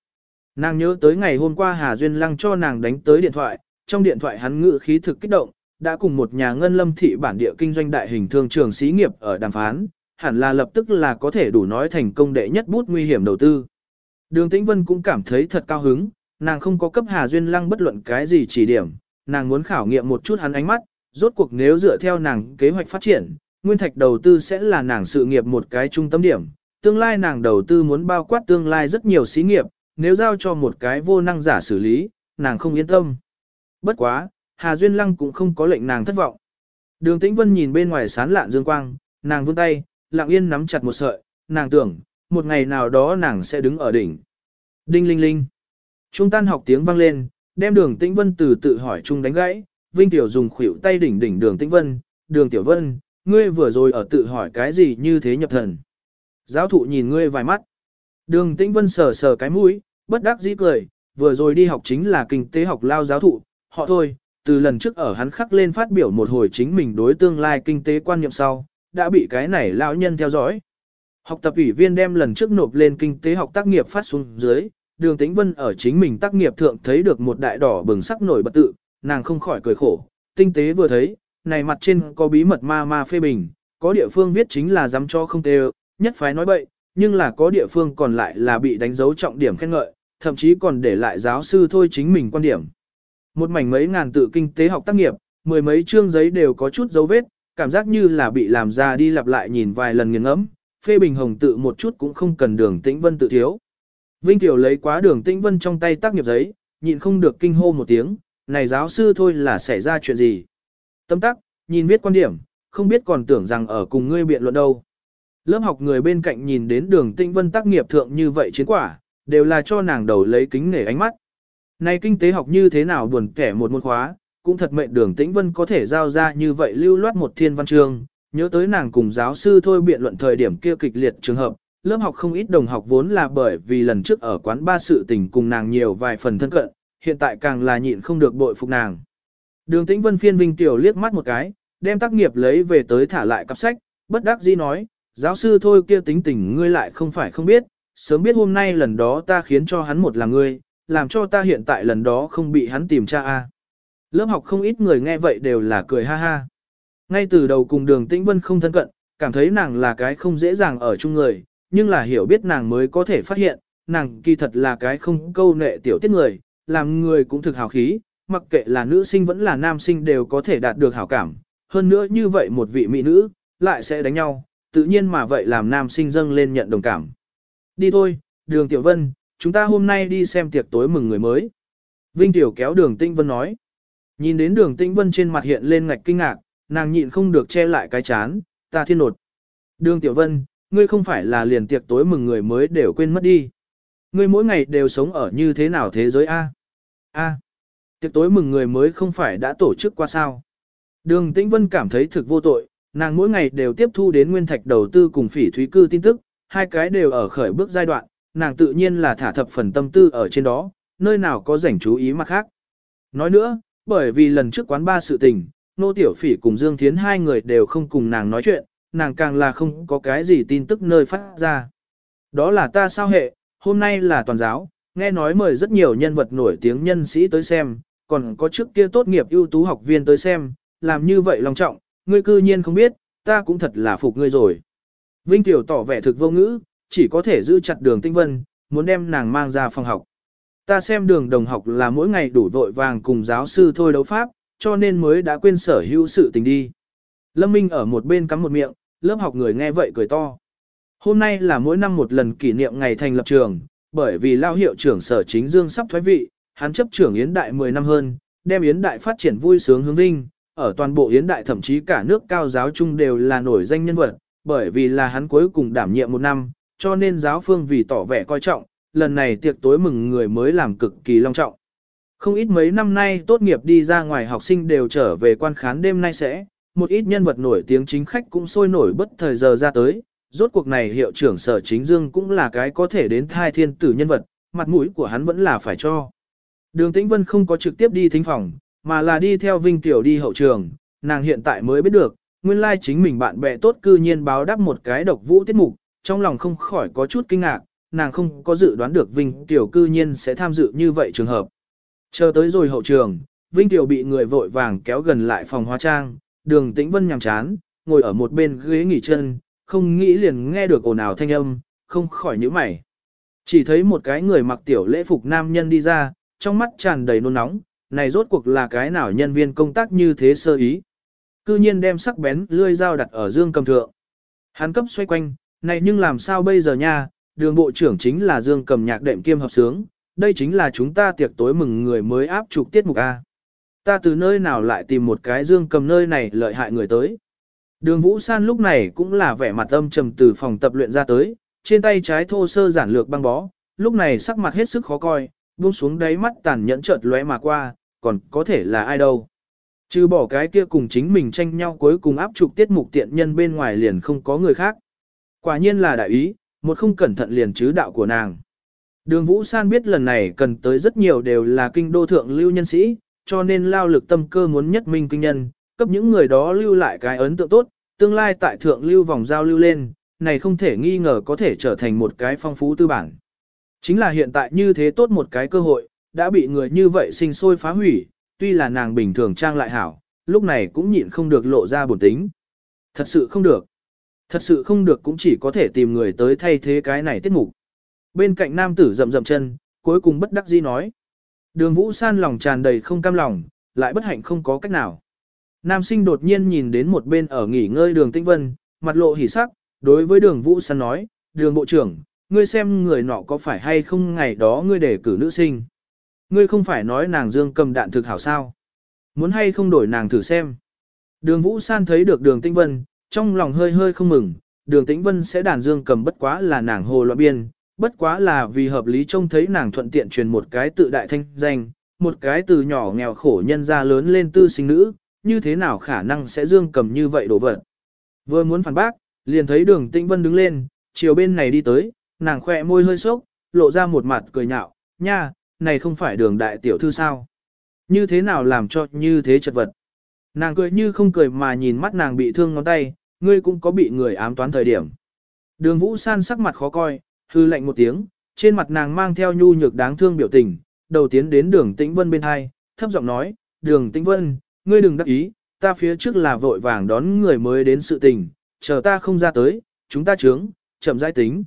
Nàng nhớ tới ngày hôm qua Hà Duyên Lăng cho nàng đánh tới điện thoại, trong điện thoại hắn ngự khí thực kích động, đã cùng một nhà ngân lâm thị bản địa kinh doanh đại hình thương trường xí nghiệp ở đàm phán, hẳn là lập tức là có thể đủ nói thành công đệ nhất bút nguy hiểm đầu tư. Đường Tĩnh Vân cũng cảm thấy thật cao hứng, nàng không có cấp Hà Duyên Lăng bất luận cái gì chỉ điểm, nàng muốn khảo nghiệm một chút hắn ánh mắt, rốt cuộc nếu dựa theo nàng kế hoạch phát triển, nguyên thạch đầu tư sẽ là nàng sự nghiệp một cái trung tâm điểm, tương lai nàng đầu tư muốn bao quát tương lai rất nhiều xí nghiệp, nếu giao cho một cái vô năng giả xử lý, nàng không yên tâm. bất quá, Hà Duyên Lăng cũng không có lệnh nàng thất vọng. Đường Tĩnh Vân nhìn bên ngoài sán lạn dương quang, nàng vươn tay, lặng yên nắm chặt một sợi, nàng tưởng, một ngày nào đó nàng sẽ đứng ở đỉnh. Đinh linh linh. Trung tan học tiếng vang lên, đem đường Tĩnh Vân từ tự hỏi chung đánh gãy, Vinh Tiểu dùng khuỷu tay đỉnh đỉnh đường Tĩnh Vân, đường Tiểu Vân, ngươi vừa rồi ở tự hỏi cái gì như thế nhập thần. Giáo thụ nhìn ngươi vài mắt. Đường Tĩnh Vân sờ sờ cái mũi, bất đắc dĩ cười, vừa rồi đi học chính là kinh tế học lao giáo thụ, họ thôi, từ lần trước ở hắn khắc lên phát biểu một hồi chính mình đối tương lai kinh tế quan niệm sau, đã bị cái này lão nhân theo dõi. Học tập ủy viên đem lần trước nộp lên kinh tế học tác nghiệp phát xuống dưới, đường tĩnh vân ở chính mình tác nghiệp thượng thấy được một đại đỏ bừng sắc nổi bật tự, nàng không khỏi cười khổ, tinh tế vừa thấy, này mặt trên có bí mật ma ma phê bình, có địa phương viết chính là dám cho không tê nhất phái nói bậy, nhưng là có địa phương còn lại là bị đánh dấu trọng điểm khen ngợi, thậm chí còn để lại giáo sư thôi chính mình quan điểm. Một mảnh mấy ngàn tự kinh tế học tác nghiệp, mười mấy chương giấy đều có chút dấu vết, cảm giác như là bị làm ra đi lặp lại nhìn vài lần nghiền ngẫm, phê bình hồng tự một chút cũng không cần đường tĩnh vân tự thiếu. Vinh Tiểu lấy quá đường tĩnh vân trong tay tác nghiệp giấy, nhịn không được kinh hô một tiếng, này giáo sư thôi là xảy ra chuyện gì. Tâm tắc, nhìn viết quan điểm, không biết còn tưởng rằng ở cùng ngươi biện luận đâu. Lớp học người bên cạnh nhìn đến đường tĩnh vân tác nghiệp thượng như vậy chiến quả, đều là cho nàng đầu lấy kính nể ánh mắt. Này kinh tế học như thế nào buồn kẻ một môn khóa, cũng thật mệnh đường tĩnh vân có thể giao ra như vậy lưu loát một thiên văn chương, nhớ tới nàng cùng giáo sư thôi biện luận thời điểm kia kịch liệt trường hợp, lớp học không ít đồng học vốn là bởi vì lần trước ở quán ba sự tình cùng nàng nhiều vài phần thân cận, hiện tại càng là nhịn không được bội phục nàng. Đường tĩnh vân phiên vinh tiểu liếc mắt một cái, đem tác nghiệp lấy về tới thả lại cặp sách, bất đắc dĩ nói, giáo sư thôi kia tính tình ngươi lại không phải không biết, sớm biết hôm nay lần đó ta khiến cho hắn một là ngươi, làm cho ta hiện tại lần đó không bị hắn tìm tra a. Lớp học không ít người nghe vậy đều là cười ha ha. Ngay từ đầu cùng đường tĩnh vân không thân cận, cảm thấy nàng là cái không dễ dàng ở chung người, nhưng là hiểu biết nàng mới có thể phát hiện, nàng kỳ thật là cái không câu nệ tiểu tiết người, làm người cũng thực hào khí, mặc kệ là nữ sinh vẫn là nam sinh đều có thể đạt được hảo cảm. Hơn nữa như vậy một vị mỹ nữ, lại sẽ đánh nhau, tự nhiên mà vậy làm nam sinh dâng lên nhận đồng cảm. Đi thôi, đường tiểu vân, chúng ta hôm nay đi xem tiệc tối mừng người mới. Vinh Tiểu kéo đường Tinh Vân nói. Nhìn đến đường Tinh Vân trên mặt hiện lên ngạch kinh ngạc, nàng nhịn không được che lại cái chán, ta thiên nột. Đường Tiểu Vân, ngươi không phải là liền tiệc tối mừng người mới đều quên mất đi. Ngươi mỗi ngày đều sống ở như thế nào thế giới A? A. Tiệc tối mừng người mới không phải đã tổ chức qua sao? Đường Tĩnh Vân cảm thấy thực vô tội, nàng mỗi ngày đều tiếp thu đến nguyên thạch đầu tư cùng phỉ thúy cư tin tức, hai cái đều ở khởi bước giai đoạn, nàng tự nhiên là thả thập phần tâm tư ở trên đó, nơi nào có rảnh chú ý mặt khác. Nói nữa, bởi vì lần trước quán ba sự tình, nô tiểu phỉ cùng Dương Thiến hai người đều không cùng nàng nói chuyện, nàng càng là không có cái gì tin tức nơi phát ra. Đó là ta sao hệ, hôm nay là toàn giáo, nghe nói mời rất nhiều nhân vật nổi tiếng nhân sĩ tới xem, còn có trước kia tốt nghiệp ưu tú học viên tới xem, làm như vậy lòng trọng, ngươi cư nhiên không biết, ta cũng thật là phục ngươi rồi. Vinh Tiểu tỏ vẻ thực vô ngữ, chỉ có thể giữ chặt đường tinh vân, muốn đem nàng mang ra phòng học. Ta xem đường đồng học là mỗi ngày đủ vội vàng cùng giáo sư thôi đấu pháp, cho nên mới đã quên sở hữu sự tình đi. Lâm Minh ở một bên cắm một miệng, lớp học người nghe vậy cười to. Hôm nay là mỗi năm một lần kỷ niệm ngày thành lập trường, bởi vì lao hiệu trưởng sở chính dương sắp thoái vị, hắn chấp trưởng Yến Đại 10 năm hơn, đem Yến Đại phát triển vui sướng hướng vinh, ở toàn bộ Yến Đại thậm chí cả nước cao giáo chung đều là nổi danh nhân vật, bởi vì là hắn cuối cùng đảm nhiệm một năm, cho nên giáo phương vì tỏ vẻ coi trọng, lần này tiệc tối mừng người mới làm cực kỳ long trọng. Không ít mấy năm nay tốt nghiệp đi ra ngoài học sinh đều trở về quan khán đêm nay sẽ, một ít nhân vật nổi tiếng chính khách cũng sôi nổi bất thời giờ ra tới, rốt cuộc này hiệu trưởng sở chính dương cũng là cái có thể đến thai thiên tử nhân vật, mặt mũi của hắn vẫn là phải cho. Đường Tĩnh Vân không có trực tiếp đi thính phòng, mà là đi theo Vinh Tiểu đi hậu trường, nàng hiện tại mới biết được, nguyên lai chính mình bạn bè tốt cư nhiên báo đáp một cái độc vũ tiết mục, trong lòng không khỏi có chút kinh ngạc, nàng không có dự đoán được Vinh Tiểu cư nhiên sẽ tham dự như vậy trường hợp. Chờ tới rồi hậu trường, Vinh Tiểu bị người vội vàng kéo gần lại phòng hóa trang, đường tĩnh vân nhằm chán, ngồi ở một bên ghế nghỉ chân, không nghĩ liền nghe được ồn ào thanh âm, không khỏi nhíu mày. Chỉ thấy một cái người mặc tiểu lễ phục nam nhân đi ra, trong mắt tràn đầy nôn nóng, này rốt cuộc là cái nào nhân viên công tác như thế sơ ý. Cư nhiên đem sắc bén lươi dao đặt ở dương cầm thượng. Hắn cấp xoay quanh, này nhưng làm sao bây giờ nha, đường bộ trưởng chính là Dương cầm nhạc đệm kiêm hợp sướng, đây chính là chúng ta tiệc tối mừng người mới áp trục tiết mục A. Ta từ nơi nào lại tìm một cái dương cầm nơi này lợi hại người tới. Đường Vũ San lúc này cũng là vẻ mặt âm trầm từ phòng tập luyện ra tới, trên tay trái thô sơ giản lược băng bó, lúc này sắc mặt hết sức khó coi, buông xuống đáy mắt tàn nhẫn chợt lóe mà qua, còn có thể là ai đâu. Chứ bỏ cái kia cùng chính mình tranh nhau cuối cùng áp trục tiết mục tiện nhân bên ngoài liền không có người khác. Quả nhiên là đại ý, một không cẩn thận liền chứ đạo của nàng. Đường Vũ San biết lần này cần tới rất nhiều đều là kinh đô thượng lưu nhân sĩ, cho nên lao lực tâm cơ muốn nhất minh kinh nhân, cấp những người đó lưu lại cái ấn tượng tốt, tương lai tại thượng lưu vòng giao lưu lên, này không thể nghi ngờ có thể trở thành một cái phong phú tư bản. Chính là hiện tại như thế tốt một cái cơ hội, đã bị người như vậy sinh sôi phá hủy, tuy là nàng bình thường trang lại hảo, lúc này cũng nhịn không được lộ ra buồn tính. Thật sự không được. Thật sự không được cũng chỉ có thể tìm người tới thay thế cái này tiết mục. Bên cạnh nam tử rậm rậm chân, cuối cùng bất đắc dĩ nói. Đường Vũ San lòng tràn đầy không cam lòng, lại bất hạnh không có cách nào. Nam sinh đột nhiên nhìn đến một bên ở nghỉ ngơi đường Tĩnh Vân, mặt lộ hỉ sắc, đối với đường Vũ San nói, đường bộ trưởng, ngươi xem người nọ có phải hay không ngày đó ngươi để cử nữ sinh. Ngươi không phải nói nàng dương cầm đạn thực hảo sao. Muốn hay không đổi nàng thử xem. Đường Vũ San thấy được đường Tĩnh Vân, trong lòng hơi hơi không mừng, đường Tĩnh Vân sẽ đàn dương cầm bất quá là nàng hồ loa biên, bất quá là vì hợp lý trông thấy nàng thuận tiện truyền một cái tự đại thanh danh, một cái từ nhỏ nghèo khổ nhân ra lớn lên tư sinh nữ, như thế nào khả năng sẽ dương cầm như vậy đổ vật. Vừa muốn phản bác, liền thấy đường Tĩnh Vân đứng lên, chiều bên này đi tới, nàng khỏe môi hơi sốc, lộ ra một mặt cười nhạo, nha, này không phải đường đại tiểu thư sao? Như thế nào làm cho như thế chật vật? Nàng cười như không cười mà nhìn mắt nàng bị thương ngón tay, ngươi cũng có bị người ám toán thời điểm. Đường Vũ San sắc mặt khó coi, hư lạnh một tiếng, trên mặt nàng mang theo nhu nhược đáng thương biểu tình, đầu tiến đến đường Tĩnh Vân bên hai, thấp giọng nói, đường Tĩnh Vân, ngươi đừng đắc ý, ta phía trước là vội vàng đón người mới đến sự tình, chờ ta không ra tới, chúng ta trướng, chậm rãi tính.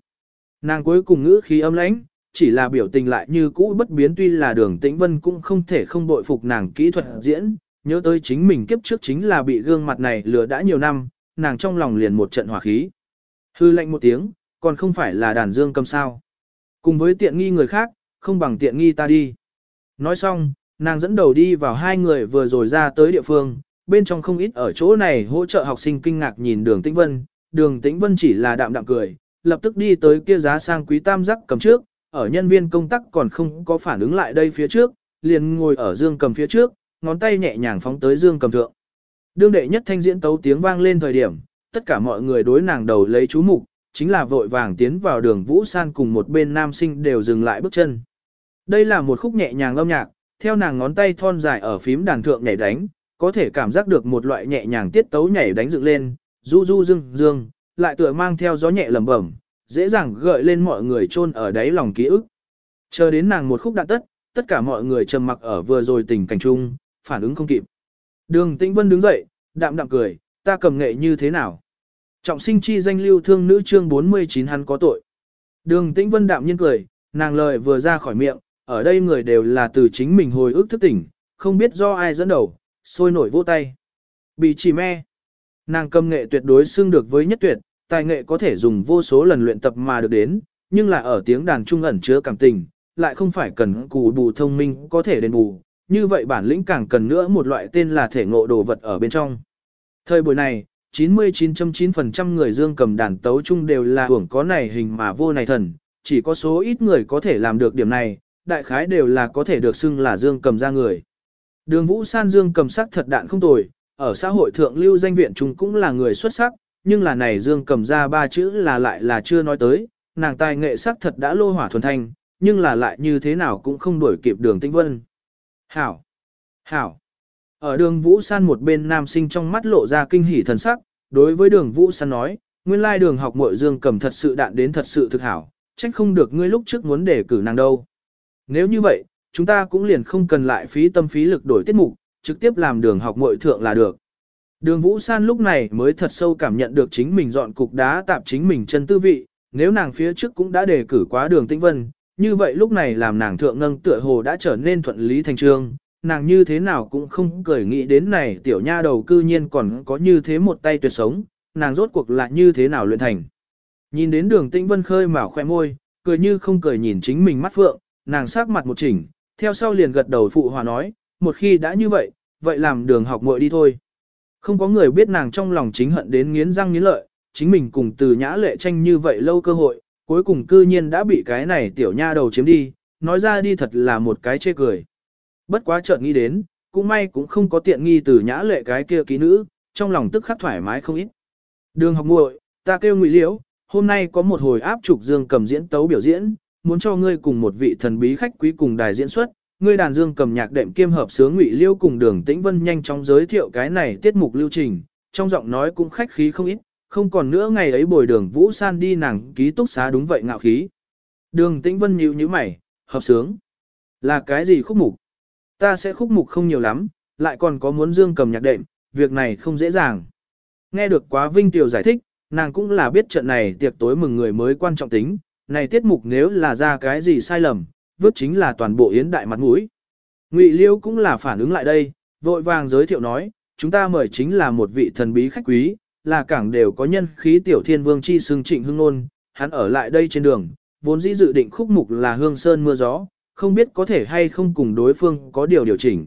Nàng cuối cùng ngữ khí âm lãnh, chỉ là biểu tình lại như cũ bất biến tuy là đường tĩnh vân cũng không thể không bội phục nàng kỹ thuật diễn, nhớ tới chính mình kiếp trước chính là bị gương mặt này lừa đã nhiều năm, nàng trong lòng liền một trận hỏa khí. Hư lệnh một tiếng, còn không phải là đàn dương cầm sao. Cùng với tiện nghi người khác, không bằng tiện nghi ta đi. Nói xong, nàng dẫn đầu đi vào hai người vừa rồi ra tới địa phương, bên trong không ít ở chỗ này hỗ trợ học sinh kinh ngạc nhìn đường tĩnh vân, đường tĩnh vân chỉ là đạm đạm cười, lập tức đi tới kia giá sang quý tam giác cầm trước, ở nhân viên công tác còn không có phản ứng lại đây phía trước, liền ngồi ở dương cầm phía trước, ngón tay nhẹ nhàng phóng tới dương cầm thượng. Đương đệ nhất thanh diễn tấu tiếng vang lên thời điểm, tất cả mọi người đối nàng đầu lấy chú mục, chính là vội vàng tiến vào đường Vũ San cùng một bên nam sinh đều dừng lại bước chân. Đây là một khúc nhẹ nhàng âm nhạc, theo nàng ngón tay thon dài ở phím đàn thượng nhảy đánh, có thể cảm giác được một loại nhẹ nhàng tiết tấu nhảy đánh dựng lên, du du dương dương, lại tựa mang theo gió nhẹ lẩm bẩm, dễ dàng gợi lên mọi người chôn ở đáy lòng ký ức. Chờ đến nàng một khúc đạn tất, tất cả mọi người trầm mặc ở vừa rồi tình cảnh chung, phản ứng không kịp. Đường Tĩnh Vân đứng dậy, đạm đạm cười, ta cầm nghệ như thế nào? Trọng sinh chi danh lưu thương nữ chương 49 hắn có tội. Đường Tĩnh Vân đạm nhiên cười, nàng lời vừa ra khỏi miệng, ở đây người đều là từ chính mình hồi ức thức tỉnh, không biết do ai dẫn đầu, sôi nổi vỗ tay. Bị chỉ me. Nàng cầm nghệ tuyệt đối xưng được với nhất tuyệt, tài nghệ có thể dùng vô số lần luyện tập mà được đến, nhưng là ở tiếng đàn trung ẩn chứa cảm tình, lại không phải cần cù bù thông minh có thể đền bù, như vậy bản lĩnh càng cần nữa một loại tên là thể ngộ đồ vật ở bên trong. Thời buổi này, 99.9% người dương cầm đàn tấu chung đều là hưởng có này hình mà vô này thần, chỉ có số ít người có thể làm được điểm này, đại khái đều là có thể được xưng là dương cầm ra người. Đường Vũ San dương cầm sắc thật đạn không tồi, ở xã hội thượng lưu danh viện chúng cũng là người xuất sắc, nhưng là này dương cầm ra ba chữ là lại là chưa nói tới, nàng tài nghệ sắc thật đã lô hỏa thuần thanh, nhưng là lại như thế nào cũng không đuổi kịp đường tinh vân. Hảo! Hảo! Ở đường Vũ San một bên nam sinh trong mắt lộ ra kinh hỉ thần sắc, đối với đường Vũ San nói, nguyên lai đường học muội dương cầm thật sự đạn đến thật sự thực hảo, trách không được ngươi lúc trước muốn để cử nàng đâu. Nếu như vậy, chúng ta cũng liền không cần lại phí tâm phí lực đổi tiết mục, trực tiếp làm đường học muội thượng là được. Đường Vũ San lúc này mới thật sâu cảm nhận được chính mình dọn cục đá tạp chính mình chân tư vị, nếu nàng phía trước cũng đã đề cử quá đường tĩnh vân, như vậy lúc này làm nàng thượng nâng tựa hồ đã trở nên thuận lý thành trương, nàng như thế nào cũng không cười nghĩ đến này tiểu nha đầu cư nhiên còn có như thế một tay tuyệt sống, nàng rốt cuộc lại như thế nào luyện thành. Nhìn đến đường tĩnh vân khơi mào khoe môi, cười như không cười nhìn chính mình mắt phượng, nàng sắc mặt một chỉnh, theo sau liền gật đầu phụ hòa nói, một khi đã như vậy, vậy làm đường học muội đi thôi. Không có người biết nàng trong lòng chính hận đến nghiến răng nghiến lợi, chính mình cùng từ nhã lệ tranh như vậy lâu cơ hội, cuối cùng cư nhiên đã bị cái này tiểu nha đầu chiếm đi, nói ra đi thật là một cái chê cười. Bất quá chợt nghĩ đến, cũng may cũng không có tiện nghi từ nhã lệ cái kia ký nữ, trong lòng tức khắc thoải mái không ít. Đường học muội, ta kêu ngụy liễu, hôm nay có một hồi áp trục dương cầm diễn tấu biểu diễn, muốn cho ngươi cùng một vị thần bí khách quý cùng đài diễn xuất, ngươi đàn dương cầm nhạc đệm kiêm hợp sướng ngụy liêu cùng đường tĩnh vân nhanh chóng giới thiệu cái này tiết mục lưu trình, trong giọng nói cũng khách khí không ít, không còn nữa ngày ấy bồi đường Vũ San đi nàng ký túc xá đúng vậy ngạo khí. Đường Tĩnh Vân nhíu nhíu mày, hợp sướng. Là cái gì khúc mục? Ta sẽ khúc mục không nhiều lắm, lại còn có muốn dương cầm nhạc đệm, việc này không dễ dàng. Nghe được quá Vinh Tiểu giải thích, nàng cũng là biết trận này tiệc tối mừng người mới quan trọng tính, này tiết mục nếu là ra cái gì sai lầm, vứt chính là toàn bộ yến đại mặt mũi. Ngụy Liêu cũng là phản ứng lại đây, vội vàng giới thiệu nói, chúng ta mời chính là một vị thần bí khách quý, là cảng đều có nhân khí tiểu thiên vương chi xưng trịnh hưng nôn, hắn ở lại đây trên đường, vốn dĩ dự định khúc mục là hương sơn mưa gió, không biết có thể hay không cùng đối phương có điều điều chỉnh.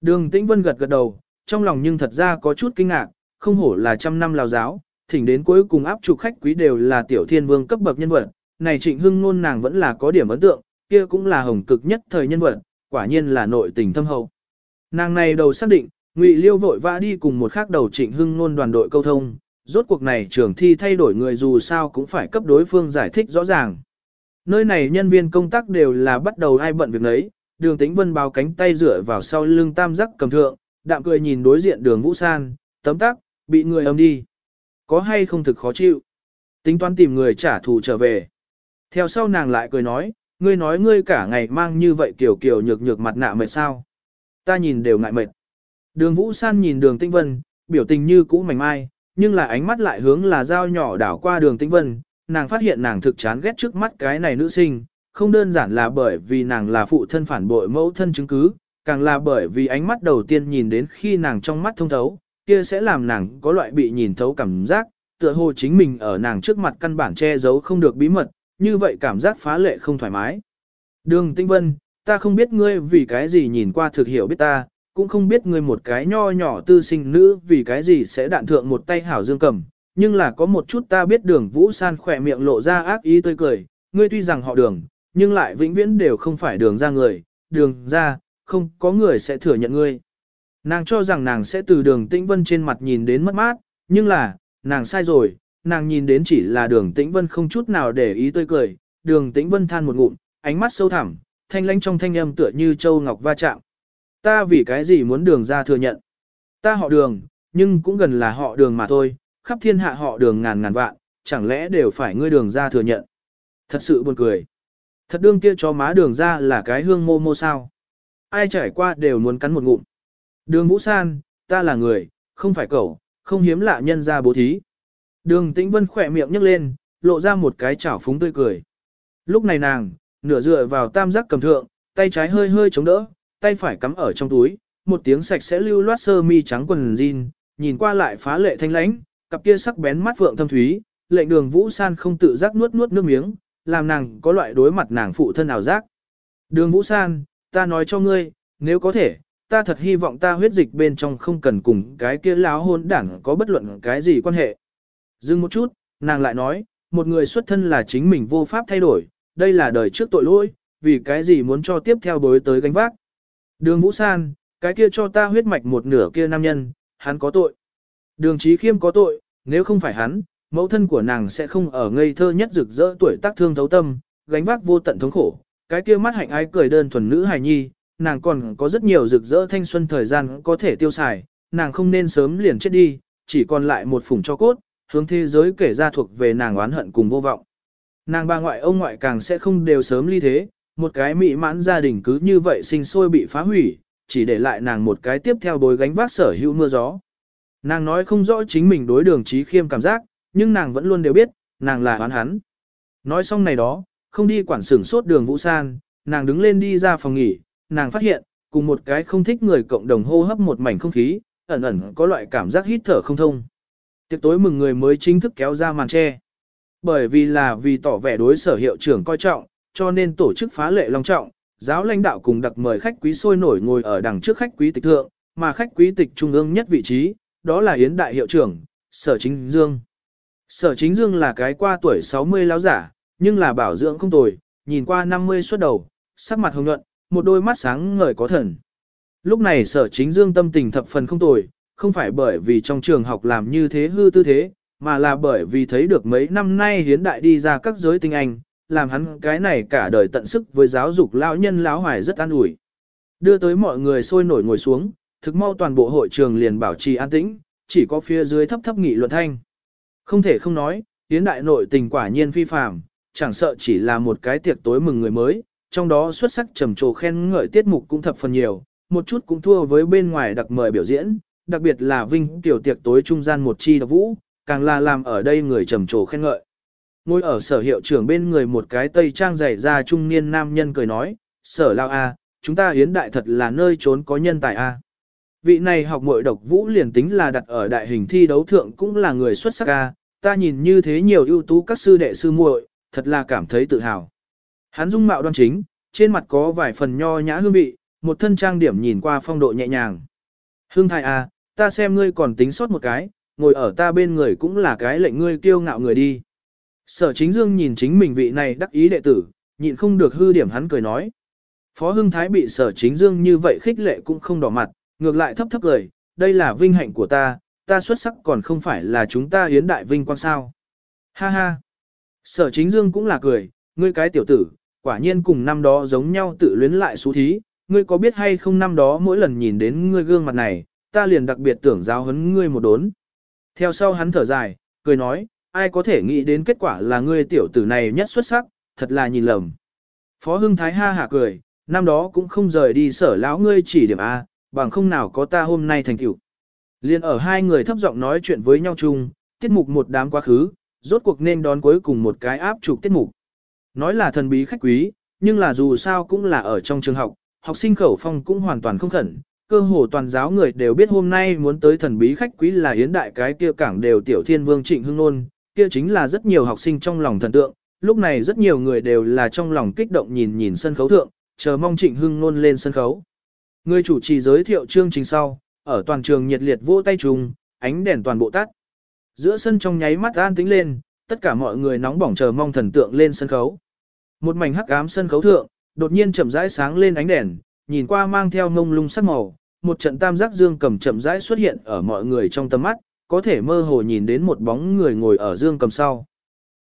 Đường Tĩnh Vân gật gật đầu, trong lòng nhưng thật ra có chút kinh ngạc, không hổ là trăm năm lào giáo, thỉnh đến cuối cùng áp trục khách quý đều là tiểu thiên vương cấp bậc nhân vật, này trịnh hưng nôn nàng vẫn là có điểm ấn tượng, kia cũng là hồng cực nhất thời nhân vật, quả nhiên là nội tình thâm hậu. Nàng này đầu xác định, Ngụy Liêu vội vã đi cùng một khác đầu Trịnh Hưng Nôn đoàn đội câu thông, rốt cuộc này trưởng thi thay đổi người dù sao cũng phải cấp đối phương giải thích rõ ràng. Nơi này nhân viên công tác đều là bắt đầu ai bận việc nấy, đường tĩnh vân bao cánh tay rửa vào sau lưng tam giác cầm thượng, đạm cười nhìn đối diện đường Vũ San, tấm tắc, bị người âm đi. Có hay không thực khó chịu? Tính toán tìm người trả thù trở về. Theo sau nàng lại cười nói, ngươi nói ngươi cả ngày mang như vậy kiểu kiểu nhược nhược mặt nạ mệt sao? Ta nhìn đều ngại mệt. Đường Vũ San nhìn đường Tĩnh Vân, biểu tình như cũ mảnh mai, nhưng là ánh mắt lại hướng là dao nhỏ đảo qua đường Tĩnh Vân, nàng phát hiện nàng thực chán ghét trước mắt cái này nữ sinh, không đơn giản là bởi vì nàng là phụ thân phản bội mẫu thân chứng cứ, càng là bởi vì ánh mắt đầu tiên nhìn đến khi nàng trong mắt thông thấu, kia sẽ làm nàng có loại bị nhìn thấu cảm giác, tựa hồ chính mình ở nàng trước mặt căn bản che giấu không được bí mật, như vậy cảm giác phá lệ không thoải mái. Đường Tĩnh Vân, ta không biết ngươi vì cái gì nhìn qua thực hiểu biết ta, cũng không biết ngươi một cái nho nhỏ tư sinh nữ vì cái gì sẽ đạn thượng một tay hảo dương cầm, nhưng là có một chút ta biết đường Vũ San khỏe miệng lộ ra ác ý tươi cười, ngươi tuy rằng họ đường, nhưng lại vĩnh viễn đều không phải đường ra người, đường ra, không có người sẽ thừa nhận ngươi. Nàng cho rằng nàng sẽ từ đường tĩnh vân trên mặt nhìn đến mất mát, nhưng là, nàng sai rồi, nàng nhìn đến chỉ là đường tĩnh vân không chút nào để ý tươi cười, đường tĩnh vân than một ngụm, ánh mắt sâu thẳm, thanh lãnh trong thanh âm tựa như châu ngọc va chạm. Ta vì cái gì muốn đường ra thừa nhận? Ta họ đường, nhưng cũng gần là họ đường mà thôi, khắp thiên hạ họ đường ngàn ngàn vạn, chẳng lẽ đều phải ngươi đường ra thừa nhận? Thật sự buồn cười. Thật đương kia cho má đường ra là cái hương mô mô sao. Ai trải qua đều muốn cắn một ngụm. Đường Vũ San, ta là người, không phải cậu, không hiếm lạ nhân ra bố thí. Đường Tĩnh Vân khỏe miệng nhấc lên, lộ ra một cái chảo phúng tươi cười. Lúc này nàng, nửa dựa vào tam giác cầm thượng, tay trái hơi hơi chống đỡ, tay phải cắm ở trong túi, một tiếng sạch sẽ lưu loát sơ mi trắng quần jean, nhìn qua lại phá lệ thanh lãnh, cặp kia sắc bén mắt vượng thâm thúy, lệnh đường Vũ San không tự giác nuốt nuốt nước miếng, làm nàng có loại đối mặt nàng phụ thân ảo giác. Đường Vũ San, ta nói cho ngươi, nếu có thể, ta thật hy vọng ta huyết dịch bên trong không cần cùng cái kia láo hôn đảng có bất luận cái gì quan hệ. Dừng một chút, nàng lại nói, một người xuất thân là chính mình vô pháp thay đổi, đây là đời trước tội lỗi, vì cái gì muốn cho tiếp theo bối tới gánh vác. Đường Vũ San, cái kia cho ta huyết mạch một nửa kia nam nhân, hắn có tội. Đường Chí Khiêm có tội, nếu không phải hắn, mẫu thân của nàng sẽ không ở ngây thơ nhất rực rỡ tuổi tác thương thấu tâm, gánh vác vô tận thống khổ. Cái kia mắt hạnh ái cười đơn thuần nữ hài nhi, nàng còn có rất nhiều rực rỡ thanh xuân thời gian có thể tiêu xài, nàng không nên sớm liền chết đi, chỉ còn lại một phủng cho cốt, hướng thế giới kể ra thuộc về nàng oán hận cùng vô vọng. Nàng bà ngoại ông ngoại càng sẽ không đều sớm ly thế, một cái mỹ mãn gia đình cứ như vậy sinh sôi bị phá hủy, chỉ để lại nàng một cái tiếp theo bối gánh vác sở hữu mưa gió. Nàng nói không rõ chính mình đối đường trí khiêm cảm giác, nhưng nàng vẫn luôn đều biết, nàng là oán hắn. Nói xong này đó, không đi quản sửng sốt đường Vũ San, nàng đứng lên đi ra phòng nghỉ, nàng phát hiện, cùng một cái không thích người cộng đồng hô hấp một mảnh không khí, ẩn ẩn có loại cảm giác hít thở không thông. Tiệc tối mừng người mới chính thức kéo ra màn che. Bởi vì là vì tỏ vẻ đối sở hiệu trưởng coi trọng, cho nên tổ chức phá lệ long trọng, giáo lãnh đạo cùng đặc mời khách quý sôi nổi ngồi ở đằng trước khách quý tịch thượng, mà khách quý tịch trung ương nhất vị trí, đó là Yến Đại Hiệu trưởng, Sở Chính Dương. Sở Chính Dương là cái qua tuổi 60 lão giả, nhưng là bảo dưỡng không tồi, nhìn qua 50 xuất đầu, sắc mặt hồng nhuận, một đôi mắt sáng ngời có thần. Lúc này Sở Chính Dương tâm tình thập phần không tồi, không phải bởi vì trong trường học làm như thế hư tư thế, mà là bởi vì thấy được mấy năm nay hiến đại đi ra các giới tinh anh, làm hắn cái này cả đời tận sức với giáo dục lão nhân lão hoài rất an ủi. Đưa tới mọi người sôi nổi ngồi xuống, thực mau toàn bộ hội trường liền bảo trì an tĩnh, chỉ có phía dưới thấp thấp nghị luận thanh. Không thể không nói, hiến đại nội tình quả nhiên phi phàm, chẳng sợ chỉ là một cái tiệc tối mừng người mới, trong đó xuất sắc trầm trồ khen ngợi tiết mục cũng thập phần nhiều, một chút cũng thua với bên ngoài đặc mời biểu diễn, đặc biệt là Vinh tiểu tiệc tối trung gian một chi độc vũ, càng là làm ở đây người trầm trồ khen ngợi. Ngồi ở sở hiệu trưởng bên người một cái tây trang dày ra trung niên nam nhân cười nói, sở lao a, chúng ta hiến đại thật là nơi trốn có nhân tài a. Vị này học muội độc vũ liền tính là đặt ở đại hình thi đấu thượng cũng là người xuất sắc a, ta nhìn như thế nhiều ưu tú các sư đệ sư muội, thật là cảm thấy tự hào. Hắn dung mạo đoan chính, trên mặt có vài phần nho nhã hương vị, một thân trang điểm nhìn qua phong độ nhẹ nhàng. Hương thai a, ta xem ngươi còn tính sót một cái, ngồi ở ta bên người cũng là cái lệnh ngươi kiêu ngạo người đi. Sở chính dương nhìn chính mình vị này đắc ý đệ tử, nhịn không được hư điểm hắn cười nói. Phó Hưng Thái bị sở chính dương như vậy khích lệ cũng không đỏ mặt, ngược lại thấp thấp cười, đây là vinh hạnh của ta, ta xuất sắc còn không phải là chúng ta hiến đại vinh quang sao. Ha ha. Sở chính dương cũng là cười, ngươi cái tiểu tử, quả nhiên cùng năm đó giống nhau tự luyến lại xú thí, ngươi có biết hay không năm đó mỗi lần nhìn đến ngươi gương mặt này, ta liền đặc biệt tưởng giáo huấn ngươi một đốn. Theo sau hắn thở dài, cười nói, ai có thể nghĩ đến kết quả là ngươi tiểu tử này nhất xuất sắc, thật là nhìn lầm. Phó Hưng Thái ha hả cười, năm đó cũng không rời đi sở lão ngươi chỉ điểm A, bằng không nào có ta hôm nay thành tựu. Liên ở hai người thấp giọng nói chuyện với nhau chung, tiết mục một đám quá khứ, rốt cuộc nên đón cuối cùng một cái áp trục tiết mục. Nói là thần bí khách quý, nhưng là dù sao cũng là ở trong trường học, học sinh khẩu phong cũng hoàn toàn không khẩn, cơ hồ toàn giáo người đều biết hôm nay muốn tới thần bí khách quý là yến đại cái kia cảng đều tiểu thiên vương trịnh hưng nôn, kia chính là rất nhiều học sinh trong lòng thần tượng, lúc này rất nhiều người đều là trong lòng kích động nhìn nhìn sân khấu thượng, chờ mong trịnh hưng nôn lên sân khấu. Người chủ trì giới thiệu chương trình sau, ở toàn trường nhiệt liệt vỗ tay trùng, ánh đèn toàn bộ tắt. Giữa sân trong nháy mắt an tĩnh lên, tất cả mọi người nóng bỏng chờ mong thần tượng lên sân khấu. Một mảnh hắc ám sân khấu thượng, đột nhiên chậm rãi sáng lên ánh đèn, nhìn qua mang theo ngông lung sắc màu, một trận tam giác dương cầm chậm rãi xuất hiện ở mọi người trong tầm mắt, có thể mơ hồ nhìn đến một bóng người ngồi ở dương cầm sau.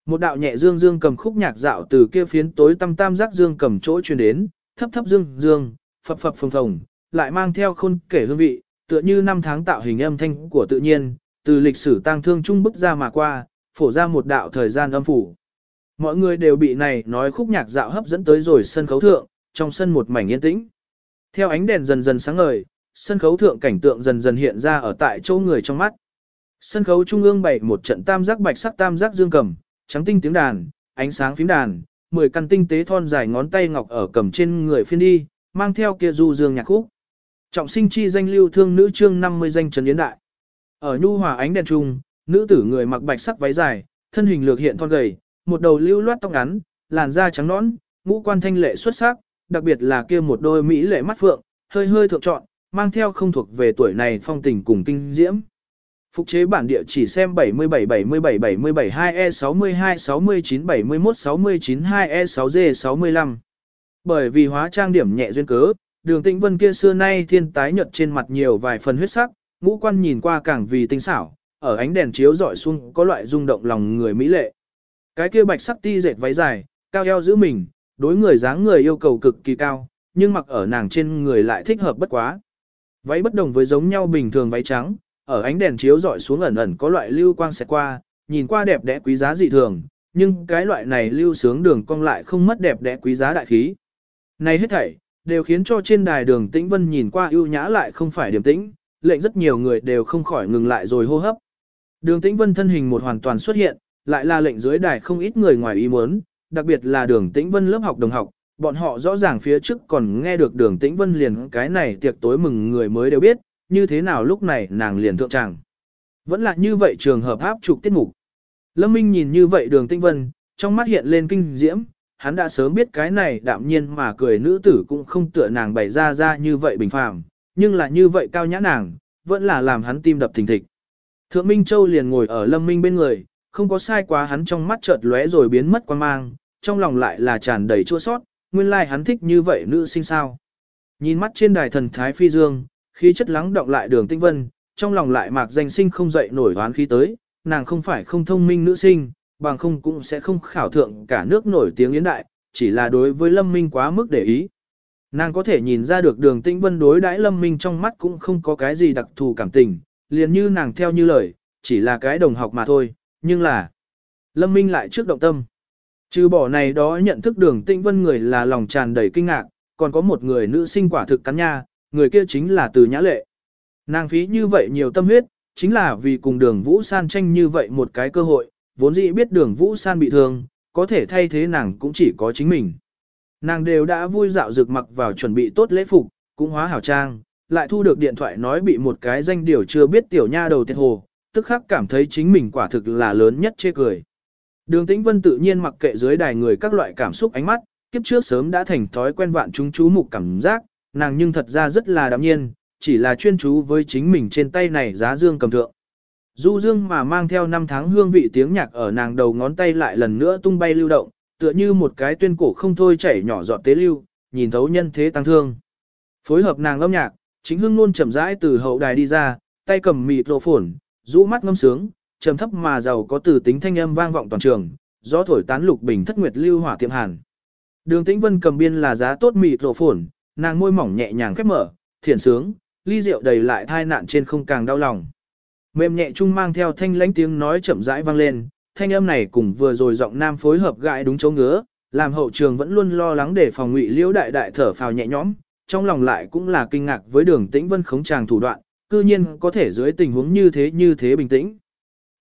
Một đạo nhẹ dương dương cầm khúc nhạc dạo từ kia phiến tối tăm tam giác dương cầm chỗ truyền đến, thấp thấp dương dương, phập phập phồng phồng, lại mang theo khôn kể hương vị, tựa như năm tháng tạo hình âm thanh của tự nhiên, từ lịch sử tang thương trung bức ra mà qua, phổ ra một đạo thời gian âm phủ. Mọi người đều bị này nói khúc nhạc dạo hấp dẫn tới rồi sân khấu thượng, trong sân một mảnh yên tĩnh. Theo ánh đèn dần dần sáng ngời, sân khấu thượng cảnh tượng dần dần hiện ra ở tại chỗ người trong mắt. Sân khấu trung ương bày một trận tam giác bạch sắc tam giác dương cầm, trắng tinh tiếng đàn, ánh sáng phím đàn, mười căn tinh tế thon dài ngón tay ngọc ở cầm trên người phiên đi, mang theo kia du dương nhạc khúc. Trọng sinh chi danh lưu thương nữ chương 50 danh trấn yến đại. Ở nhu hòa ánh đèn trung, nữ tử người mặc bạch sắc váy dài, thân hình lược hiện thon gầy, một đầu lưu loát tóc ngắn, làn da trắng nõn, ngũ quan thanh lệ xuất sắc, đặc biệt là kia một đôi mỹ lệ mắt phượng, hơi hơi thượng trọn, mang theo không thuộc về tuổi này phong tình cùng kinh diễm. Phục chế bản địa chỉ xem 77-77-77-72E-62-69-71-69-2E-6G-65. Bởi vì hóa trang điểm nhẹ duyên cớ, đường tĩnh vân kia xưa nay thiên tái nhợt trên mặt nhiều vài phần huyết sắc, ngũ quan nhìn qua càng vì tinh xảo, ở ánh đèn chiếu dọi xuống có loại rung động lòng người mỹ lệ. Cái kia bạch sắc ti dệt váy dài, cao eo giữ mình, đối người dáng người yêu cầu cực kỳ cao, nhưng mặc ở nàng trên người lại thích hợp bất quá. Váy bất đồng với giống nhau bình thường váy trắng, ở ánh đèn chiếu rọi xuống ẩn ẩn có loại lưu quang xẹt qua, nhìn qua đẹp đẽ quý giá dị thường, nhưng cái loại này lưu sướng đường cong lại không mất đẹp đẽ quý giá đại khí. Này hết thảy, đều khiến cho trên đài đường tĩnh vân nhìn qua ưu nhã lại không phải điểm tĩnh, lệnh rất nhiều người đều không khỏi ngừng lại rồi hô hấp. Đường tĩnh vân thân hình một hoàn toàn xuất hiện, lại là lệnh dưới đài không ít người ngoài ý muốn, đặc biệt là đường tĩnh vân lớp học đồng học, bọn họ rõ ràng phía trước còn nghe được đường tĩnh vân liền cái này tiệc tối mừng người mới đều biết, như thế nào lúc này nàng liền thượng tràng. Vẫn là như vậy trường hợp áp trục tiết mục. Lâm Minh nhìn như vậy đường tĩnh vân, trong mắt hiện lên kinh diễm, hắn đã sớm biết cái này đạm nhiên mà cười nữ tử cũng không tựa nàng bày ra ra như vậy bình phàm, nhưng là như vậy cao nhã nàng, vẫn là làm hắn tim đập thình thịch. Thượng Minh Châu liền ngồi ở Lâm Minh bên người, không có sai quá hắn trong mắt chợt lóe rồi biến mất quan mang, trong lòng lại là tràn đầy chua sót, nguyên lai like hắn thích như vậy nữ sinh sao. Nhìn mắt trên đài thần Thái Phi Dương, khí chất lắng động lại đường tinh vân, trong lòng lại mạc danh sinh không dậy nổi oán khí tới, nàng không phải không thông minh nữ sinh, bằng không cũng sẽ không khảo thượng cả nước nổi tiếng yến đại, chỉ là đối với Lâm Minh quá mức để ý. Nàng có thể nhìn ra được đường tĩnh vân đối đãi Lâm Minh trong mắt cũng không có cái gì đặc thù cảm tình, liền như nàng theo như lời, chỉ là cái đồng học mà thôi, nhưng là Lâm Minh lại trước động tâm. Trừ bỏ này đó nhận thức đường tĩnh vân người là lòng tràn đầy kinh ngạc, còn có một người nữ sinh quả thực cắn nha, người kia chính là từ nhã lệ. Nàng phí như vậy nhiều tâm huyết, chính là vì cùng đường Vũ San tranh như vậy một cái cơ hội, vốn dĩ biết đường Vũ San bị thương, có thể thay thế nàng cũng chỉ có chính mình. Nàng đều đã vui dạo rực mặc vào chuẩn bị tốt lễ phục, cũng hóa hảo trang, lại thu được điện thoại nói bị một cái danh điều chưa biết tiểu nha đầu tiệt hồ, tức khắc cảm thấy chính mình quả thực là lớn nhất chê cười. Đường Tĩnh Vân tự nhiên mặc kệ dưới đài người các loại cảm xúc ánh mắt, kiếp trước sớm đã thành thói quen vạn chúng chú mục cảm giác, nàng nhưng thật ra rất là đạm nhiên, chỉ là chuyên chú với chính mình trên tay này giá dương cầm thượng. Du dương mà mang theo năm tháng hương vị tiếng nhạc ở nàng đầu ngón tay lại lần nữa tung bay lưu động, tựa như một cái tuyên cổ không thôi chảy nhỏ giọt tế lưu, nhìn thấu nhân thế tăng thương. Phối hợp nàng âm nhạc, chính hương luôn chậm rãi từ hậu đài đi ra, tay cầm mịt rộ phồn, rũ mắt ngâm sướng, trầm thấp mà giàu có từ tính thanh âm vang vọng toàn trường, gió thổi tán lục bình thất nguyệt lưu hỏa tiệm hàn. Đường Tĩnh Vân cầm biên là giá tốt mịt rộ phồn, nàng môi mỏng nhẹ nhàng khép mở, thiển sướng, ly rượu đầy lại thai nạn trên không càng đau lòng. Mềm nhẹ chung mang theo thanh lãnh tiếng nói chậm rãi vang lên, thanh âm này cùng vừa rồi giọng nam phối hợp gãi đúng chỗ ngứa, làm hậu trường vẫn luôn lo lắng để phòng ngụy liễu đại đại thở phào nhẹ nhõm, trong lòng lại cũng là kinh ngạc với đường tĩnh vân khống tràng thủ đoạn, cư nhiên có thể dưới tình huống như thế như thế bình tĩnh.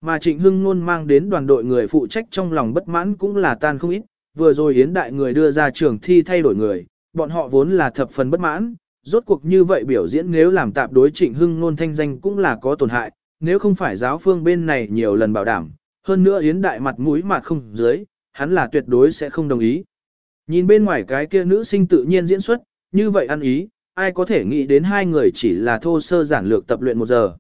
Mà Trịnh Hưng luôn mang đến đoàn đội người phụ trách trong lòng bất mãn cũng là tan không ít, vừa rồi Yến đại người đưa ra trường thi thay đổi người, bọn họ vốn là thập phần bất mãn, rốt cuộc như vậy biểu diễn nếu làm tạp đối Trịnh Hưng luôn thanh danh cũng là có tổn hại, nếu không phải giáo phương bên này nhiều lần bảo đảm, hơn nữa Yến đại mặt mũi mặt không dưới, hắn là tuyệt đối sẽ không đồng ý. Nhìn bên ngoài cái kia nữ sinh tự nhiên diễn xuất, như vậy ăn ý, ai có thể nghĩ đến hai người chỉ là thô sơ giản lược tập luyện một giờ.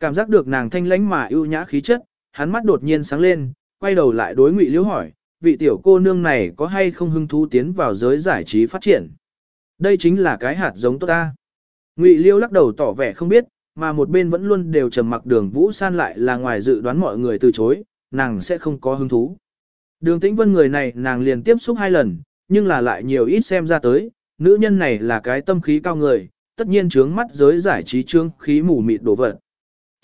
Cảm giác được nàng thanh lãnh mà ưu nhã khí chất, hắn mắt đột nhiên sáng lên, quay đầu lại đối Ngụy Liễu hỏi, vị tiểu cô nương này có hay không hứng thú tiến vào giới giải trí phát triển. Đây chính là cái hạt giống tốt ta. Ngụy Liễu lắc đầu tỏ vẻ không biết, mà một bên vẫn luôn đều trầm mặc đường Vũ San lại là ngoài dự đoán mọi người từ chối, nàng sẽ không có hứng thú. Đường Tĩnh Vân người này nàng liền tiếp xúc hai lần, nhưng là lại nhiều ít xem ra tới, nữ nhân này là cái tâm khí cao người, tất nhiên trướng mắt giới giải trí trương khí mù mịt đổ vật.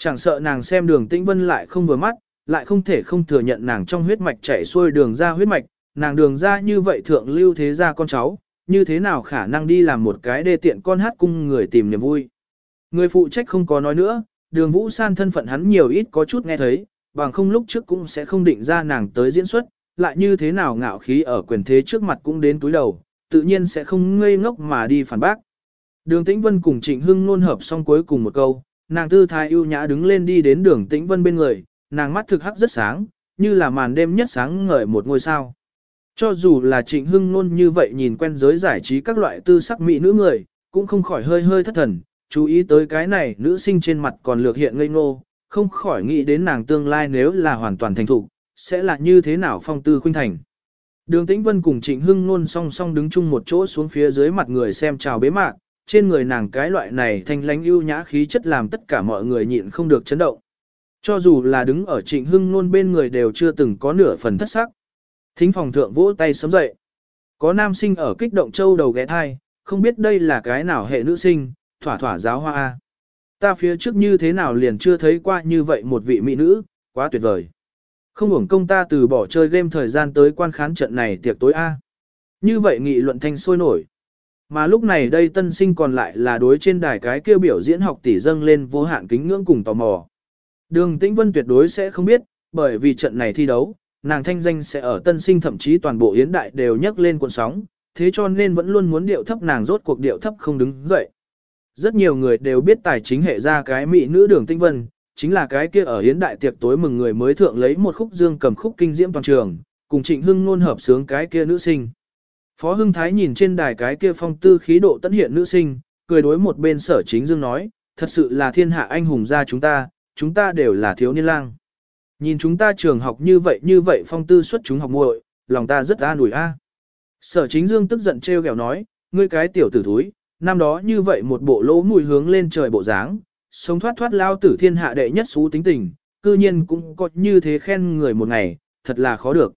Chẳng sợ nàng xem đường Tĩnh Vân lại không vừa mắt, lại không thể không thừa nhận nàng trong huyết mạch chảy xuôi đường ra huyết mạch, nàng đường ra như vậy thượng lưu thế ra con cháu, như thế nào khả năng đi làm một cái đê tiện con hát cung người tìm niềm vui. Người phụ trách không có nói nữa, đường Vũ San thân phận hắn nhiều ít có chút nghe thấy, bằng không lúc trước cũng sẽ không định ra nàng tới diễn xuất, lại như thế nào ngạo khí ở quyền thế trước mặt cũng đến túi đầu, tự nhiên sẽ không ngây ngốc mà đi phản bác. Đường Tĩnh Vân cùng Trịnh Hưng luôn hợp xong cuối cùng một câu, nàng tư thái ưu nhã đứng lên đi đến đường Tĩnh Vân bên người, nàng mắt thực hắc rất sáng, như là màn đêm nhất sáng ngời một ngôi sao. Cho dù là Trịnh Hưng nôn như vậy nhìn quen giới giải trí các loại tư sắc mỹ nữ người, cũng không khỏi hơi hơi thất thần, chú ý tới cái này nữ sinh trên mặt còn lược hiện ngây ngô, không khỏi nghĩ đến nàng tương lai nếu là hoàn toàn thành thục, sẽ là như thế nào phong tư khuynh thành. Đường Tĩnh Vân cùng Trịnh Hưng nôn song song đứng chung một chỗ xuống phía dưới mặt người xem chào bế mạc, trên người nàng cái loại này thanh lánh ưu nhã khí chất làm tất cả mọi người nhịn không được chấn động. Cho dù là đứng ở Trịnh Hưng luôn bên người đều chưa từng có nửa phần thất sắc. Thính phòng thượng vỗ tay sớm dậy. Có nam sinh ở kích động châu đầu ghé thai, không biết đây là cái nào hệ nữ sinh, thỏa thỏa giáo hoa A. Ta phía trước như thế nào liền chưa thấy qua như vậy một vị mỹ nữ, quá tuyệt vời. Không hưởng công ta từ bỏ chơi game thời gian tới quan khán trận này tiệc tối A. Như vậy nghị luận thanh sôi nổi. Mà lúc này đây tân sinh còn lại là đối trên đài cái kêu biểu diễn học tỷ dâng lên vô hạn kính ngưỡng cùng tò mò. Đường Tĩnh Vân tuyệt đối sẽ không biết, bởi vì trận này thi đấu, nàng thanh danh sẽ ở tân sinh thậm chí toàn bộ yến đại đều nhấc lên cuộn sóng, thế cho nên vẫn luôn muốn điệu thấp nàng rốt cuộc điệu thấp không đứng dậy. Rất nhiều người đều biết tài chính hệ ra cái mỹ nữ đường Tĩnh vân, chính là cái kia ở Yến đại tiệc tối mừng người mới thượng lấy một khúc dương cầm khúc kinh diễm toàn trường, cùng trịnh hưng nôn hợp sướng cái kia nữ sinh. Phó Hưng Thái nhìn trên đài cái kia phong tư khí độ tận hiện nữ sinh, cười đối một bên sở chính dương nói, thật sự là thiên hạ anh hùng gia chúng ta, chúng ta đều là thiếu niên lang. Nhìn chúng ta trường học như vậy như vậy phong tư xuất chúng học muội, lòng ta rất an ủi a. Sở chính dương tức giận trêu ghẹo nói, ngươi cái tiểu tử thúi, năm đó như vậy một bộ lỗ mùi hướng lên trời bộ dáng, sống thoát thoát lao tử thiên hạ đệ nhất xú tính tình, cư nhiên cũng có như thế khen người một ngày, thật là khó được.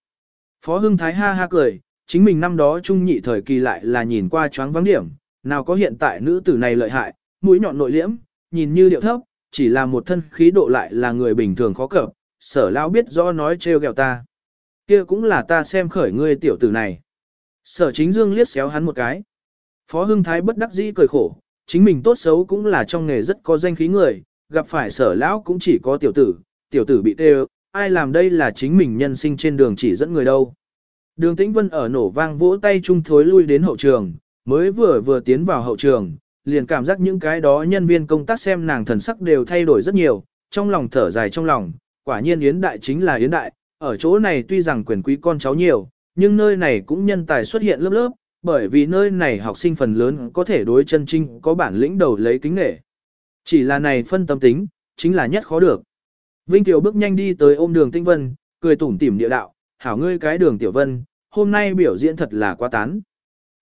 Phó Hưng Thái ha ha cười, chính mình năm đó trung nhị thời kỳ lại là nhìn qua choáng vắng điểm, nào có hiện tại nữ tử này lợi hại, mũi nhọn nội liễm, nhìn như điệu thấp, chỉ là một thân khí độ lại là người bình thường khó cập, sở lão biết rõ nói trêu ghẹo ta. Kia cũng là ta xem khởi ngươi tiểu tử này. Sở chính dương liếc xéo hắn một cái. Phó Hưng Thái bất đắc dĩ cười khổ, chính mình tốt xấu cũng là trong nghề rất có danh khí người, gặp phải sở lão cũng chỉ có tiểu tử, tiểu tử bị tê ai làm đây là chính mình nhân sinh trên đường chỉ dẫn người đâu. Đường Tĩnh Vân ở nổ vang vỗ tay chung thối lui đến hậu trường, mới vừa vừa tiến vào hậu trường, liền cảm giác những cái đó nhân viên công tác xem nàng thần sắc đều thay đổi rất nhiều, trong lòng thở dài trong lòng, quả nhiên Yến Đại chính là Yến Đại, ở chỗ này tuy rằng quyền quý con cháu nhiều, nhưng nơi này cũng nhân tài xuất hiện lớp lớp, bởi vì nơi này học sinh phần lớn có thể đối chân trinh có bản lĩnh đầu lấy kính nghệ. Chỉ là này phân tâm tính, chính là nhất khó được. Vinh Tiểu bước nhanh đi tới ôm đường Tĩnh Vân, cười tủm tỉm địa đạo, hảo ngươi cái đường Tiểu Vân, hôm nay biểu diễn thật là quá tán.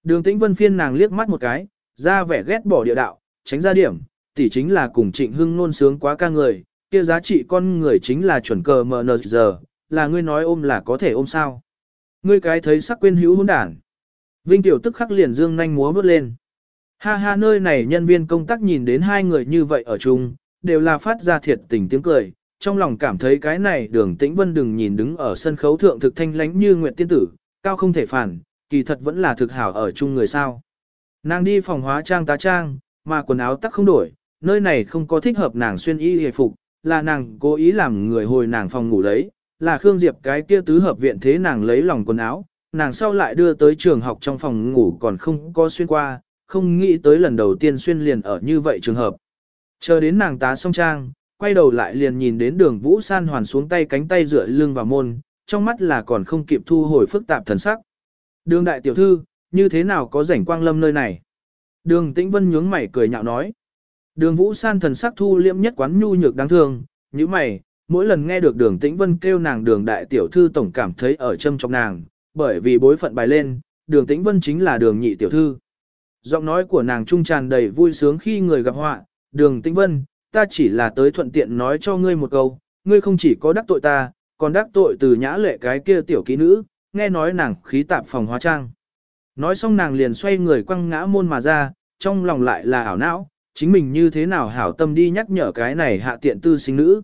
Đường Tĩnh Vân phiên nàng liếc mắt một cái, ra vẻ ghét bỏ địa đạo, tránh ra điểm, tỷ chính là cùng trịnh hưng nôn sướng quá ca người, kia giá trị con người chính là chuẩn cờ mờ giờ, là ngươi nói ôm là có thể ôm sao. Ngươi cái thấy sắc quên hữu hôn đản. Vinh Tiểu tức khắc liền dương nhanh múa bước lên. Ha ha nơi này nhân viên công tác nhìn đến hai người như vậy ở chung, đều là phát ra thiệt tình tiếng cười, trong lòng cảm thấy cái này đường tĩnh vân đừng nhìn đứng ở sân khấu thượng thực thanh lánh như nguyện tiên tử, cao không thể phản, kỳ thật vẫn là thực hảo ở chung người sao. Nàng đi phòng hóa trang tá trang, mà quần áo tắc không đổi, nơi này không có thích hợp nàng xuyên y hề phục, là nàng cố ý làm người hồi nàng phòng ngủ lấy, là Khương Diệp cái kia tứ hợp viện thế nàng lấy lòng quần áo, nàng sau lại đưa tới trường học trong phòng ngủ còn không có xuyên qua, không nghĩ tới lần đầu tiên xuyên liền ở như vậy trường hợp. Chờ đến nàng tá xong trang, quay đầu lại liền nhìn đến đường Vũ San hoàn xuống tay cánh tay dựa lưng vào môn, trong mắt là còn không kịp thu hồi phức tạp thần sắc. Đường đại tiểu thư, như thế nào có rảnh quang lâm nơi này? Đường Tĩnh Vân nhướng mày cười nhạo nói. Đường Vũ San thần sắc thu liễm nhất quán nhu nhược đáng thương, như mày, mỗi lần nghe được đường Tĩnh Vân kêu nàng đường đại tiểu thư tổng cảm thấy ở châm trong nàng, bởi vì bối phận bài lên, đường Tĩnh Vân chính là đường nhị tiểu thư. Giọng nói của nàng trung tràn đầy vui sướng khi người gặp họa, đường Tĩnh Vân, ta chỉ là tới thuận tiện nói cho ngươi một câu, ngươi không chỉ có đắc tội ta, còn đắc tội từ nhã lệ cái kia tiểu kỹ nữ, nghe nói nàng khí tạp phòng hóa trang. Nói xong nàng liền xoay người quăng ngã môn mà ra, trong lòng lại là ảo não, chính mình như thế nào hảo tâm đi nhắc nhở cái này hạ tiện tư sinh nữ.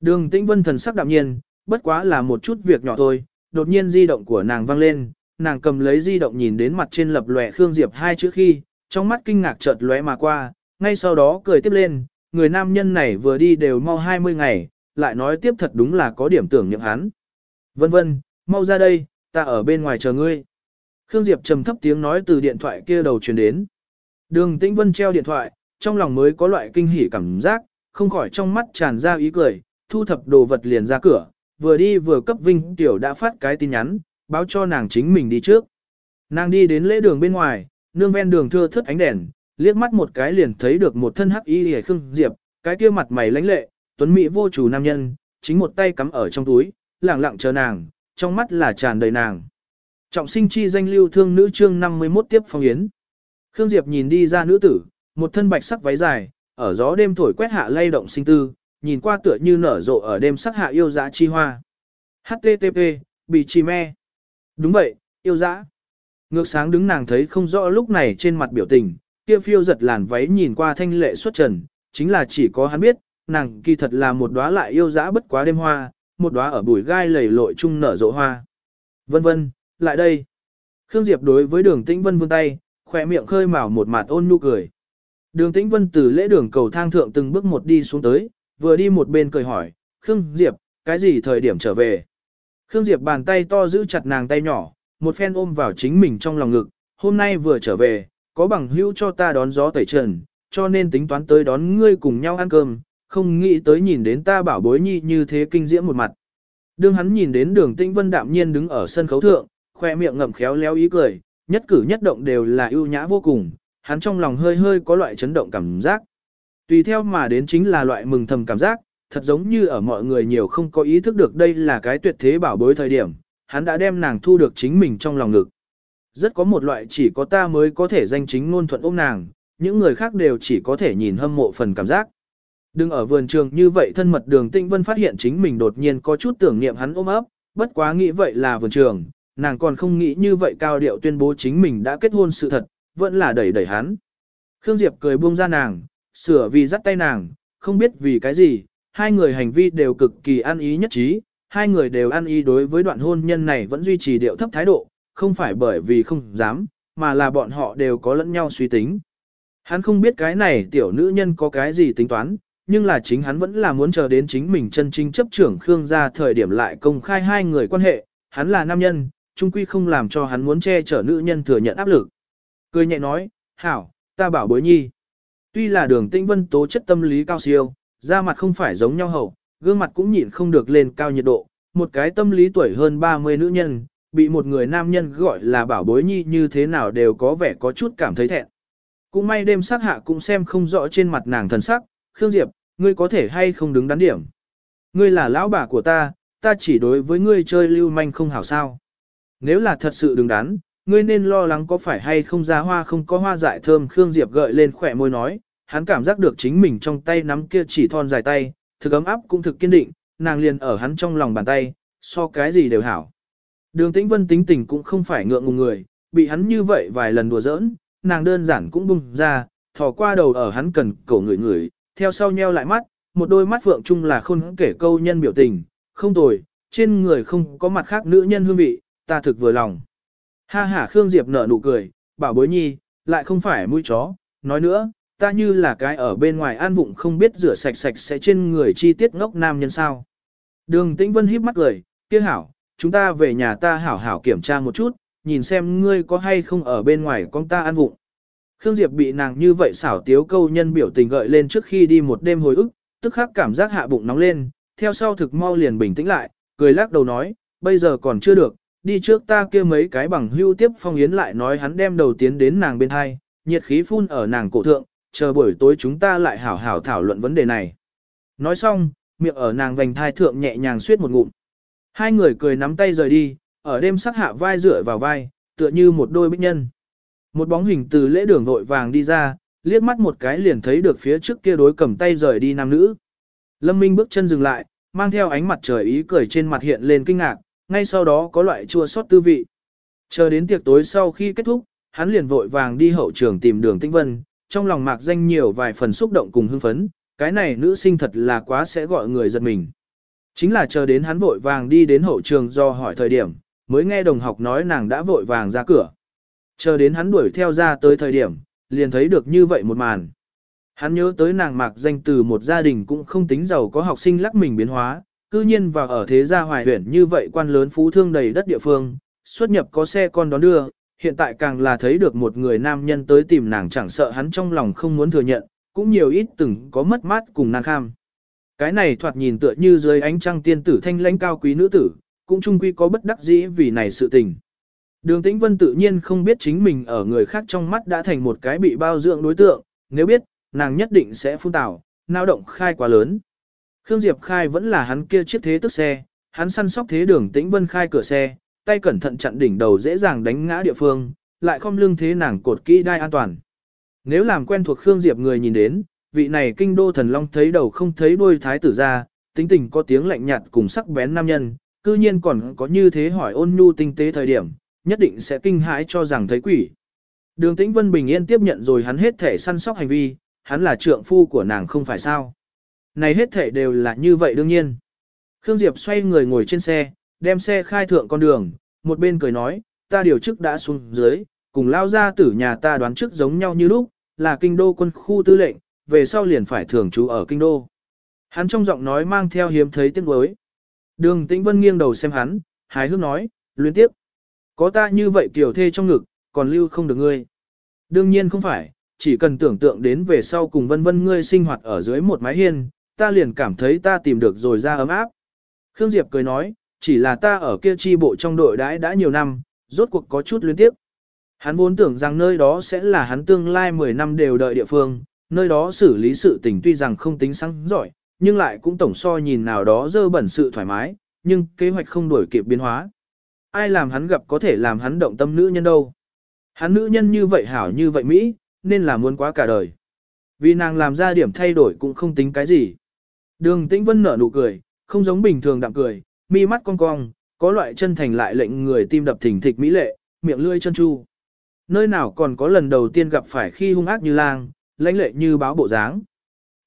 Đường tĩnh vân thần sắc đạm nhiên, bất quá là một chút việc nhỏ thôi, đột nhiên di động của nàng vang lên, nàng cầm lấy di động nhìn đến mặt trên lập lòe Khương Diệp hai chữ khi, trong mắt kinh ngạc chợt lóe mà qua, ngay sau đó cười tiếp lên, người nam nhân này vừa đi đều mau 20 ngày, lại nói tiếp thật đúng là có điểm tưởng nhậm hắn. Vân vân, mau ra đây, ta ở bên ngoài chờ ngươi. Khương Diệp trầm thấp tiếng nói từ điện thoại kia đầu truyền đến. Đường Tĩnh Vân treo điện thoại, trong lòng mới có loại kinh hỉ cảm giác, không khỏi trong mắt tràn ra ý cười, thu thập đồ vật liền ra cửa, vừa đi vừa cấp Vinh Tiểu đã phát cái tin nhắn, báo cho nàng chính mình đi trước. Nàng đi đến lễ đường bên ngoài, nương ven đường thưa thớt ánh đèn, liếc mắt một cái liền thấy được một thân hắc y hề khương diệp, cái kia mặt mày lãnh lệ, tuấn mỹ vô chủ nam nhân, chính một tay cắm ở trong túi, lẳng lặng chờ nàng, trong mắt là tràn đầy nàng. Trọng sinh chi danh lưu thương nữ chương 51 tiếp phong yến. Khương Diệp nhìn đi ra nữ tử, một thân bạch sắc váy dài, ở gió đêm thổi quét hạ lay động sinh tư, nhìn qua tựa như nở rộ ở đêm sắc hạ yêu dã chi hoa. HTTP, bị chi me. Đúng vậy, yêu dã. Ngược sáng đứng nàng thấy không rõ lúc này trên mặt biểu tình, kia phiêu giật làn váy nhìn qua thanh lệ xuất trần, chính là chỉ có hắn biết, nàng kỳ thật là một đóa lại yêu dã bất quá đêm hoa, một đóa ở bụi gai lầy lội chung nở rộ hoa. Vân vân, lại đây. Khương Diệp đối với đường tĩnh vân vươn tay, khỏe miệng khơi mào một mặt ôn nhu cười. Đường tĩnh vân từ lễ đường cầu thang thượng từng bước một đi xuống tới, vừa đi một bên cười hỏi, Khương Diệp, cái gì thời điểm trở về? Khương Diệp bàn tay to giữ chặt nàng tay nhỏ, một phen ôm vào chính mình trong lòng ngực, hôm nay vừa trở về, có bằng hữu cho ta đón gió tẩy trần, cho nên tính toán tới đón ngươi cùng nhau ăn cơm, không nghĩ tới nhìn đến ta bảo bối nhi như thế kinh diễm một mặt. Đương hắn nhìn đến đường tĩnh vân đạm nhiên đứng ở sân khấu thượng, khoe miệng ngậm khéo léo ý cười, nhất cử nhất động đều là ưu nhã vô cùng, hắn trong lòng hơi hơi có loại chấn động cảm giác. Tùy theo mà đến chính là loại mừng thầm cảm giác, thật giống như ở mọi người nhiều không có ý thức được đây là cái tuyệt thế bảo bối thời điểm, hắn đã đem nàng thu được chính mình trong lòng ngực. Rất có một loại chỉ có ta mới có thể danh chính ngôn thuận ôm nàng, những người khác đều chỉ có thể nhìn hâm mộ phần cảm giác. Đừng ở vườn trường như vậy thân mật đường tinh vân phát hiện chính mình đột nhiên có chút tưởng niệm hắn ôm ấp, bất quá nghĩ vậy là vườn trường, nàng còn không nghĩ như vậy cao điệu tuyên bố chính mình đã kết hôn sự thật, vẫn là đẩy đẩy hắn. Khương Diệp cười buông ra nàng, sửa vì dắt tay nàng, không biết vì cái gì, hai người hành vi đều cực kỳ ăn ý nhất trí, hai người đều ăn ý đối với đoạn hôn nhân này vẫn duy trì điệu thấp thái độ, không phải bởi vì không dám, mà là bọn họ đều có lẫn nhau suy tính. Hắn không biết cái này tiểu nữ nhân có cái gì tính toán, nhưng là chính hắn vẫn là muốn chờ đến chính mình chân chính chấp trưởng Khương gia thời điểm lại công khai hai người quan hệ, hắn là nam nhân, chung quy không làm cho hắn muốn che chở nữ nhân thừa nhận áp lực. Cười nhẹ nói, hảo, ta bảo bối nhi. Tuy là đường tĩnh vân tố chất tâm lý cao siêu, da mặt không phải giống nhau hậu, gương mặt cũng nhịn không được lên cao nhiệt độ, một cái tâm lý tuổi hơn 30 nữ nhân, bị một người nam nhân gọi là bảo bối nhi như thế nào đều có vẻ có chút cảm thấy thẹn. Cũng may đêm sắc hạ cũng xem không rõ trên mặt nàng thần sắc, Khương Diệp, ngươi có thể hay không đứng đắn điểm. Ngươi là lão bà của ta, ta chỉ đối với ngươi chơi lưu manh không hảo sao. Nếu là thật sự đứng đắn, ngươi nên lo lắng có phải hay không ra hoa không có hoa dại thơm Khương Diệp gợi lên khỏe môi nói, hắn cảm giác được chính mình trong tay nắm kia chỉ thon dài tay, thực ấm áp cũng thực kiên định, nàng liền ở hắn trong lòng bàn tay, so cái gì đều hảo. Đường tĩnh vân tính tình cũng không phải ngượng ngùng người, bị hắn như vậy vài lần đùa giỡn, nàng đơn giản cũng bung ra, thò qua đầu ở hắn cần cổ người người, theo sau nheo lại mắt, một đôi mắt phượng chung là khôn kể câu nhân biểu tình, không tồi, trên người không có mặt khác nữ nhân hương vị, ta thực vừa lòng. Ha ha Khương Diệp nở nụ cười, bảo bối nhi, lại không phải mũi chó, nói nữa, ta như là cái ở bên ngoài an vụng không biết rửa sạch sạch sẽ trên người chi tiết ngốc nam nhân sao. Đường Tĩnh Vân híp mắt cười, kia hảo, chúng ta về nhà ta hảo hảo kiểm tra một chút, nhìn xem ngươi có hay không ở bên ngoài con ta an vụng. Khương Diệp bị nàng như vậy xảo tiếu câu nhân biểu tình gợi lên trước khi đi một đêm hồi ức, tức khắc cảm giác hạ bụng nóng lên, theo sau thực mau liền bình tĩnh lại, cười lắc đầu nói, bây giờ còn chưa được, đi trước ta kia mấy cái bằng hưu tiếp phong yến lại nói hắn đem đầu tiến đến nàng bên hai, nhiệt khí phun ở nàng cổ thượng, chờ buổi tối chúng ta lại hảo hảo thảo luận vấn đề này. Nói xong, miệng ở nàng vành thai thượng nhẹ nhàng suyết một ngụm. Hai người cười nắm tay rời đi, ở đêm sắc hạ vai dựa vào vai, tựa như một đôi bích nhân. Một bóng hình từ lễ đường vội vàng đi ra, liếc mắt một cái liền thấy được phía trước kia đối cầm tay rời đi nam nữ. Lâm Minh bước chân dừng lại, mang theo ánh mặt trời ý cười trên mặt hiện lên kinh ngạc, ngay sau đó có loại chua xót tư vị. Chờ đến tiệc tối sau khi kết thúc, hắn liền vội vàng đi hậu trường tìm đường Tĩnh Vân, trong lòng mạc danh nhiều vài phần xúc động cùng hưng phấn, cái này nữ sinh thật là quá sẽ gọi người giật mình. Chính là chờ đến hắn vội vàng đi đến hậu trường do hỏi thời điểm, mới nghe đồng học nói nàng đã vội vàng ra cửa. Chờ đến hắn đuổi theo ra tới thời điểm, liền thấy được như vậy một màn. Hắn nhớ tới nàng mạc danh từ một gia đình cũng không tính giàu có học sinh lắc mình biến hóa, cư nhiên vào ở thế gia hoài huyện như vậy quan lớn phú thương đầy đất địa phương, xuất nhập có xe con đón đưa, hiện tại càng là thấy được một người nam nhân tới tìm nàng chẳng sợ hắn trong lòng không muốn thừa nhận, cũng nhiều ít từng có mất mát cùng nàng kham. Cái này thoạt nhìn tựa như dưới ánh trăng tiên tử thanh lãnh cao quý nữ tử, cũng chung quy có bất đắc dĩ vì này sự tình. Đường Tĩnh Vân tự nhiên không biết chính mình ở người khác trong mắt đã thành một cái bị bao dưỡng đối tượng, nếu biết, nàng nhất định sẽ phun tảo, nao động khai quá lớn. Khương Diệp khai vẫn là hắn kia chiếc thế tức xe, hắn săn sóc thế đường Tĩnh Vân khai cửa xe, tay cẩn thận chặn đỉnh đầu dễ dàng đánh ngã địa phương, lại không lưng thế nàng cột kỹ đai an toàn. Nếu làm quen thuộc Khương Diệp người nhìn đến, vị này kinh đô thần long thấy đầu không thấy đuôi thái tử ra, tính tình có tiếng lạnh nhạt cùng sắc bén nam nhân, cư nhiên còn có như thế hỏi ôn nhu tinh tế thời điểm, nhất định sẽ kinh hãi cho rằng thấy quỷ. Đường Tĩnh Vân bình yên tiếp nhận rồi hắn hết thể săn sóc hành vi, hắn là trượng phu của nàng không phải sao. Này hết thể đều là như vậy đương nhiên. Khương Diệp xoay người ngồi trên xe, đem xe khai thượng con đường, một bên cười nói, ta điều chức đã xuống dưới, cùng lao ra tử nhà ta đoán trước giống nhau như lúc, là kinh đô quân khu tư lệnh, về sau liền phải thường trú ở kinh đô. Hắn trong giọng nói mang theo hiếm thấy tiếng đối. Đường Tĩnh Vân nghiêng đầu xem hắn, hài hước nói, luyến tiếp. Có ta như vậy kiểu thê trong ngực, còn lưu không được ngươi. Đương nhiên không phải, chỉ cần tưởng tượng đến về sau cùng vân vân ngươi sinh hoạt ở dưới một mái hiên, ta liền cảm thấy ta tìm được rồi ra ấm áp. Khương Diệp cười nói, chỉ là ta ở kia chi bộ trong đội đãi đã nhiều năm, rốt cuộc có chút luyến tiếp. Hắn vốn tưởng rằng nơi đó sẽ là hắn tương lai 10 năm đều đợi địa phương, nơi đó xử lý sự tình tuy rằng không tính sáng giỏi, nhưng lại cũng tổng so nhìn nào đó dơ bẩn sự thoải mái, nhưng kế hoạch không đổi kịp biến hóa. Ai làm hắn gặp có thể làm hắn động tâm nữ nhân đâu. Hắn nữ nhân như vậy hảo như vậy Mỹ, nên là muốn quá cả đời. Vì nàng làm ra điểm thay đổi cũng không tính cái gì. Đường tĩnh vân nở nụ cười, không giống bình thường đạm cười, mi mắt cong cong, có loại chân thành lại lệnh người tim đập thình thịch mỹ lệ, miệng lươi chân chu. Nơi nào còn có lần đầu tiên gặp phải khi hung ác như lang, lãnh lệ như báo bộ dáng.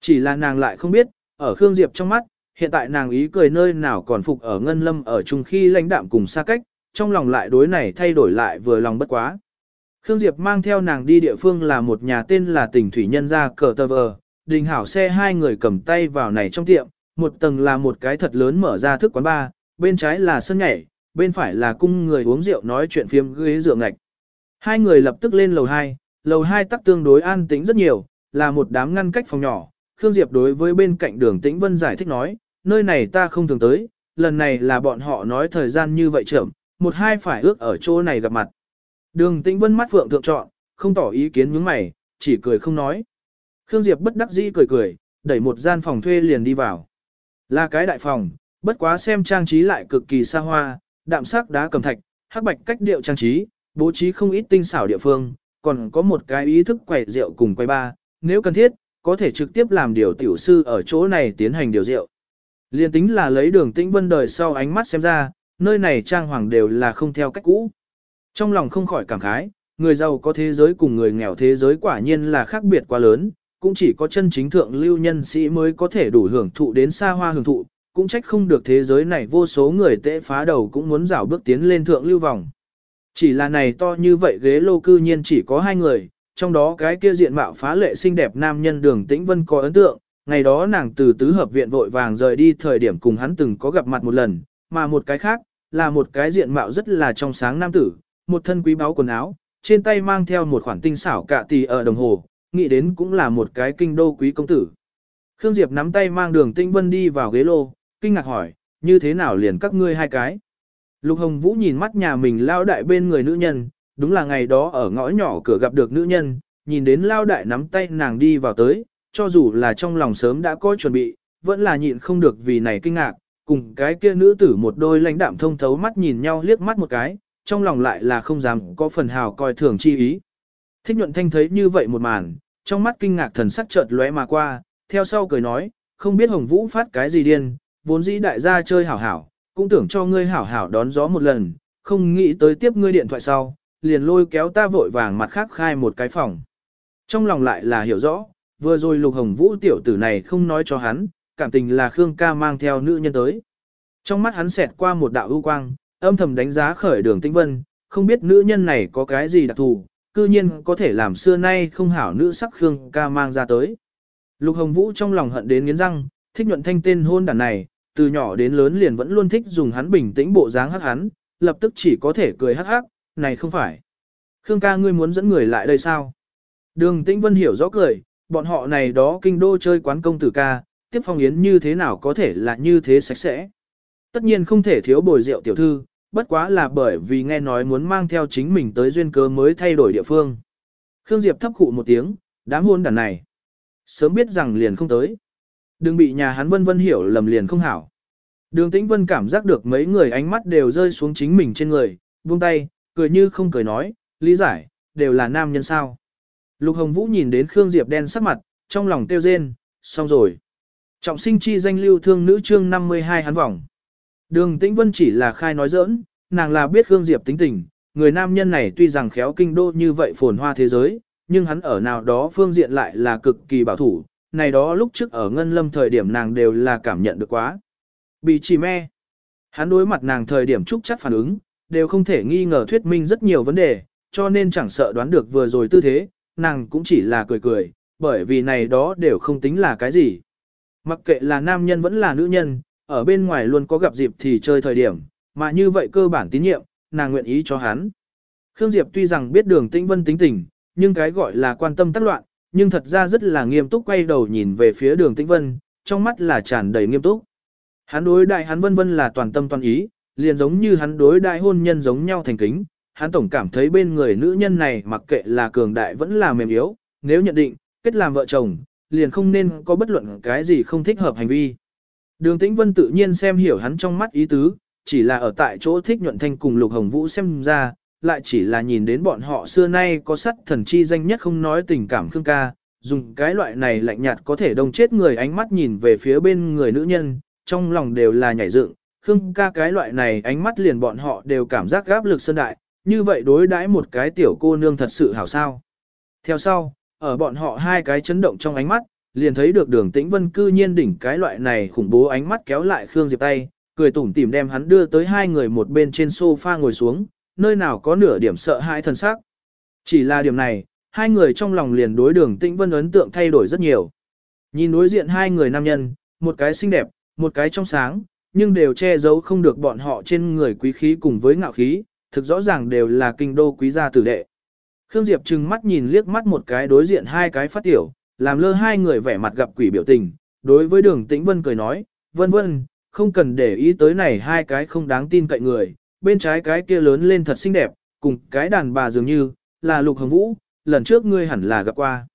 Chỉ là nàng lại không biết, ở Khương Diệp trong mắt, hiện tại nàng ý cười nơi nào còn phục ở Ngân Lâm ở chung khi lãnh đạm cùng xa cách, trong lòng lại đối này thay đổi lại vừa lòng bất quá. Khương Diệp mang theo nàng đi địa phương là một nhà tên là tỉnh Thủy Nhân gia cờ tơ vờ, đình hảo xe hai người cầm tay vào này trong tiệm, một tầng là một cái thật lớn mở ra thức quán bar, bên trái là sân nhảy, bên phải là cung người uống rượu nói chuyện phiếm ghế dựa ngạch. Hai người lập tức lên lầu 2, lầu hai tắc tương đối an tĩnh rất nhiều, là một đám ngăn cách phòng nhỏ. Khương Diệp đối với bên cạnh đường tĩnh vân giải thích nói, nơi này ta không thường tới, lần này là bọn họ nói thời gian như vậy chậm, một hai phải ước ở chỗ này gặp mặt. Đường tĩnh vân mắt phượng thượng chọn, không tỏ ý kiến nhướng mày, chỉ cười không nói. Khương Diệp bất đắc dĩ cười cười, đẩy một gian phòng thuê liền đi vào. Là cái đại phòng, bất quá xem trang trí lại cực kỳ xa hoa, đạm sắc đá cầm thạch, hắc bạch cách điệu trang trí, bố trí không ít tinh xảo địa phương, còn có một cái ý thức quẩy rượu cùng quay ba, nếu cần thiết, có thể trực tiếp làm điều tiểu sư ở chỗ này tiến hành điều rượu. Liên tính là lấy đường tĩnh vân đời sau ánh mắt xem ra, nơi này trang hoàng đều là không theo cách cũ. Trong lòng không khỏi cảm khái, người giàu có thế giới cùng người nghèo thế giới quả nhiên là khác biệt quá lớn, cũng chỉ có chân chính thượng lưu nhân sĩ mới có thể đủ hưởng thụ đến xa hoa hưởng thụ, cũng trách không được thế giới này vô số người tệ phá đầu cũng muốn rảo bước tiến lên thượng lưu vòng. Chỉ là này to như vậy ghế lô cư nhiên chỉ có hai người, trong đó cái kia diện mạo phá lệ xinh đẹp nam nhân đường tĩnh vân có ấn tượng, ngày đó nàng từ tứ hợp viện vội vàng rời đi thời điểm cùng hắn từng có gặp mặt một lần, mà một cái khác, là một cái diện mạo rất là trong sáng nam tử, một thân quý báu quần áo, trên tay mang theo một khoản tinh xảo cạ tì ở đồng hồ, nghĩ đến cũng là một cái kinh đô quý công tử. Khương Diệp nắm tay mang đường tĩnh vân đi vào ghế lô, kinh ngạc hỏi, như thế nào liền các ngươi hai cái? Lục Hồng Vũ nhìn mắt nhà mình lao đại bên người nữ nhân, đúng là ngày đó ở ngõ nhỏ cửa gặp được nữ nhân, nhìn đến lao đại nắm tay nàng đi vào tới, cho dù là trong lòng sớm đã có chuẩn bị, vẫn là nhịn không được vì này kinh ngạc, cùng cái kia nữ tử một đôi lãnh đạm thông thấu mắt nhìn nhau liếc mắt một cái, trong lòng lại là không dám có phần hào coi thường chi ý. Thích nhuận thanh thấy như vậy một màn, trong mắt kinh ngạc thần sắc chợt lóe mà qua, theo sau cười nói, không biết Hồng Vũ phát cái gì điên, vốn dĩ đại gia chơi hảo hảo, cũng tưởng cho ngươi hảo hảo đón gió một lần, không nghĩ tới tiếp ngươi điện thoại sau, liền lôi kéo ta vội vàng mặt khác khai một cái phòng. Trong lòng lại là hiểu rõ, vừa rồi lục hồng vũ tiểu tử này không nói cho hắn, cảm tình là Khương ca mang theo nữ nhân tới. Trong mắt hắn xẹt qua một đạo ưu quang, âm thầm đánh giá khởi đường tinh vân, không biết nữ nhân này có cái gì đặc thù, cư nhiên có thể làm xưa nay không hảo nữ sắc Khương ca mang ra tới. Lục hồng vũ trong lòng hận đến nghiến răng, thích nhuận thanh tên hôn đàn này, từ nhỏ đến lớn liền vẫn luôn thích dùng hắn bình tĩnh bộ dáng hắc hắn, lập tức chỉ có thể cười hắc hắc, này không phải. Khương ca ngươi muốn dẫn người lại đây sao? Đường Tĩnh Vân hiểu rõ cười, bọn họ này đó kinh đô chơi quán công tử ca, tiếp phong yến như thế nào có thể là như thế sạch sẽ. Tất nhiên không thể thiếu bồi rượu tiểu thư, bất quá là bởi vì nghe nói muốn mang theo chính mình tới duyên cớ mới thay đổi địa phương. Khương Diệp thấp khụ một tiếng, đám hôn đàn này. Sớm biết rằng liền không tới. Đừng bị nhà hắn vân vân hiểu lầm liền không hảo. Đường tĩnh vân cảm giác được mấy người ánh mắt đều rơi xuống chính mình trên người, buông tay, cười như không cười nói, lý giải, đều là nam nhân sao. Lục Hồng Vũ nhìn đến Khương Diệp đen sắc mặt, trong lòng tiêu rên, xong rồi. Trọng sinh chi danh lưu thương nữ chương 52 hắn vòng. Đường Tĩnh Vân chỉ là khai nói giỡn, nàng là biết Khương Diệp tính tình, người nam nhân này tuy rằng khéo kinh đô như vậy phồn hoa thế giới, nhưng hắn ở nào đó phương diện lại là cực kỳ bảo thủ, này đó lúc trước ở Ngân Lâm thời điểm nàng đều là cảm nhận được quá. Bị chỉ me. Hắn đối mặt nàng thời điểm trúc chắc phản ứng, đều không thể nghi ngờ thuyết minh rất nhiều vấn đề, cho nên chẳng sợ đoán được vừa rồi tư thế, nàng cũng chỉ là cười cười, bởi vì này đó đều không tính là cái gì. Mặc kệ là nam nhân vẫn là nữ nhân, ở bên ngoài luôn có gặp dịp thì chơi thời điểm, mà như vậy cơ bản tín nhiệm, nàng nguyện ý cho hắn. Khương Diệp tuy rằng biết đường tĩnh vân tính tình, nhưng cái gọi là quan tâm tác loạn, nhưng thật ra rất là nghiêm túc quay đầu nhìn về phía đường tĩnh vân, trong mắt là tràn đầy nghiêm túc. Hắn đối đại hắn vân vân là toàn tâm toàn ý, liền giống như hắn đối đại hôn nhân giống nhau thành kính, hắn tổng cảm thấy bên người nữ nhân này mặc kệ là cường đại vẫn là mềm yếu, nếu nhận định, kết làm vợ chồng, liền không nên có bất luận cái gì không thích hợp hành vi. Đường Tĩnh Vân tự nhiên xem hiểu hắn trong mắt ý tứ, chỉ là ở tại chỗ thích nhuận thanh cùng Lục Hồng Vũ xem ra, lại chỉ là nhìn đến bọn họ xưa nay có sắt thần chi danh nhất không nói tình cảm khương ca, dùng cái loại này lạnh nhạt có thể đông chết người ánh mắt nhìn về phía bên người nữ nhân, trong lòng đều là nhảy dựng, khương ca cái loại này ánh mắt liền bọn họ đều cảm giác gáp lực sơn đại, như vậy đối đãi một cái tiểu cô nương thật sự hảo sao. Theo sau, ở bọn họ hai cái chấn động trong ánh mắt, liền thấy được đường tĩnh vân cư nhiên đỉnh cái loại này khủng bố ánh mắt kéo lại Khương Diệp tay, cười tủm tỉm đem hắn đưa tới hai người một bên trên sofa ngồi xuống, nơi nào có nửa điểm sợ hãi thân xác. Chỉ là điểm này, hai người trong lòng liền đối đường tĩnh vân ấn tượng thay đổi rất nhiều. Nhìn đối diện hai người nam nhân, một cái xinh đẹp, một cái trong sáng, nhưng đều che giấu không được bọn họ trên người quý khí cùng với ngạo khí, thực rõ ràng đều là kinh đô quý gia tử đệ. Khương Diệp trừng mắt nhìn liếc mắt một cái đối diện hai cái phát tiểu, làm lơ hai người vẻ mặt gặp quỷ biểu tình, đối với đường tĩnh vân cười nói, vân vân, không cần để ý tới này hai cái không đáng tin cậy người, bên trái cái kia lớn lên thật xinh đẹp, cùng cái đàn bà dường như, là lục hồng vũ, lần trước ngươi hẳn là gặp qua.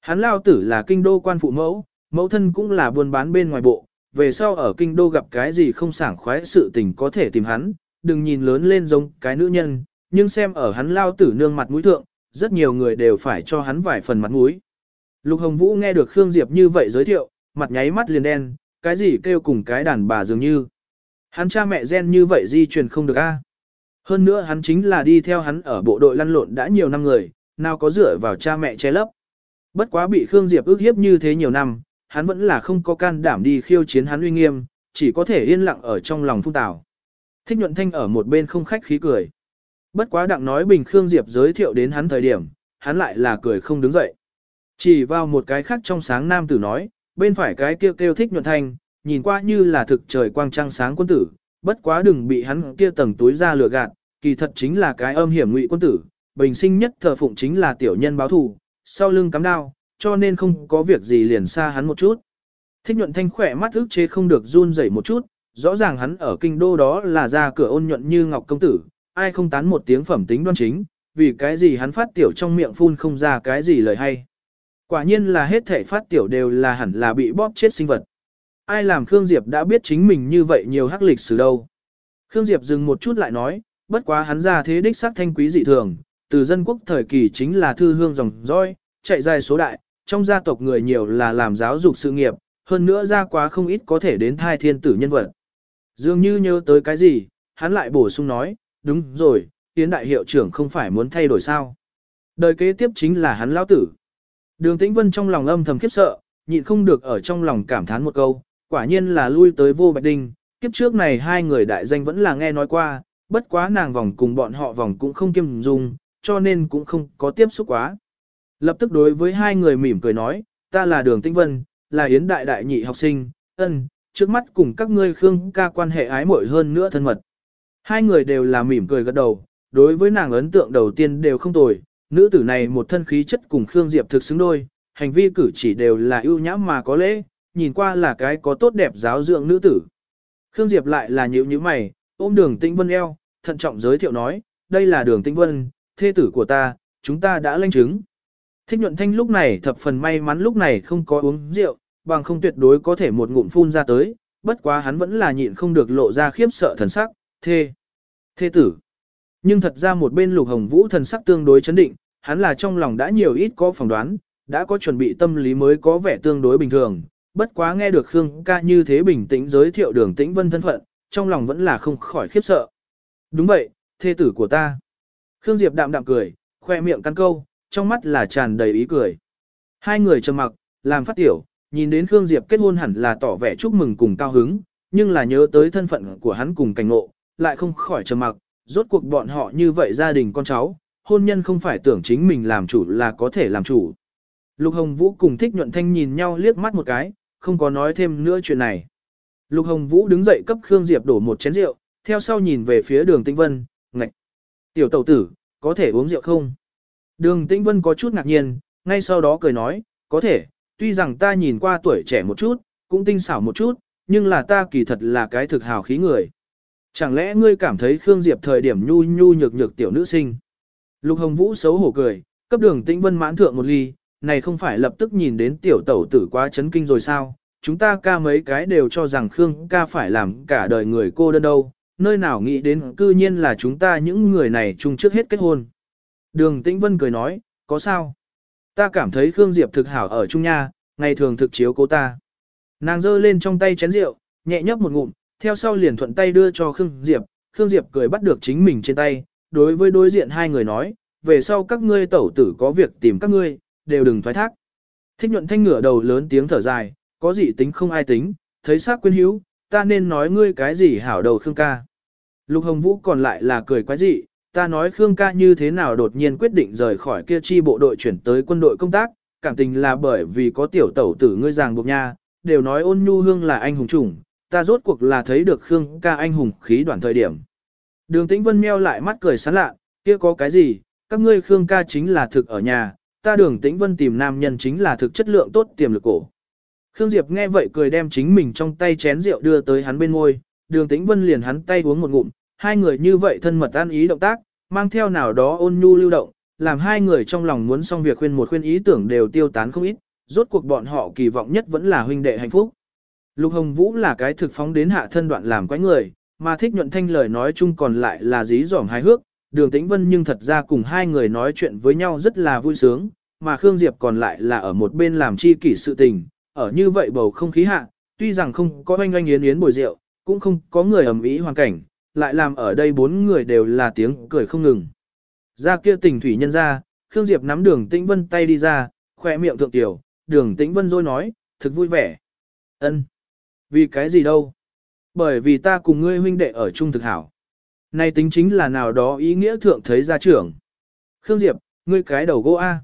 Hắn lao tử là kinh đô quan phụ mẫu, mẫu thân cũng là buôn bán bên ngoài bộ, về sau ở kinh đô gặp cái gì không sảng khoái sự tình có thể tìm hắn, đừng nhìn lớn lên giống cái nữ nhân, nhưng xem ở hắn lao tử nương mặt mũi thượng, rất nhiều người đều phải cho hắn vài phần mặt mũi. Lục Hồng Vũ nghe được Khương Diệp như vậy giới thiệu, mặt nháy mắt liền đen, cái gì kêu cùng cái đàn bà dường như. Hắn cha mẹ gen như vậy di truyền không được a. Hơn nữa hắn chính là đi theo hắn ở bộ đội lăn lộn đã nhiều năm người, nào có dựa vào cha mẹ che lấp. Bất quá bị Khương Diệp ước hiếp như thế nhiều năm, hắn vẫn là không có can đảm đi khiêu chiến hắn uy nghiêm, chỉ có thể yên lặng ở trong lòng phung tào. Thích nhuận thanh ở một bên không khách khí cười. Bất quá đặng nói bình Khương Diệp giới thiệu đến hắn thời điểm, hắn lại là cười không đứng dậy. Chỉ vào một cái khác trong sáng nam tử nói, bên phải cái kêu kêu thích nhuận thanh, nhìn qua như là thực trời quang trăng sáng quân tử, bất quá đừng bị hắn kia tầng túi ra lừa gạt, kỳ thật chính là cái âm hiểm ngụy quân tử, bình sinh nhất thờ phụng chính là tiểu nhân báo thù, sau lưng cắm đao, cho nên không có việc gì liền xa hắn một chút. Thích nhuận thanh khỏe mắt ức chế không được run rẩy một chút, rõ ràng hắn ở kinh đô đó là ra cửa ôn nhuận như ngọc công tử, ai không tán một tiếng phẩm tính đoan chính, vì cái gì hắn phát tiểu trong miệng phun không ra cái gì lời hay. Quả nhiên là hết thể phát tiểu đều là hẳn là bị bóp chết sinh vật. Ai làm Khương Diệp đã biết chính mình như vậy nhiều hắc lịch sử đâu. Khương Diệp dừng một chút lại nói, bất quá hắn ra thế đích xác thanh quý dị thường, từ dân quốc thời kỳ chính là thư hương dòng dõi, chạy dài số đại, trong gia tộc người nhiều là làm giáo dục sự nghiệp, hơn nữa ra quá không ít có thể đến thai thiên tử nhân vật. Dường như nhớ tới cái gì, hắn lại bổ sung nói, đúng rồi, tiến đại hiệu trưởng không phải muốn thay đổi sao. Đời kế tiếp chính là hắn lão tử. Đường Tĩnh Vân trong lòng âm thầm khiếp sợ, nhịn không được ở trong lòng cảm thán một câu, quả nhiên là lui tới vô bạch đinh, kiếp trước này hai người đại danh vẫn là nghe nói qua, bất quá nàng vòng cùng bọn họ vòng cũng không kiêm dung, cho nên cũng không có tiếp xúc quá. Lập tức đối với hai người mỉm cười nói, ta là Đường Tĩnh Vân, là Yến Đại Đại nhị học sinh, ân, trước mắt cùng các ngươi Khương ca quan hệ ái muội hơn nữa thân mật. Hai người đều là mỉm cười gật đầu, đối với nàng ấn tượng đầu tiên đều không tồi, nữ tử này một thân khí chất cùng Khương Diệp thực xứng đôi, hành vi cử chỉ đều là ưu nhã mà có lễ, nhìn qua là cái có tốt đẹp giáo dưỡng nữ tử. Khương Diệp lại là nhíu nhíu mày, ôm đường Tĩnh Vân eo, thận trọng giới thiệu nói, đây là đường Tĩnh Vân, thê tử của ta, chúng ta đã lanh chứng. Thích nhuận thanh lúc này thập phần may mắn lúc này không có uống rượu, bằng không tuyệt đối có thể một ngụm phun ra tới, bất quá hắn vẫn là nhịn không được lộ ra khiếp sợ thần sắc, thê, thê tử. Nhưng thật ra một bên lục hồng vũ thần sắc tương đối chấn định, hắn là trong lòng đã nhiều ít có phỏng đoán, đã có chuẩn bị tâm lý mới có vẻ tương đối bình thường, bất quá nghe được Khương ca như thế bình tĩnh giới thiệu đường tĩnh vân thân phận, trong lòng vẫn là không khỏi khiếp sợ. Đúng vậy, thê tử của ta. Khương Diệp đạm đạm cười, khoe miệng căn câu, trong mắt là tràn đầy ý cười. Hai người trầm mặc, làm phát tiểu, nhìn đến Khương Diệp kết hôn hẳn là tỏ vẻ chúc mừng cùng cao hứng, nhưng là nhớ tới thân phận của hắn cùng cảnh ngộ, lại không khỏi trầm mặc, rốt cuộc bọn họ như vậy gia đình con cháu, hôn nhân không phải tưởng chính mình làm chủ là có thể làm chủ. Lục Hồng Vũ cùng Thích Nhuận Thanh nhìn nhau liếc mắt một cái, không có nói thêm nữa chuyện này. Lục Hồng Vũ đứng dậy cấp Khương Diệp đổ một chén rượu, theo sau nhìn về phía đường Tĩnh Vân, ngạch. Tiểu tẩu tử, có thể uống rượu không? Đường Tĩnh Vân có chút ngạc nhiên, ngay sau đó cười nói, có thể, tuy rằng ta nhìn qua tuổi trẻ một chút, cũng tinh xảo một chút, nhưng là ta kỳ thật là cái thực hào khí người. Chẳng lẽ ngươi cảm thấy Khương Diệp thời điểm nhu nhu nhược nhược tiểu nữ sinh? Lục Hồng Vũ xấu hổ cười, cấp đường tĩnh vân mãn thượng một ly, này không phải lập tức nhìn đến tiểu tẩu tử quá chấn kinh rồi sao? Chúng ta ca mấy cái đều cho rằng Khương ca phải làm cả đời người cô đơn đâu, nơi nào nghĩ đến cư nhiên là chúng ta những người này chung trước hết kết hôn. Đường Tĩnh Vân cười nói, có sao? Ta cảm thấy Khương Diệp thực hảo ở Trung Nha, ngày thường thực chiếu cô ta. Nàng giơ lên trong tay chén rượu, nhẹ nhấp một ngụm, theo sau liền thuận tay đưa cho Khương Diệp. Khương Diệp cười bắt được chính mình trên tay, đối với đối diện hai người nói, về sau các ngươi tẩu tử có việc tìm các ngươi, đều đừng thoái thác. Thích nhuận thanh ngửa đầu lớn tiếng thở dài, có gì tính không ai tính, thấy xác quyến hữu, ta nên nói ngươi cái gì hảo đầu Khương ca. Lục Hồng Vũ còn lại là cười quái dị, ta nói Khương ca như thế nào đột nhiên quyết định rời khỏi kia chi bộ đội chuyển tới quân đội công tác, cảm tình là bởi vì có tiểu tẩu tử ngươi ràng buộc nha, đều nói ôn nhu hương là anh hùng chủng, ta rốt cuộc là thấy được Khương ca anh hùng khí đoạn thời điểm. Đường Tĩnh Vân meo lại mắt cười sán lạ, kia có cái gì, các ngươi Khương ca chính là thực ở nhà, ta đường Tĩnh Vân tìm nam nhân chính là thực chất lượng tốt tiềm lực cổ. Khương Diệp nghe vậy cười đem chính mình trong tay chén rượu đưa tới hắn bên môi, đường Tĩnh Vân liền hắn tay uống một ngụm, hai người như vậy thân mật an ý động tác, mang theo nào đó ôn nhu lưu động, làm hai người trong lòng muốn xong việc khuyên một khuyên ý tưởng đều tiêu tán không ít, rốt cuộc bọn họ kỳ vọng nhất vẫn là huynh đệ hạnh phúc. Lục Hồng Vũ là cái thực phóng đến hạ thân đoạn làm quái người, mà thích nhuận thanh lời nói chung còn lại là dí dỏm hài hước, đường tĩnh vân nhưng thật ra cùng hai người nói chuyện với nhau rất là vui sướng, mà Khương Diệp còn lại là ở một bên làm chi kỷ sự tình, ở như vậy bầu không khí hạ, tuy rằng không có oanh oanh yến yến bồi rượu, cũng không có người ầm ĩ hoàn cảnh, lại làm ở đây bốn người đều là tiếng cười không ngừng. Ra kia tình thủy nhân ra, Khương Diệp nắm đường tĩnh vân tay đi ra, khỏe miệng thượng tiểu, đường tĩnh vân rồi nói, thực vui vẻ. ân Vì cái gì đâu? Bởi vì ta cùng ngươi huynh đệ ở chung thực hảo. Này tính chính là nào đó ý nghĩa thượng thấy gia trưởng. Khương Diệp, ngươi cái đầu gỗ A.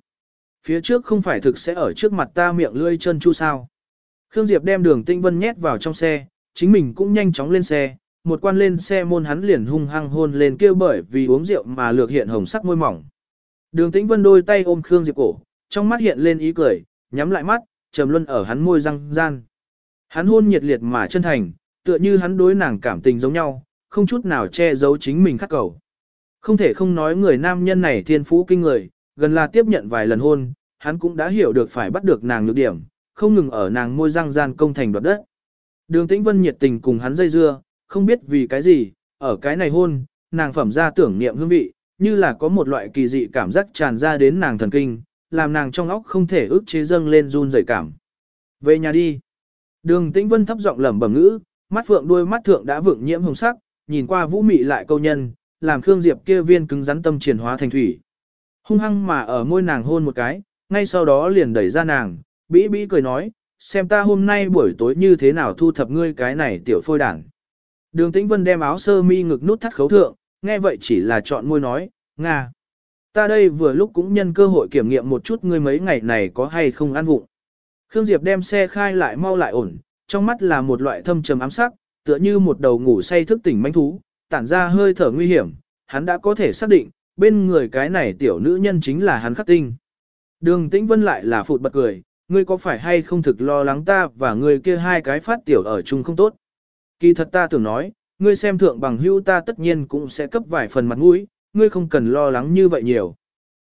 Phía trước không phải thực sẽ ở trước mặt ta miệng lươi chân chu sao. Khương Diệp đem đường Tinh vân nhét vào trong xe, chính mình cũng nhanh chóng lên xe, một quan lên xe môn hắn liền hung hăng hôn lên kêu bởi vì uống rượu mà lược hiện hồng sắc môi mỏng. Đường Tĩnh Vân đôi tay ôm Khương Diệp cổ, trong mắt hiện lên ý cười, nhắm lại mắt, trầm luân ở hắn môi răng gian. Hắn hôn nhiệt liệt mà chân thành, tựa như hắn đối nàng cảm tình giống nhau, không chút nào che giấu chính mình khắc cầu. Không thể không nói người nam nhân này thiên phú kinh người, gần là tiếp nhận vài lần hôn, hắn cũng đã hiểu được phải bắt được nàng nhược điểm, không ngừng ở nàng môi răng gian công thành đoạt đất. Đường Tĩnh Vân nhiệt tình cùng hắn dây dưa, không biết vì cái gì, ở cái này hôn, nàng phẩm ra tưởng niệm hương vị, như là có một loại kỳ dị cảm giác tràn ra đến nàng thần kinh, làm nàng trong óc không thể ức chế dâng lên run rẩy cảm. Về nhà đi. Đường Tĩnh Vân thấp giọng lẩm bẩm ngữ, mắt phượng đuôi mắt thượng đã vượng nhiễm hồng sắc, nhìn qua Vũ Mị lại câu nhân, làm Khương Diệp kia viên cứng rắn tâm triển hóa thành thủy. Hung hăng mà ở môi nàng hôn một cái, ngay sau đó liền đẩy ra nàng, bĩ bĩ cười nói, xem ta hôm nay buổi tối như thế nào thu thập ngươi cái này tiểu phôi đảng. Đường Tĩnh Vân đem áo sơ mi ngực nút thắt khấu thượng, nghe vậy chỉ là chọn môi nói, Nga. Ta đây vừa lúc cũng nhân cơ hội kiểm nghiệm một chút ngươi mấy ngày này có hay không ăn vụng. Khương Diệp đem xe khai lại mau lại ổn, trong mắt là một loại thâm trầm ám sắc, tựa như một đầu ngủ say thức tỉnh manh thú, tản ra hơi thở nguy hiểm, hắn đã có thể xác định, bên người cái này tiểu nữ nhân chính là hắn khắc tinh. Đường Tĩnh Vân lại là phụt bật cười, ngươi có phải hay không thực lo lắng ta và ngươi kia hai cái phát tiểu ở chung không tốt. Kỳ thật ta tưởng nói, ngươi xem thượng bằng hữu ta tất nhiên cũng sẽ cấp vài phần mặt mũi, ngươi không cần lo lắng như vậy nhiều.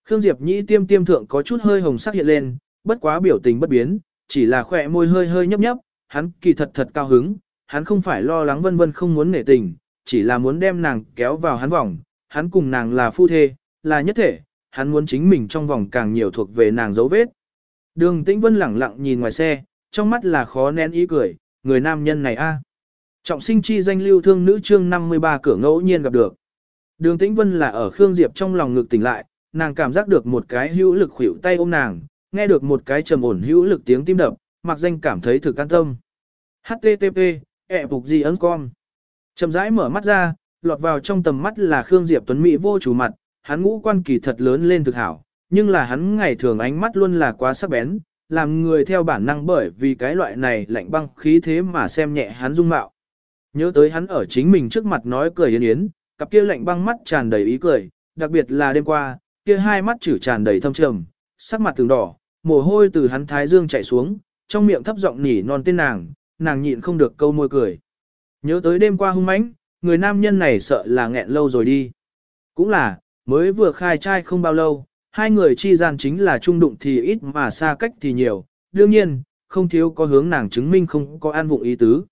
Khương Diệp Nhĩ tiêm tiêm thượng có chút hơi hồng sắc hiện lên, bất quá biểu tình bất biến, chỉ là khỏe môi hơi hơi nhấp nhấp, hắn kỳ thật thật cao hứng, hắn không phải lo lắng vân vân không muốn nể tình, chỉ là muốn đem nàng kéo vào hắn vòng, hắn cùng nàng là phu thê, là nhất thể, hắn muốn chính mình trong vòng càng nhiều thuộc về nàng dấu vết. Đường Tĩnh Vân lẳng lặng nhìn ngoài xe, trong mắt là khó nén ý cười, người nam nhân này a. Trọng sinh chi danh lưu thương nữ chương 53 cửa ngẫu nhiên gặp được. Đường Tĩnh Vân là ở Khương Diệp trong lòng ngực tỉnh lại, nàng cảm giác được một cái hữu lực khuỷu tay ôm nàng, nghe được một cái trầm ổn hữu lực tiếng tim đập, mặc danh cảm thấy thực an tâm. HTTP, ẹ phục gì ấn con. Chậm rãi mở mắt ra, lọt vào trong tầm mắt là Khương Diệp Tuấn Mỹ vô chủ mặt, hắn ngũ quan kỳ thật lớn lên thực hảo, nhưng là hắn ngày thường ánh mắt luôn là quá sắc bén, làm người theo bản năng bởi vì cái loại này lạnh băng khí thế mà xem nhẹ hắn dung mạo. Nhớ tới hắn ở chính mình trước mặt nói cười yến yến, cặp kia lạnh băng mắt tràn đầy ý cười, đặc biệt là đêm qua, kia hai mắt chữ tràn đầy thâm trầm, sắc mặt từng đỏ, mồ hôi từ hắn thái dương chảy xuống, trong miệng thấp giọng nỉ non tên nàng, nàng nhịn không được câu môi cười. Nhớ tới đêm qua hung mãnh, người nam nhân này sợ là nghẹn lâu rồi đi. Cũng là, mới vừa khai trai không bao lâu, hai người chi gian chính là trung đụng thì ít mà xa cách thì nhiều, đương nhiên, không thiếu có hướng nàng chứng minh không có an vụng ý tứ.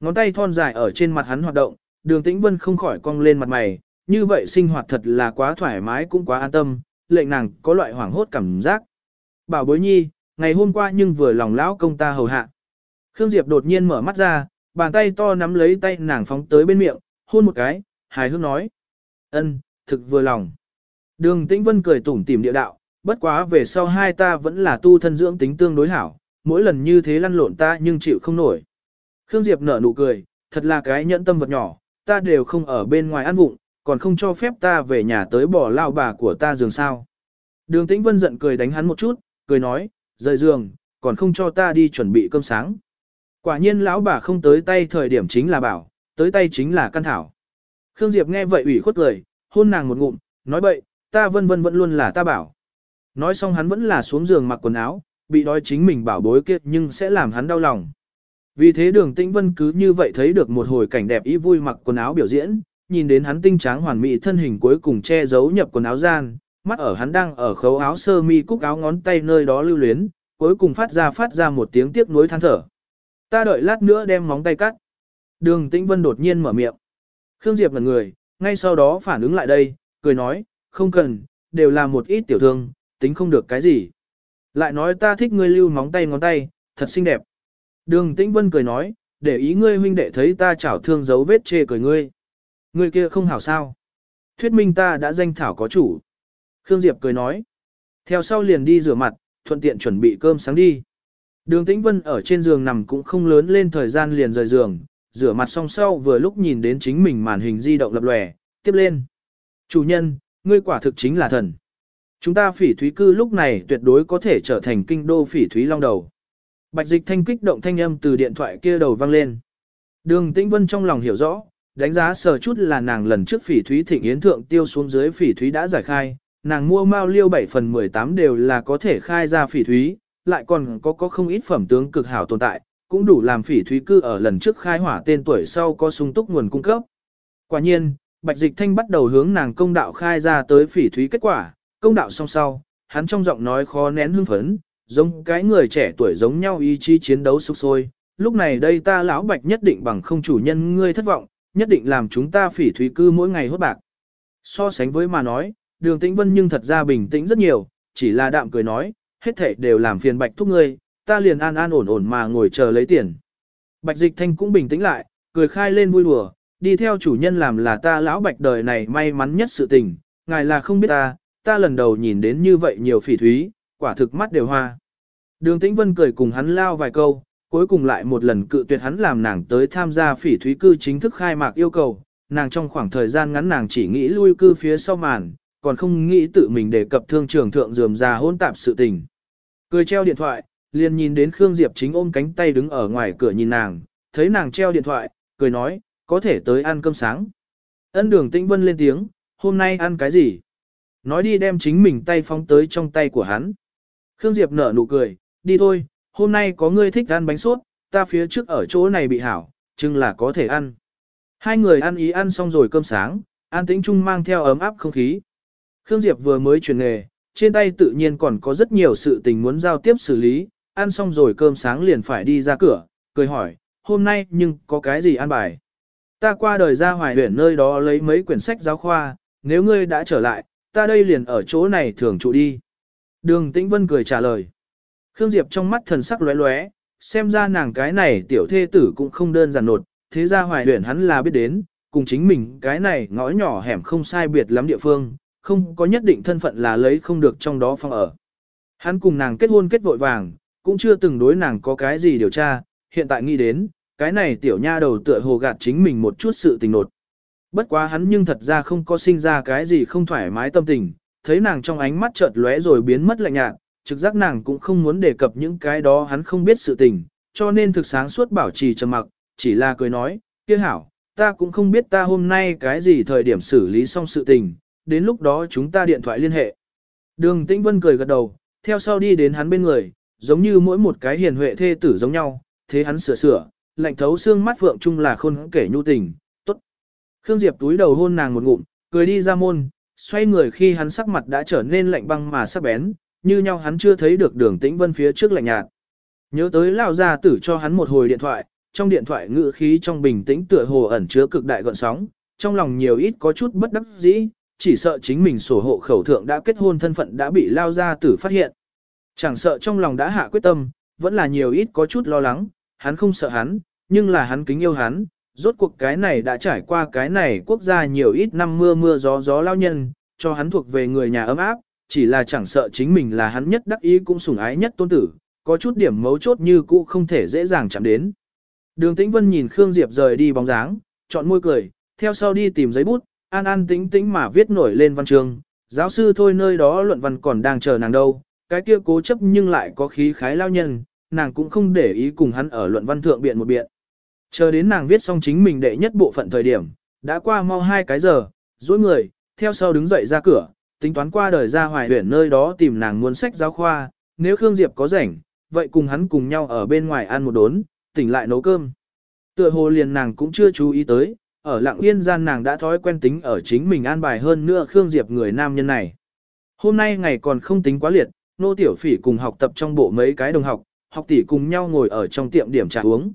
Ngón tay thon dài ở trên mặt hắn hoạt động, đường tĩnh vân không khỏi cong lên mặt mày, như vậy sinh hoạt thật là quá thoải mái cũng quá an tâm, lệnh nàng có loại hoảng hốt cảm giác. Bảo bối nhi, ngày hôm qua nhưng vừa lòng lão công ta hầu hạ. Khương Diệp đột nhiên mở mắt ra, bàn tay to nắm lấy tay nàng phóng tới bên miệng, hôn một cái, hài hước nói. ân, thực vừa lòng. Đường Tĩnh Vân cười tủm tỉm địa đạo, bất quá về sau hai ta vẫn là tu thân dưỡng tính tương đối hảo, mỗi lần như thế lăn lộn ta nhưng chịu không nổi. Khương Diệp nở nụ cười, thật là cái nhẫn tâm vật nhỏ, ta đều không ở bên ngoài ăn vụng, còn không cho phép ta về nhà tới bỏ lao bà của ta giường sao. Đường Tĩnh Vân giận cười đánh hắn một chút, cười nói, rời giường, còn không cho ta đi chuẩn bị cơm sáng. Quả nhiên lão bà không tới tay thời điểm chính là bảo, tới tay chính là căn thảo. Khương Diệp nghe vậy ủy khuất cười, hôn nàng một ngụm, nói bậy, ta vân vân vẫn luôn là ta bảo. Nói xong hắn vẫn là xuống giường mặc quần áo, bị đói chính mình bảo bối kiệt nhưng sẽ làm hắn đau lòng. Vì thế đường tĩnh vân cứ như vậy thấy được một hồi cảnh đẹp ý vui mặc quần áo biểu diễn, nhìn đến hắn tinh tráng hoàn mỹ thân hình cuối cùng che giấu nhập quần áo gian, mắt ở hắn đang ở khấu áo sơ mi cúc áo ngón tay nơi đó lưu luyến, cuối cùng phát ra phát ra một tiếng tiếc nuối than thở. Ta đợi lát nữa đem móng tay cắt. Đường Tĩnh Vân đột nhiên mở miệng. Khương Diệp ngẩn người, ngay sau đó phản ứng lại đây, cười nói, không cần, đều là một ít tiểu thương, tính không được cái gì. Lại nói ta thích ngươi lưu móng tay ngón tay, thật xinh đẹp. Đường Tĩnh Vân cười nói, để ý ngươi huynh đệ thấy ta chảo thương dấu vết chê cười ngươi. Ngươi kia không hảo sao. Thuyết minh ta đã danh thảo có chủ. Khương Diệp cười nói. Theo sau liền đi rửa mặt, thuận tiện chuẩn bị cơm sáng đi. Đường Tĩnh Vân ở trên giường nằm cũng không lớn lên thời gian liền rời giường, rửa mặt xong sau vừa lúc nhìn đến chính mình màn hình di động lập lòe, tiếp lên. Chủ nhân, ngươi quả thực chính là thần. Chúng ta phỉ thúy cư lúc này tuyệt đối có thể trở thành kinh đô phỉ thúy long đầu. Bạch dịch thanh kích động thanh âm từ điện thoại kia đầu vang lên. Đường Tĩnh Vân trong lòng hiểu rõ, đánh giá sờ chút là nàng lần trước phỉ thúy thịnh yến thượng tiêu xuống dưới phỉ thúy đã giải khai, nàng mua mao liêu 7 phần 18 đều là có thể khai ra phỉ thúy, lại còn có có không ít phẩm tướng cực hảo tồn tại, cũng đủ làm phỉ thúy cư ở lần trước khai hỏa tên tuổi sau có sung túc nguồn cung cấp. Quả nhiên, Bạch Dịch Thanh bắt đầu hướng nàng công đạo khai ra tới phỉ thúy kết quả, công đạo xong sau, hắn trong giọng nói khó nén hưng phấn, giống cái người trẻ tuổi giống nhau ý chí chiến đấu sục sôi. Lúc này đây ta lão Bạch nhất định bằng không chủ nhân ngươi thất vọng, nhất định làm chúng ta phỉ thúy cư mỗi ngày hốt bạc. So sánh với mà nói, đường tĩnh vân nhưng thật ra bình tĩnh rất nhiều, chỉ là đạm cười nói, hết thảy đều làm phiền bạch thúc ngươi, ta liền an an ổn ổn mà ngồi chờ lấy tiền. Bạch dịch thanh cũng bình tĩnh lại, cười khai lên vui đùa, đi theo chủ nhân làm là ta lão bạch đời này may mắn nhất sự tình, ngài là không biết ta, ta lần đầu nhìn đến như vậy nhiều phỉ thúy, quả thực mắt đều hoa. Đường tĩnh vân cười cùng hắn lao vài câu, cuối cùng lại một lần cự tuyệt hắn làm nàng tới tham gia phỉ thúy cư chính thức khai mạc yêu cầu, nàng trong khoảng thời gian ngắn nàng chỉ nghĩ lui cư phía sau màn, còn không nghĩ tự mình đề cập thương trường thượng dườm già hôn tạp sự tình. Cười treo điện thoại, liền nhìn đến Khương Diệp chính ôm cánh tay đứng ở ngoài cửa nhìn nàng, thấy nàng treo điện thoại, cười nói, có thể tới ăn cơm sáng. Ân đường tĩnh vân lên tiếng, hôm nay ăn cái gì? Nói đi đem chính mình tay phóng tới trong tay của hắn. Khương Diệp nở nụ cười, đi thôi, hôm nay có ngươi thích ăn bánh suốt, ta phía trước ở chỗ này bị hảo, chừng là có thể ăn. Hai người ăn ý ăn xong rồi cơm sáng, an tĩnh chung mang theo ấm áp không khí. Khương Diệp vừa mới chuyển nghề, trên tay tự nhiên còn có rất nhiều sự tình muốn giao tiếp xử lý, ăn xong rồi cơm sáng liền phải đi ra cửa, cười hỏi, hôm nay nhưng có cái gì ăn bài? Ta qua đời ra hoài huyện nơi đó lấy mấy quyển sách giáo khoa, nếu ngươi đã trở lại, ta đây liền ở chỗ này thường trụ đi. Đường Tĩnh Vân cười trả lời. Khương Diệp trong mắt thần sắc lóe lóe, xem ra nàng cái này tiểu thê tử cũng không đơn giản nột, thế ra hoài huyện hắn là biết đến, cùng chính mình cái này ngõ nhỏ hẻm không sai biệt lắm địa phương, không có nhất định thân phận là lấy không được trong đó phong ở. Hắn cùng nàng kết hôn kết vội vàng, cũng chưa từng đối nàng có cái gì điều tra, hiện tại nghĩ đến, cái này tiểu nha đầu tựa hồ gạt chính mình một chút sự tình nột. Bất quá hắn nhưng thật ra không có sinh ra cái gì không thoải mái tâm tình, thấy nàng trong ánh mắt chợt lóe rồi biến mất lạnh nhạt, trực giác nàng cũng không muốn đề cập những cái đó hắn không biết sự tình, cho nên thực sáng suốt bảo trì trầm mặc, chỉ là cười nói, kia hảo, ta cũng không biết ta hôm nay cái gì thời điểm xử lý xong sự tình, đến lúc đó chúng ta điện thoại liên hệ. Đường Tĩnh Vân cười gật đầu, theo sau đi đến hắn bên người, giống như mỗi một cái hiền huệ thê tử giống nhau, thế hắn sửa sửa, lạnh thấu xương mắt phượng chung là khôn kể nhu tình, tốt. Khương Diệp túi đầu hôn nàng một ngụm, cười đi ra môn, xoay người khi hắn sắc mặt đã trở nên lạnh băng mà sắc bén, như nhau hắn chưa thấy được đường tĩnh vân phía trước lạnh nhạt. Nhớ tới lao gia tử cho hắn một hồi điện thoại, trong điện thoại ngữ khí trong bình tĩnh tựa hồ ẩn chứa cực đại gọn sóng, trong lòng nhiều ít có chút bất đắc dĩ, chỉ sợ chính mình sổ hộ khẩu thượng đã kết hôn thân phận đã bị lao gia tử phát hiện. Chẳng sợ trong lòng đã hạ quyết tâm, vẫn là nhiều ít có chút lo lắng, hắn không sợ hắn, nhưng là hắn kính yêu hắn, rốt cuộc cái này đã trải qua cái này quốc gia nhiều ít năm mưa mưa gió gió lao nhân, cho hắn thuộc về người nhà ấm áp, chỉ là chẳng sợ chính mình là hắn nhất đắc ý cũng sủng ái nhất tôn tử, có chút điểm mấu chốt như cũ không thể dễ dàng chạm đến. Đường Tĩnh Vân nhìn Khương Diệp rời đi bóng dáng, chọn môi cười, theo sau đi tìm giấy bút, an an tĩnh tĩnh mà viết nổi lên văn chương, giáo sư thôi nơi đó luận văn còn đang chờ nàng đâu, cái kia cố chấp nhưng lại có khí khái lao nhân, nàng cũng không để ý cùng hắn ở luận văn thượng biện một biện. Chờ đến nàng viết xong chính mình đệ nhất bộ phận thời điểm, đã qua mau hai cái giờ, dối người, theo sau đứng dậy ra cửa, tính toán qua đời ra hoài huyện nơi đó tìm nàng muốn sách giáo khoa, nếu Khương Diệp có rảnh, vậy cùng hắn cùng nhau ở bên ngoài ăn một đốn, tỉnh lại nấu cơm. Tựa hồ liền nàng cũng chưa chú ý tới, ở lặng yên gian nàng đã thói quen tính ở chính mình an bài hơn nữa Khương Diệp người nam nhân này. Hôm nay ngày còn không tính quá liệt, nô tiểu phỉ cùng học tập trong bộ mấy cái đồng học, học tỷ cùng nhau ngồi ở trong tiệm điểm trà uống.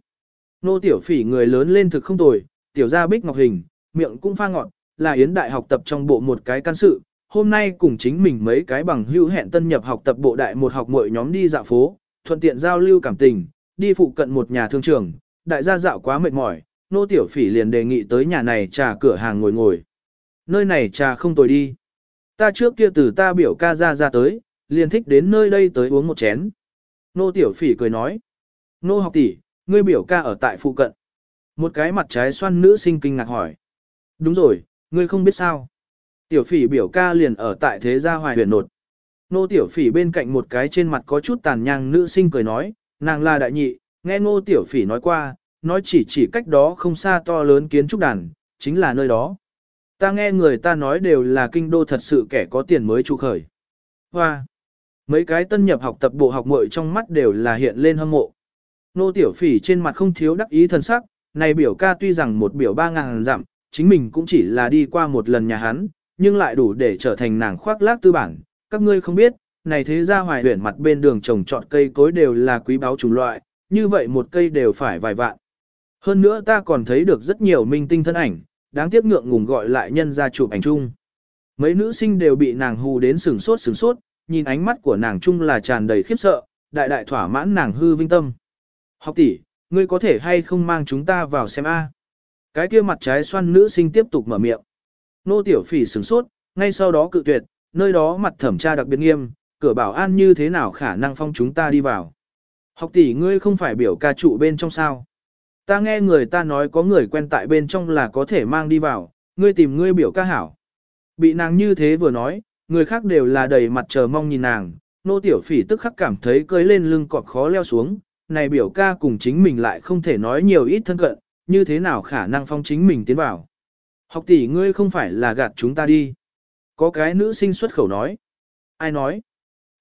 Nô tiểu phỉ người lớn lên thực không tồi, tiểu gia bích ngọc hình, miệng cũng pha ngọt, là yến đại học tập trong bộ một cái can sự. Hôm nay cùng chính mình mấy cái bằng hữu hẹn tân nhập học tập bộ đại một học mỗi nhóm đi dạo phố, thuận tiện giao lưu cảm tình, đi phụ cận một nhà thương trường, đại gia dạo quá mệt mỏi, nô tiểu phỉ liền đề nghị tới nhà này trà cửa hàng ngồi ngồi. Nơi này trà không tồi đi. Ta trước kia từ ta biểu ca ra ra tới, liền thích đến nơi đây tới uống một chén. Nô tiểu phỉ cười nói. Nô học tỷ, ngươi biểu ca ở tại phụ cận. Một cái mặt trái xoan nữ sinh kinh ngạc hỏi. Đúng rồi, ngươi không biết sao. Tiểu phỉ biểu ca liền ở tại thế gia hoài huyền nột. Nô tiểu phỉ bên cạnh một cái trên mặt có chút tàn nhang nữ sinh cười nói, nàng là đại nhị, nghe ngô tiểu phỉ nói qua, nói chỉ chỉ cách đó không xa to lớn kiến trúc đàn, chính là nơi đó. Ta nghe người ta nói đều là kinh đô thật sự kẻ có tiền mới trụ khởi. Hoa! Mấy cái tân nhập học tập bộ học muội trong mắt đều là hiện lên hâm mộ. Nô tiểu phỉ trên mặt không thiếu đắc ý thần sắc, này biểu ca tuy rằng một biểu ba ngàn dặm, chính mình cũng chỉ là đi qua một lần nhà hắn, nhưng lại đủ để trở thành nàng khoác lác tư bản. Các ngươi không biết, này thế ra hoài huyển mặt bên đường trồng trọt cây cối đều là quý báu chủng loại, như vậy một cây đều phải vài vạn. Hơn nữa ta còn thấy được rất nhiều minh tinh thân ảnh, đáng tiếc ngượng ngùng gọi lại nhân ra chụp ảnh chung. Mấy nữ sinh đều bị nàng hù đến sừng sốt sừng sốt, nhìn ánh mắt của nàng chung là tràn đầy khiếp sợ, đại đại thỏa mãn nàng hư vinh tâm. Học tỷ, ngươi có thể hay không mang chúng ta vào xem a? Cái kia mặt trái xoan nữ sinh tiếp tục mở miệng. Nô tiểu phỉ sừng sốt, ngay sau đó cự tuyệt, nơi đó mặt thẩm tra đặc biệt nghiêm, cửa bảo an như thế nào khả năng phong chúng ta đi vào. Học tỷ ngươi không phải biểu ca trụ bên trong sao. Ta nghe người ta nói có người quen tại bên trong là có thể mang đi vào, ngươi tìm ngươi biểu ca hảo. Bị nàng như thế vừa nói, người khác đều là đầy mặt chờ mong nhìn nàng, nô tiểu phỉ tức khắc cảm thấy cưới lên lưng cọt khó leo xuống, này biểu ca cùng chính mình lại không thể nói nhiều ít thân cận, như thế nào khả năng phong chính mình tiến vào. Học tỷ ngươi không phải là gạt chúng ta đi. Có cái nữ sinh xuất khẩu nói. Ai nói?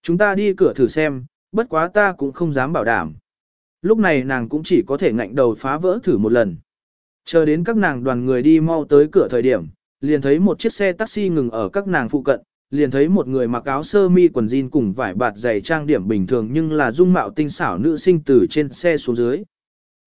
Chúng ta đi cửa thử xem, bất quá ta cũng không dám bảo đảm. Lúc này nàng cũng chỉ có thể ngạnh đầu phá vỡ thử một lần. Chờ đến các nàng đoàn người đi mau tới cửa thời điểm, liền thấy một chiếc xe taxi ngừng ở các nàng phụ cận, liền thấy một người mặc áo sơ mi quần jean cùng vải bạt giày trang điểm bình thường nhưng là dung mạo tinh xảo nữ sinh từ trên xe xuống dưới.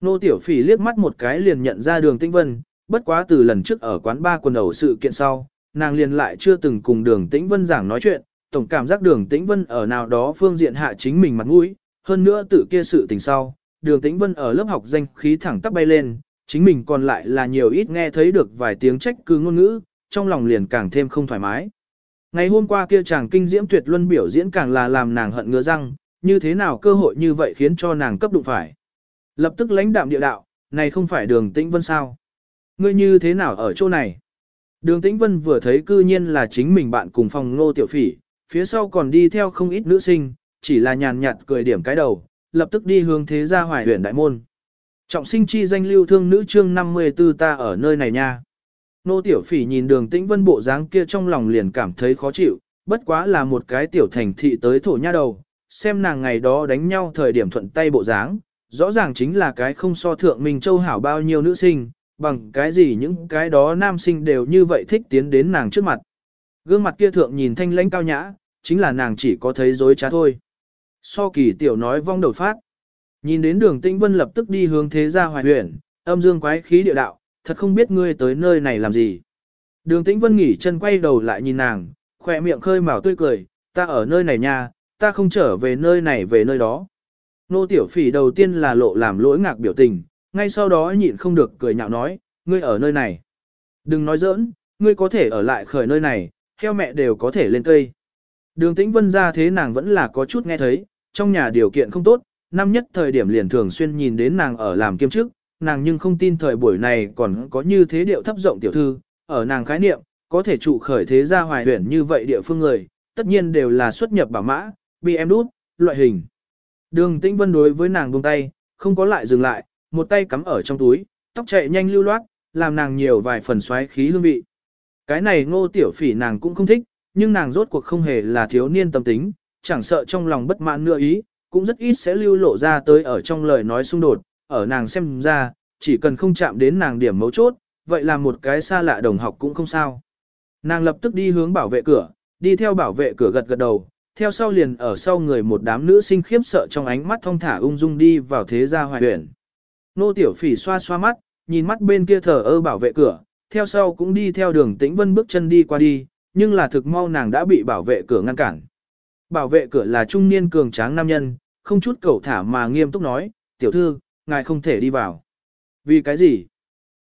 Nô Tiểu Phỉ liếc mắt một cái liền nhận ra đường Tĩnh Vân, bất quá từ lần trước ở quán ba quần ẩu sự kiện sau, nàng liền lại chưa từng cùng đường Tĩnh Vân giảng nói chuyện, tổng cảm giác đường Tĩnh Vân ở nào đó phương diện hạ chính mình mặt mũi, hơn nữa tự kia sự tình sau, đường Tĩnh Vân ở lớp học danh khí thẳng tắp bay lên, chính mình còn lại là nhiều ít nghe thấy được vài tiếng trách cứ ngôn ngữ, trong lòng liền càng thêm không thoải mái. Ngày hôm qua kia chàng kinh diễm tuyệt luân biểu diễn càng là làm nàng hận ngứa răng, như thế nào cơ hội như vậy khiến cho nàng cấp đụng phải. Lập tức lãnh đạm địa đạo, này không phải đường tĩnh vân sao? Ngươi như thế nào ở chỗ này? Đường tĩnh vân vừa thấy cư nhiên là chính mình bạn cùng phòng ngô tiểu phỉ, phía sau còn đi theo không ít nữ sinh, chỉ là nhàn nhạt cười điểm cái đầu, lập tức đi hướng thế gia hoài huyện đại môn. Trọng sinh chi danh lưu thương nữ chương 54 ta ở nơi này nha. Nô tiểu phỉ nhìn đường tĩnh vân bộ dáng kia trong lòng liền cảm thấy khó chịu, bất quá là một cái tiểu thành thị tới thổ nha đầu, xem nàng ngày đó đánh nhau thời điểm thuận tay bộ dáng, rõ ràng chính là cái không so thượng mình châu hảo bao nhiêu nữ sinh, Bằng cái gì những cái đó nam sinh đều như vậy thích tiến đến nàng trước mặt. Gương mặt kia thượng nhìn thanh lãnh cao nhã, chính là nàng chỉ có thấy dối trá thôi. So kỳ tiểu nói vong đầu phát. Nhìn đến đường tĩnh vân lập tức đi hướng thế gia hoài huyện, âm dương quái khí địa đạo, thật không biết ngươi tới nơi này làm gì. Đường tĩnh vân nghỉ chân quay đầu lại nhìn nàng, khỏe miệng khơi mào tươi cười, ta ở nơi này nha, ta không trở về nơi này về nơi đó. Nô tiểu phỉ đầu tiên là lộ làm lỗi ngạc biểu tình, ngay sau đó nhịn không được cười nhạo nói, ngươi ở nơi này. Đừng nói giỡn, ngươi có thể ở lại khởi nơi này, theo mẹ đều có thể lên cây. Đường tĩnh vân ra thế nàng vẫn là có chút nghe thấy, trong nhà điều kiện không tốt, năm nhất thời điểm liền thường xuyên nhìn đến nàng ở làm kiêm chức, nàng nhưng không tin thời buổi này còn có như thế điệu thấp rộng tiểu thư, ở nàng khái niệm, có thể trụ khởi thế gia hoài huyển như vậy địa phương người, tất nhiên đều là xuất nhập bảo mã, bị em đút, loại hình. Đường tĩnh vân đối với nàng buông tay, không có lại dừng lại, một tay cắm ở trong túi, tóc chạy nhanh lưu loát, làm nàng nhiều vài phần xoáy khí hương vị. Cái này ngô tiểu phỉ nàng cũng không thích, nhưng nàng rốt cuộc không hề là thiếu niên tâm tính, chẳng sợ trong lòng bất mãn nữa ý, cũng rất ít sẽ lưu lộ ra tới ở trong lời nói xung đột, ở nàng xem ra, chỉ cần không chạm đến nàng điểm mấu chốt, vậy là một cái xa lạ đồng học cũng không sao. Nàng lập tức đi hướng bảo vệ cửa, đi theo bảo vệ cửa gật gật đầu, theo sau liền ở sau người một đám nữ sinh khiếp sợ trong ánh mắt thông thả ung dung đi vào thế gia hoài huyện. Nô tiểu phỉ xoa xoa mắt, nhìn mắt bên kia thờ ơ bảo vệ cửa, theo sau cũng đi theo đường tĩnh vân bước chân đi qua đi, nhưng là thực mau nàng đã bị bảo vệ cửa ngăn cản. Bảo vệ cửa là trung niên cường tráng nam nhân, không chút cầu thả mà nghiêm túc nói, tiểu thư, ngài không thể đi vào. Vì cái gì?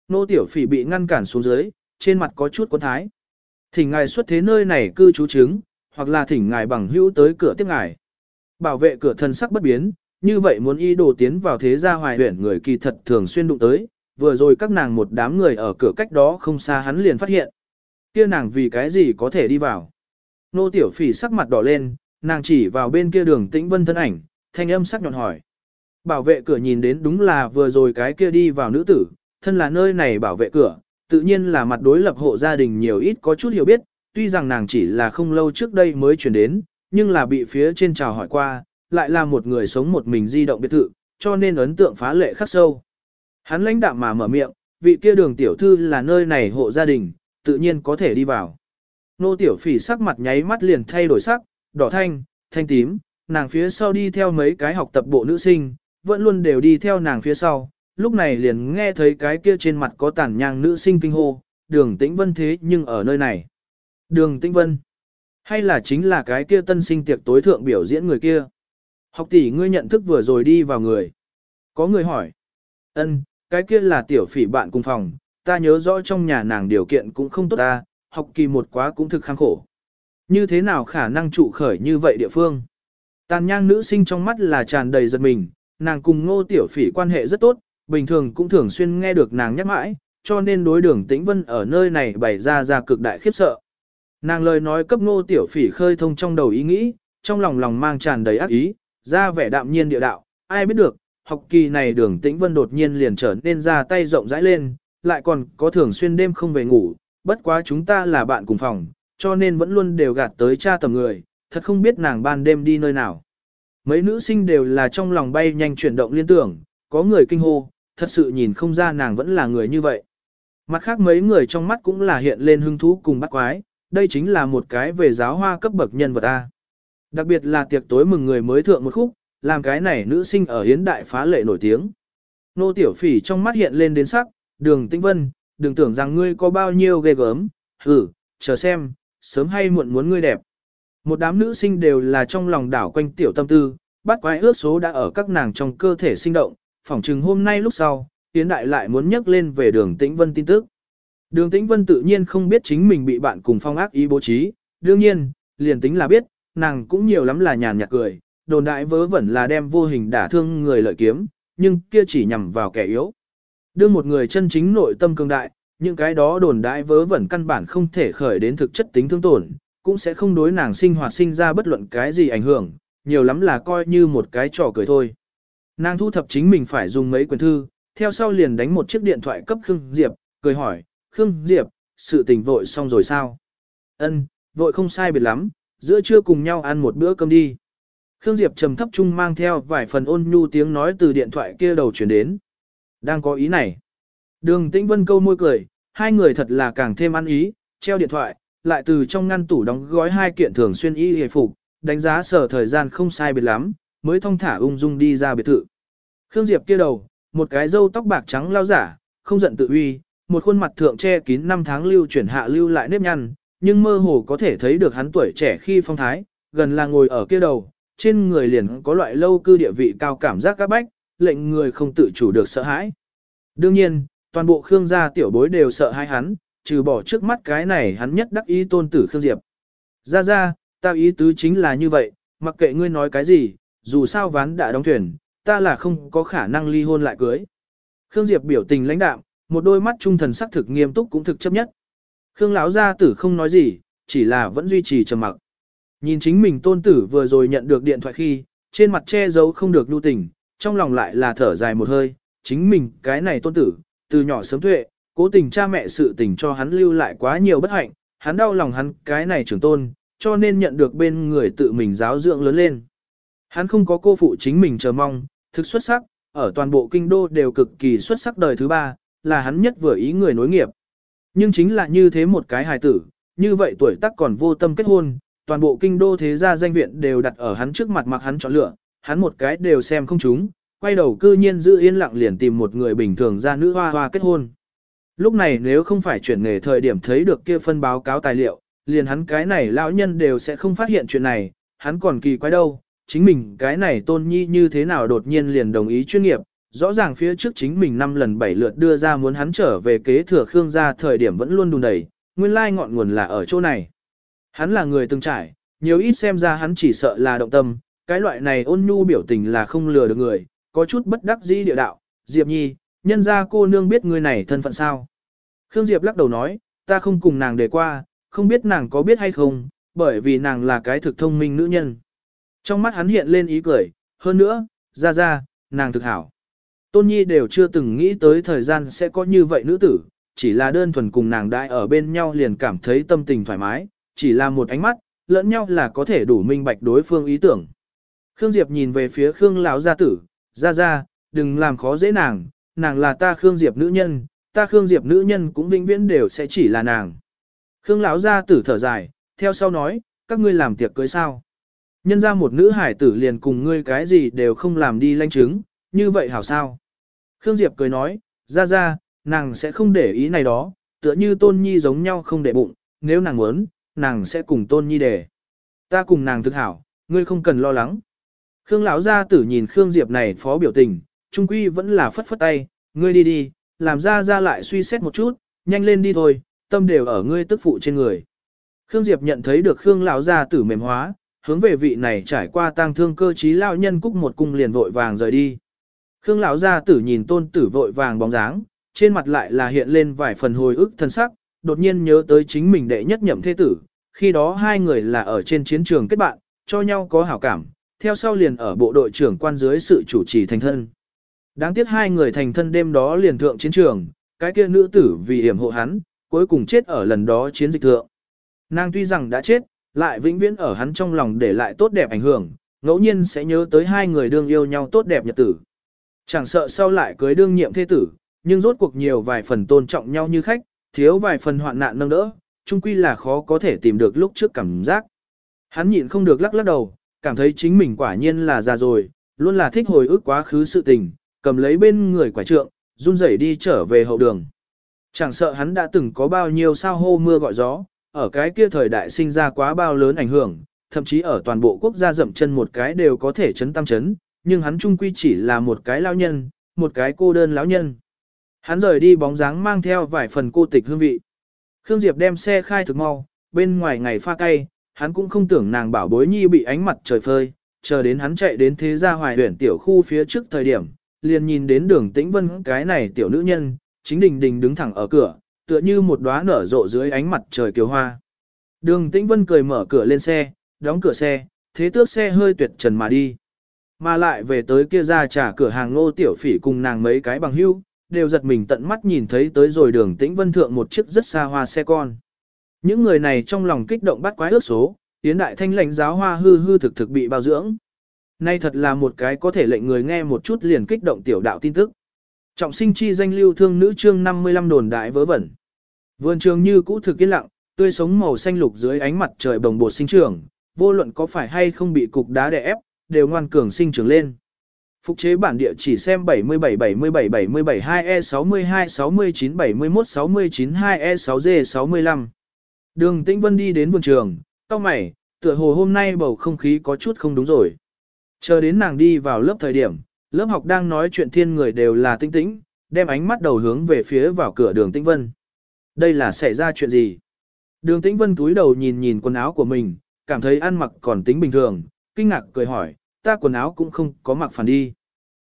Nô tiểu phỉ bị ngăn cản xuống dưới, trên mặt có chút quân thái. Thỉnh ngài xuất thế nơi này cư trú chứng, hoặc là thỉnh ngài bằng hữu tới cửa tiếp ngài. Bảo vệ cửa thân sắc bất biến, như vậy muốn y đồ tiến vào thế gia hoài huyển người kỳ thật thường xuyên đụng tới, vừa rồi các nàng một đám người ở cửa cách đó không xa hắn liền phát hiện. Kia nàng vì cái gì có thể đi vào. Nô tiểu phỉ sắc mặt đỏ lên, nàng chỉ vào bên kia đường tĩnh vân thân ảnh, thanh âm sắc nhọn hỏi. Bảo vệ cửa nhìn đến đúng là vừa rồi cái kia đi vào nữ tử, thân là nơi này bảo vệ cửa, tự nhiên là mặt đối lập hộ gia đình nhiều ít có chút hiểu biết, tuy rằng nàng chỉ là không lâu trước đây mới chuyển đến, nhưng là bị phía trên chào hỏi qua, lại là một người sống một mình di động biệt thự, cho nên ấn tượng phá lệ khắc sâu. Hắn lãnh đạm mà mở miệng, vị kia đường tiểu thư là nơi này hộ gia đình, tự nhiên có thể đi vào. Nô tiểu phỉ sắc mặt nháy mắt liền thay đổi sắc, đỏ thanh, thanh tím, nàng phía sau đi theo mấy cái học tập bộ nữ sinh, vẫn luôn đều đi theo nàng phía sau, lúc này liền nghe thấy cái kia trên mặt có tàn nhang nữ sinh kinh hô, đường tĩnh vân thế nhưng ở nơi này. Đường tĩnh vân, hay là chính là cái kia tân sinh tiệc tối thượng biểu diễn người kia. Học tỷ ngươi nhận thức vừa rồi đi vào người. Có người hỏi, ân, cái kia là tiểu phỉ bạn cùng phòng, ta nhớ rõ trong nhà nàng điều kiện cũng không tốt ta, học kỳ một quá cũng thực kháng khổ. Như thế nào khả năng trụ khởi như vậy địa phương? Tàn nhang nữ sinh trong mắt là tràn đầy giật mình, nàng cùng ngô tiểu phỉ quan hệ rất tốt, bình thường cũng thường xuyên nghe được nàng nhắc mãi, cho nên đối đường tĩnh vân ở nơi này bày ra ra cực đại khiếp sợ. Nàng lời nói cấp ngô tiểu phỉ khơi thông trong đầu ý nghĩ, trong lòng lòng mang tràn đầy ác ý, ra vẻ đạm nhiên địa đạo, ai biết được, học kỳ này đường tĩnh vân đột nhiên liền trở nên ra tay rộng rãi lên, lại còn có thường xuyên đêm không về ngủ, bất quá chúng ta là bạn cùng phòng, cho nên vẫn luôn đều gạt tới cha tầm người, thật không biết nàng ban đêm đi nơi nào. Mấy nữ sinh đều là trong lòng bay nhanh chuyển động liên tưởng, có người kinh hô, thật sự nhìn không ra nàng vẫn là người như vậy. Mặt khác mấy người trong mắt cũng là hiện lên hứng thú cùng bắt quái, đây chính là một cái về giáo hoa cấp bậc nhân vật A. Đặc biệt là tiệc tối mừng người mới thượng một khúc, làm cái này nữ sinh ở hiến đại phá lệ nổi tiếng. Nô tiểu phỉ trong mắt hiện lên đến sắc, đường tinh vân, đừng tưởng rằng ngươi có bao nhiêu ghê gớm, hử, chờ xem, sớm hay muộn muốn ngươi đẹp. Một đám nữ sinh đều là trong lòng đảo quanh tiểu tâm tư, bắt quái ước số đã ở các nàng trong cơ thể sinh động, phỏng chừng hôm nay lúc sau, Tiến Đại lại muốn nhắc lên về đường Tĩnh Vân tin tức. Đường Tĩnh Vân tự nhiên không biết chính mình bị bạn cùng phong ác ý bố trí, đương nhiên, liền tính là biết, nàng cũng nhiều lắm là nhàn nhạt cười, đồn đại vớ vẩn là đem vô hình đả thương người lợi kiếm, nhưng kia chỉ nhằm vào kẻ yếu. Đương một người chân chính nội tâm cường đại, những cái đó đồn đại vớ vẩn căn bản không thể khởi đến thực chất tính thương tổn, cũng sẽ không đối nàng sinh hoạt sinh ra bất luận cái gì ảnh hưởng, nhiều lắm là coi như một cái trò cười thôi. Nàng thu thập chính mình phải dùng mấy quyển thư, theo sau liền đánh một chiếc điện thoại cấp Khương Diệp, cười hỏi, Khương Diệp, sự tình vội xong rồi sao? Ân, vội không sai biệt lắm, giữa trưa cùng nhau ăn một bữa cơm đi. Khương Diệp trầm thấp trung mang theo vài phần ôn nhu tiếng nói từ điện thoại kia đầu chuyển đến. Đang có ý này. Đường Tĩnh Vân câu môi cười, hai người thật là càng thêm ăn ý, treo điện thoại, lại từ trong ngăn tủ đóng gói hai kiện thường xuyên y hề phục, đánh giá sở thời gian không sai biệt lắm, mới thong thả ung dung đi ra biệt thự. Khương Diệp kia đầu, một cái râu tóc bạc trắng lao giả, không giận tự uy, một khuôn mặt thượng che kín năm tháng lưu chuyển hạ lưu lại nếp nhăn, nhưng mơ hồ có thể thấy được hắn tuổi trẻ khi phong thái, gần là ngồi ở kia đầu, trên người liền có loại lâu cư địa vị cao cảm giác các bách, lệnh người không tự chủ được sợ hãi. Đương nhiên, toàn bộ Khương gia tiểu bối đều sợ hai hắn, trừ bỏ trước mắt cái này hắn nhất đắc ý tôn tử Khương Diệp. Ra ra, ta ý tứ chính là như vậy, mặc kệ ngươi nói cái gì, dù sao ván đã đóng thuyền, ta là không có khả năng ly hôn lại cưới. Khương Diệp biểu tình lãnh đạm, một đôi mắt trung thần sắc thực nghiêm túc cũng thực chấp nhất. Khương lão gia tử không nói gì, chỉ là vẫn duy trì trầm mặc. Nhìn chính mình tôn tử vừa rồi nhận được điện thoại khi, trên mặt che giấu không được lưu tình, trong lòng lại là thở dài một hơi, chính mình cái này tôn tử, từ nhỏ sớm tuệ, cố tình cha mẹ sự tình cho hắn lưu lại quá nhiều bất hạnh, hắn đau lòng hắn cái này trưởng tôn, cho nên nhận được bên người tự mình giáo dưỡng lớn lên. Hắn không có cô phụ chính mình chờ mong, thực xuất sắc, ở toàn bộ kinh đô đều cực kỳ xuất sắc đời thứ ba, là hắn nhất vừa ý người nối nghiệp. Nhưng chính là như thế một cái hài tử, như vậy tuổi tác còn vô tâm kết hôn, toàn bộ kinh đô thế gia danh viện đều đặt ở hắn trước mặt mặc hắn chọn lựa, hắn một cái đều xem không chúng, quay đầu cư nhiên giữ yên lặng liền tìm một người bình thường ra nữ hoa hoa kết hôn. Lúc này nếu không phải chuyển nghề thời điểm thấy được kia phân báo cáo tài liệu, liền hắn cái này lão nhân đều sẽ không phát hiện chuyện này, hắn còn kỳ quái đâu, chính mình cái này tôn nhi như thế nào đột nhiên liền đồng ý chuyên nghiệp, rõ ràng phía trước chính mình năm lần bảy lượt đưa ra muốn hắn trở về kế thừa Khương gia thời điểm vẫn luôn đùn đẩy, nguyên lai ngọn nguồn là ở chỗ này. Hắn là người từng trải, nhiều ít xem ra hắn chỉ sợ là động tâm, cái loại này ôn nhu biểu tình là không lừa được người, có chút bất đắc dĩ địa đạo, Diệp Nhi, nhân ra cô nương biết người này thân phận sao. Khương Diệp lắc đầu nói, ta không cùng nàng đề qua, không biết nàng có biết hay không, bởi vì nàng là cái thực thông minh nữ nhân. Trong mắt hắn hiện lên ý cười, hơn nữa, ra ra, nàng thực hảo. Tôn Nhi đều chưa từng nghĩ tới thời gian sẽ có như vậy nữ tử, chỉ là đơn thuần cùng nàng đại ở bên nhau liền cảm thấy tâm tình thoải mái, chỉ là một ánh mắt, lẫn nhau là có thể đủ minh bạch đối phương ý tưởng. Khương Diệp nhìn về phía Khương lão gia tử, ra ra, đừng làm khó dễ nàng, nàng là ta Khương Diệp nữ nhân, ta Khương Diệp nữ nhân cũng vĩnh viễn đều sẽ chỉ là nàng. Khương lão gia tử thở dài, theo sau nói, các ngươi làm tiệc cưới sao? Nhân ra một nữ hải tử liền cùng ngươi cái gì đều không làm đi lanh chứng, như vậy hảo sao? Khương Diệp cười nói, ra ra, nàng sẽ không để ý này đó, tựa như tôn nhi giống nhau không để bụng, nếu nàng muốn, nàng sẽ cùng tôn nhi để. Ta cùng nàng thực hảo, ngươi không cần lo lắng. Khương lão gia tử nhìn Khương Diệp này phó biểu tình, trung quy vẫn là phất phất tay, ngươi đi đi, làm ra ra lại suy xét một chút, nhanh lên đi thôi, tâm đều ở ngươi tức phụ trên người. Khương Diệp nhận thấy được Khương lão gia tử mềm hóa, hướng về vị này trải qua tang thương cơ trí lão nhân cúc một cung liền vội vàng rời đi. Khương lão gia tử nhìn tôn tử vội vàng bóng dáng, trên mặt lại là hiện lên vài phần hồi ức thân sắc, đột nhiên nhớ tới chính mình đệ nhất nhậm thế tử, khi đó hai người là ở trên chiến trường kết bạn, cho nhau có hảo cảm, theo sau liền ở bộ đội trưởng quan dưới sự chủ trì thành thân. Đáng tiếc hai người thành thân đêm đó liền thượng chiến trường, cái kia nữ tử vì hiểm hộ hắn, cuối cùng chết ở lần đó chiến dịch thượng. Nàng tuy rằng đã chết, lại vĩnh viễn ở hắn trong lòng để lại tốt đẹp ảnh hưởng, ngẫu nhiên sẽ nhớ tới hai người đương yêu nhau tốt đẹp nhật tử. Chẳng sợ sau lại cưới đương nhiệm thế tử, nhưng rốt cuộc nhiều vài phần tôn trọng nhau như khách, thiếu vài phần hoạn nạn nâng đỡ, chung quy là khó có thể tìm được lúc trước cảm giác. Hắn nhịn không được lắc lắc đầu, cảm thấy chính mình quả nhiên là già rồi, luôn là thích hồi ức quá khứ sự tình, cầm lấy bên người quả trượng, run rẩy đi trở về hậu đường. Chẳng sợ hắn đã từng có bao nhiêu sao hô mưa gọi gió, ở cái kia thời đại sinh ra quá bao lớn ảnh hưởng, thậm chí ở toàn bộ quốc gia dậm chân một cái đều có thể chấn tam chấn, nhưng hắn trung quy chỉ là một cái lão nhân, một cái cô đơn lão nhân. Hắn rời đi bóng dáng mang theo vài phần cô tịch hương vị. Khương Diệp đem xe khai thực mau, bên ngoài ngày pha cay, hắn cũng không tưởng nàng bảo bối nhi bị ánh mặt trời phơi, chờ đến hắn chạy đến thế gia hoài huyện tiểu khu phía trước thời điểm, liền nhìn đến đường tĩnh vân cái này tiểu nữ nhân, chính đình đình đứng thẳng ở cửa, tựa như một đóa nở rộ dưới ánh mặt trời kiều hoa. Đường tĩnh vân cười mở cửa lên xe, đóng cửa xe, thế tước xe hơi tuyệt trần mà đi. Mà lại về tới kia ra trả cửa hàng ngô tiểu phỉ cùng nàng mấy cái bằng hữu, đều giật mình tận mắt nhìn thấy tới rồi đường tĩnh vân thượng một chiếc rất xa hoa xe con. Những người này trong lòng kích động bắt quái ước số, tiến đại thanh lãnh giáo hoa hư hư thực thực bị bao dưỡng. Nay thật là một cái có thể lệnh người nghe một chút liền kích động tiểu đạo tin tức. Trọng sinh chi danh lưu thương nữ chương 55 đồn đại vớ vẩn. Vườn trường như cũ thực yên lặng, tươi sống màu xanh lục dưới ánh mặt trời bồng bột sinh trưởng, vô luận có phải hay không bị cục đá đè ép, đều ngoan cường sinh trưởng lên. Phục chế bản địa chỉ xem 77 77 77 2E 62 69 71 69 2E 6G 65. Đường Tĩnh Vân đi đến vườn trường, cao mày, tựa hồ hôm nay bầu không khí có chút không đúng rồi. Chờ đến nàng đi vào lớp thời điểm, lớp học đang nói chuyện thiên người đều là tinh tĩnh, đem ánh mắt đầu hướng về phía vào cửa đường Tĩnh Vân. Đây là xảy ra chuyện gì? Đường Tĩnh Vân túi đầu nhìn nhìn quần áo của mình, cảm thấy ăn mặc còn tính bình thường, kinh ngạc cười hỏi, ta quần áo cũng không có mặc phản đi.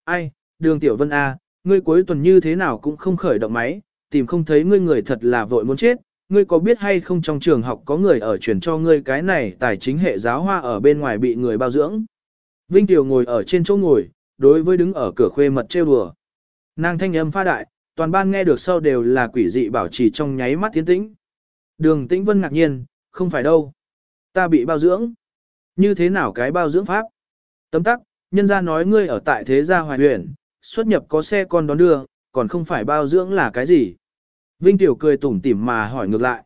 Ai, đường Tiểu Vân A, ngươi cuối tuần như thế nào cũng không khởi động máy, tìm không thấy ngươi người thật là vội muốn chết, ngươi có biết hay không trong trường học có người ở truyền cho ngươi cái này tài chính hệ giáo hoa ở bên ngoài bị người bao dưỡng. Vinh Tiểu ngồi ở trên chỗ ngồi, đối với đứng ở cửa khuê mật trêu đùa. Nàng thanh âm pha đại, toàn ban nghe được sau đều là quỷ dị bảo trì trong nháy mắt tiến tĩnh. Đường tĩnh vân ngạc nhiên, không phải đâu. Ta bị bao dưỡng. Như thế nào cái bao dưỡng pháp? Tấm tắc, nhân gia nói ngươi ở tại thế gia hoài huyện, xuất nhập có xe con đón đưa, còn không phải bao dưỡng là cái gì? Vinh Tiểu cười tủm tỉm mà hỏi ngược lại.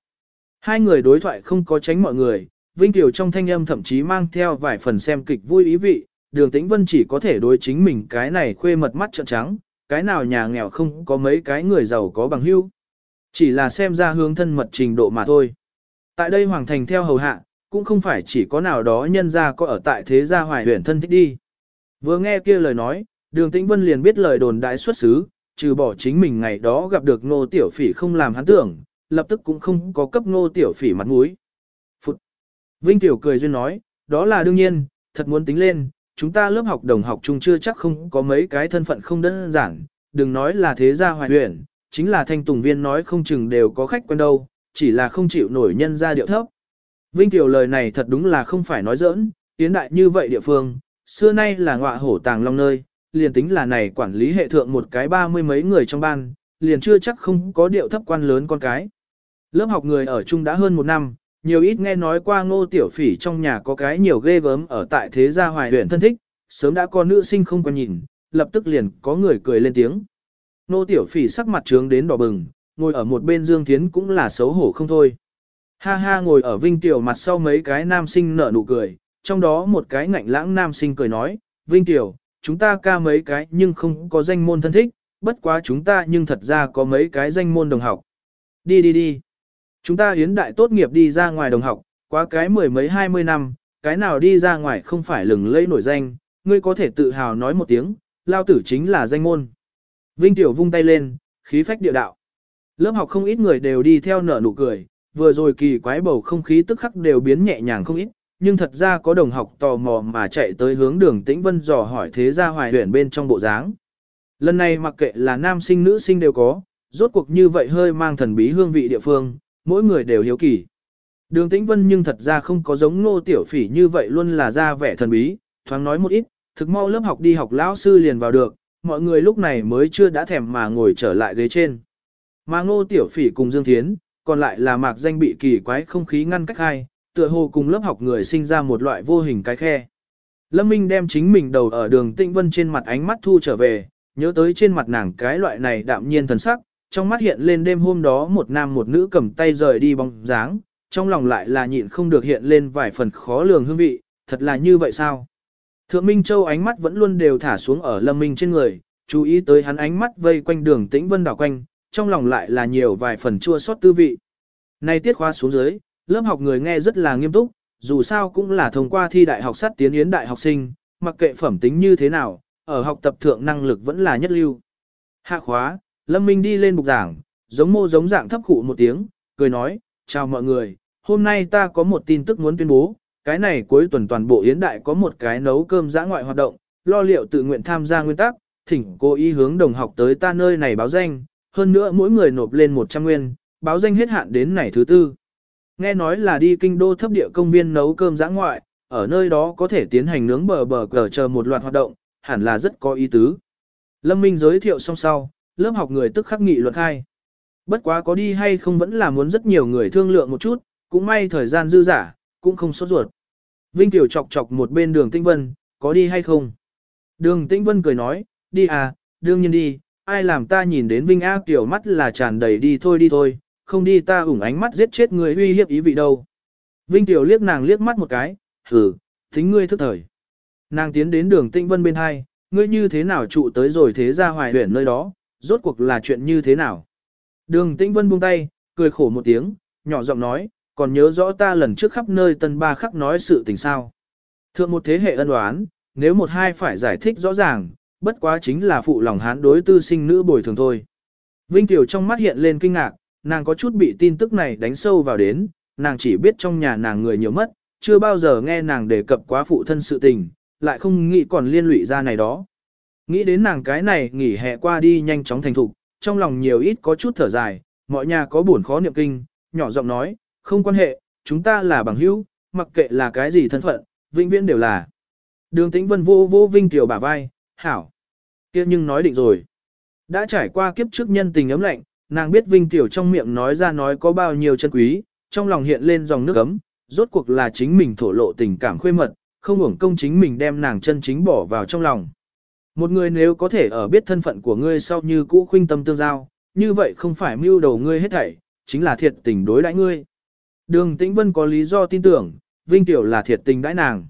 Hai người đối thoại không có tránh mọi người, Vinh Tiểu trong thanh âm thậm chí mang theo vài phần xem kịch vui ý vị, đường tĩnh vân chỉ có thể đối chính mình cái này khuê mật mắt trợn trắng, cái nào nhà nghèo không có mấy cái người giàu có bằng hữu. Chỉ là xem ra hướng thân mật trình độ mà thôi. Tại đây Hoàng Thành theo hầu hạ, cũng không phải chỉ có nào đó nhân ra có ở tại thế gia hoài huyền thân thích đi. Vừa nghe kia lời nói, đường tĩnh vân liền biết lời đồn đại xuất xứ, trừ bỏ chính mình ngày đó gặp được ngô tiểu phỉ không làm hắn tưởng, lập tức cũng không có cấp ngô tiểu phỉ mặt mũi. Phụt! Vinh Tiểu cười duyên nói, đó là đương nhiên, thật muốn tính lên, chúng ta lớp học đồng học chung chưa chắc không có mấy cái thân phận không đơn giản, đừng nói là thế gia hoài huyện, chính là thanh tùng viên nói không chừng đều có khách quen đâu, chỉ là không chịu nổi nhân ra điệu thấp. Vinh Tiểu lời này thật đúng là không phải nói giỡn, tiến đại như vậy địa phương, xưa nay là ngọa hổ tàng long nơi, liền tính là này quản lý hệ thượng một cái ba mươi mấy người trong ban, liền chưa chắc không có điệu thấp quan lớn con cái. Lớp học người ở chung đã hơn một năm, nhiều ít nghe nói qua ngô tiểu phỉ trong nhà có cái nhiều ghê gớm ở tại thế gia hoài huyện thân thích, sớm đã có nữ sinh không quen nhìn, lập tức liền có người cười lên tiếng. Ngô tiểu phỉ sắc mặt trướng đến đỏ bừng, ngồi ở một bên Dương Thiến cũng là xấu hổ không thôi. Ha ha ngồi ở Vinh Tiểu mặt sau mấy cái nam sinh nở nụ cười, trong đó một cái ngạnh lãng nam sinh cười nói, Vinh Tiểu, chúng ta ca mấy cái nhưng không có danh môn thân thích, bất quá chúng ta nhưng thật ra có mấy cái danh môn đồng học. Đi đi đi. Chúng ta hiến đại tốt nghiệp đi ra ngoài đồng học, quá cái mười mấy hai mươi năm, cái nào đi ra ngoài không phải lừng lẫy nổi danh, ngươi có thể tự hào nói một tiếng, lao tử chính là danh môn. Vinh Tiểu vung tay lên, khí phách địa đạo. Lớp học không ít người đều đi theo nở nụ cười, vừa rồi kỳ quái bầu không khí tức khắc đều biến nhẹ nhàng không ít, nhưng thật ra có đồng học tò mò mà chạy tới hướng đường tĩnh vân dò hỏi thế gia hoài huyền bên trong bộ dáng. Lần này mặc kệ là nam sinh nữ sinh đều có, rốt cuộc như vậy hơi mang thần bí hương vị địa phương, mỗi người đều hiếu kỳ. Đường tĩnh vân nhưng thật ra không có giống nô tiểu phỉ như vậy luôn là ra vẻ thần bí, thoáng nói một ít, thực mau lớp học đi học lão sư liền vào được, mọi người lúc này mới chưa đã thèm mà ngồi trở lại ghế trên. Mà ngô tiểu phỉ cùng Dương Thiến, còn lại là mạc danh bị kỳ quái không khí ngăn cách hai, tựa hồ cùng lớp học người sinh ra một loại vô hình cái khe. Lâm Minh đem chính mình đầu ở đường Tĩnh Vân trên mặt ánh mắt thu trở về, nhớ tới trên mặt nàng cái loại này đạm nhiên thần sắc, trong mắt hiện lên đêm hôm đó một nam một nữ cầm tay rời đi bóng dáng, trong lòng lại là nhịn không được hiện lên vài phần khó lường hương vị, thật là như vậy sao? Thượng Minh Châu ánh mắt vẫn luôn đều thả xuống ở Lâm Minh trên người, chú ý tới hắn ánh mắt vây quanh đường Tĩnh Vân đảo quanh, trong lòng lại là nhiều vài phần chua xót tư vị. Nay tiết khóa xuống dưới, lớp học người nghe rất là nghiêm túc, dù sao cũng là thông qua thi đại học sát tiến yến đại học sinh, mặc kệ phẩm tính như thế nào, ở học tập thượng năng lực vẫn là nhất lưu. Hạ khóa, Lâm Minh đi lên bục giảng, giống mô giống dạng thấp khụ một tiếng, cười nói, chào mọi người, hôm nay ta có một tin tức muốn tuyên bố, cái này cuối tuần toàn bộ yến đại có một cái nấu cơm giã ngoại hoạt động, lo liệu tự nguyện tham gia nguyên tắc, thỉnh cô ý hướng đồng học tới ta nơi này báo danh, hơn nữa mỗi người nộp lên 100 nguyên, báo danh hết hạn đến này thứ tư. Nghe nói là đi kinh đô thấp địa công viên nấu cơm giã ngoại, ở nơi đó có thể tiến hành nướng bờ bờ cờ chờ một loạt hoạt động, hẳn là rất có ý tứ. Lâm Minh giới thiệu xong sau, lớp học người tức khắc nghị luận khai. Bất quá có đi hay không vẫn là muốn rất nhiều người thương lượng một chút, cũng may thời gian dư giả, cũng không sốt ruột. Vinh Tiểu chọc chọc một bên đường Tĩnh Vân, có đi hay không? Đường Tĩnh Vân cười nói, đi à, đương nhiên đi, ai làm ta nhìn đến Vinh A Kiều mắt là tràn đầy đi thôi đi thôi, không đi ta ủng ánh mắt giết chết người uy hiếp ý vị đâu. Vinh Tiểu liếc nàng liếc mắt một cái, hừ, tính ngươi thức thời. Nàng tiến đến đường Tĩnh Vân bên hai, ngươi như thế nào trụ tới rồi thế ra hoài huyển nơi đó, rốt cuộc là chuyện như thế nào. Đường Tĩnh Vân buông tay, cười khổ một tiếng, nhỏ giọng nói, còn nhớ rõ ta lần trước khắp nơi tân ba khắc nói sự tình sao. Thượng một thế hệ ân oán, nếu một hai phải giải thích rõ ràng, bất quá chính là phụ lòng hán đối tư sinh nữ bồi thường thôi. Vinh Tiểu trong mắt hiện lên kinh ngạc, nàng có chút bị tin tức này đánh sâu vào đến, nàng chỉ biết trong nhà nàng người nhiều mất, chưa bao giờ nghe nàng đề cập quá phụ thân sự tình, lại không nghĩ còn liên lụy ra này đó. Nghĩ đến nàng cái này nghỉ hè qua đi nhanh chóng thành thục, trong lòng nhiều ít có chút thở dài, mọi nhà có buồn khó niệm kinh, nhỏ giọng nói, không quan hệ, chúng ta là bằng hữu, mặc kệ là cái gì thân phận, vĩnh viễn đều là. Đường tĩnh vân vô vô vinh tiểu bả vai, hảo. kia nhưng nói định rồi. Đã trải qua kiếp trước nhân tình ấm lạnh, nàng biết vinh tiểu trong miệng nói ra nói có bao nhiêu chân quý, trong lòng hiện lên dòng nước ấm, rốt cuộc là chính mình thổ lộ tình cảm khuê mật, không hưởng công chính mình đem nàng chân chính bỏ vào trong lòng. Một người nếu có thể ở biết thân phận của ngươi sau như cũ khuynh tâm tương giao, như vậy không phải mưu đầu ngươi hết thảy, chính là thiệt tình đối đãi ngươi. Đường Tĩnh Vân có lý do tin tưởng, Vinh Tiểu là thiệt tình đãi nàng.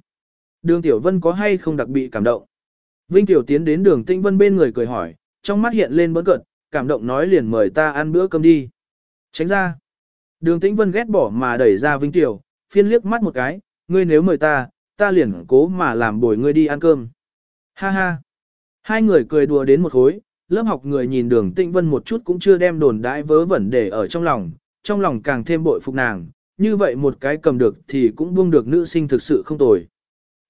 Đường Tiểu Vân có hay không đặc bị cảm động? Vinh Tiểu tiến đến đường Tĩnh Vân bên người cười hỏi, trong mắt hiện lên bớt cợt, cảm động nói liền mời ta ăn bữa cơm đi. Tránh ra. Đường Tĩnh Vân ghét bỏ mà đẩy ra Vinh Tiểu, phiên liếc mắt một cái, ngươi nếu mời ta, ta liền cố mà làm bồi ngươi đi ăn cơm. Ha ha. Hai người cười đùa đến một khối, lớp học người nhìn đường Tĩnh Vân một chút cũng chưa đem đồn đãi vớ vẩn để ở trong lòng, trong lòng càng thêm bội phục nàng, như vậy một cái cầm được thì cũng buông được nữ sinh thực sự không tồi.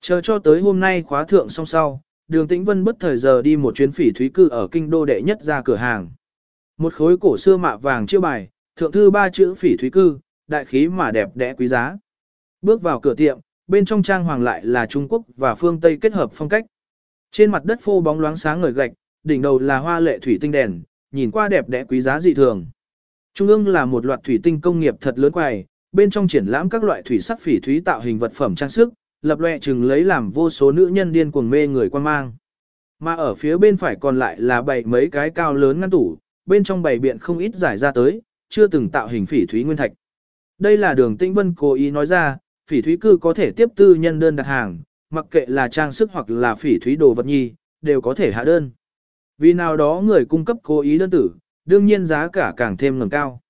Chờ cho tới hôm nay khóa thượng xong sau, đường Tĩnh Vân bất thời giờ đi một chuyến phỉ thúy cư ở kinh đô đệ nhất ra cửa hàng. Một khối cổ xưa mạ vàng chiêu bài, thượng thư ba chữ phỉ thúy cư, đại khí mà đẹp đẽ quý giá. Bước vào cửa tiệm, bên trong trang hoàng lại là Trung Quốc và phương Tây kết hợp phong cách. Trên mặt đất phô bóng loáng sáng ngời gạch, đỉnh đầu là hoa lệ thủy tinh đèn, nhìn qua đẹp đẽ quý giá dị thường. Trung ương là một loạt thủy tinh công nghiệp thật lớn quầy, bên trong triển lãm các loại thủy sắc phỉ thúy tạo hình vật phẩm trang sức, lập loè chừng lấy làm vô số nữ nhân điên cuồng mê người quan mang. Mà ở phía bên phải còn lại là bảy mấy cái cao lớn ngăn tủ, bên trong bảy biện không ít giải ra tới, chưa từng tạo hình phỉ thúy nguyên thạch. Đây là đường Tĩnh Vân cố ý nói ra, phỉ thúy cư có thể tiếp tư nhân đơn đặt hàng, mặc kệ là trang sức hoặc là phỉ thúy đồ vật nhi, đều có thể hạ đơn. Vì nào đó người cung cấp cố ý đơn tử, đương nhiên giá cả càng thêm ngầm cao.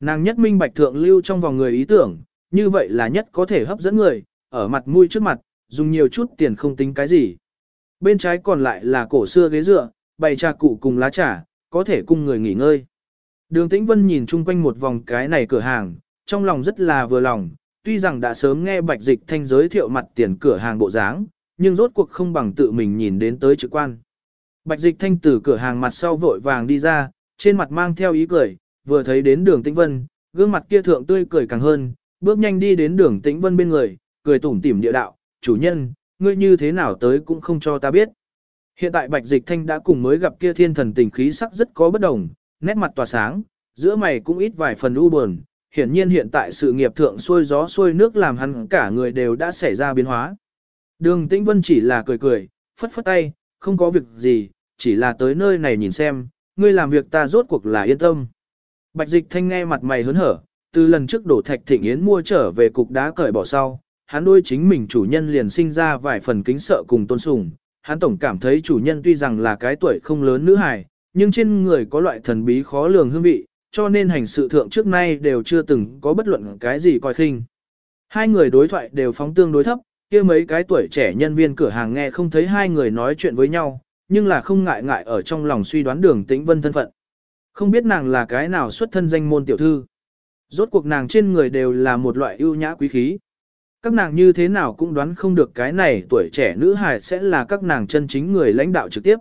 Nàng nhất minh bạch thượng lưu trong vòng người ý tưởng, như vậy là nhất có thể hấp dẫn người, ở mặt mũi trước mặt, dùng nhiều chút tiền không tính cái gì. Bên trái còn lại là cổ xưa ghế dựa, bày trà cụ cùng lá trà, có thể cung người nghỉ ngơi. Đường Tĩnh Vân nhìn chung quanh một vòng cái này cửa hàng, trong lòng rất là vừa lòng, tuy rằng đã sớm nghe Bạch Dịch Thanh giới thiệu mặt tiền cửa hàng bộ dáng, nhưng rốt cuộc không bằng tự mình nhìn đến tới trực quan. Bạch Dịch Thanh từ cửa hàng mặt sau vội vàng đi ra, trên mặt mang theo ý cười, vừa thấy đến đường Tĩnh Vân, gương mặt kia thượng tươi cười càng hơn, bước nhanh đi đến đường Tĩnh Vân bên người, cười tủm tỉm địa đạo, chủ nhân, ngươi như thế nào tới cũng không cho ta biết. Hiện tại Bạch Dịch Thanh đã cùng mới gặp kia thiên thần tình khí sắc rất có bất đồng, nét mặt tỏa sáng, giữa mày cũng ít vài phần u buồn, hiển nhiên hiện tại sự nghiệp thượng xuôi gió xuôi nước làm hắn cả người đều đã xảy ra biến hóa. Đường Tĩnh Vân chỉ là cười cười, phất phất tay, không có việc gì, chỉ là tới nơi này nhìn xem, ngươi làm việc ta rốt cuộc là yên tâm. Bạch Dịch Thanh nghe mặt mày hớn hở, từ lần trước đổ thạch thịnh yến mua trở về cục đá cởi bỏ sau, hắn đôi chính mình chủ nhân liền sinh ra vài phần kính sợ cùng tôn sùng. Hắn tổng cảm thấy chủ nhân tuy rằng là cái tuổi không lớn nữ hài, nhưng trên người có loại thần bí khó lường hương vị, cho nên hành sự thượng trước nay đều chưa từng có bất luận cái gì coi khinh. Hai người đối thoại đều phóng tương đối thấp, kia mấy cái tuổi trẻ nhân viên cửa hàng nghe không thấy hai người nói chuyện với nhau, nhưng là không ngại ngại ở trong lòng suy đoán đường tĩnh vân thân phận. Không biết nàng là cái nào xuất thân danh môn tiểu thư. Rốt cuộc nàng trên người đều là một loại ưu nhã quý khí. Các nàng như thế nào cũng đoán không được cái này tuổi trẻ nữ hài sẽ là các nàng chân chính người lãnh đạo trực tiếp.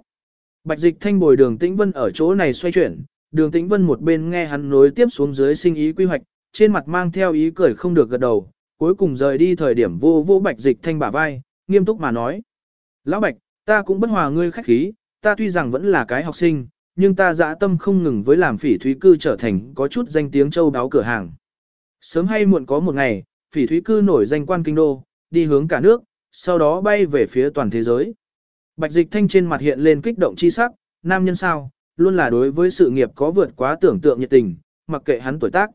Bạch dịch thanh bồi đường tĩnh vân ở chỗ này xoay chuyển, đường tĩnh vân một bên nghe hắn nối tiếp xuống dưới sinh ý quy hoạch, trên mặt mang theo ý cười không được gật đầu, cuối cùng rời đi thời điểm vô vô bạch dịch thanh bả vai, nghiêm túc mà nói. Lão bạch, ta cũng bất hòa ngươi khách khí, ta tuy rằng vẫn là cái học sinh, nhưng ta dã tâm không ngừng với làm phỉ thúy cư trở thành có chút danh tiếng châu đáo cửa hàng. Sớm hay muộn có một ngày, phỉ thúy cư nổi danh quan kinh đô, đi hướng cả nước, sau đó bay về phía toàn thế giới. Bạch dịch thanh trên mặt hiện lên kích động chi sắc, nam nhân sao, luôn là đối với sự nghiệp có vượt quá tưởng tượng nhiệt tình, mặc kệ hắn tuổi tác.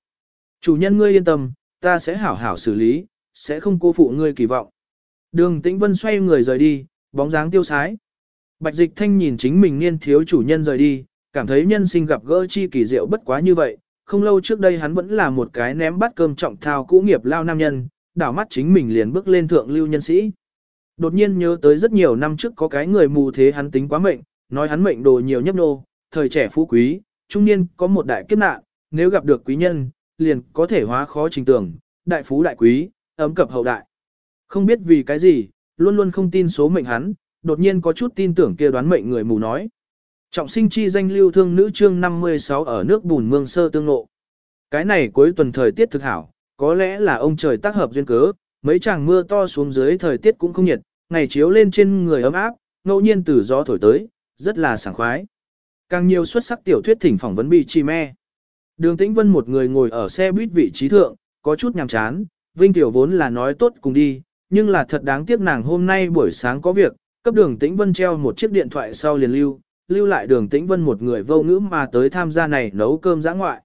Chủ nhân ngươi yên tâm, ta sẽ hảo hảo xử lý, sẽ không cô phụ ngươi kỳ vọng. Đường Tĩnh Vân xoay người rời đi, bóng dáng tiêu sái. Bạch Dịch Thanh nhìn chính mình niên thiếu chủ nhân rời đi, cảm thấy nhân sinh gặp gỡ chi kỳ diệu bất quá như vậy. Không lâu trước đây hắn vẫn là một cái ném bát cơm trọng thao cũ nghiệp lao nam nhân, đảo mắt chính mình liền bước lên thượng lưu nhân sĩ. Đột nhiên nhớ tới rất nhiều năm trước có cái người mù thế hắn tính quá mệnh, nói hắn mệnh đồ nhiều nhấp nô, thời trẻ phú quý, trung niên có một đại kiếp nạn, nếu gặp được quý nhân, liền có thể hóa khó trình tưởng, đại phú đại quý, ấm cập hậu đại. Không biết vì cái gì, luôn luôn không tin số mệnh hắn, đột nhiên có chút tin tưởng kia đoán mệnh người mù nói. Trọng sinh chi danh lưu thương nữ chương 56 ở nước bùn mương sơ tương ngộ. Cái này cuối tuần thời tiết thực hảo, có lẽ là ông trời tác hợp duyên cớ, mấy chàng mưa to xuống dưới thời tiết cũng không nhiệt, ngày chiếu lên trên người ấm áp, ngẫu nhiên từ gió thổi tới, rất là sảng khoái. Càng nhiều xuất sắc tiểu thuyết thỉnh phỏng vấn bị chi me. Đường Tĩnh Vân một người ngồi ở xe buýt vị trí thượng, có chút nhàm chán, Vinh Tiểu vốn là nói tốt cùng đi, nhưng là thật đáng tiếc nàng hôm nay buổi sáng có việc, cấp đường Tĩnh Vân treo một chiếc điện thoại sau liền lưu, lưu lại đường Tĩnh Vân một người vô ngữ mà tới tham gia này nấu cơm giã ngoại.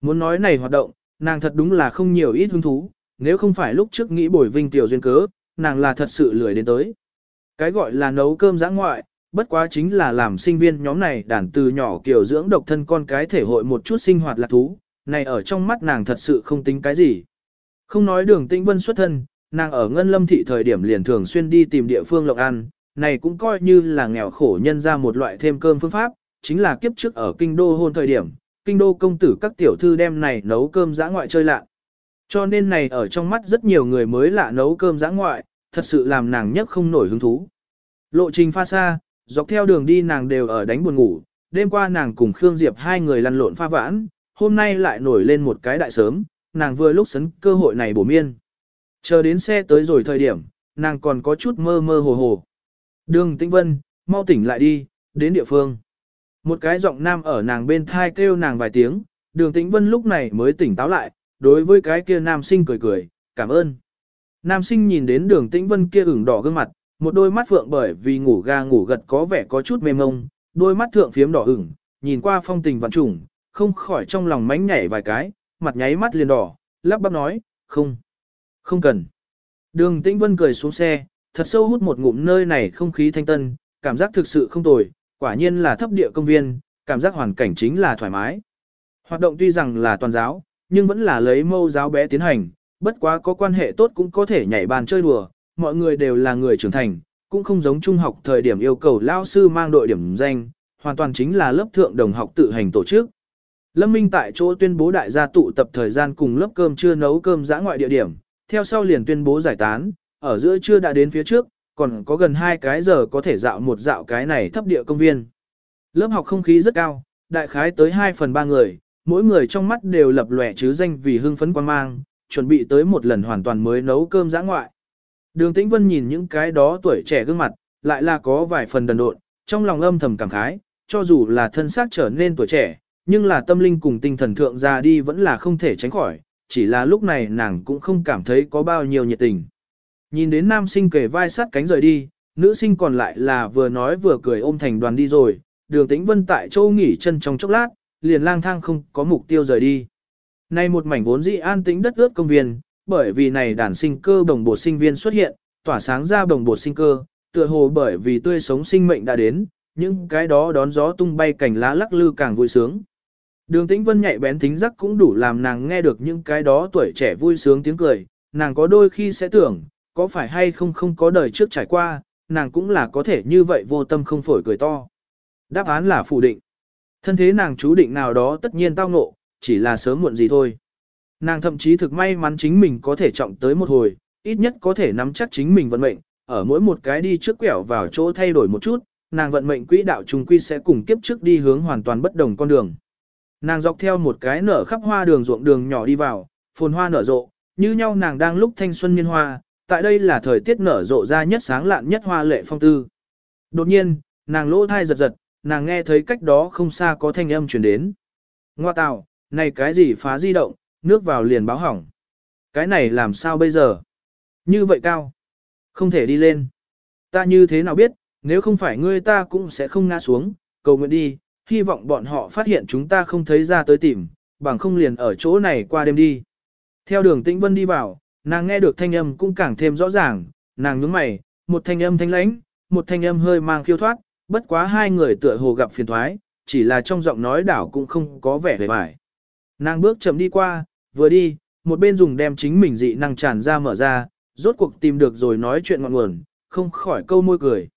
Muốn nói này hoạt động, nàng thật đúng là không nhiều ít hứng thú, nếu không phải lúc trước nghĩ bồi Vinh Tiểu duyên cớ, nàng là thật sự lười đến tới. Cái gọi là nấu cơm giã ngoại, bất quá chính là làm sinh viên nhóm này đàn từ nhỏ kiểu dưỡng độc thân con cái thể hội một chút sinh hoạt lạc thú, này ở trong mắt nàng thật sự không tính cái gì. Không nói đường tĩnh vân xuất thân, nàng ở Ngân Lâm Thị thời điểm liền thường xuyên đi tìm địa phương lộc ăn, này cũng coi như là nghèo khổ nhân ra một loại thêm cơm phương pháp, chính là kiếp trước ở kinh đô hôn thời điểm, kinh đô công tử các tiểu thư đem này nấu cơm giã ngoại chơi lạ. Cho nên này ở trong mắt rất nhiều người mới lạ nấu cơm giã ngoại, thật sự làm nàng nhất không nổi hứng thú. Lộ trình pha xa, dọc theo đường đi nàng đều ở đánh buồn ngủ, đêm qua nàng cùng Khương Diệp hai người lăn lộn pha vãn, hôm nay lại nổi lên một cái đại sớm, nàng vừa lúc sấn cơ hội này bổ miên. Chờ đến xe tới rồi thời điểm, nàng còn có chút mơ mơ hồ hồ. Đường Tĩnh Vân, mau tỉnh lại đi, đến địa phương. Một cái giọng nam ở nàng bên thai kêu nàng vài tiếng, đường Tĩnh Vân lúc này mới tỉnh táo lại, đối với cái kia nam sinh cười cười, cảm ơn. Nam sinh nhìn đến đường Tĩnh Vân kia ửng đỏ gương mặt, một đôi mắt phượng bởi vì ngủ ga ngủ gật có vẻ có chút mềm mông, đôi mắt thượng phiếm đỏ ửng, nhìn qua phong tình vạn trùng, không khỏi trong lòng mánh nhảy vài cái, mặt nháy mắt liền đỏ, lắp bắp nói, không, không cần. Đường Tĩnh Vân cười xuống xe, thật sâu hút một ngụm nơi này không khí thanh tân, cảm giác thực sự không tồi, quả nhiên là thấp địa công viên, cảm giác hoàn cảnh chính là thoải mái. Hoạt động tuy rằng là toàn giáo, nhưng vẫn là lấy mâu giáo bé tiến hành, bất quá có quan hệ tốt cũng có thể nhảy bàn chơi đùa, mọi người đều là người trưởng thành, cũng không giống trung học thời điểm yêu cầu lao sư mang đội điểm danh, hoàn toàn chính là lớp thượng đồng học tự hành tổ chức. Lâm Minh tại chỗ tuyên bố đại gia tụ tập thời gian cùng lớp cơm chưa nấu cơm giã ngoại địa điểm, theo sau liền tuyên bố giải tán, ở giữa trưa đã đến phía trước, còn có gần hai cái giờ có thể dạo một dạo cái này thấp địa công viên. Lớp học không khí rất cao, đại khái tới 2 phần 3 người, mỗi người trong mắt đều lập lòe chứ danh vì hưng phấn quan mang, chuẩn bị tới một lần hoàn toàn mới nấu cơm giã ngoại. Đường Tĩnh Vân nhìn những cái đó tuổi trẻ gương mặt, lại là có vài phần đần độn, trong lòng âm thầm cảm khái, cho dù là thân xác trở nên tuổi trẻ, nhưng là tâm linh cùng tinh thần thượng ra đi vẫn là không thể tránh khỏi, chỉ là lúc này nàng cũng không cảm thấy có bao nhiêu nhiệt tình. Nhìn đến nam sinh kề vai sát cánh rời đi, nữ sinh còn lại là vừa nói vừa cười ôm thành đoàn đi rồi, đường tĩnh vân tại châu nghỉ chân trong chốc lát, liền lang thang không có mục tiêu rời đi. Nay một mảnh vốn dĩ an tĩnh đất ướt công viên, bởi vì này đàn sinh cơ đồng bộ sinh viên xuất hiện, tỏa sáng ra đồng bộ sinh cơ, tựa hồ bởi vì tươi sống sinh mệnh đã đến, những cái đó đón gió tung bay cảnh lá lắc lư càng vui sướng. Đường Tĩnh Vân nhạy bén tính giác cũng đủ làm nàng nghe được những cái đó tuổi trẻ vui sướng tiếng cười, nàng có đôi khi sẽ tưởng, có phải hay không không có đời trước trải qua, nàng cũng là có thể như vậy vô tâm không phổi cười to. Đáp án là phủ định. Thân thế nàng chú định nào đó tất nhiên tao ngộ, chỉ là sớm muộn gì thôi. Nàng thậm chí thực may mắn chính mình có thể trọng tới một hồi, ít nhất có thể nắm chắc chính mình vận mệnh, ở mỗi một cái đi trước quẹo vào chỗ thay đổi một chút, nàng vận mệnh quỹ đạo trùng quy sẽ cùng kiếp trước đi hướng hoàn toàn bất đồng con đường. Nàng dọc theo một cái nở khắp hoa đường ruộng đường nhỏ đi vào, phồn hoa nở rộ, như nhau nàng đang lúc thanh xuân niên hoa, tại đây là thời tiết nở rộ ra nhất sáng lạn nhất hoa lệ phong tư. Đột nhiên, nàng lỗ thai giật giật, nàng nghe thấy cách đó không xa có thanh âm truyền đến. Ngoa tạo, này cái gì phá di động, nước vào liền báo hỏng. Cái này làm sao bây giờ? Như vậy cao. Không thể đi lên. Ta như thế nào biết, nếu không phải ngươi ta cũng sẽ không ngã xuống, cầu nguyện đi, hy vọng bọn họ phát hiện chúng ta không thấy ra tới tìm, bằng không liền ở chỗ này qua đêm đi. Theo đường tĩnh vân đi vào, nàng nghe được thanh âm cũng càng thêm rõ ràng, nàng nhướng mày, một thanh âm thanh lãnh, một thanh âm hơi mang khiêu thoát, bất quá hai người tựa hồ gặp phiền thoái, chỉ là trong giọng nói đảo cũng không có vẻ vẻ vải. Nàng bước chậm đi qua, vừa đi, một bên dùng đem chính mình dị năng tràn ra mở ra, rốt cuộc tìm được rồi nói chuyện ngọn nguồn, không khỏi câu môi cười.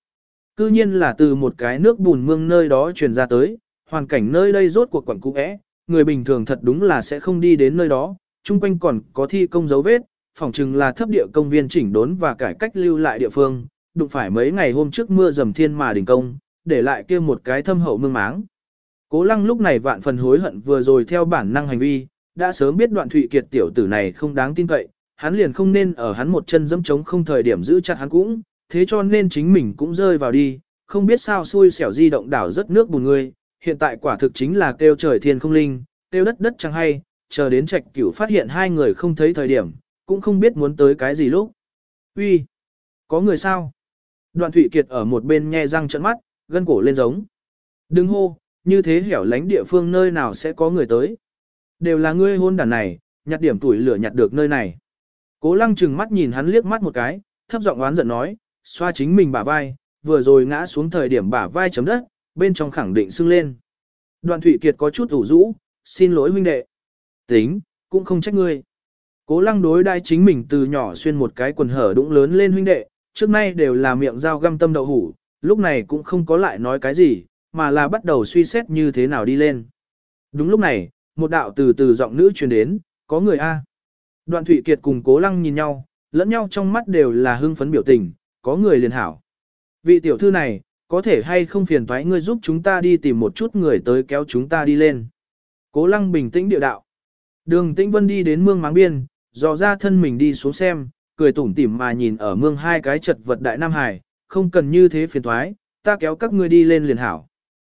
Cư nhiên là từ một cái nước bùn mương nơi đó truyền ra tới, hoàn cảnh nơi đây rốt cuộc quẩn cũ é, người bình thường thật đúng là sẽ không đi đến nơi đó, chung quanh còn có thi công dấu vết, phỏng chừng là thấp địa công viên chỉnh đốn và cải cách lưu lại địa phương, đụng phải mấy ngày hôm trước mưa dầm thiên mà đình công, để lại kia một cái thâm hậu mương máng. Cố lăng lúc này vạn phần hối hận vừa rồi theo bản năng hành vi, đã sớm biết đoạn thụy kiệt tiểu tử này không đáng tin cậy, hắn liền không nên ở hắn một chân dẫm trống không thời điểm giữ chặt hắn cũng, thế cho nên chính mình cũng rơi vào đi, không biết sao xui xẻo di động đảo rất nước bùn người, hiện tại quả thực chính là kêu trời thiên không linh, kêu đất đất chẳng hay, chờ đến trạch cửu phát hiện hai người không thấy thời điểm, cũng không biết muốn tới cái gì lúc. Uy, Có người sao? Đoạn Thụy Kiệt ở một bên nhe răng trận mắt, gân cổ lên giống. Đừng hô, như thế hẻo lánh địa phương nơi nào sẽ có người tới. Đều là ngươi hôn đàn này, nhặt điểm tuổi lửa nhặt được nơi này. Cố lăng chừng mắt nhìn hắn liếc mắt một cái, thấp giọng oán giận nói, xoa chính mình bả vai, vừa rồi ngã xuống thời điểm bả vai chấm đất, bên trong khẳng định sưng lên. Đoạn Thụy Kiệt có chút ủ rũ, xin lỗi huynh đệ. Tính, cũng không trách ngươi. Cố lăng đối đai chính mình từ nhỏ xuyên một cái quần hở đũng lớn lên huynh đệ, trước nay đều là miệng dao găm tâm đậu hủ, lúc này cũng không có lại nói cái gì, mà là bắt đầu suy xét như thế nào đi lên. Đúng lúc này, một đạo từ từ giọng nữ truyền đến, có người A. Đoạn Thụy Kiệt cùng Cố Lăng nhìn nhau, lẫn nhau trong mắt đều là hưng phấn biểu tình, có người liền hảo. Vị tiểu thư này, có thể hay không phiền thoái ngươi giúp chúng ta đi tìm một chút người tới kéo chúng ta đi lên. Cố Lăng bình tĩnh điệu đạo. Đường Tĩnh Vân đi đến mương máng biên, dò ra thân mình đi xuống xem, cười tủm tỉm mà nhìn ở mương hai cái chật vật đại Nam Hải, không cần như thế phiền thoái, ta kéo các ngươi đi lên liền hảo.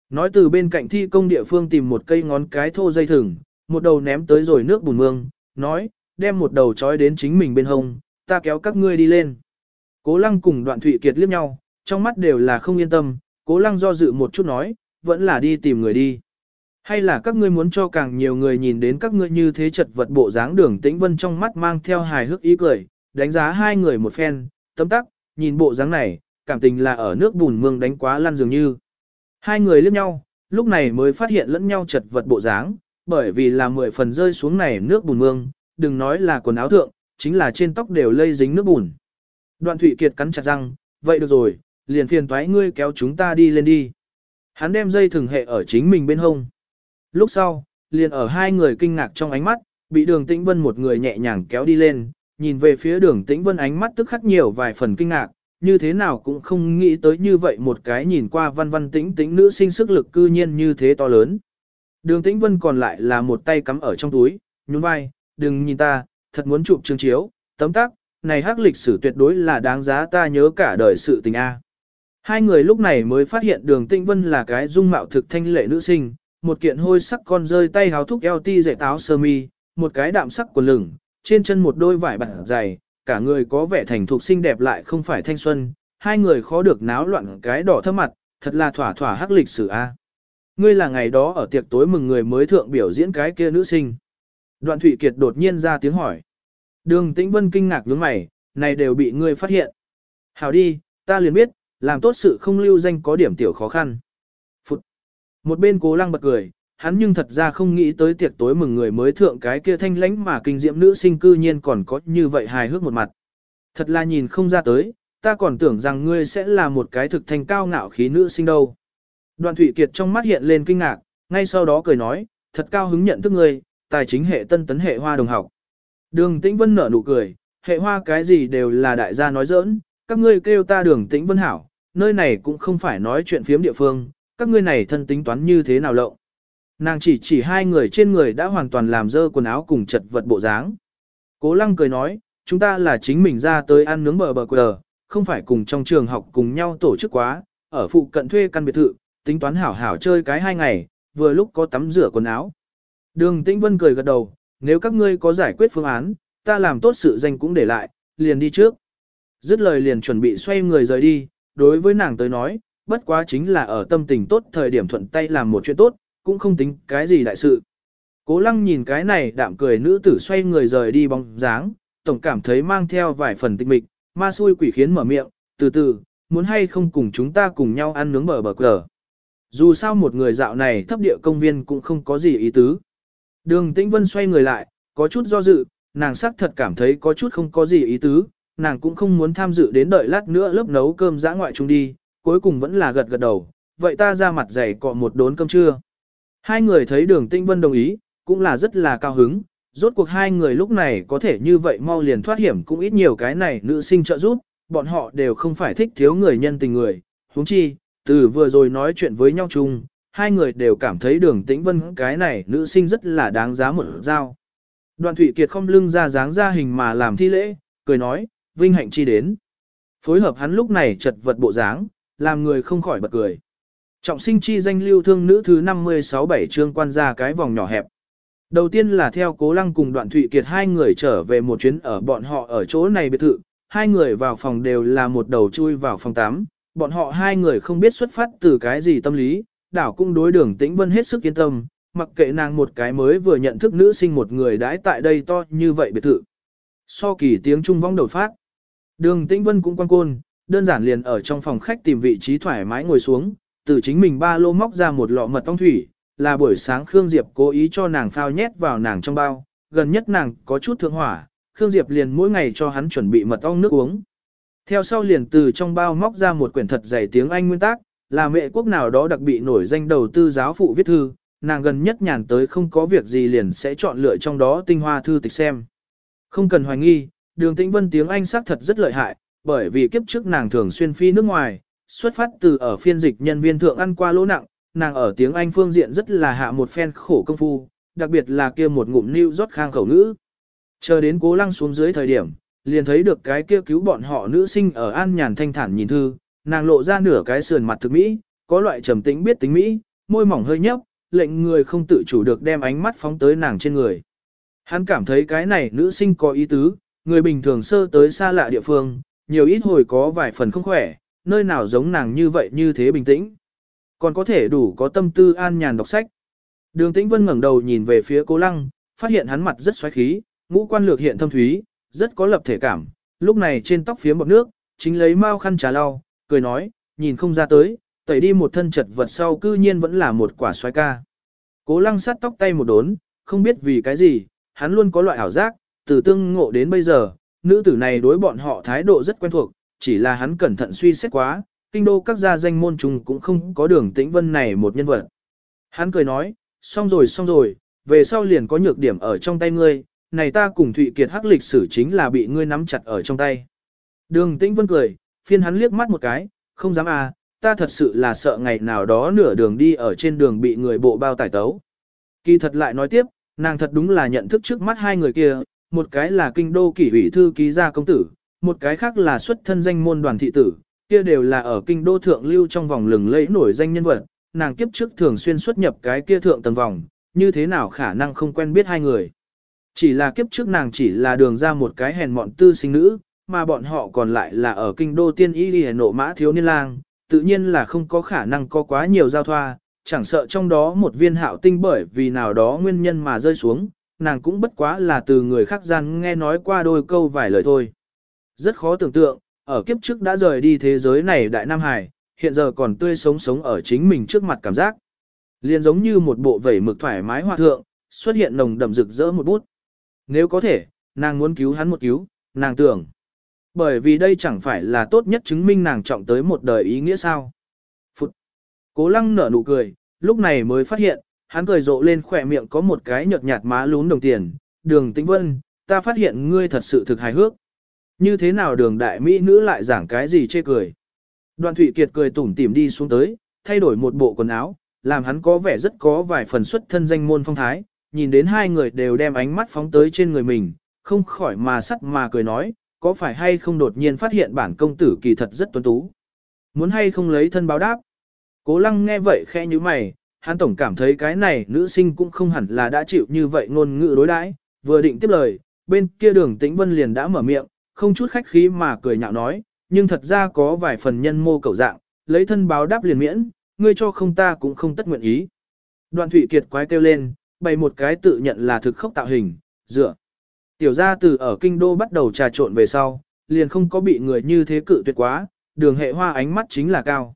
Nói từ bên cạnh thi công địa phương tìm một cây ngón cái thô dây thừng, một đầu ném tới rồi nước bùn mương, nói, đem một đầu trói đến chính mình bên hông, ta kéo các ngươi đi lên. Cố lăng cùng đoạn thụy kiệt liếc nhau, trong mắt đều là không yên tâm, cố lăng do dự một chút nói, vẫn là đi tìm người đi. Hay là các ngươi muốn cho càng nhiều người nhìn đến các ngươi như thế chật vật bộ dáng đường tĩnh vân trong mắt mang theo hài hước ý cười, đánh giá hai người một phen, tấm tắc, nhìn bộ dáng này, cảm tình là ở nước bùn mương đánh quá lăn dường như. Hai người liếc nhau, lúc này mới phát hiện lẫn nhau chật vật bộ dáng, bởi vì là mười phần rơi xuống này nước bùn mương, đừng nói là quần áo thượng, chính là trên tóc đều lây dính nước bùn. Đoạn Thụy Kiệt cắn chặt răng, vậy được rồi, liền phiền toái ngươi kéo chúng ta đi lên đi. Hắn đem dây thừng hệ ở chính mình bên hông. Lúc sau, liền ở hai người kinh ngạc trong ánh mắt, bị đường tĩnh vân một người nhẹ nhàng kéo đi lên, nhìn về phía đường tĩnh vân ánh mắt tức khắc nhiều vài phần kinh ngạc, như thế nào cũng không nghĩ tới như vậy một cái nhìn qua văn văn tĩnh tĩnh nữ sinh sức lực cư nhiên như thế to lớn. Đường tĩnh vân còn lại là một tay cắm ở trong túi, nhún vai, đừng nhìn ta, thật muốn chụp chương chiếu, tấm tắc, này hắc lịch sử tuyệt đối là đáng giá ta nhớ cả đời sự tình A. Hai người lúc này mới phát hiện đường tĩnh vân là cái dung mạo thực thanh lệ nữ sinh, một kiện hôi sắc con rơi tay háo thúc eo ti dạy táo sơ mi, một cái đạm sắc quần lửng, trên chân một đôi vải bản dày, cả người có vẻ thành thục xinh đẹp lại không phải thanh xuân, hai người khó được náo loạn cái đỏ thơm mặt, thật là thỏa thỏa hắc lịch sử a. Ngươi là ngày đó ở tiệc tối mừng người mới thượng biểu diễn cái kia nữ sinh. Đoạn Thụy Kiệt đột nhiên ra tiếng hỏi. Đường Tĩnh Vân kinh ngạc nhướng mày, này đều bị ngươi phát hiện. Hảo đi, ta liền biết, làm tốt sự không lưu danh có điểm tiểu khó khăn. Một bên cố lăng bật cười, hắn nhưng thật ra không nghĩ tới tiệc tối mừng người mới thượng cái kia thanh lãnh mà kinh diễm nữ sinh cư nhiên còn có như vậy hài hước một mặt. Thật là nhìn không ra tới, ta còn tưởng rằng ngươi sẽ là một cái thực thanh cao ngạo khí nữ sinh đâu. Đoàn Thụy Kiệt trong mắt hiện lên kinh ngạc, ngay sau đó cười nói, thật cao hứng nhận thức ngươi, tài chính hệ tân tấn hệ hoa đồng học. Đường Tĩnh Vân nở nụ cười, hệ hoa cái gì đều là đại gia nói giỡn, các ngươi kêu ta đường Tĩnh Vân hảo, nơi này cũng không phải nói chuyện phiếm địa phương, các ngươi này thân tính toán như thế nào lộng. Nàng chỉ chỉ hai người trên người đã hoàn toàn làm dơ quần áo cùng chật vật bộ dáng. Cố lăng cười nói, chúng ta là chính mình ra tới ăn nướng bờ bờ quờ, không phải cùng trong trường học cùng nhau tổ chức quá, ở phụ cận thuê căn biệt thự, tính toán hảo hảo chơi cái hai ngày, vừa lúc có tắm rửa quần áo. Đường Tĩnh Vân cười gật đầu, nếu các ngươi có giải quyết phương án, ta làm tốt sự danh cũng để lại, liền đi trước. Dứt lời liền chuẩn bị xoay người rời đi, đối với nàng tới nói, bất quá chính là ở tâm tình tốt thời điểm thuận tay làm một chuyện tốt, cũng không tính cái gì đại sự. Cố lăng nhìn cái này đạm cười nữ tử xoay người rời đi bóng dáng, tổng cảm thấy mang theo vài phần tịch mịch, ma xui quỷ khiến mở miệng, từ từ, muốn hay không cùng chúng ta cùng nhau ăn nướng bờ bờ cờ. Dù sao một người dạo này thấp địa công viên cũng không có gì ý tứ. Đường Tĩnh Vân xoay người lại, có chút do dự, nàng sắc thật cảm thấy có chút không có gì ý tứ, nàng cũng không muốn tham dự đến đợi lát nữa lớp nấu cơm dã ngoại chung đi, cuối cùng vẫn là gật gật đầu, vậy ta ra mặt dày cọ một đốn cơm trưa. Hai người thấy đường Tinh Vân đồng ý, cũng là rất là cao hứng, rốt cuộc hai người lúc này có thể như vậy mau liền thoát hiểm cũng ít nhiều cái này nữ sinh trợ giúp, bọn họ đều không phải thích thiếu người nhân tình người, huống chi, từ vừa rồi nói chuyện với nhau chung, hai người đều cảm thấy đường tĩnh vân cái này nữ sinh rất là đáng giá một giao. Đoàn Thụy Kiệt không lưng ra dáng ra hình mà làm thi lễ, cười nói, vinh hạnh chi đến. Phối hợp hắn lúc này chật vật bộ dáng, làm người không khỏi bật cười. Trọng sinh chi danh lưu thương nữ thứ 56 bảy chương quan ra cái vòng nhỏ hẹp. Đầu tiên là theo cố lăng cùng đoạn Thụy Kiệt hai người trở về một chuyến ở bọn họ ở chỗ này biệt thự, hai người vào phòng đều là một đầu chui vào phòng 8, bọn họ hai người không biết xuất phát từ cái gì tâm lý, đảo cung đối đường tĩnh vân hết sức yên tâm, mặc kệ nàng một cái mới vừa nhận thức nữ sinh một người đãi tại đây to như vậy biệt thự. So kỳ tiếng trung vong đầu phát, đường tĩnh vân cũng quan côn, đơn giản liền ở trong phòng khách tìm vị trí thoải mái ngồi xuống, từ chính mình ba lô móc ra một lọ mật ong thủy, là buổi sáng Khương Diệp cố ý cho nàng phao nhét vào nàng trong bao, gần nhất nàng có chút thượng hỏa, Khương Diệp liền mỗi ngày cho hắn chuẩn bị mật ong nước uống. Theo sau liền từ trong bao móc ra một quyển thật dày tiếng Anh nguyên tác, là mẹ quốc nào đó đặc bị nổi danh đầu tư giáo phụ viết thư, nàng gần nhất nhàn tới không có việc gì liền sẽ chọn lựa trong đó tinh hoa thư tịch xem. Không cần hoài nghi, đường tĩnh vân tiếng Anh xác thật rất lợi hại, bởi vì kiếp trước nàng thường xuyên phi nước ngoài, xuất phát từ ở phiên dịch nhân viên thượng ăn qua lỗ nặng, nàng ở tiếng Anh phương diện rất là hạ một phen khổ công phu, đặc biệt là kia một ngụm New rót khang khẩu ngữ. Chờ đến cố lăng xuống dưới thời điểm, liền thấy được cái kia cứu bọn họ nữ sinh ở an nhàn thanh thản nhìn thư, nàng lộ ra nửa cái sườn mặt thực mỹ, có loại trầm tĩnh biết tính mỹ, môi mỏng hơi nhấp, lệnh người không tự chủ được đem ánh mắt phóng tới nàng trên người. Hắn cảm thấy cái này nữ sinh có ý tứ, người bình thường sơ tới xa lạ địa phương, nhiều ít hồi có vài phần không khỏe, nơi nào giống nàng như vậy như thế bình tĩnh. Còn có thể đủ có tâm tư an nhàn đọc sách. Đường Tĩnh Vân ngẩng đầu nhìn về phía Cố Lăng, phát hiện hắn mặt rất xoáy khí, ngũ quan lược hiện thâm thúy, rất có lập thể cảm. Lúc này trên tóc phía bọt nước, chính lấy mau khăn trà lau, cười nói, nhìn không ra tới, tẩy đi một thân chật vật sau cư nhiên vẫn là một quả xoáy ca. Cố Lăng sát tóc tay một đốn, không biết vì cái gì, hắn luôn có loại ảo giác, từ tương ngộ đến bây giờ, nữ tử này đối bọn họ thái độ rất quen thuộc, chỉ là hắn cẩn thận suy xét quá, kinh đô các gia danh môn trùng cũng không có đường tĩnh vân này một nhân vật. Hắn cười nói, xong rồi xong rồi, về sau liền có nhược điểm ở trong tay ngươi, này ta cùng Thụy Kiệt hắc lịch sử chính là bị ngươi nắm chặt ở trong tay. Đường tĩnh vân cười, phiên hắn liếc mắt một cái, không dám à, ta thật sự là sợ ngày nào đó nửa đường đi ở trên đường bị người bộ bao tải tấu. Kỳ thật lại nói tiếp, nàng thật đúng là nhận thức trước mắt hai người kia, một cái là kinh đô kỷ ủy thư ký gia công tử, một cái khác là xuất thân danh môn đoàn thị tử, kia đều là ở kinh đô thượng lưu trong vòng lừng lẫy nổi danh nhân vật, nàng kiếp trước thường xuyên xuất nhập cái kia thượng tầng vòng, như thế nào khả năng không quen biết hai người. Chỉ là kiếp trước nàng chỉ là đường ra một cái hèn mọn tư sinh nữ, mà bọn họ còn lại là ở kinh đô tiên y đi nộ mã thiếu niên lang, tự nhiên là không có khả năng có quá nhiều giao thoa, chẳng sợ trong đó một viên hạo tinh bởi vì nào đó nguyên nhân mà rơi xuống, nàng cũng bất quá là từ người khác gian nghe nói qua đôi câu vài lời thôi. Rất khó tưởng tượng, ở kiếp trước đã rời đi thế giới này đại Nam Hải, hiện giờ còn tươi sống sống ở chính mình trước mặt cảm giác. Liền giống như một bộ vẩy mực thoải mái hòa thượng, xuất hiện nồng đậm rực rỡ một bút. Nếu có thể, nàng muốn cứu hắn một cứu, nàng tưởng. Bởi vì đây chẳng phải là tốt nhất chứng minh nàng trọng tới một đời ý nghĩa sao. Phụt. Cố lăng nở nụ cười, lúc này mới phát hiện, hắn cười rộ lên khỏe miệng có một cái nhợt nhạt má lún đồng tiền. Đường tĩnh vân, ta phát hiện ngươi thật sự thực hài hước. Như thế nào đường đại mỹ nữ lại giảng cái gì chê cười. Đoàn Thụy Kiệt cười tủm tỉm đi xuống tới, thay đổi một bộ quần áo, làm hắn có vẻ rất có vài phần xuất thân danh môn phong thái, nhìn đến hai người đều đem ánh mắt phóng tới trên người mình, không khỏi mà sắt mà cười nói, có phải hay không đột nhiên phát hiện bản công tử kỳ thật rất tuấn tú. Muốn hay không lấy thân báo đáp. Cố lăng nghe vậy khẽ như mày, hắn tổng cảm thấy cái này nữ sinh cũng không hẳn là đã chịu như vậy ngôn ngữ đối đãi, vừa định tiếp lời, bên kia đường tĩnh vân liền đã mở miệng, không chút khách khí mà cười nhạo nói, nhưng thật ra có vài phần nhân mô cầu dạng, lấy thân báo đáp liền miễn, ngươi cho không ta cũng không tất nguyện ý. Đoạn Thụy Kiệt quái kêu lên, bày một cái tự nhận là thực khốc tạo hình, dựa. Tiểu gia từ ở kinh đô bắt đầu trà trộn về sau, liền không có bị người như thế cự tuyệt quá, đường hệ hoa ánh mắt chính là cao.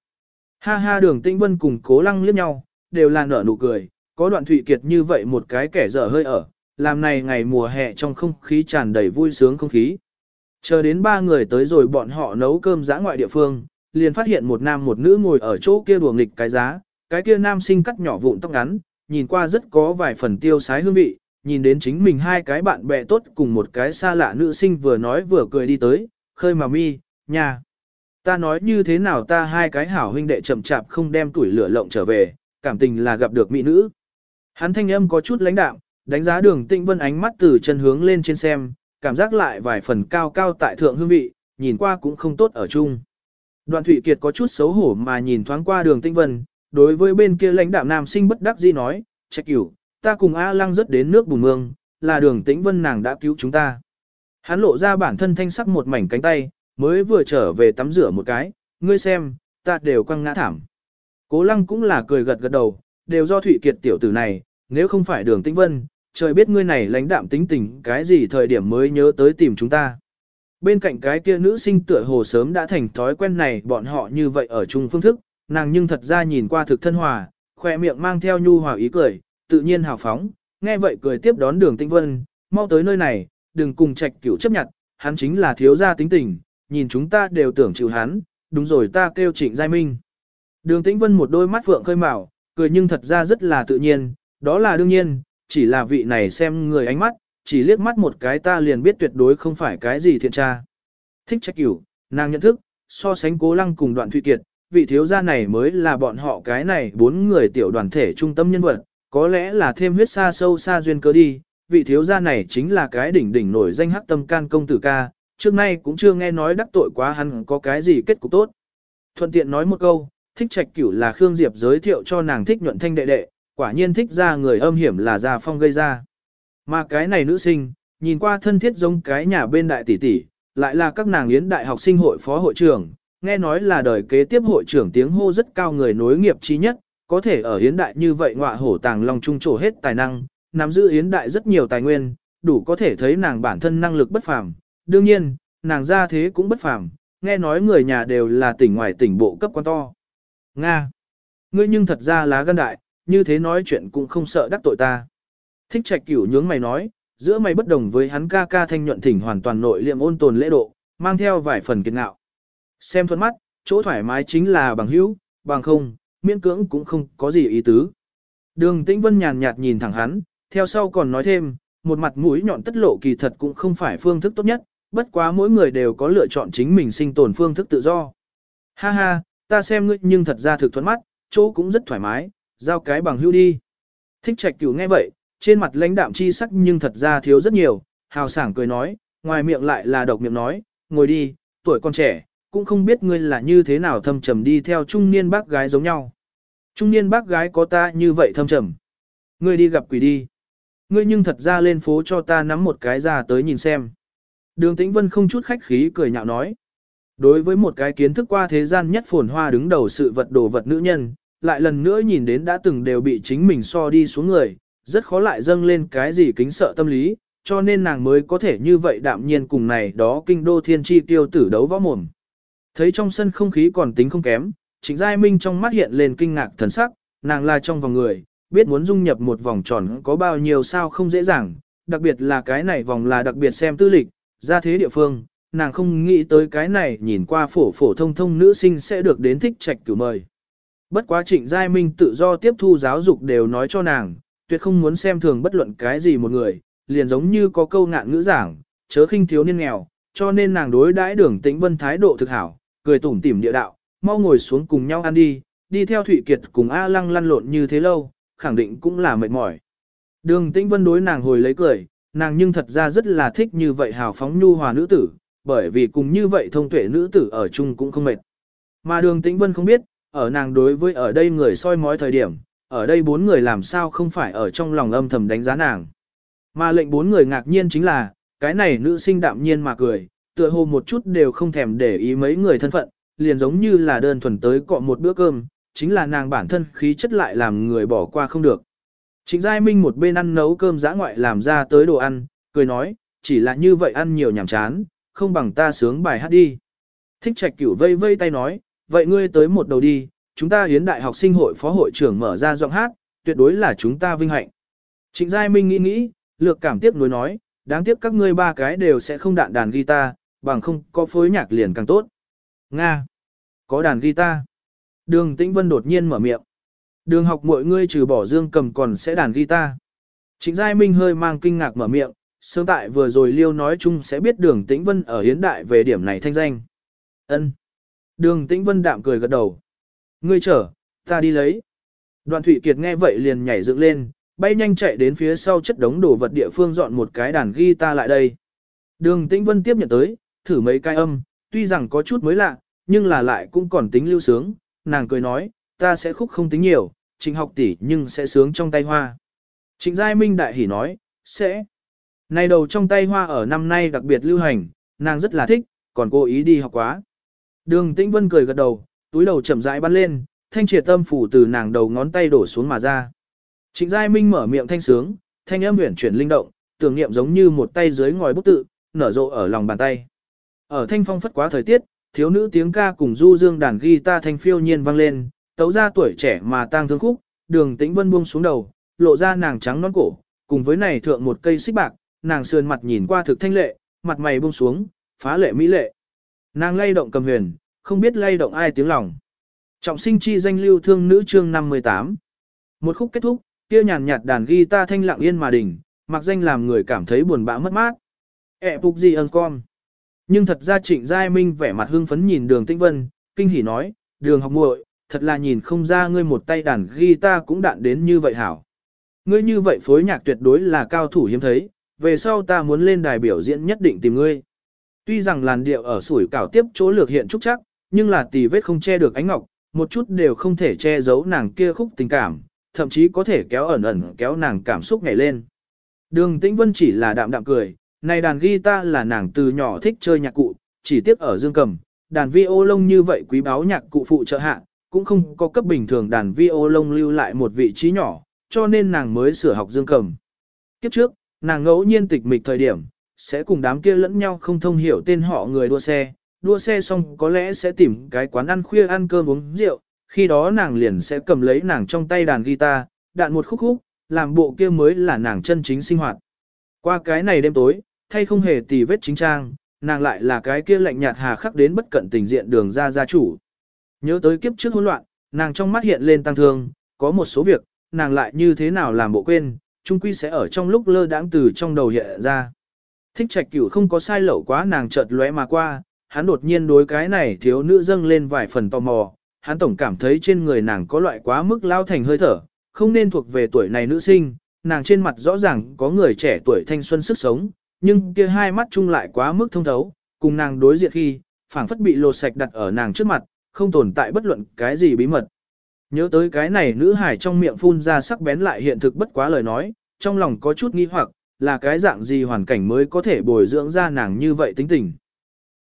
Ha ha đường tĩnh vân cùng cố lăng liếc nhau, đều là nở nụ cười, có đoạn Thụy Kiệt như vậy một cái kẻ dở hơi ở, làm này ngày mùa hè trong không khí tràn đầy vui sướng không khí. Chờ đến ba người tới rồi bọn họ nấu cơm giã ngoại địa phương, liền phát hiện một nam một nữ ngồi ở chỗ kia đùa nghịch cái giá, cái kia nam sinh cắt nhỏ vụn tóc ngắn, nhìn qua rất có vài phần tiêu sái hương vị, nhìn đến chính mình hai cái bạn bè tốt cùng một cái xa lạ nữ sinh vừa nói vừa cười đi tới, khơi mà mi, nhà. Ta nói như thế nào ta hai cái hảo huynh đệ chậm chạp không đem tuổi lửa lộng trở về, cảm tình là gặp được mỹ nữ. Hắn thanh âm có chút lãnh đạm, đánh giá đường tĩnh vân ánh mắt từ chân hướng lên trên xem, cảm giác lại vài phần cao cao tại thượng hương vị, nhìn qua cũng không tốt ở chung. Đoạn Thụy Kiệt có chút xấu hổ mà nhìn thoáng qua đường tĩnh vân, đối với bên kia lãnh đạo nam sinh bất đắc dĩ nói, trách cửu, ta cùng A Lăng rất đến nước bùn mương, là đường tĩnh vân nàng đã cứu chúng ta. Hắn lộ ra bản thân thanh sắc một mảnh cánh tay, mới vừa trở về tắm rửa một cái, ngươi xem, ta đều quăng ngã thảm. Cố lăng cũng là cười gật gật đầu, đều do Thụy Kiệt tiểu tử này, nếu không phải đường tĩnh vân, trời biết ngươi này lãnh đạm tính tình cái gì thời điểm mới nhớ tới tìm chúng ta. Bên cạnh cái kia nữ sinh tựa hồ sớm đã thành thói quen này bọn họ như vậy ở chung phương thức, nàng nhưng thật ra nhìn qua thực thân hòa, khỏe miệng mang theo nhu hòa ý cười, tự nhiên hào phóng, nghe vậy cười tiếp đón đường tĩnh vân, mau tới nơi này, đừng cùng trạch cửu chấp nhận, hắn chính là thiếu gia tính tình, nhìn chúng ta đều tưởng chịu hắn, đúng rồi ta kêu trịnh giai minh. Đường tĩnh vân một đôi mắt phượng khơi mào, cười nhưng thật ra rất là tự nhiên, đó là đương nhiên, chỉ là vị này xem người ánh mắt, chỉ liếc mắt một cái ta liền biết tuyệt đối không phải cái gì thiện tra. Thích trách cửu, nàng nhận thức, so sánh cố lăng cùng đoạn thụy kiệt, vị thiếu gia này mới là bọn họ cái này bốn người tiểu đoàn thể trung tâm nhân vật, có lẽ là thêm huyết xa sâu xa duyên cớ đi, vị thiếu gia này chính là cái đỉnh đỉnh nổi danh hắc tâm can công tử ca, trước nay cũng chưa nghe nói đắc tội quá hắn có cái gì kết cục tốt. Thuận tiện nói một câu, thích trạch cửu là Khương Diệp giới thiệu cho nàng thích nhuận thanh đệ đệ, quả nhiên thích ra người âm hiểm là Gia Phong gây ra. Mà cái này nữ sinh, nhìn qua thân thiết giống cái nhà bên đại tỷ tỷ, lại là các nàng yến đại học sinh hội phó hội trưởng, nghe nói là đời kế tiếp hội trưởng tiếng hô rất cao người nối nghiệp trí nhất, có thể ở yến đại như vậy ngọa hổ tàng lòng trung trổ hết tài năng, nắm giữ yến đại rất nhiều tài nguyên, đủ có thể thấy nàng bản thân năng lực bất phàm. Đương nhiên, nàng ra thế cũng bất phàm, nghe nói người nhà đều là tỉnh ngoài tỉnh bộ cấp quan to. Nga! Ngươi nhưng thật ra lá gan đại, như thế nói chuyện cũng không sợ đắc tội ta. Thích trạch cửu nhướng mày nói, giữa mày bất đồng với hắn ca ca thanh nhuận thỉnh hoàn toàn nội liệm ôn tồn lễ độ, mang theo vài phần kiệt ngạo. Xem thuận mắt, chỗ thoải mái chính là bằng hữu, bằng không, miễn cưỡng cũng không có gì ý tứ. Đường Tĩnh Vân nhàn nhạt nhìn thẳng hắn, theo sau còn nói thêm, một mặt mũi nhọn tất lộ kỳ thật cũng không phải phương thức tốt nhất, bất quá mỗi người đều có lựa chọn chính mình sinh tồn phương thức tự do. Ha ha, ta xem ngươi nhưng thật ra thực thuận mắt, chỗ cũng rất thoải mái, giao cái bằng hữu đi. Thích trạch cửu nghe vậy, trên mặt lãnh đạm chi sắc nhưng thật ra thiếu rất nhiều, hào sảng cười nói, ngoài miệng lại là độc miệng nói, ngồi đi, tuổi con trẻ, cũng không biết ngươi là như thế nào thâm trầm đi theo trung niên bác gái giống nhau. Trung niên bác gái có ta như vậy thâm trầm. Ngươi đi gặp quỷ đi. Ngươi nhưng thật ra lên phố cho ta nắm một cái ra tới nhìn xem. Đường Tĩnh Vân không chút khách khí cười nhạo nói. Đối với một cái kiến thức qua thế gian nhất phồn hoa đứng đầu sự vật đồ vật nữ nhân, lại lần nữa nhìn đến đã từng đều bị chính mình so đi xuống người, rất khó lại dâng lên cái gì kính sợ tâm lý, cho nên nàng mới có thể như vậy đạm nhiên cùng này đó kinh đô thiên chi tiêu tử đấu võ mồm. Thấy trong sân không khí còn tính không kém, Trịnh Giai Minh trong mắt hiện lên kinh ngạc thần sắc, nàng là trong vòng người, biết muốn dung nhập một vòng tròn có bao nhiêu sao không dễ dàng, đặc biệt là cái này vòng là đặc biệt xem tư lịch, ra thế địa phương, nàng không nghĩ tới cái này nhìn qua phổ phổ thông thông nữ sinh sẽ được đến thích trạch cửu mời. Bất quá trịnh giai minh tự do tiếp thu giáo dục đều nói cho nàng, tuyệt không muốn xem thường bất luận cái gì một người, liền giống như có câu ngạn ngữ giảng, chớ khinh thiếu niên nghèo, cho nên nàng đối đãi đường tĩnh vân thái độ thực hảo, cười tủm tỉm địa đạo, mau ngồi xuống cùng nhau ăn đi, đi theo Thụy Kiệt cùng A Lăng lăn lộn như thế lâu, khẳng định cũng là mệt mỏi. Đường tĩnh vân đối nàng hồi lấy cười, nàng nhưng thật ra rất là thích như vậy hào phóng nhu hòa nữ tử, bởi vì cùng như vậy thông tuệ nữ tử ở chung cũng không mệt. Mà đường tĩnh vân không biết, ở nàng đối với ở đây người soi mói thời điểm, ở đây bốn người làm sao không phải ở trong lòng âm thầm đánh giá nàng. Mà lệnh bốn người ngạc nhiên chính là, cái này nữ sinh đạm nhiên mà cười, tựa hồ một chút đều không thèm để ý mấy người thân phận, liền giống như là đơn thuần tới cọ một bữa cơm, chính là nàng bản thân khí chất lại làm người bỏ qua không được. Trịnh Giai Minh một bên ăn nấu cơm giã ngoại làm ra tới đồ ăn, cười nói, chỉ là như vậy ăn nhiều nhảm chán, không bằng ta sướng bài hát đi. Thích trạch cửu vây vây tay nói, vậy ngươi tới một đầu đi, chúng ta hiến đại học sinh hội phó hội trưởng mở ra giọng hát, tuyệt đối là chúng ta vinh hạnh. Trịnh Giai Minh nghĩ nghĩ, lược cảm tiếc nuối nói, đáng tiếc các ngươi ba cái đều sẽ không đạn đàn guitar, bằng không có phối nhạc liền càng tốt. Nga! Có đàn guitar. Đường Tĩnh Vân đột nhiên mở miệng. Đường học mọi ngươi trừ bỏ dương cầm còn sẽ đàn guitar. Trịnh Giai Minh hơi mang kinh ngạc mở miệng, sớm tại vừa rồi Liêu nói chung sẽ biết đường Tĩnh Vân ở hiến đại về điểm này thanh danh. ân Đường Tĩnh Vân đạm cười gật đầu. Ngươi chở, ta đi lấy. Đoạn Thụy Kiệt nghe vậy liền nhảy dựng lên, bay nhanh chạy đến phía sau chất đống đồ vật địa phương dọn một cái đàn guitar lại đây. Đường Tĩnh Vân tiếp nhận tới, thử mấy cái âm, tuy rằng có chút mới lạ, nhưng là lại cũng còn tính lưu sướng, nàng cười nói, ta sẽ khúc không tính nhiều, Trình học tỷ nhưng sẽ sướng trong tay hoa. Trịnh Giai Minh đại hỉ nói, sẽ. Này đầu trong tay hoa ở năm nay đặc biệt lưu hành, nàng rất là thích, còn cố ý đi học quá. Đường Tĩnh Vân cười gật đầu, túi đầu chậm rãi bắn lên, thanh triệt tâm phủ từ nàng đầu ngón tay đổ xuống mà ra. Trịnh Giai Minh mở miệng thanh sướng, thanh âm huyền chuyển linh động, tưởng niệm giống như một tay dưới ngòi bút tự, nở rộ ở lòng bàn tay. Ở thanh phong phất quá thời tiết, thiếu nữ tiếng ca cùng du dương đàn guitar thanh phiêu nhiên vang lên, tấu ra tuổi trẻ mà tang thương khúc, đường tĩnh vân buông xuống đầu, lộ ra nàng trắng non cổ, cùng với này thượng một cây xích bạc, nàng sườn mặt nhìn qua thực thanh lệ, mặt mày buông xuống, phá lệ mỹ lệ. Nàng lay động cầm huyền, không biết lay động ai tiếng lòng. Trọng sinh chi danh lưu thương nữ chương 58. Một khúc kết thúc, kia nhàn nhạt đàn guitar thanh lặng yên mà đỉnh, mặc danh làm người cảm thấy buồn bã mất mát. Ế phục gì ơn con. Nhưng thật ra trịnh Giai Minh vẻ mặt hưng phấn nhìn đường tĩnh vân, kinh hỉ nói, đường học muội, thật là nhìn không ra ngươi một tay đàn guitar cũng đạn đến như vậy hảo. Ngươi như vậy phối nhạc tuyệt đối là cao thủ hiếm thấy, về sau ta muốn lên đài biểu diễn nhất định tìm ngươi. Tuy rằng làn điệu ở sủi cảo tiếp chỗ lược hiện trúc chắc, nhưng là tì vết không che được ánh ngọc, một chút đều không thể che giấu nàng kia khúc tình cảm, thậm chí có thể kéo ẩn ẩn kéo nàng cảm xúc nhảy lên. Đường Tĩnh Vân chỉ là đạm đạm cười, này đàn guitar là nàng từ nhỏ thích chơi nhạc cụ, chỉ tiếc ở dương cầm, đàn vi ô lông như vậy quý báu nhạc cụ phụ trợ hạ, cũng không có cấp bình thường đàn vi ô lông lưu lại một vị trí nhỏ, cho nên nàng mới sửa học dương cầm. Kiếp trước, nàng ngẫu nhiên tịch mịch thời điểm, sẽ cùng đám kia lẫn nhau không thông hiểu tên họ người đua xe, đua xe xong có lẽ sẽ tìm cái quán ăn khuya ăn cơm uống rượu, khi đó nàng liền sẽ cầm lấy nàng trong tay đàn guitar, đạn một khúc khúc, làm bộ kia mới là nàng chân chính sinh hoạt. Qua cái này đêm tối, thay không hề tì vết chính trang, nàng lại là cái kia lạnh nhạt hà khắc đến bất cận tình diện đường ra gia chủ. Nhớ tới kiếp trước hỗn loạn, nàng trong mắt hiện lên tăng thương, có một số việc, nàng lại như thế nào làm bộ quên, Trung quy sẽ ở trong lúc lơ đãng từ trong đầu hiện ra. Thích trạch cửu không có sai lậu quá nàng chợt lóe mà qua, hắn đột nhiên đối cái này thiếu nữ dâng lên vài phần tò mò, hắn tổng cảm thấy trên người nàng có loại quá mức lao thành hơi thở, không nên thuộc về tuổi này nữ sinh, nàng trên mặt rõ ràng có người trẻ tuổi thanh xuân sức sống, nhưng kia hai mắt chung lại quá mức thông thấu, cùng nàng đối diện khi, phảng phất bị lột sạch đặt ở nàng trước mặt, không tồn tại bất luận cái gì bí mật. Nhớ tới cái này nữ hải trong miệng phun ra sắc bén lại hiện thực bất quá lời nói, trong lòng có chút nghi hoặc, là cái dạng gì hoàn cảnh mới có thể bồi dưỡng ra nàng như vậy tính tình.